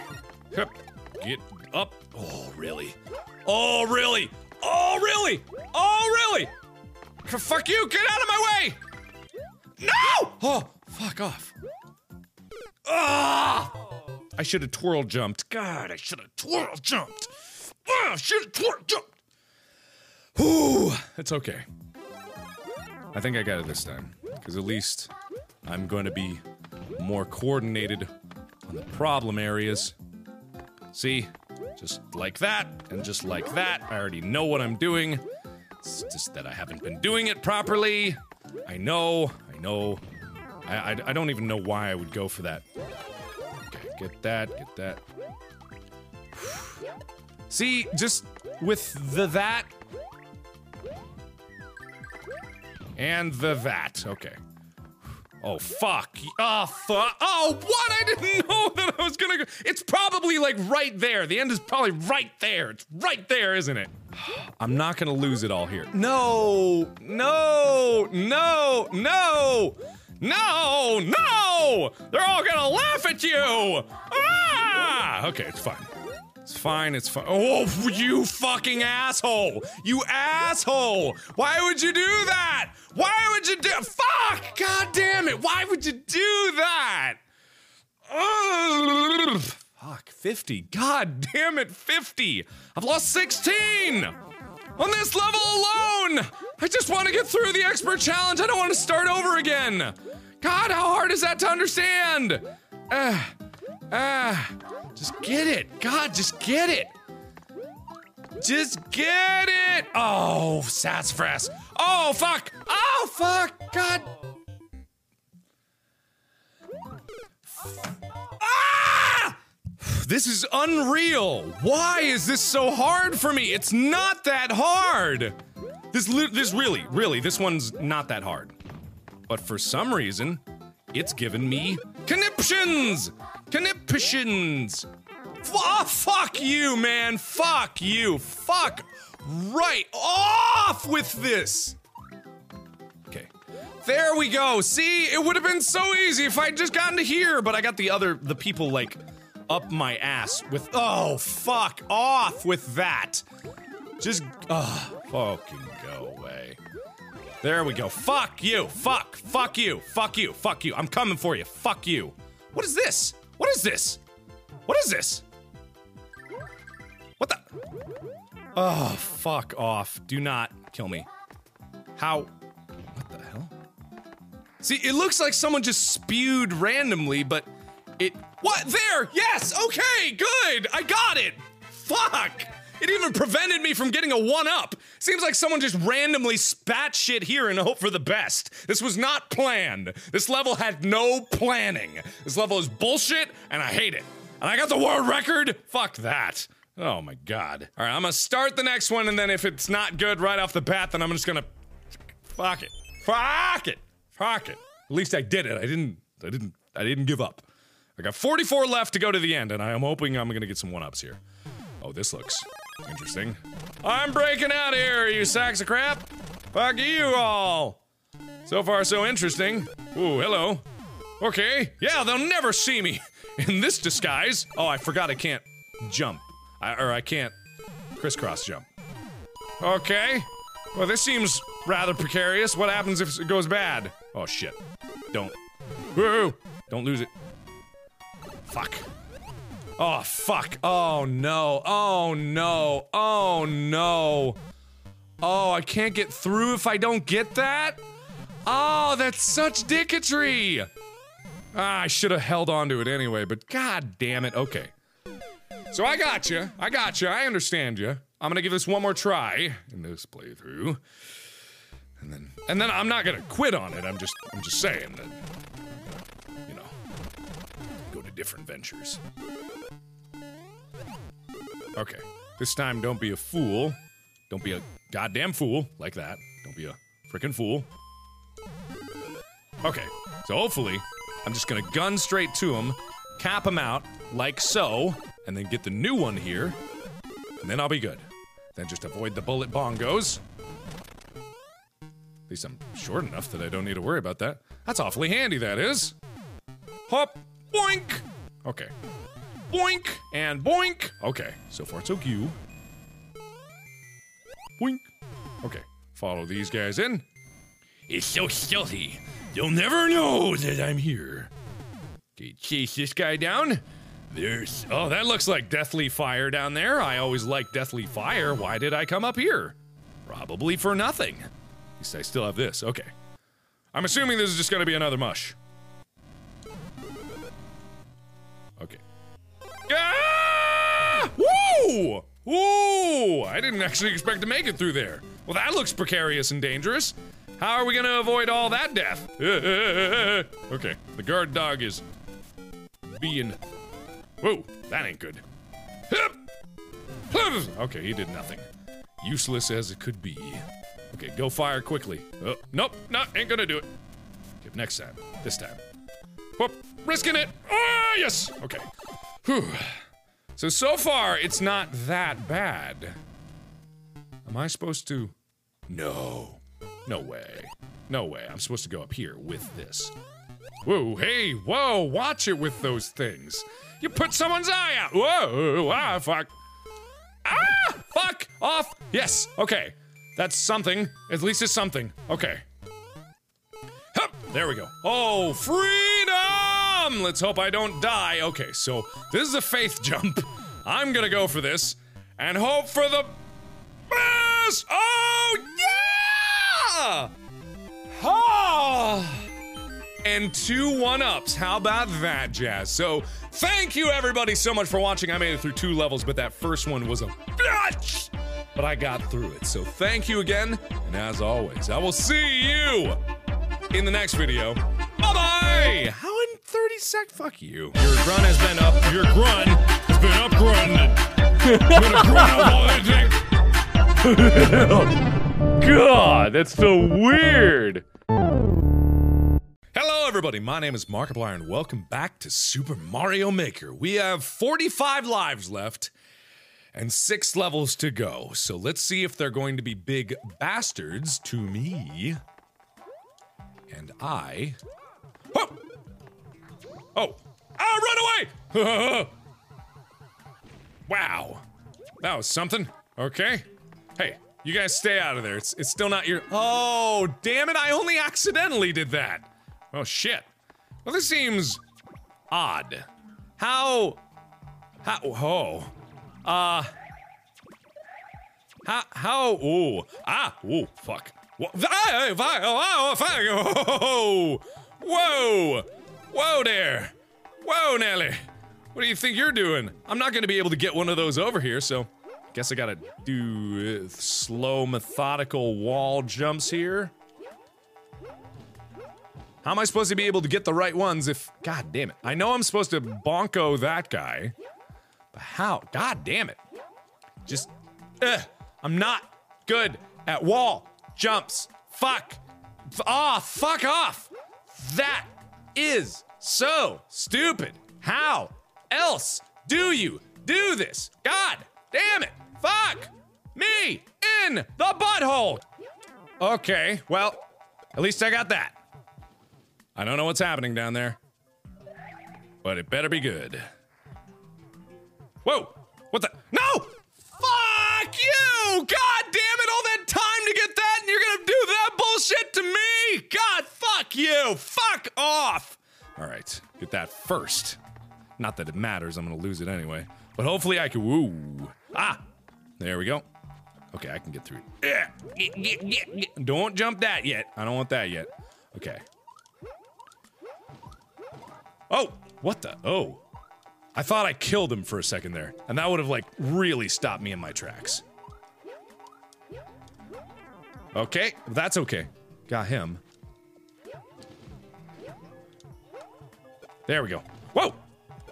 Get up. Oh, really? Oh, really? Oh, really? Oh, really? Fuck you! Get out of my way! No! Oh, fuck off. Ah! I should have twirl jumped. God, I should have twirl jumped. Ah, should have twirl jumped. Whew, it's okay. I think I got it this time. Because at least I'm going to be more coordinated on the problem areas. See? Just like that, and just like that. I already know what I'm doing. It's just that I haven't been doing it properly. I know, I know. I, I, I don't even know why I would go for that. Okay, get that, get that. See, just with the that and the that. Okay. Oh fuck! Oh fuck! Oh what? I didn't know that I was gonna go. It's probably like right there. The end is probably right there. It's right there, isn't it? I'm not gonna lose it all here. No! No! No! No! No! No! They're all gonna laugh at you! Ah! Okay, it's fine. It's fine, it's fine. Oh, you fucking asshole! You asshole! Why would you do that? Why would you do- Fuck! God damn it! Why would you do that? Ugh. Fuck, 50. God damn it, 50! I've lost 16! On this level alone! I just want to get through the expert challenge. I don't want to start over again. God, how hard is that to understand? Ah, ah, just get it. God, just get it. Just get it. Oh, sassafras. Oh, fuck. Oh, fuck. God. Ah! This is unreal. Why is this so hard for me? It's not that hard. This this really, really, this one's not that hard. But for some reason, it's given me conniptions. Conniptions. Oh, fuck you, man. Fuck you. Fuck right off with this. Okay. There we go. See, it would have been so easy if I'd just gotten to here, but I got the other the people like up my ass with oh fuck off with that. Just oh fucking go away. There we go. Fuck you. Fuck. Fuck you. Fuck you. Fuck you. I'm coming for you. Fuck you. What is this? What is this? What is this? What the? Oh, fuck off. Do not kill me. How? What the hell? See, it looks like someone just spewed randomly, but it. What? There! Yes! Okay, good! I got it! Fuck! It even prevented me from getting a one up. Seems like someone just randomly spat shit here and hope for the best. This was not planned. This level had no planning. This level is bullshit, and I hate it. And I got the world record? Fuck that. Oh my god. Alright, I'm gonna start the next one, and then if it's not good right off the bat, then I'm just gonna. Fuck it. Fuck it. Fuck it. At least I did it. I didn't. I didn't. I didn't give up. I got 44 left to go to the end, and I am hoping I'm gonna get some one ups here. Oh, this looks interesting. I'm breaking out here, you sacks of crap! Fuck you all! So far, so interesting. Ooh, hello. Okay, yeah, they'll never see me in this disguise. Oh, I forgot I can't jump. I, or I can't crisscross jump. Okay. Well, this seems rather precarious. What happens if it goes bad? Oh, shit. Don't. Woo! Don't lose it. Fuck. Oh, fuck. Oh, no. Oh, no. Oh, no. Oh, I can't get through if I don't get that? Oh, that's such dicketry. Ah, I should have held on to it anyway, but god damn it. Okay. So I got you. I got you. I understand you. I'm gonna give this one more try in this playthrough, and then and then I'm not gonna quit on it. I'm just I'm just saying that different ventures. Okay. This time, don't be a fool. Don't be a goddamn fool like that. Don't be a freaking fool. Okay. So hopefully, I'm just gonna gun straight to him, cap him out like so, and then get the new one here, and then I'll be good. Then just avoid the bullet bongos. At least I'm short enough that I don't need to worry about that. That's awfully handy, that is. Hop, boink. Okay. Boink and boink. Okay, so far so cute. Boink. Okay, follow these guys in. It's so stealthy. You'll never know that I'm here. Okay, chase this guy down. There's. Oh, that looks like Deathly Fire down there. I always like Deathly Fire. Why did I come up here? Probably for nothing. At least I still have this. Okay. I'm assuming this is just gonna be another mush. Ah! Woo! Woo! I didn't actually expect to make it through there. Well, that looks precarious and dangerous. How are we gonna avoid all that death? okay, the guard dog is being. Whoa, that ain't good. Okay, he did nothing. Useless as it could be. Okay, go fire quickly. Oh, nope, no, ain't gonna do it. Okay, next time. This time. Whoop, risking it. Ah, yes. Okay. Whew. So so far, it's not that bad. Am I supposed to? No. No way. No way. I'm supposed to go up here with this. Whoa, hey, whoa, watch it with those things. You put someone's eye out. Whoa, ah, fuck. Ah, fuck off. Yes, okay. That's something. At least it's something. Okay. Hup, there we go. Oh, freedom! Let's hope I don't die. Okay, so this is a faith jump. I'm gonna go for this and hope for the best. Oh, yeah! Ah! And two one ups. How about that, Jazz? So, thank you everybody so much for watching. I made it through two levels, but that first one was a bitch! But I got through it. So, thank you again. And as always, I will see you in the next video. Bye bye! How in 30 sec? Fuck you. Your grunt has been up. Your grunt has been up grunted. Gonna grunt up all that dick. God, that's so weird. Hello, everybody. My name is Markiplier, and welcome back to Super Mario Maker. We have 45 lives left and six levels to go. So let's see if they're going to be big bastards to me. And I. Oh! Oh! Ah, run away! wow. That was something. Okay. Hey, you guys stay out of there. It's, it's still not your. Oh, damn it. I only accidentally did that. Oh shit. Well, this seems odd. How? How? Oh. Uh. How? How? Ooh. Ah. Ooh. Fuck. Whoa. Whoa there. Whoa, Nelly. What do you think you're doing? I'm not gonna be able to get one of those over here, so guess I gotta do uh, slow, methodical wall jumps here. How am I supposed to be able to get the right ones if. God damn it. I know I'm supposed to bonko that guy. But how? God damn it. Just. Ugh. I'm not good at wall jumps. Fuck. Ah, fuck off. That is so stupid. How else do you do this? God damn it. Fuck me in the butthole. Okay, well, at least I got that. I don't know what's happening down there, but it better be good. Whoa! What the? No! Fuck you! God damn it! All that time to get that, and you're gonna do that bullshit to me! God, fuck you! Fuck off! All right, get that first. Not that it matters, I'm gonna lose it anyway. But hopefully I can. Woo! Ah! There we go. Okay, I can get through. Yeah. Don't jump that yet. I don't want that yet. Okay. Oh! What the? Oh. I thought I killed him for a second there, and that would have, like, really stopped me in my tracks. Okay, that's okay. Got him. There we go. Whoa!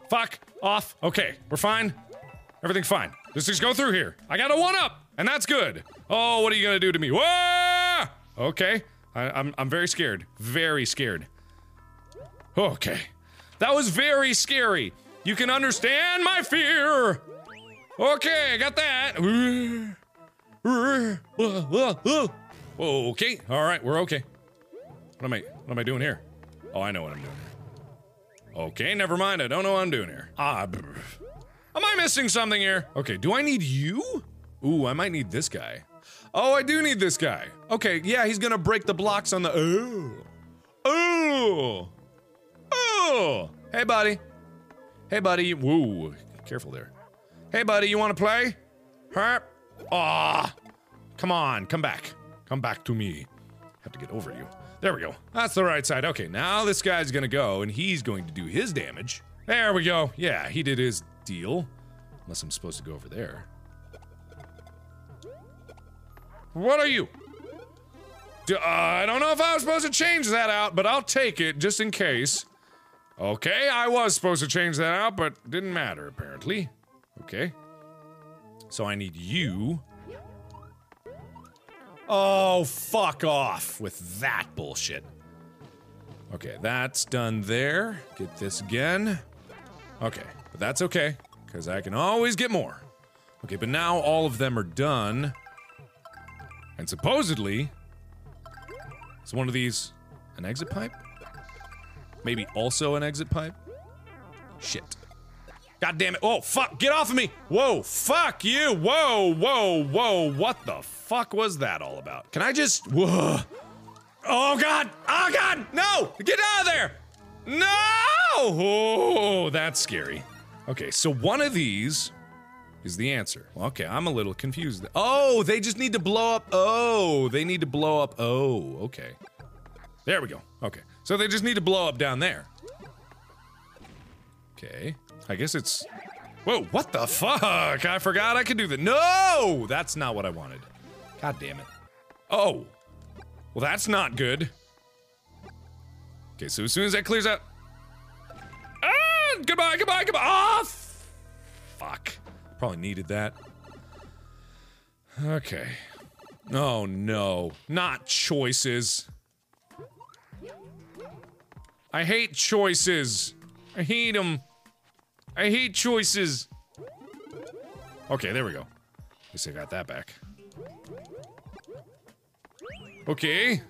Fuck off. Okay, we're fine. Everything's fine. Let's just go through here. I got a one up, and that's good. Oh, what are you gonna do to me? Whoa! Okay, I, I'm I'm very scared. Very scared. Okay, that was very scary. You can understand my fear. Okay, got that. Okay, all right, we're okay. What am I? What am I doing here? Oh, I know what I'm doing. Okay, never mind. I don't know what I'm doing here. Ah, am I missing something here? Okay, do I need you? Ooh, I might need this guy. Oh, I do need this guy. Okay, yeah, he's gonna break the blocks on the. Oh, oh, oh. Hey, buddy. Hey, buddy. Woo, careful there. Hey, buddy, you want to play? Huh? Ah, come on, come back. Come back to me. Have to get over you. There we go. That's the right side. Okay, now this guy's gonna go and he's going to do his damage. There we go. Yeah, he did his deal. Unless I'm supposed to go over there. What are you? D- uh, I don't know if I was supposed to change that out, but I'll take it just in case. Okay, I was supposed to change that out, but didn't matter apparently. Okay. So I need you. Oh, fuck off with that bullshit. Okay, that's done there. Get this again. Okay, but that's okay, because I can always get more. Okay, but now all of them are done. And supposedly, is one of these an exit pipe? Maybe also an exit pipe? Shit. God damn it. Oh, fuck. Get off of me. Whoa. Fuck you. Whoa, whoa, whoa. What the fuck was that all about? Can I just. Whoa. Oh, God. Oh, God. No. Get out of there. No. Oh, that's scary. Okay, so one of these is the answer. Okay, I'm a little confused. Oh, they just need to blow up. Oh, they need to blow up. Oh, okay. There we go. Okay. So they just need to blow up down there. Okay. I guess it's. Whoa, what the fuck? I forgot I could do the... No! That's not what I wanted. God damn it. Oh. Well, that's not good. Okay, so as soon as that clears out. Ah! Goodbye, goodbye, goodbye! Ah! f- fuck. Probably needed that. Okay. Oh no. Not choices. I hate choices. I hate them. I hate choices. Okay, there we go. At least I got that back. Okay.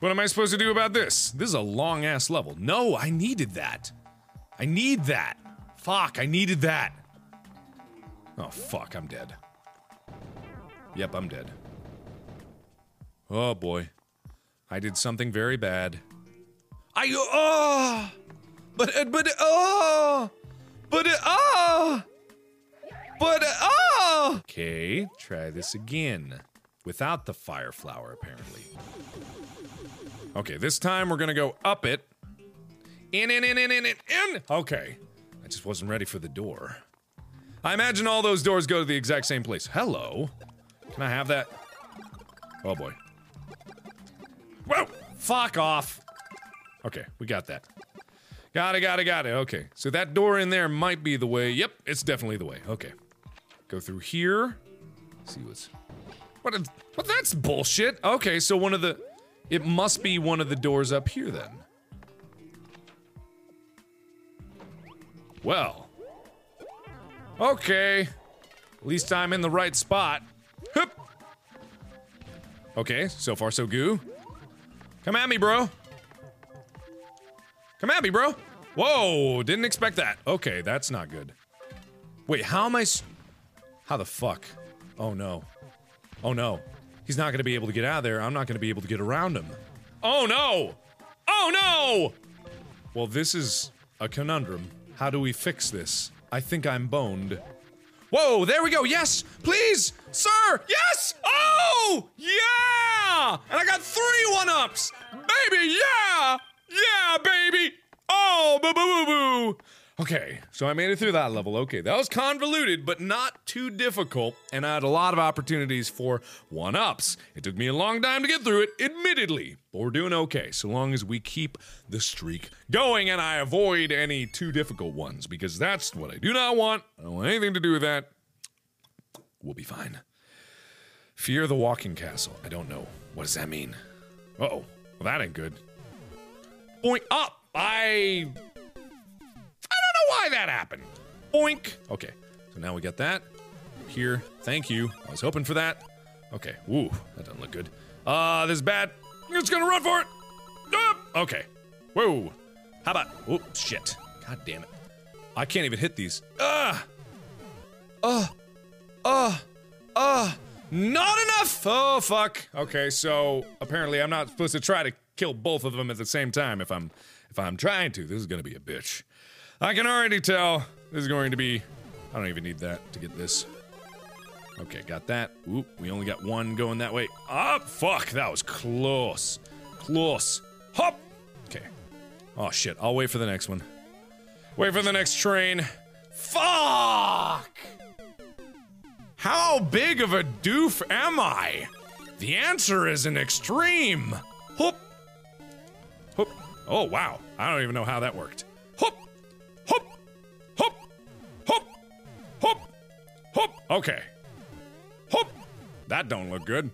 What am I supposed to do about this? This is a long ass level. No, I needed that. I need that. Fuck, I needed that. Oh, fuck, I'm dead. Yep, I'm dead. Oh boy. I did something very bad. I oh, but uh, but oh, but uh, oh, but uh, oh. Okay, try this again without the fire flower apparently. Okay, this time we're gonna go up it. In in in in in in in. Okay, I just wasn't ready for the door. I imagine all those doors go to the exact same place. Hello, can I have that? Oh boy. Whoa! Fuck off. Okay, we got that. Got it, got it, got it. Okay, so that door in there might be the way. Yep, it's definitely the way. Okay. Go through here. See what's. What? What? That's bullshit. Okay, so one of the. It must be one of the doors up here then. Well. Okay. At least I'm in the right spot. Hup. Okay, so far so goo. Come at me, bro. Come at me, bro. Whoa, didn't expect that. Okay, that's not good. Wait, how am I How the fuck? Oh no. Oh no. He's not gonna be able to get out of there. I'm not gonna be able to get around him. Oh no! Oh no! Well, this is a conundrum. How do we fix this? I think I'm boned. Whoa, there we go. Yes, please, sir. Yes. Oh, yeah. And I got three one ups. Baby, yeah. Yeah, baby. Oh, boo, boo, boo, boo. Okay, so I made it through that level. Okay, that was convoluted, but not too difficult, and I had a lot of opportunities for one ups. It took me a long time to get through it, admittedly, but we're doing okay so long as we keep the streak going and I avoid any too difficult ones, because that's what I do not want. I don't want anything to do with that. We'll be fine. Fear the walking castle. I don't know. What does that mean? Uh oh. Well, that ain't good. Point up. I I don't know why that happened. Boink. Okay, so now we got that. Here. Thank you. I was hoping for that. Okay. Ooh, that doesn't look good. Uh, this is bad. I'm gonna run for it. Ah, Okay. Whoa. How about? Oh shit. God damn it. I can't even hit these. Ah. Uh. Uh. Uh. Not enough. Oh fuck. Okay, so apparently I'm not supposed to try to kill both of them at the same time. If I'm, if I'm trying to, this is gonna be a bitch. I can already tell this is going to be. I don't even need that to get this. Okay, got that. Oop, we only got one going that way. Ah, fuck, that was close. Close. Hop! Okay. Oh shit, I'll wait for the next one. Wait for the next train. Fuck! How big of a doof am I? The answer is an extreme. Hoop. Oh, wow. I don't even know how that worked. Hoop. Hoop. Hoop. Hoop. Hoop. Hoop. Okay. Hoop. That don't look good.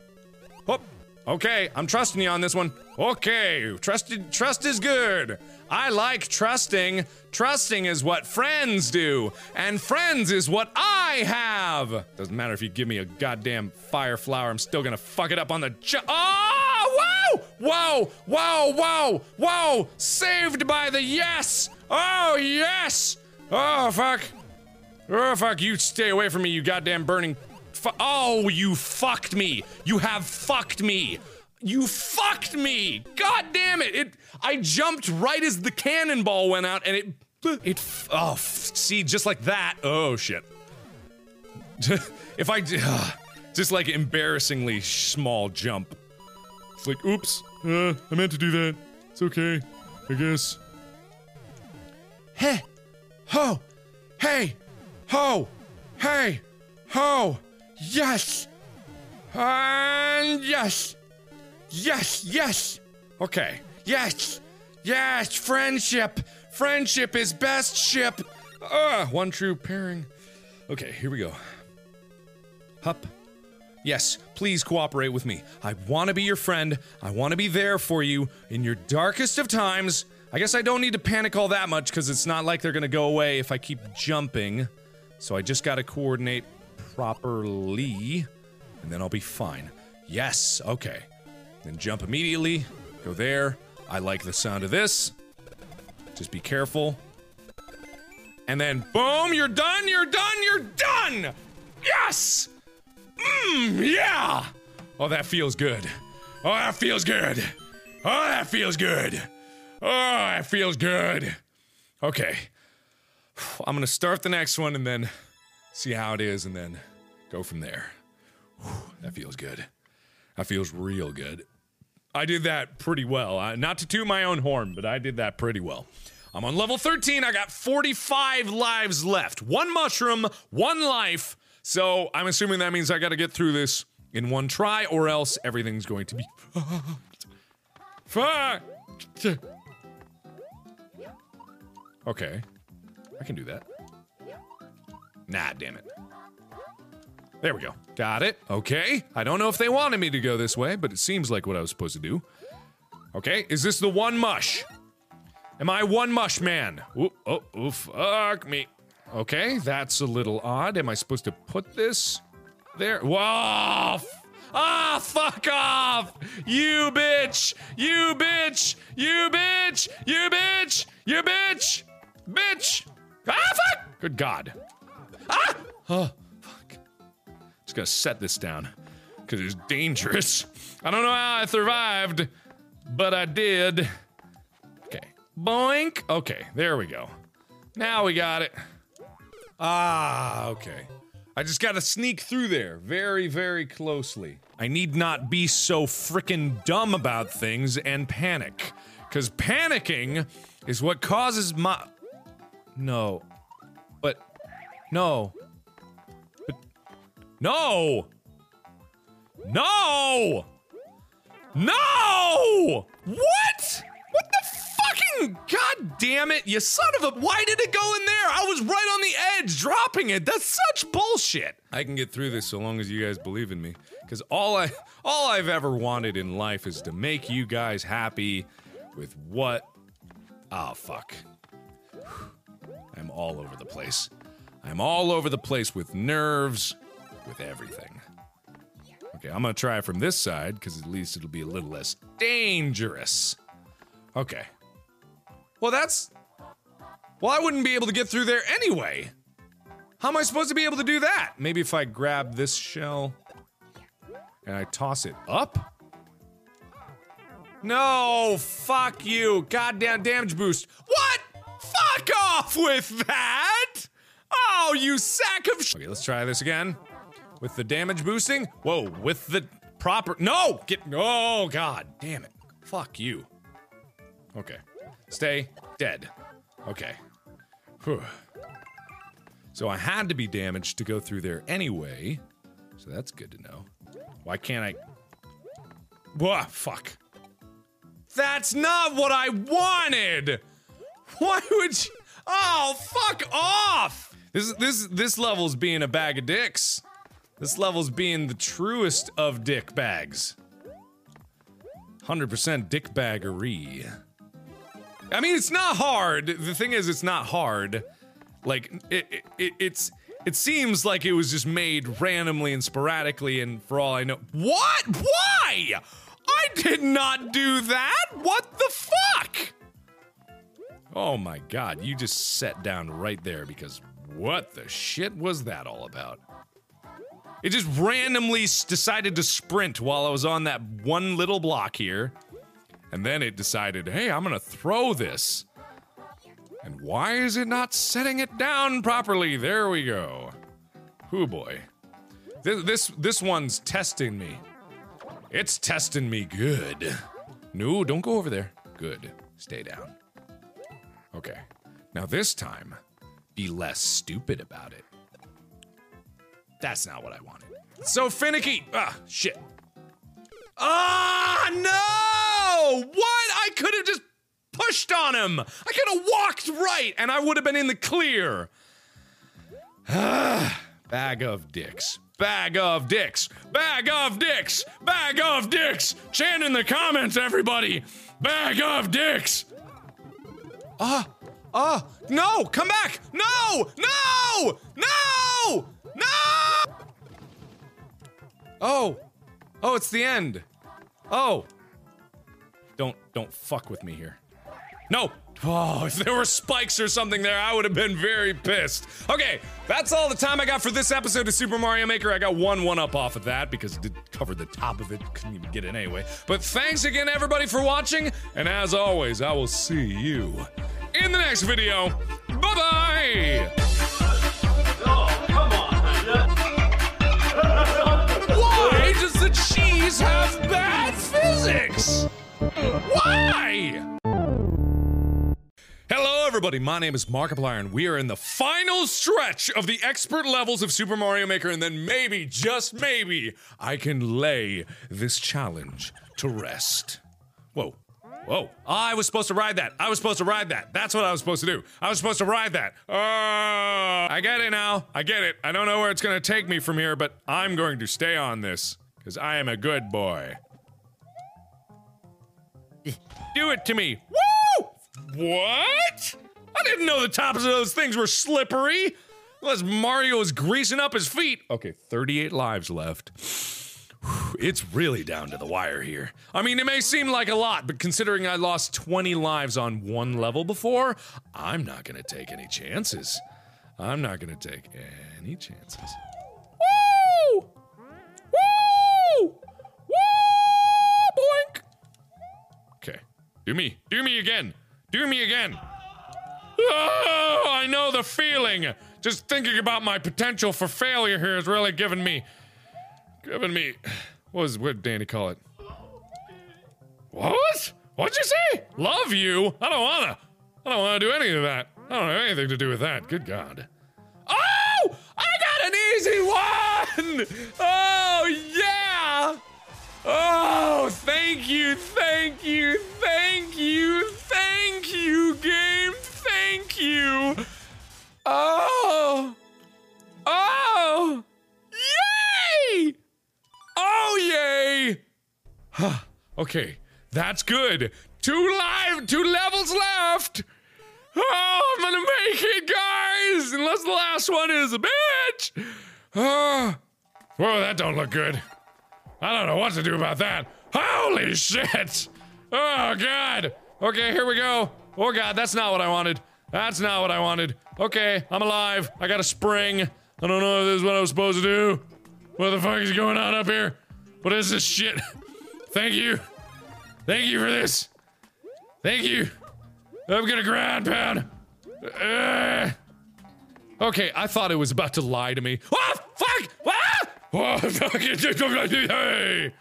Hoop. Okay, I'm trusting you on this one. Okay, trusted trust is good. I like trusting. Trusting is what friends do, and friends is what I have. Doesn't matter if you give me a goddamn fire flower, I'm still gonna fuck it up on the ju- Oh, wow! Whoa! Whoa! Whoa! Saved by the yes! Oh, yes! Oh, fuck. Oh, fuck, you stay away from me, you goddamn burning. Fu- oh, you fucked me. You have fucked me. You fucked me. God damn it. It I jumped right as the cannonball went out and it it oh, see just like that. Oh shit. if I d- just like embarrassingly small jump. It's like, oops, uh, I meant to do that. It's okay, I guess. Hey, ho, hey, ho, hey, ho, yes, and yes, yes, yes. Okay, yes, yes, friendship, friendship is best ship. Ah, one true pairing. Okay, here we go. Hup. Yes, please cooperate with me. I want to be your friend. I want to be there for you in your darkest of times. I guess I don't need to panic all that much because it's not like they're going to go away if I keep jumping. So I just got to coordinate properly, and then I'll be fine. Yes, okay. Then jump immediately. Go there. I like the sound of this. Just be careful. And then, boom, you're done, you're done, you're done! Yes! Mmm, yeah! Oh, that feels good. Oh, that feels good. Oh, that feels good. Oh, that feels good. Okay. I'm gonna start the next one and then see how it is and then go from there. That feels good. That feels real good. I did that pretty well. Uh, not to toot my own horn, but I did that pretty well. I'm on level 13. I got 45 lives left. One mushroom, one life. So I'm assuming that means I got to get through this in one try, or else everything's going to be fucked. Okay, I can do that. Nah, damn it. There we go. Got it. Okay. I don't know if they wanted me to go this way, but it seems like what I was supposed to do. Okay, is this the one mush? Am I one mush man? Ooh, oh, oh, fuck me. Okay, that's a little odd. Am I supposed to put this there? Whoa! Ah, fuck off! You bitch! You bitch! You bitch! You bitch! You bitch! Bitch! Ah, fuck! Good God. Ah! Oh, fuck. Just gonna set this down. Because it's dangerous. I don't know how I survived, but I did. Okay. Boink. Okay, there we go. Now we got it. Ah, okay. I just gotta sneak through there very, very closely. I need not be so frickin' dumb about things and panic. Cause panicking is what causes my. No. But. No. But. No! No! No! What? Fucking god damn it, you son of a why did it go in there? I was right on the edge dropping it. That's such bullshit. I can get through this so long as you guys believe in me. Cause all I all I've ever wanted in life is to make you guys happy with what Oh fuck. I'm all over the place. I'm all over the place with nerves, with everything. Okay, I'm gonna try from this side, because at least it'll be a little less dangerous. Okay. Well, that's. Well, I wouldn't be able to get through there anyway. How am I supposed to be able to do that? Maybe if I grab this shell and I toss it up? No, fuck you. Goddamn damage boost. What? Fuck off with that! Oh, you sack of sh- Okay, let's try this again. With the damage boosting? Whoa, with the proper. No! Get. Oh, god damn it. Fuck you. Okay. Stay dead. Okay. Whew. So I had to be damaged to go through there anyway. So that's good to know. Why can't I. Whoa, fuck. That's not what I wanted! Why would you. Oh, fuck off! This this this level's being a bag of dicks. This level's being the truest of dick bags. 100% dick baggery. I mean, it's not hard. The thing is, it's not hard. Like, it, it, it, it's. It seems like it was just made randomly and sporadically, and for all I know. What? Why? I did not do that! What the fuck? Oh my god, you just sat down right there because what the shit was that all about? It just randomly decided to sprint while I was on that one little block here. And then it decided, hey, I'm gonna throw this. And why is it not setting it down properly? There we go. Hoo boy. This, this, this one's testing me. It's testing me good. No, don't go over there. Good. Stay down. Okay. Now this time, be less stupid about it. That's not what I wanted. So finicky! Ah, shit. Ah, no! What? I could have just pushed on him! I could have walked right and I would have been in the clear. Bag of dicks. Bag of dicks. Bag of dicks. Bag of dicks. Chant in the comments, everybody. Bag of dicks. Ah, ah, no, come back. No, no, no, no. Oh, oh, it's the end. Oh, don't, don't fuck with me here. No. Oh, if there were spikes or something there, I would have been very pissed. Okay, that's all the time I got for this episode of Super Mario Maker. I got one one up off of that because it did cover the top of it. Couldn't even get it anyway. But thanks again, everybody, for watching. And as always, I will see you in the next video. Bye bye. Oh, come on. Why does the cheese have bad physics? Why? Hello, everybody. My name is Markiplier, and we are in the final stretch of the expert levels of Super Mario Maker, and then maybe, just maybe, I can lay this challenge to rest. Whoa. Whoa. I was supposed to ride that. I was supposed to ride that. That's what I was supposed to do. I was supposed to ride that. Oh, I get it now. I get it. I don't know where it's going to take me from here, but I'm going to stay on this because I am a good boy. Do it to me. Woo! What? I didn't know the tops of those things were slippery. Unless Mario is greasing up his feet. Okay, 38 lives left. It's really down to the wire here. I mean, it may seem like a lot, but considering I lost 20 lives on one level before, I'm not gonna take any chances. I'm not gonna take any chances. Woo! Woo! Do me. Do me again. Do me again. Oh, I know the feeling. Just thinking about my potential for failure here is really giving me, giving me. What was what did Danny call it? What? What'd you say? Love you? I don't wanna. I don't wanna do any of that. I don't have anything to do with that. Good God. Oh! I got an easy one! Oh, yeah! Oh, thank you, thank you, thank you, thank you, game, thank you. Oh! Oh! Yay! Oh, yay! okay, that's good. Two live, two levels left. Oh, I'm gonna make it, guys! Unless the last one is a bitch! Oh, whoa, that don't look good. I don't know what to do about that. Holy shit! Oh, God! Okay, here we go. Oh, God, that's not what I wanted. That's not what I wanted. Okay, I'm alive. I got a spring. I don't know if this is what I was supposed to do. What the fuck is going on up here? What is this shit? Thank you. Thank you for this. Thank you. I'm gonna ground pound. Uh, okay, I thought it was about to lie to me. Oh, fuck! Ah!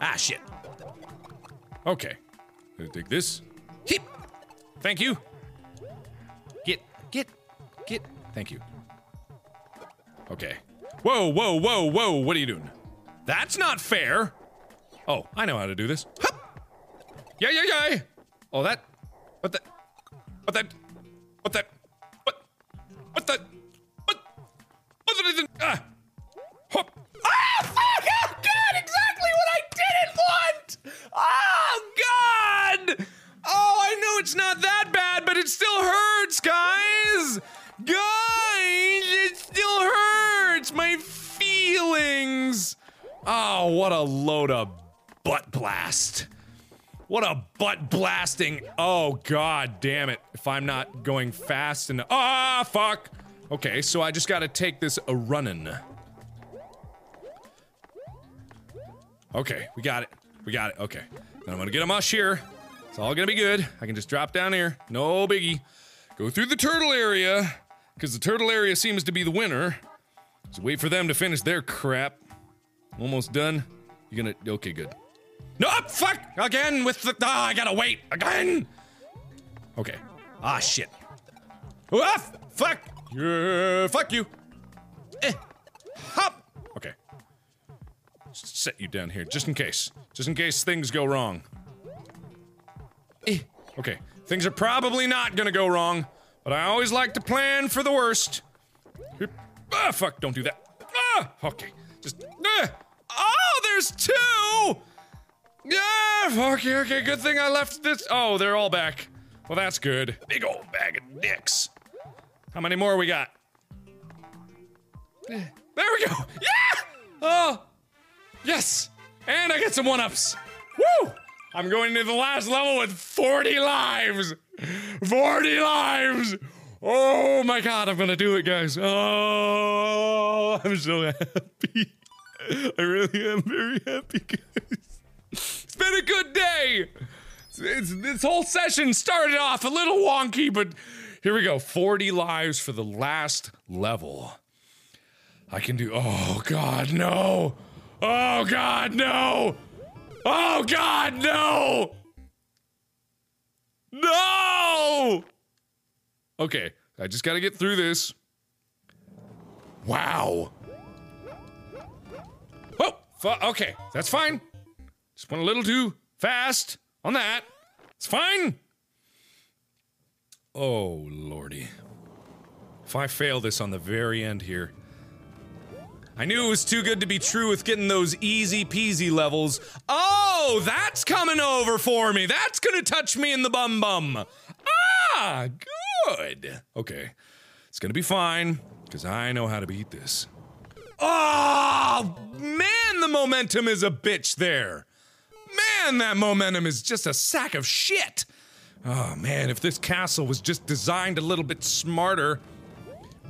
Ah, shit. Okay. Take this. Hip. Thank you. Get, get, get. Thank you. Okay. Whoa, whoa, whoa, whoa. What are you doing? That's not fair. Oh, I know how to do this. Hup. Yeah, yeah, yeah. Oh, that. What the. What that. What that. What. What the. Ah. Hop. Ah, fuck! Oh, God! Exactly what I didn't want! Oh, God! Oh, I know it's not that bad, but it still hurts, guys! Guys, it still hurts! My feelings! Oh, what a load of butt blast. What a butt blasting. Oh, god damn it. If I'm not going fast enough. Ah, fuck! Okay, so I just gotta take this a running. Okay, we got it. We got it. Okay. Then I'm gonna get a mush here. It's all gonna be good. I can just drop down here. No biggie. Go through the turtle area, because the turtle area seems to be the winner. Just wait for them to finish their crap. Almost done. You gonna. Okay, good. No, fuck! Again with the. Ah, I gotta wait again! Okay. Ah, shit. Ah, fuck! Yeah, fuck you! Eh. Hop! Okay. Just set you down here, just in case. Just in case things go wrong. Eh. Okay. Things are probably not gonna go wrong, but I always like to plan for the worst. Ah, fuck, don't do that. Ah, okay. Just. Ah. Oh, there's two! Yeah, okay, okay, good thing I left this. Oh, they're all back. Well, that's good. Big old bag of dicks. How many more we got? There we go. Yeah! Oh, yes. And I get some one ups. Woo! I'm going to the last level with 40 lives. 40 lives. Oh my god, I'm gonna do it, guys. Oh, I'm so happy. I really am very happy, guys. It's been a good day. It's, it's, this whole session started off a little wonky, but here we go. 40 lives for the last level. I can do. Oh, God, no. Oh, God, no. Oh, God, no. No. Okay, I just gotta get through this. Wow. Oh, okay, that's fine. Just went a little too fast on that. It's fine. Oh, lordy. If I fail this on the very end here. I knew it was too good to be true with getting those easy peasy levels. Oh, that's coming over for me. That's gonna touch me in the bum bum. Ah, good. Okay. It's gonna be fine, because I know how to beat this. Oh, man, the momentum is a bitch there. Man, that momentum is just a sack of shit. Oh man, if this castle was just designed a little bit smarter,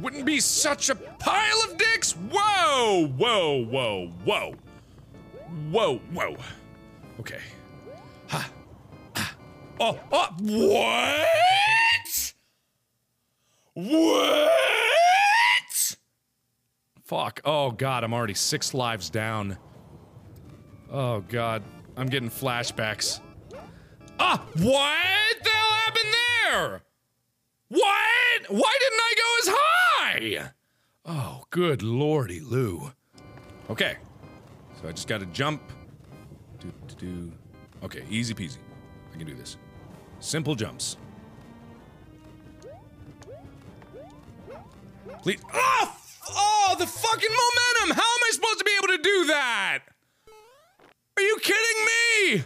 wouldn't be such a pile of dicks. Whoa, whoa, whoa, whoa. Whoa, whoa. Okay. Ha. Ha. Oh, oh, what? What? Fuck. Oh god, I'm already six lives down. Oh god, I'm getting flashbacks. Ah, what the hell happened there? What? Why didn't I go as high? Oh, good lordy, Lou. Okay, so I just got to jump. Do, do, do. Okay, easy peasy. I can do this. Simple jumps. Please. Oh! Oh, the fucking momentum! How am I supposed to be able to do that? Are you kidding me?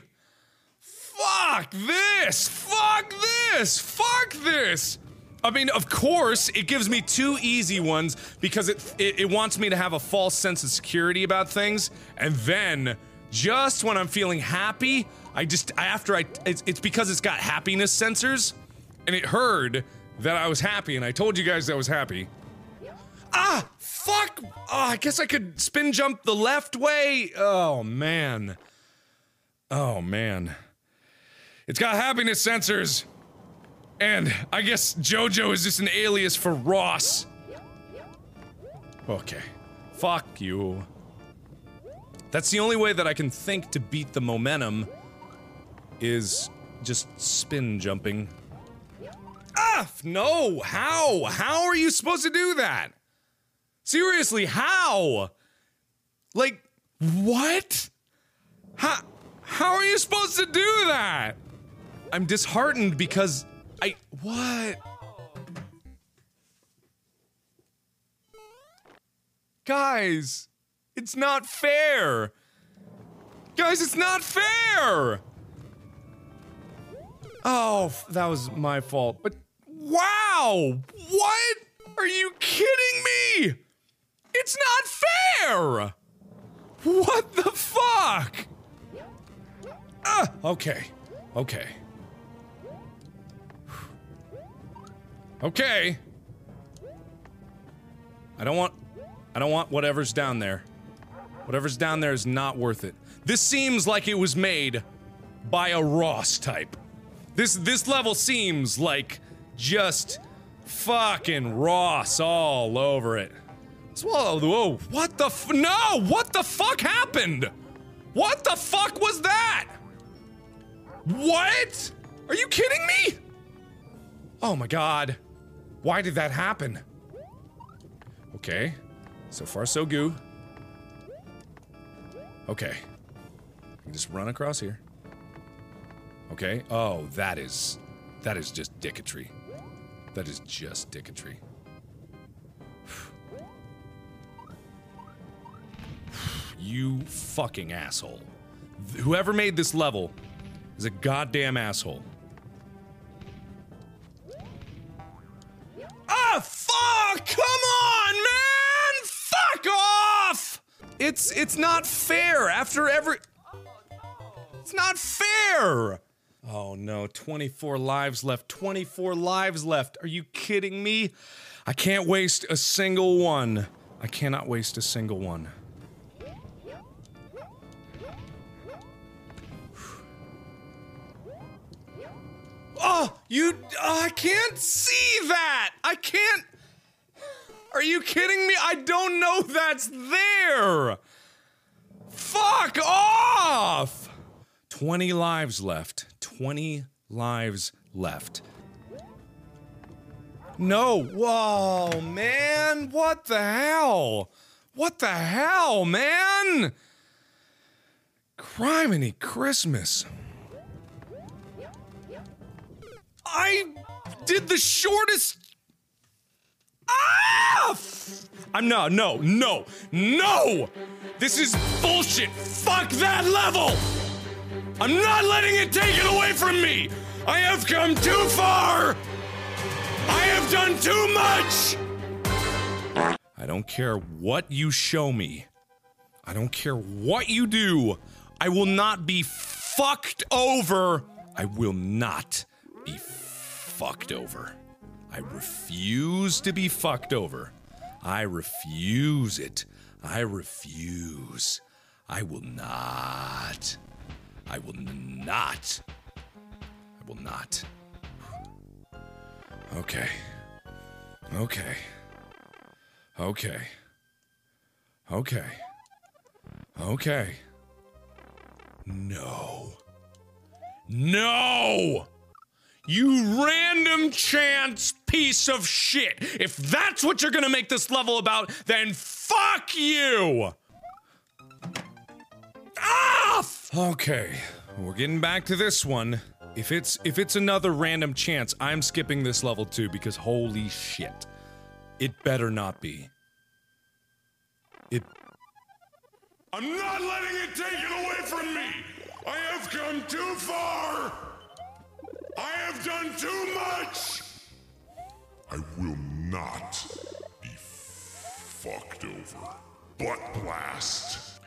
Fuck this! Fuck this! Fuck this! I mean, of course, it gives me two easy ones because it, it, it wants me to have a false sense of security about things, and then just when I'm feeling happy, I just after I it's, it's because it's got happiness sensors, and it heard that I was happy, and I told you guys I was happy. Ah, fuck! Oh, I guess I could spin jump the left way. Oh man. Oh man. It's got happiness sensors. And I guess JoJo is just an alias for Ross. Okay. Fuck you. That's the only way that I can think to beat the momentum is just spin jumping. Ah, no! How? How are you supposed to do that? Seriously, how? Like, what? How, how are you supposed to do that? I'm disheartened because I. What? Guys, it's not fair. Guys, it's not fair. Oh, that was my fault. But wow! What? Are you kidding me? It's not fair! What the fuck? Ah, okay. Okay. Okay. I don't want I don't want whatever's down there. Whatever's down there is not worth it. This seems like it was made by a Ross type. This this level seems like just fucking Ross all over it. Whoa, whoa, what the f- No! What the fuck happened? What the fuck was that? What? Are you kidding me? Oh my god. Why did that happen? Okay. So far, so good. Okay. Just run across here. Okay. Oh, that is. That is just dicketry. That is just dicketry. You fucking asshole. Whoever made this level is a goddamn asshole. Ah, fuck! Come on, man! Fuck off! It's it's not fair after every It's not fair. Oh no, 24 lives left. 24 lives left. Are you kidding me? I can't waste a single one. I cannot waste a single one. Oh, you. oh, I can't see that! I can't. Are you kidding me? I don't know that's there! Fuck off! 20 lives left. 20 lives left. No. Whoa, man. What the hell? What the hell, man? Criminy Christmas. I did the shortest. Ah! I'm not. No, no, no! This is bullshit. Fuck that level! I'm not letting it take it away from me! I have come too far! I have done too much! I don't care what you show me. I don't care what you do. I will not be fucked over. I will not fucked over. I refuse to be fucked over. I refuse it. I refuse. I will not. I will not. I will not. Okay. Okay. Okay. Okay. Okay. No. No! You random chance piece of shit! If that's what you're gonna make this level about, then fuck you! Ah! Okay, we're getting back to this one. If it's if it's another random chance, I'm skipping this level too because holy shit. It better not be. It I'm not letting it take it away from me! I have come too far! I have done too much! I will not be fucked over. Butt blast.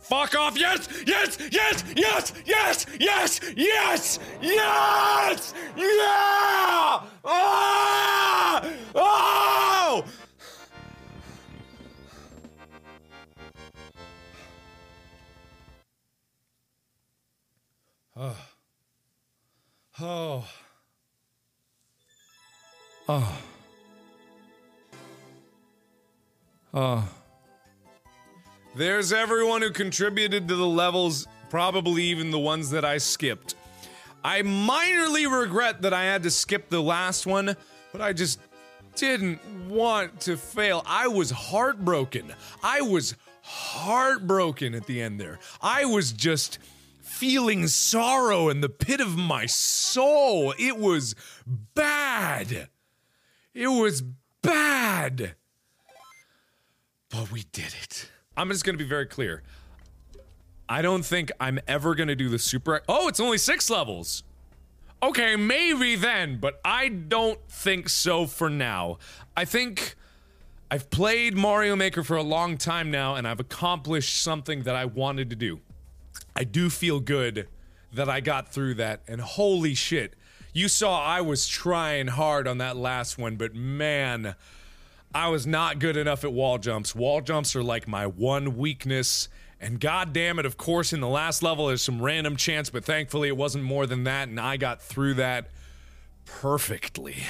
Fuck off! Yes! Yes! Yes! Yes! Yes! Yes! Yes! Yes! Yeah! Ah! Oh! Oh. Oh. Oh. Oh. There's everyone who contributed to the levels, probably even the ones that I skipped. I minorly regret that I had to skip the last one, but I just didn't want to fail. I was heartbroken. I was heartbroken at the end there. I was just feeling sorrow in the pit of my soul. It was bad. It was bad. But we did it. I'm just gonna be very clear. I don't think I'm ever gonna do the super. Oh, it's only six levels. Okay, maybe then, but I don't think so for now. I think I've played Mario Maker for a long time now, and I've accomplished something that I wanted to do. I do feel good that I got through that, and holy shit, you saw I was trying hard on that last one, but man, I was not good enough at wall jumps. Wall jumps are like my one weakness. And god damn it, of course, in the last level there's some random chance, but thankfully it wasn't more than that, and I got through that perfectly.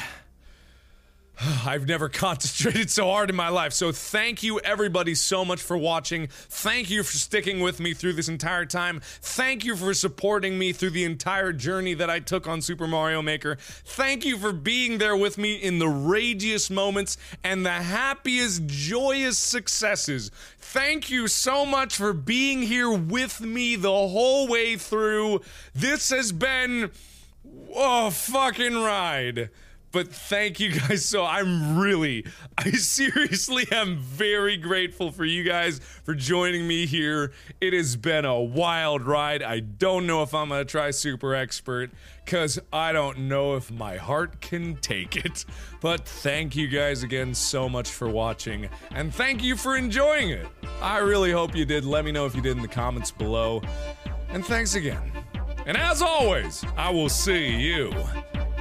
I've never concentrated so hard in my life. So thank you everybody so much for watching. Thank you for sticking with me through this entire time. Thank you for supporting me through the entire journey that I took on Super Mario Maker. Thank you for being there with me in the ragiest moments and the happiest, joyous successes. Thank you so much for being here with me the whole way through. This has been a fucking ride. But thank you guys so I'm really I seriously am very grateful for you guys for joining me here. It has been a wild ride. I don't know if I'm going to try super expert cuz I don't know if my heart can take it. But thank you guys again so much for watching and thank you for enjoying it. I really hope you did. Let me know if you did in the comments below. And thanks again. And as always, I will see you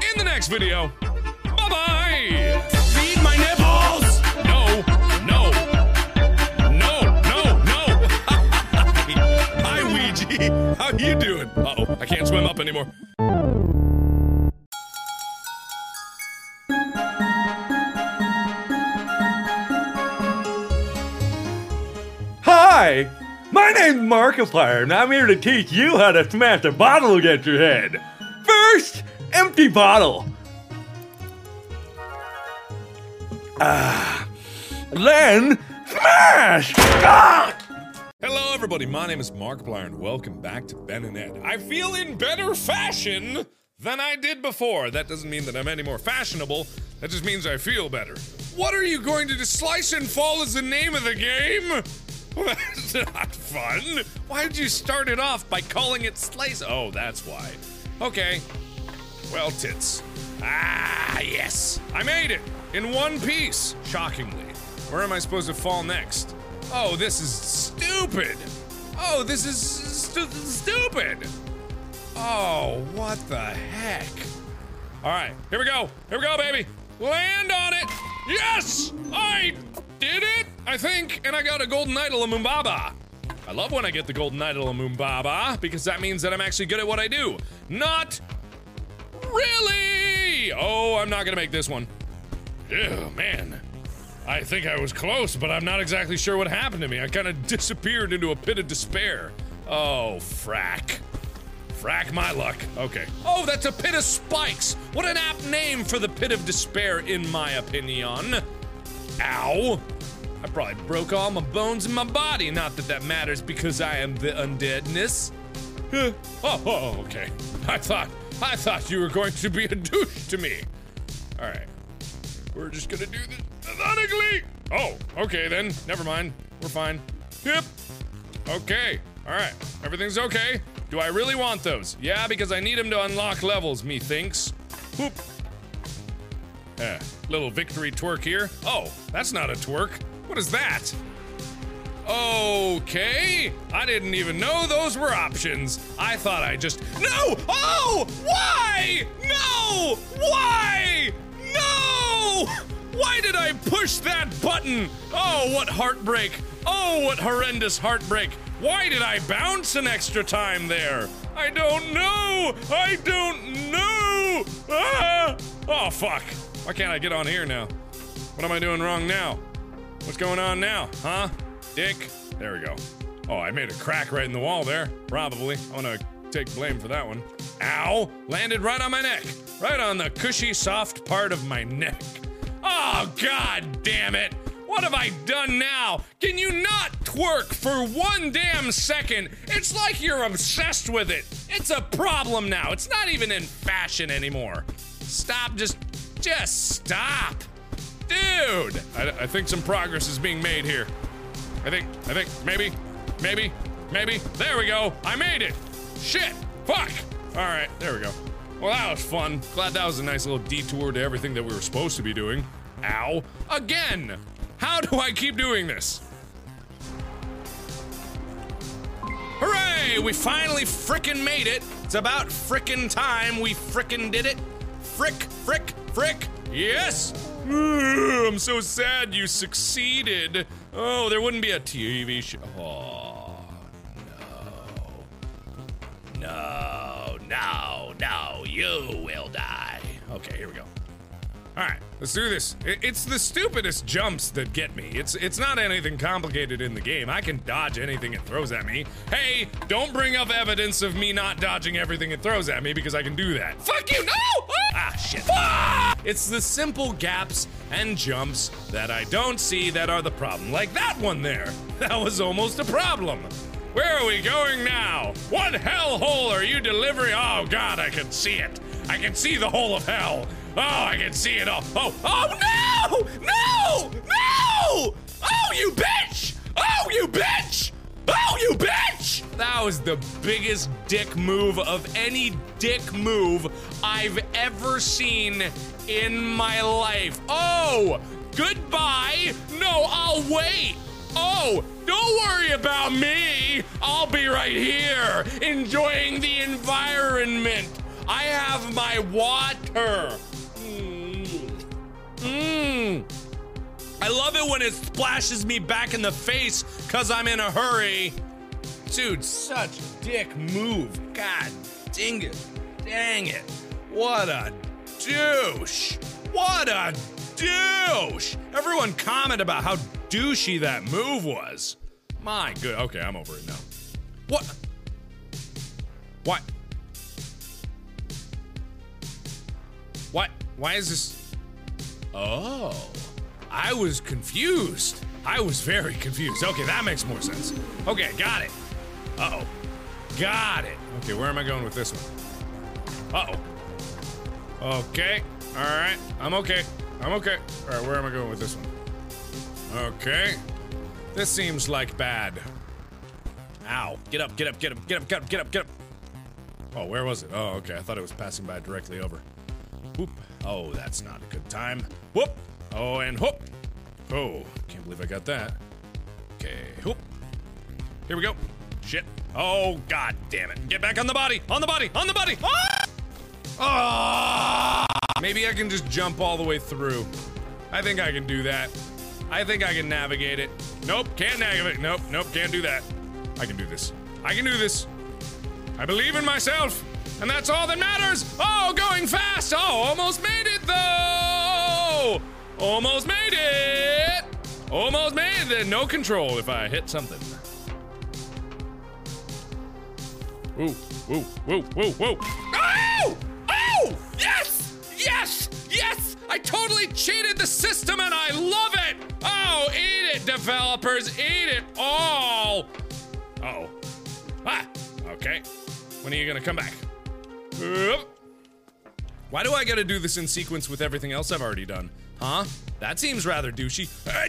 in the next video. Bye bye! Feed my nipples! No, no, no, no, no! Hi, Ouija! How you doing? Uh oh, I can't swim up anymore. Hi! My name's Markiplier, and I'm here to teach you how to smash a bottle against your head. First, empty bottle. Ah. Then, smash! Ah! Hello, everybody. My name is Markiplier, and welcome back to Ben and Ed. I feel in better fashion than I did before. That doesn't mean that I'm any more fashionable. That just means I feel better. What are you going to do? Slice and fall is the name of the game? That's not fun. Why did you start it off by calling it Slice? Oh, that's why. Okay. Well, tits. Ah, yes. I made it in one piece, shockingly. Where am I supposed to fall next? Oh, this is stupid. Oh, this is stu- stupid. Oh, what the heck? All right, here we go. Here we go, baby. Land on it. Yes, I did it. I think, and I got a golden idol of Mumbaba. I love when I get the golden idol of Mumbaba because that means that I'm actually good at what I do. Not really. Oh, I'm not gonna make this one. Yeah, man. I think I was close, but I'm not exactly sure what happened to me. I kind of disappeared into a pit of despair. Oh, frack. Frack my luck. Okay. Oh, that's a pit of spikes. What an apt name for the pit of despair, in my opinion. Ow. I probably broke all my bones in my body. Not that that matters because I am the undeadness. Oh, oh, okay. I thought, I thought you were going to be a douche to me. All right. We're just gonna do this methodically. Oh, okay then. Never mind. We're fine. Yep. Okay. All right. Everything's okay. Do I really want those? Yeah, because I need them to unlock levels, methinks. Whoop. Eh, little victory twerk here. Oh, that's not a twerk. What is that? Okay. I didn't even know those were options. I thought I just. No! Oh! Why? No! Why? No! Why did I push that button? Oh, what heartbreak! Oh, what horrendous heartbreak! Why did I bounce an extra time there? I don't know! I don't know! Ah! Oh, fuck. Why can't I get on here now? What am I doing wrong now? What's going on now? Huh? Dick? There we go. Oh, I made a crack right in the wall there. Probably. I wanna take blame for that one. Ow! Landed right on my neck. Right on the cushy, soft part of my neck. Oh, god damn it! What have I done now? Can you not twerk for one damn second? It's like you're obsessed with it. It's a problem now. It's not even in fashion anymore. Stop, just, just stop. Dude! I, I think some progress is being made here. I think, I think, maybe, maybe, maybe. There we go. I made it. Shit. Fuck. All right, there we go. Well, that was fun. Glad that was a nice little detour to everything that we were supposed to be doing. Ow. Again! How do I keep doing this? Hooray! We finally frickin' made it. It's about frickin' time we frickin' did it. Frick, frick, frick. Yes! I'm so sad you succeeded. Oh, there wouldn't be a TV show. Oh, no. No, no, no. You will die. Okay, here we go. All right, let's do this. It's the stupidest jumps that get me. It's it's not anything complicated in the game. I can dodge anything it throws at me. Hey, don't bring up evidence of me not dodging everything it throws at me because I can do that. Fuck you! No! Ah, shit. Fuck! It's the simple gaps and jumps that I don't see that are the problem. Like that one there. That was almost a problem. Where are we going now? What hellhole are you delivering? Oh god, I can see it. I can see the hole of hell. Oh, I can see it all. Oh, oh no! No! No! Oh, you bitch! Oh, you bitch! Oh, you bitch! That was the biggest dick move of any dick move I've ever seen in my life. Oh, goodbye. No, I'll wait. Oh, don't worry about me. I'll be right here enjoying the environment. I have my water. Mmm. I love it when it splashes me back in the face because I'm in a hurry. Dude, such dick move. God dang it. Dang it. What a douche. What a douche. Everyone comment about how douchey that move was. My good. Okay, I'm over it now. What? What? What? Why is this? Oh. I was confused. I was very confused. Okay, that makes more sense. Okay, got it. Uh oh. Got it. Okay, where am I going with this one? Uh oh. Okay. Alright. I'm okay. I'm okay. Alright, where am I going with this one? Okay. This seems like bad. Ow. Get up, get up, get up, get up, get up, get up, get up. Oh, where was it? Oh, okay. I thought it was passing by directly over. Whoop. Oh, that's not a good time. Whoop. Oh, and whoop. Oh, can't believe I got that. Okay, whoop. Here we go. Shit. Oh, god damn it. Get back on the body. On the body. On the body. Ah! Ah! Maybe I can just jump all the way through. I think I can do that. I think I can navigate it. Nope, can't navigate. Nope, nope, can't do that. I can do this. I can do this. I believe in myself, and that's all that matters. Oh, going fast. Oh, almost made it though. Almost made it! Almost made it! No control if I hit something. Whoa, whoa, whoa, whoa, whoa. Oh! Oh! Yes! Yes! Yes! I totally cheated the system and I love it! Oh, eat it, developers! Eat it all! Uh oh. Ah! Okay. When are you gonna come back? Why do I gotta do this in sequence with everything else I've already done? Huh? That seems rather douchey. Uh,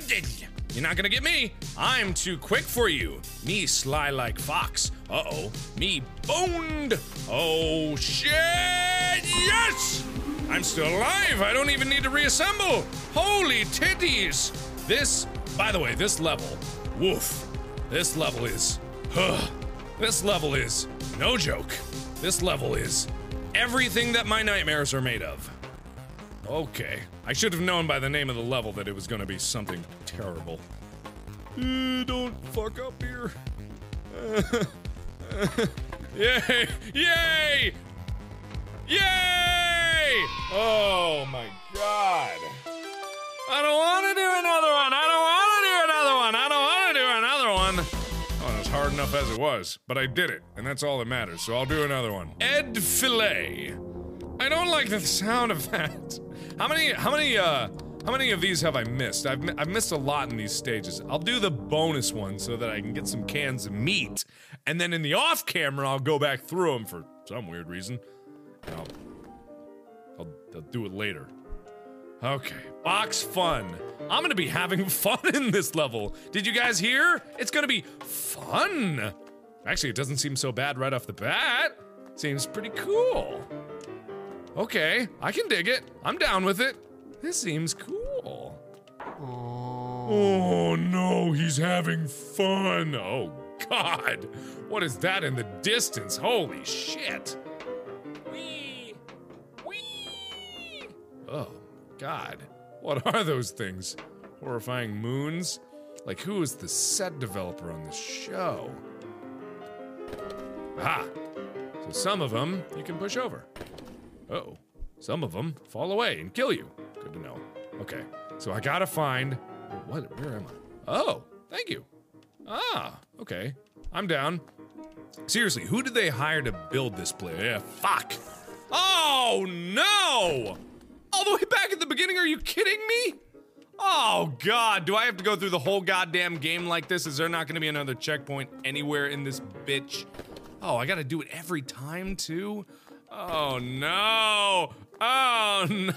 You're not gonna get me. I'm too quick for you. Me sly like fox. Uh oh. Me boned. Oh shit! Yes! I'm still alive. I don't even need to reassemble. Holy titties! This, by the way, this level, woof. This level is, huh. This level is no joke. This level is everything that my nightmares are made of. Okay. I should have known by the name of the level that it was gonna be something terrible. Uh, don't fuck up here. yay! Yay! Yay! Oh my god. I don't want to do another one. I don't want to do another one. I don't want enough as it was, but I did it, and that's all that matters. So I'll do another one. Ed Filet. I don't like the sound of that. How many? How many? Uh, how many of these have I missed? I've I've missed a lot in these stages. I'll do the bonus one so that I can get some cans of meat, and then in the off camera I'll go back through them for some weird reason. I'll, I'll, I'll do it later. Okay, box fun. I'm gonna be having fun in this level. Did you guys hear? It's gonna be fun. Actually, it doesn't seem so bad right off the bat. Seems pretty cool. Okay, I can dig it. I'm down with it. This seems cool. Oh no, he's having fun. Oh god. What is that in the distance? Holy shit. Wee. Wee. Oh god. What are those things? Horrifying moons? Like who is the set developer on this show? Ah. So some of them you can push over. Oh, some of them fall away and kill you. Good to know. Okay, so I gotta find. What? Where am I? Oh, thank you. Ah, okay. I'm down. Seriously, who did they hire to build this place? Yeah, fuck. Oh no! All the way back at the beginning? Are you kidding me? Oh god, do I have to go through the whole goddamn game like this? Is there not gonna be another checkpoint anywhere in this bitch? Oh, I gotta do it every time too? Oh no! Oh no!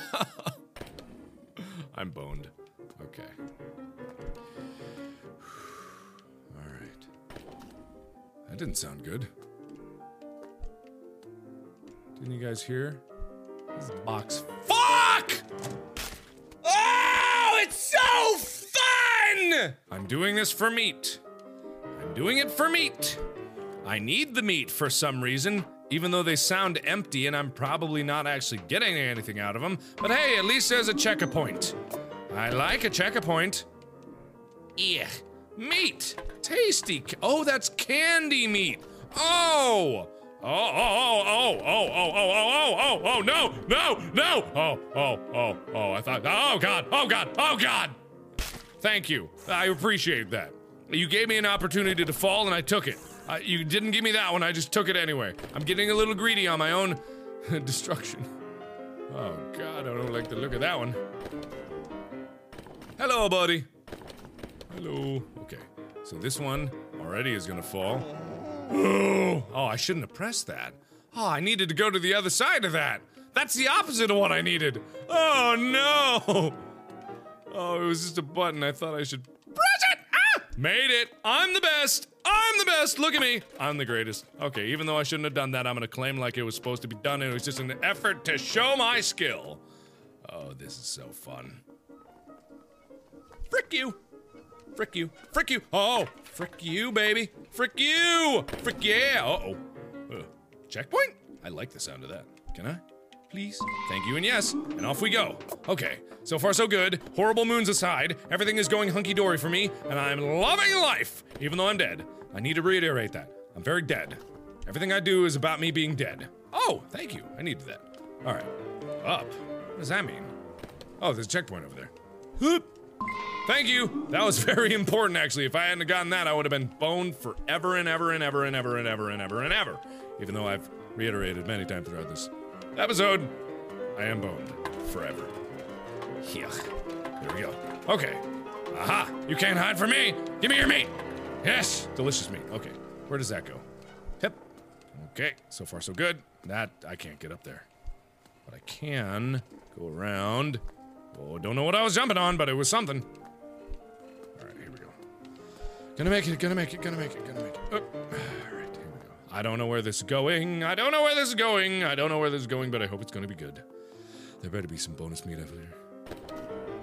I'm boned. Okay. Alright. That didn't sound good. Didn't you guys hear? This box. Fuck! Oh, it's so fun! I'm doing this for meat. I'm doing it for meat. I need the meat for some reason, even though they sound empty and I'm probably not actually getting anything out of them. But hey, at least there's a checker point. I like a checker point. Yeah, meat. Tasty. Oh, that's candy meat. Oh! Oh, oh, oh, oh, oh, oh, oh, oh, oh, oh, oh, no, no, no! Oh, oh, oh, oh, I thought, oh, God, oh, God, oh, God! Thank you. I appreciate that. You gave me an opportunity to fall and I took it. Uh, you didn't give me that one, I just took it anyway. I'm getting a little greedy on my own destruction. Oh god, I don't like the look of that one. Hello, buddy. Hello. Okay, so this one already is gonna fall. Oh, I shouldn't have pressed that. Oh, I needed to go to the other side of that. That's the opposite of what I needed. Oh no! Oh, it was just a button. I thought I should press it. Ah! Made it. I'm the best. I'm the best. Look at me. I'm the greatest. Okay, even though I shouldn't have done that, I'm gonna claim like it was supposed to be done it was just an effort to show my skill. Oh, this is so fun. Frick you. Frick you. Frick you. Oh, frick you, baby. Frick you. Frick yeah. Uh-oh. Uh, checkpoint? I like the sound of that. Can I? Please? Thank you and yes. And off we go. Okay, so far so good. Horrible moons aside, everything is going hunky dory for me, and I'm loving life, even though I'm dead. I need to reiterate that. I'm very dead. Everything I do is about me being dead. Oh, thank you. I needed that. All right. Up. What does that mean? Oh, there's a checkpoint over there. Hup. Thank you. That was very important, actually. If I hadn't gotten that, I would have been boned forever and ever and ever and ever and ever and ever and ever. Even though I've reiterated many times throughout this episode, I am boned forever. Yuck. There we go. Okay. Aha! You can't hide from me! Give me your meat! Yes! Delicious meat. Okay. Where does that go? Hip. Okay. So far, so good. That, I can't get up there. But I can go around. Oh, don't know what I was jumping on, but it was something. Alright, here we go. Gonna make it, gonna make it, gonna make it, gonna make it. Oh. Alright, here we go. I don't know where this is going. I don't know where this is going. I don't know where this is going, but I hope it's gonna be good. There better be some bonus meat over there.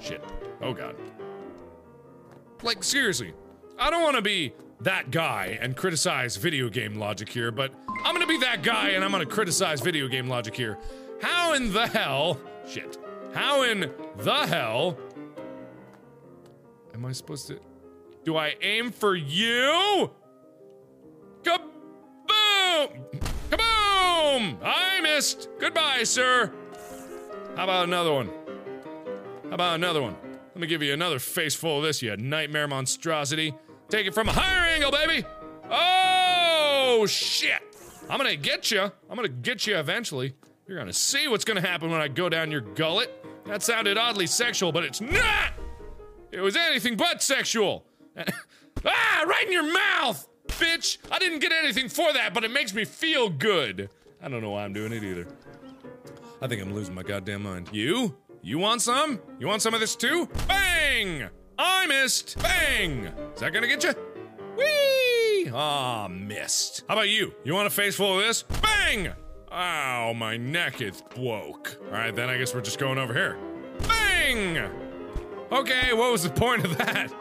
Shit. Oh god. Like, seriously. I don't want to be that guy and criticize video game logic here, but I'm gonna be that guy and I'm gonna criticize video game logic here. How in the hell. Shit. How in the hell. Am I supposed to. Do I aim for you? Kaboom! Kaboom! I missed! Goodbye, sir! How about another one? How about another one? Let me give you another face full of this, you nightmare monstrosity. Take it from a higher angle, baby! Oh, shit! I'm gonna get you. I'm gonna get you eventually. You're gonna see what's gonna happen when I go down your gullet. That sounded oddly sexual, but it's not! It was anything but sexual. ah, right in your mouth! Bitch! I didn't get anything for that, but it makes me feel good. I don't know why I'm doing it either. I think I'm losing my goddamn mind. You? You want some? You want some of this too? Bang! I missed! Bang! Is that gonna get you? Whee! Ah, missed. How about you? You want a face full of this? Bang! Ow, my neck is broke. Alright, then I guess we're just going over here. Bang! Okay, what was the point of that?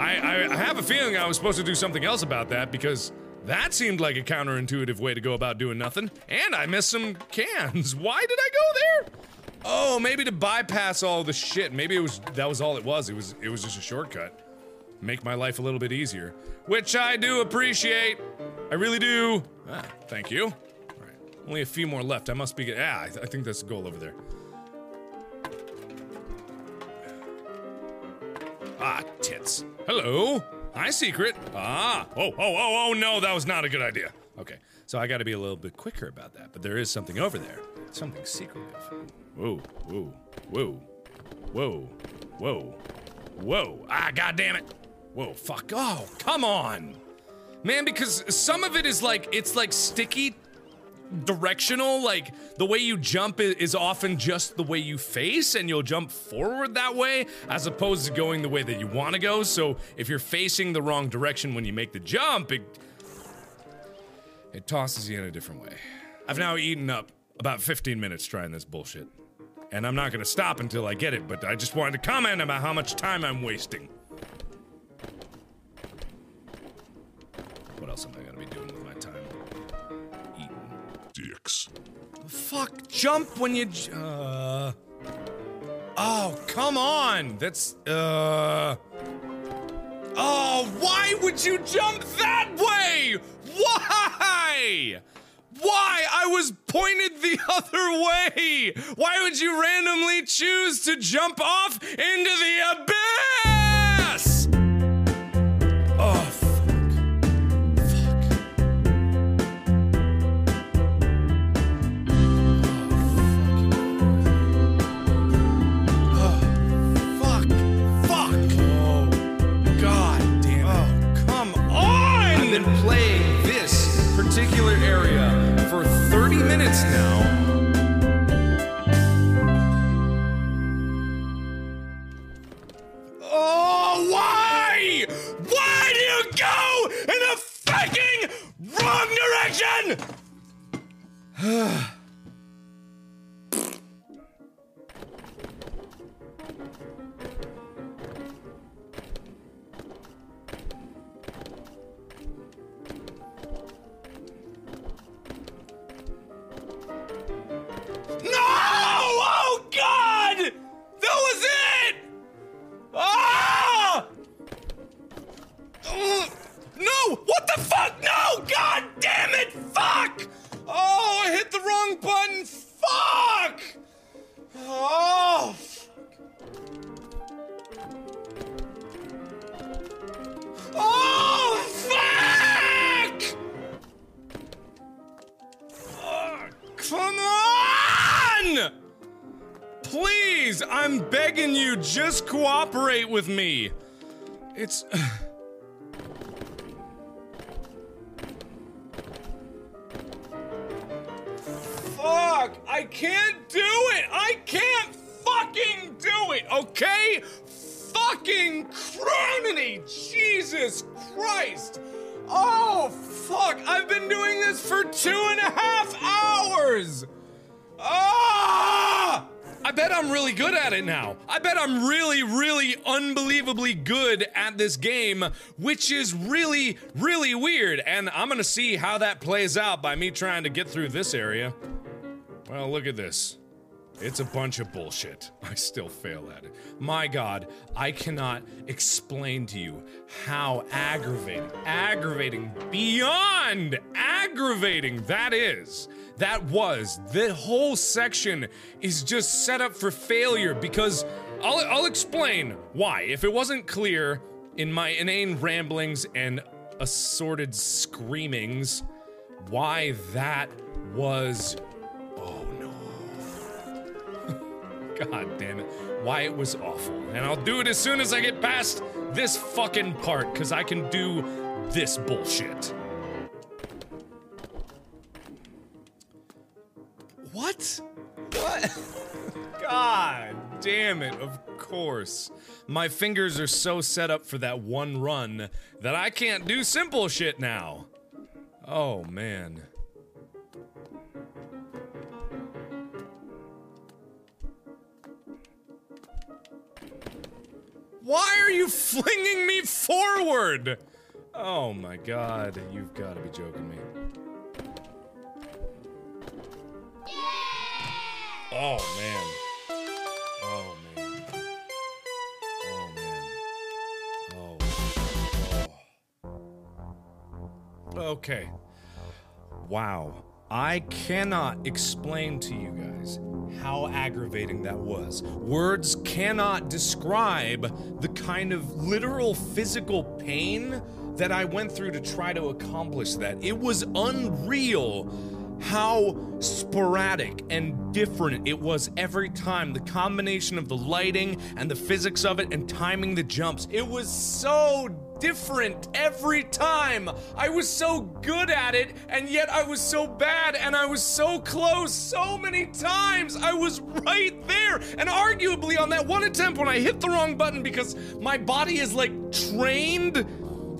I, I, I have a feeling I was supposed to do something else about that because that seemed like a counterintuitive way to go about doing nothing. And I missed some cans. Why did I go there? Oh, maybe to bypass all the shit. Maybe it was that was all it was. It was it was just a shortcut. Make my life a little bit easier. Which I do appreciate. I really do. Ah, thank you. Only a few more left. I must be Yeah, I, th I think that's the goal over there. Ah, tits. Hello? Hi, secret. Ah. Oh, oh, oh, oh, no, that was not a good idea. Okay, so I gotta be a little bit quicker about that, but there is something over there. Something secretive. Whoa, whoa, whoa, whoa, whoa, whoa. Ah, goddamn it. Whoa, fuck. Oh, come on. Man, because some of it is like, it's like sticky directional like the way you jump is often just the way you face and you'll jump forward that way as opposed to going the way that you want to go. So if you're facing the wrong direction when you make the jump it it tosses you in a different way. I've now eaten up about 15 minutes trying this bullshit. And i'm not going to stop until i get it but i just wanted to comment about how much time i'm wasting. What else am i to be doing Dicks. Fuck, jump when you. Uh. Oh, come on! That's. Uh. Oh, why would you jump that way? Why? Why? I was pointed the other way! Why would you randomly choose to jump off into the abyss? I've been playing this particular area for 30 minutes now. Oh, why? Why do you go in the fucking wrong direction? Ah! No! What the fuck? No! God damn it! Fuck! Oh, I hit the wrong button. Fuck! Oh. Fuck. Oh, fuck! Fuck! Come on! Please, I'm begging you, just cooperate with me. It's. Fuck! I can't do it! I can't fucking do it, okay? Fucking criminy! Jesus Christ! Oh, fuck! I've been doing this for two and a half hours! Ah! I bet I'm really good at it now. I bet I'm really, really unbelievably good at this game, which is really, really weird. And I'm gonna see how that plays out by me trying to get through this area. Well, look at this. It's a bunch of bullshit. I still fail at it. My god, I cannot explain to you how aggravating, aggravating, beyond aggravating that is. That was. The whole section is just set up for failure because I'll, I'll explain why. If it wasn't clear in my inane ramblings and assorted screamings, why that was God damn it. Why it was awful. And I'll do it as soon as I get past this fucking part, because I can do this bullshit. What? What? God damn it, of course. My fingers are so set up for that one run that I can't do simple shit now. Oh, man. Why are you flinging me forward? Oh my god, you've got to be joking me. Oh man. Oh man. Oh man. Oh. oh. Okay. Wow. I cannot explain to you guys how aggravating that was. Words cannot describe the kind of literal physical pain that I went through to try to accomplish that. It was unreal how sporadic and different it was every time. The combination of the lighting and the physics of it and timing the jumps. It was so different every time. I was so good at it, and yet I was so bad, and I was so close so many times. I was right there. And arguably, on that one attempt when I hit the wrong button because my body is like trained.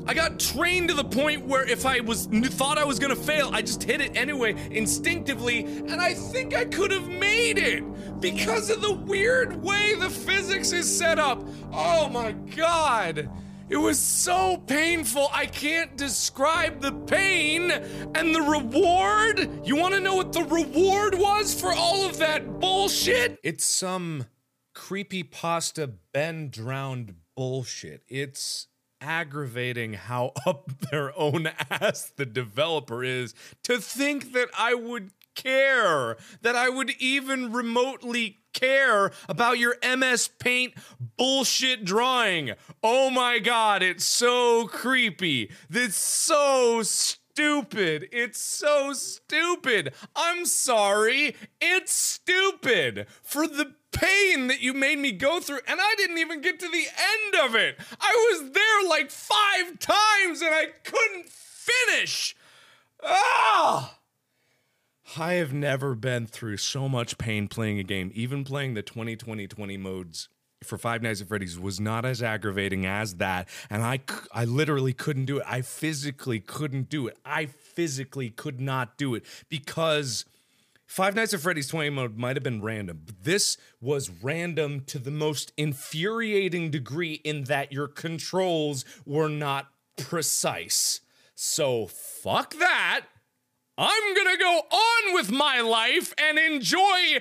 I got trained to the point where if I was thought I was gonna fail, I just hit it anyway, instinctively, and I think I could have made it because of the weird way the physics is set up. Oh my god. It was so painful, I can't describe the pain and the reward. You wanna know what the reward was for all of that bullshit? It's some creepy pasta Ben drowned bullshit. It's aggravating how up their own ass the developer is to think that I would care, that I would even remotely care about your MS Paint bullshit drawing. Oh my god, it's so creepy. It's so stupid. It's so stupid. I'm sorry. It's stupid for the pain that you made me go through, and I didn't even get to the end of it. I was there like five times and I couldn't finish. Ah! I have never been through so much pain playing a game. Even playing the 2020 20 modes for Five Nights at Freddy's was not as aggravating as that. And I, I literally couldn't do it. I physically couldn't do it. I physically could not do it because Five Nights at Freddy's 20 mode might have been random, but this was random to the most infuriating degree in that your controls were not precise. So fuck that. I'm gonna go on with my life and enjoy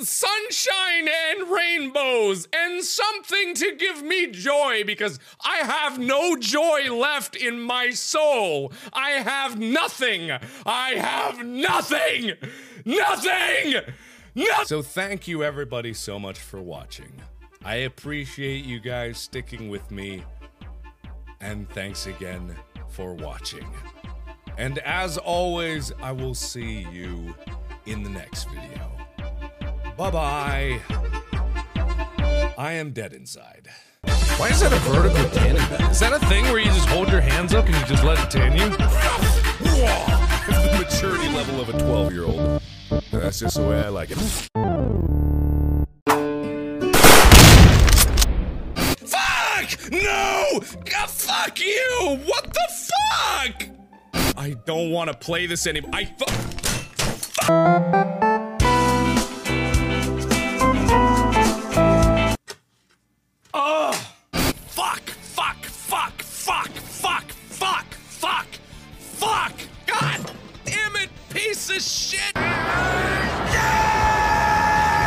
sunshine and rainbows and something to give me joy because I have no joy left in my soul. I have nothing. I have nothing. Nothing. Nothing. So thank you everybody so much for watching. I appreciate you guys sticking with me. And thanks again for watching. And as always, I will see you in the next video. Bye bye. I am dead inside. Why is that a vertical tanning bed? Is that a thing where you just hold your hands up and you just let it tan you? the maturity level of a 12 year old. That's just the way I like it. Fuck! No! God, fuck you! What the fuck? I don't want to play this anymore. I fu- Ugh! Fuck! Fuck! Fuck! Fuck! Fuck! Fuck! Fuck! Fuck! God damn it, piece of shit!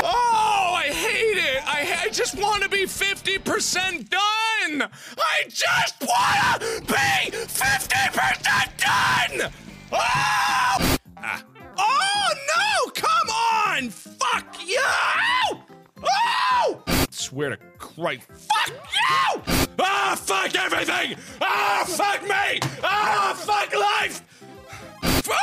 Oh, I hate it! I, I just want to be 50% done! I just want to be 50% done! Oh! Ah. Oh, no! Come on! Fuck you! Oh! Swear to Christ. Fuck you! Ah, fuck everything! Ah, fuck me! Ah, fuck life! Ah, fuck!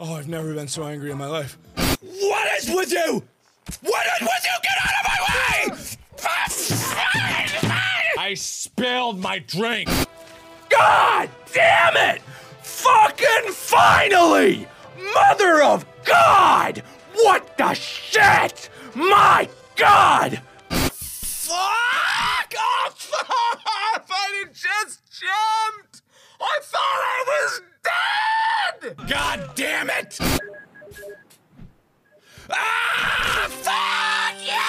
Oh, I've never been so angry in my life. What is with you? What is with you? Get out of my way! I spilled my drink. God damn it! Fucking finally! Mother of God! What the shit? My God! Fuck! Oh, fuck! I just jumped! I thought I was dead! God damn it! Ah! Yeah!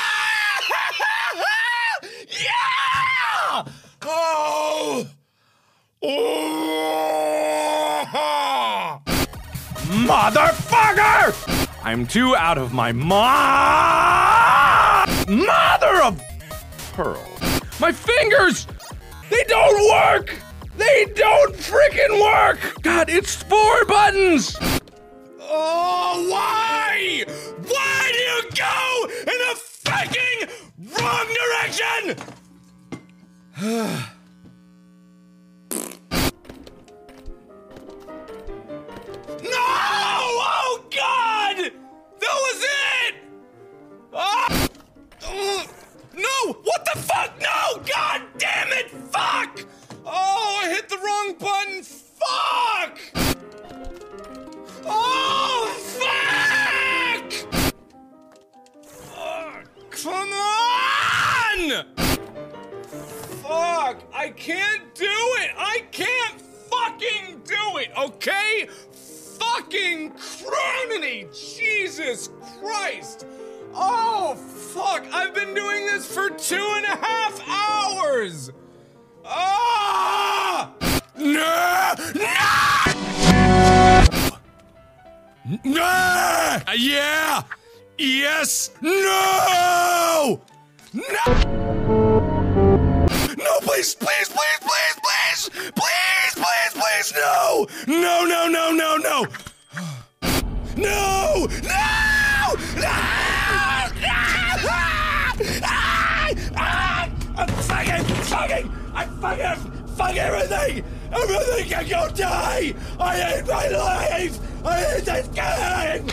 yeah! Oh! Oh! Motherfucker! I'm too out of my mind! Mother of pearl. My fingers! They don't work! They don't freaking work! God, it's four buttons! Oh, why? Why do you go in the fucking wrong direction? No! Oh God! That was it! Ah! No! What the fuck? No! God damn it! Fuck! Oh, I hit the wrong button. Fuck! Oh, fuck! Fuck! Come on! Fuck! I can't do it! I can't fucking do it, okay? Fucking criminy! Jesus Christ! Oh, fuck! I've been doing this for two and a half hours! Ah! No! No! No! Uh, yeah! Yes! No! No! No, please, please, please, please, please! Please, please, please, no! No, no, no, no, no! No! No! No! Ah! Ah! I'm fucking, fucking, I fucking, fuck everything! Everything can go die! I hate my life! I hate this game!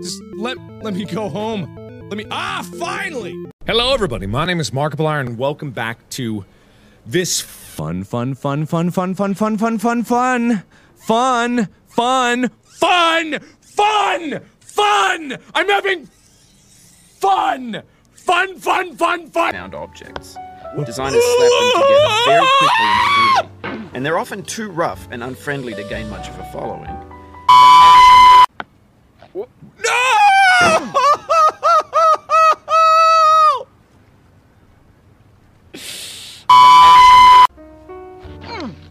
Just let let me go home. Let me ah finally. Hello everybody. My name is Markiplier and welcome back to this fun fun fun fun fun fun fun fun fun fun fun fun fun fun fun. I'm having fun. Fun fun fun fun. found objects. Designers slap them together very quickly and freely, and they're often too rough and unfriendly to gain much of a following. Oh, no!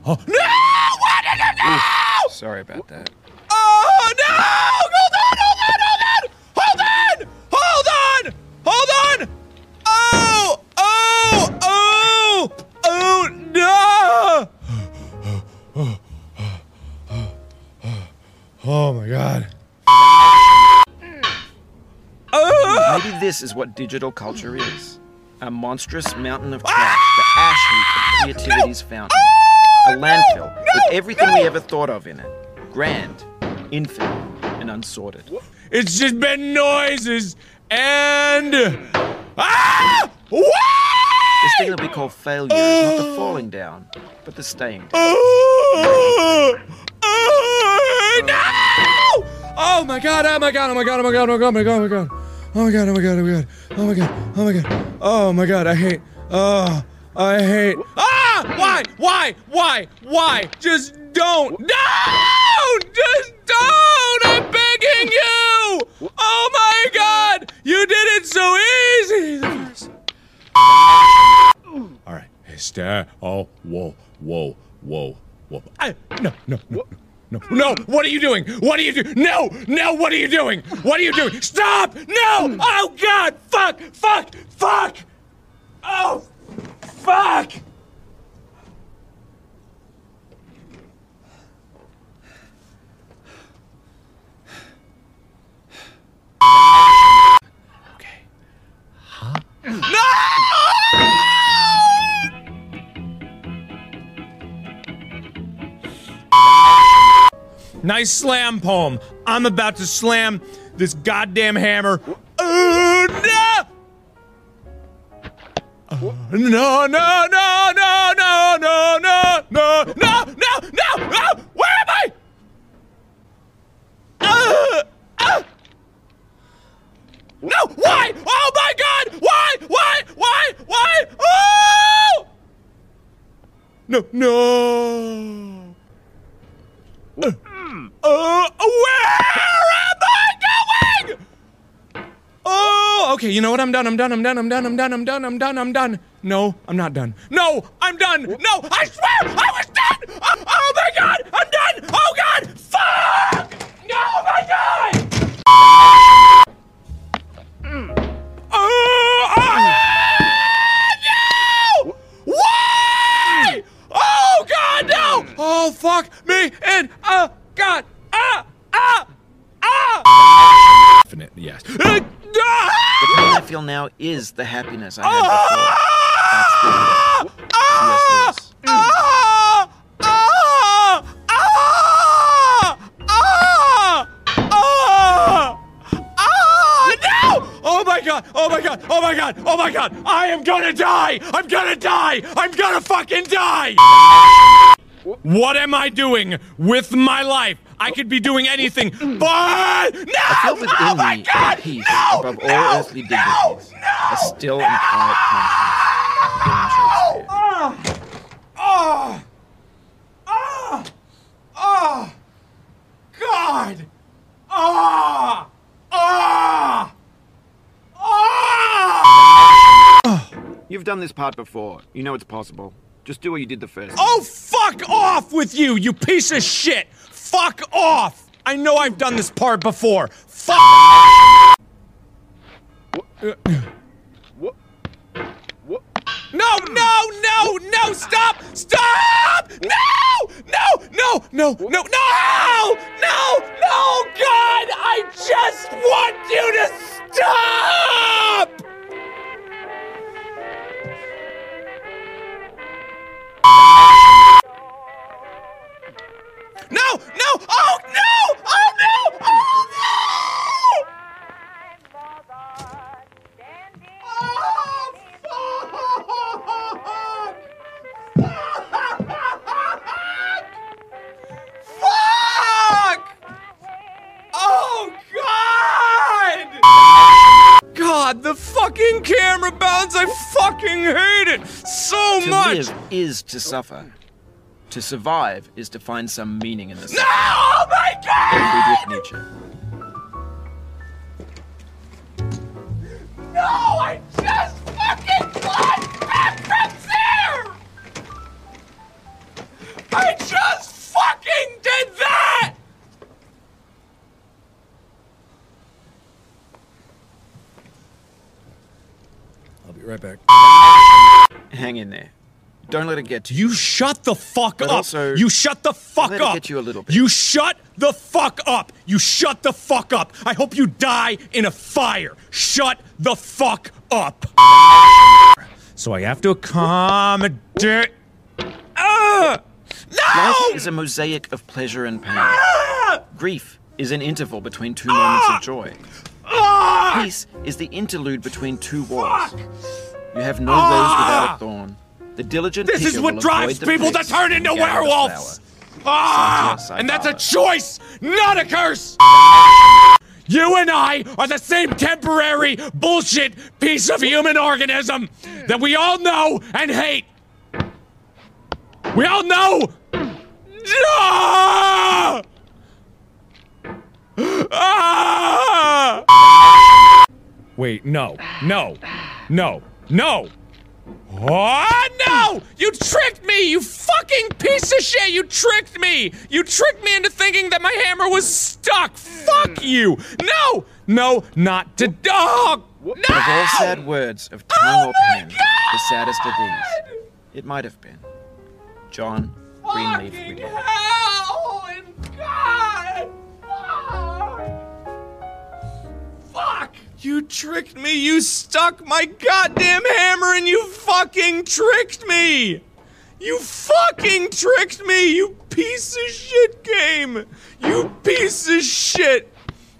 No, no! Sorry about that. Oh no! Hold on! Hold on! Hold on! Hold on! Hold on! Oh! Oh! Oh! Oh no! Oh my god. Oh! Maybe This is what digital culture is a monstrous mountain of trash, the ash heap of creativity's fountain. A oh, landfill with everything we ever thought of in it grand, infinite, and unsorted. It's just been noises and. Ah! This thing that we call failure is not the falling down, but the staying down. Oh, oh, no! Oh my god, oh my god, oh my god, oh my god, oh my god, oh my god, oh my god. Oh my god, oh my god, oh my god. Oh my god, oh my god. Oh my god, I hate. Oh, I hate. Ah! Why? Why? Why? Why? Just don't. No! Just don't! I'm begging you! Oh my god! You did it so easy! All right. Stare. Oh, whoa, whoa, whoa, whoa. I, no, no, no, no, no. What are you doing? What are you doing? No, no. What are you doing? What are you doing? Stop! No! Oh God! Fuck! Fuck! Fuck! Oh! Fuck! Okay. Huh? No! Nice slam poem. I'm about to slam this goddamn hammer. Oh, no! Oh, no, no, no, no, no, no, no, no, no, no, no, no! Where am I? Uh, uh. No! Why? Oh my god! Why? Why? Why? Why? Oh! No, no! Uh, uh, where am I going? Oh, okay, you know what? I'm done, I'm done, I'm done, I'm done, I'm done, I'm done, I'm done, I'm done. No, I'm not done. No, I'm done. No, I swear I was done! Oh, oh my god, I'm done! Oh god! Fuck! Oh my god! Oh fuck me and uh God ah ah ah! Infinite, yes. The pain I feel now is the happiness I had before. That's digital. ah, C.S. Lewis. ah, ah, ah, ah, ah, ah, no! Oh my god! Oh my god! Oh my god! Oh my god! I am gonna die! I'm gonna die! I'm gonna fucking die! What am I doing with my life? I could be doing anything, but no! I feel within oh my me god! peace no! above all no! earthly no! dignities. No! A still and quiet conscience. Oh! Oh! Oh! God! Ah! Ah! Ah! You've done this part before. You know it's possible. Just do what you did the first. Oh, fuck off with you, you piece of shit! Fuck off! I know I've done this part before. Fuck! What? What? What? No, no, no, no, stop! Stop! No! No! No! No! No! No! No! No! God! I just want you to stop! No! No! Oh no! Oh no! Oh no! Oh, fuck! Oh, God! God, the fucking camera bounce! I fucking hate it so To much! live is to suffer. To survive is to find some meaning in this. No! Oh my God! Friedrich Nietzsche. No! I just fucking want back from there! I just fucking did that! I'll be right back. Hang in there. Don't let it get to you. You shut the fuck But up. also, you shut the fuck let it up. get you a little bit. You shut the fuck up. You shut the fuck up. I hope you die in a fire. Shut the fuck up. So I have to accommodate. Ah! Life is a mosaic of pleasure and pain. Ah! Grief is an interval between two moments of joy. Ah! Peace is the interlude between two wars. You have no rose without a thorn. The diligent This is what drives people to turn into and gather the werewolves. Ah! And that's a choice, not a curse. You and I are the same temporary bullshit piece of human organism that we all know and hate. We all know. Ah! Ah! Wait, no, no, no, no. Oh no! You tricked me! You fucking piece of shit! You tricked me! You tricked me into thinking that my hammer was stuck! Fuck hmm. you! No! No, not to dog! No! Of all sad words of oh tongue Oh or my God! the saddest of these, it might have been John Greenleaf Fucking hell and God! Fuck! Fuck! You tricked me! You stuck my goddamn hammer and you fucking tricked me! You fucking tricked me! You piece of shit game! You piece of shit!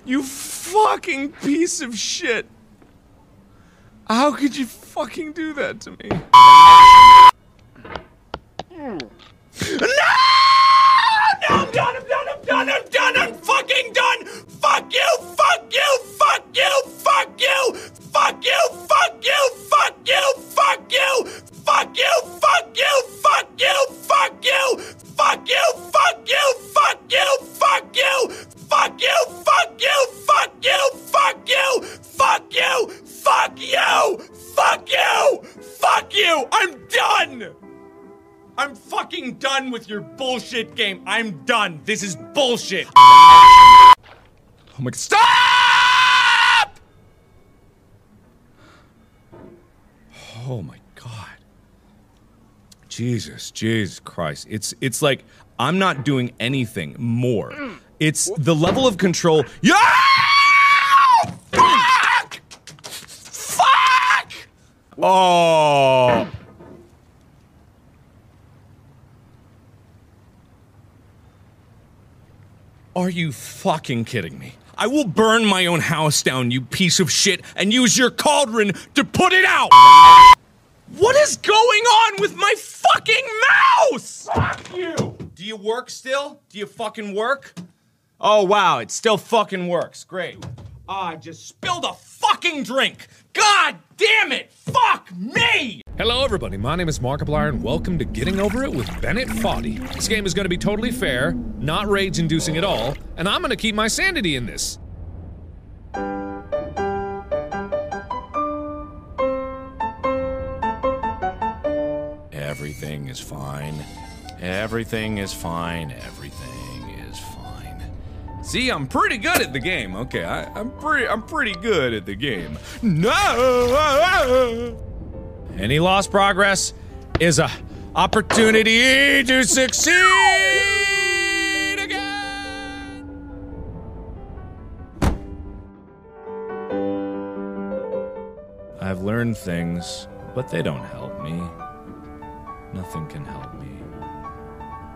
You fucking piece of shit! How could you fucking do that to me? No! No, I'm done, done, I'm done, I'm fucking done! Fuck you, fuck you, fuck you, fuck you! Fuck you, fuck you, fuck you, fuck you! Fuck you, fuck you, fuck you, fuck you! Fuck you, fuck you, fuck you, fuck you! Fuck you, fuck you, fuck you, fuck you! Fuck you, fuck you, fuck you! Fuck you! I'm done! I'm fucking done with your bullshit game. I'm done. This is bullshit. Oh my god. Stop! Oh my god. Jesus, Jesus Christ. It's it's like I'm not doing anything more. It's the level of control. Yeah! Fuck! Fuck! Oh. Are you fucking kidding me? I will burn my own house down, you piece of shit, and use your cauldron to put it out! What is going on with my fucking mouse? Fuck you! Do you work still? Do you fucking work? Oh wow, it still fucking works. Great. Ah, I just spilled a fucking drink! God damn it! Fuck me! Hello, everybody. My name is Markiplier, and welcome to Getting Over It with Bennett Foddy. This game is going to be totally fair, not rage inducing at all, and I'm going to keep my sanity in this. Everything is fine. Everything is fine. Everything is fine. See, I'm pretty good at the game. Okay, I, I'm pretty I'm pretty good at the game. No. Any lost progress is a opportunity to succeed again. I've learned things, but they don't help me. Nothing can help me.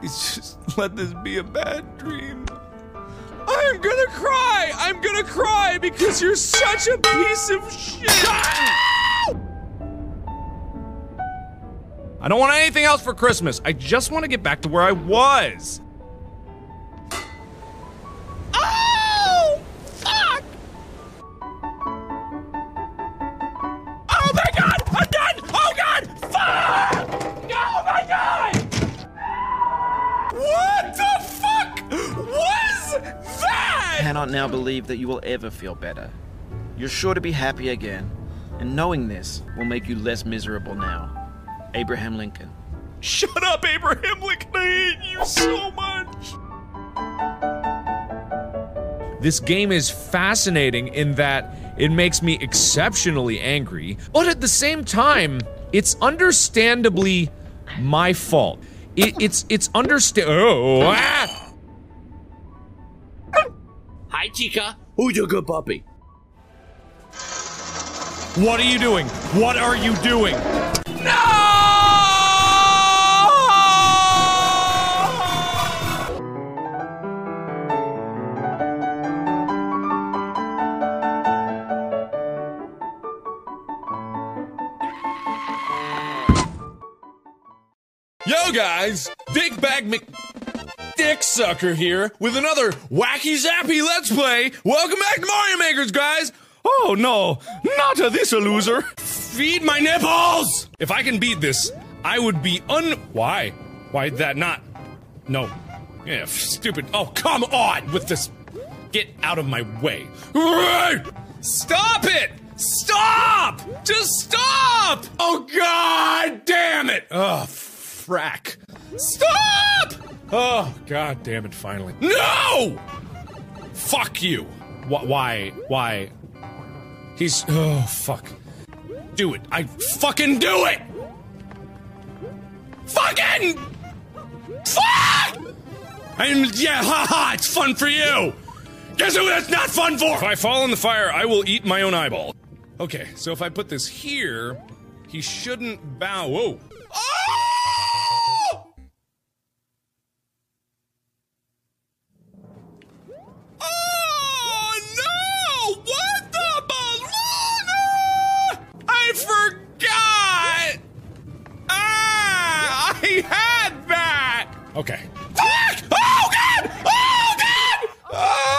It's just let this be a bad dream. I'm gonna cry! I'm gonna cry because you're such a piece of shit! I don't want anything else for Christmas. I just want to get back to where I was. Oh! Fuck! Oh my god! I'm done! Oh god! Fuck! Oh my god! What the fuck was that? Cannot now believe that you will ever feel better. You're sure to be happy again, and knowing this will make you less miserable now. Abraham Lincoln. Shut up, Abraham Lincoln. I hate you so much. This game is fascinating in that it makes me exceptionally angry, but at the same time, it's understandably my fault. It, it's it's understand. Oh, ah! Hi, Chica. Who's your good puppy? What are you doing? What are you doing? Yo, guys! Big Bag Mc. Dick Sucker here with another wacky zappy Let's Play. Welcome back to Mario Makers, guys! Oh no, not a this a loser! Feed my nipples! If I can beat this, I would be un. Why? Why that not? No. Yeah, stupid. Oh, come on with this. Get out of my way. Stop it! Stop! Just stop! Oh, god damn it! Oh, Stop! Oh, god damn it, finally. No! Fuck you. Wh- why? Why? He's. Oh, fuck. Do it. I fucking do it! Fucking! Fuck! And yeah, haha, it's fun for you! Guess who that's not fun for? If I fall in the fire, I will eat my own eyeball. Okay, so if I put this here, he shouldn't bow. Whoa. Oh! Ah! I had that! Okay. Fuck! Oh god! Oh god! Ah!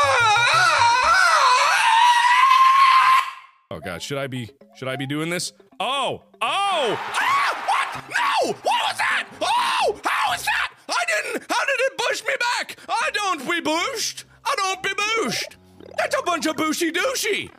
Oh god, should I be should I be doing this? Oh! Oh! Ah! What? No! What was that? Oh! How is that? I didn't how did it push me back? I don't be booshed! I don't be booshed! That's a bunch of booshy douchey!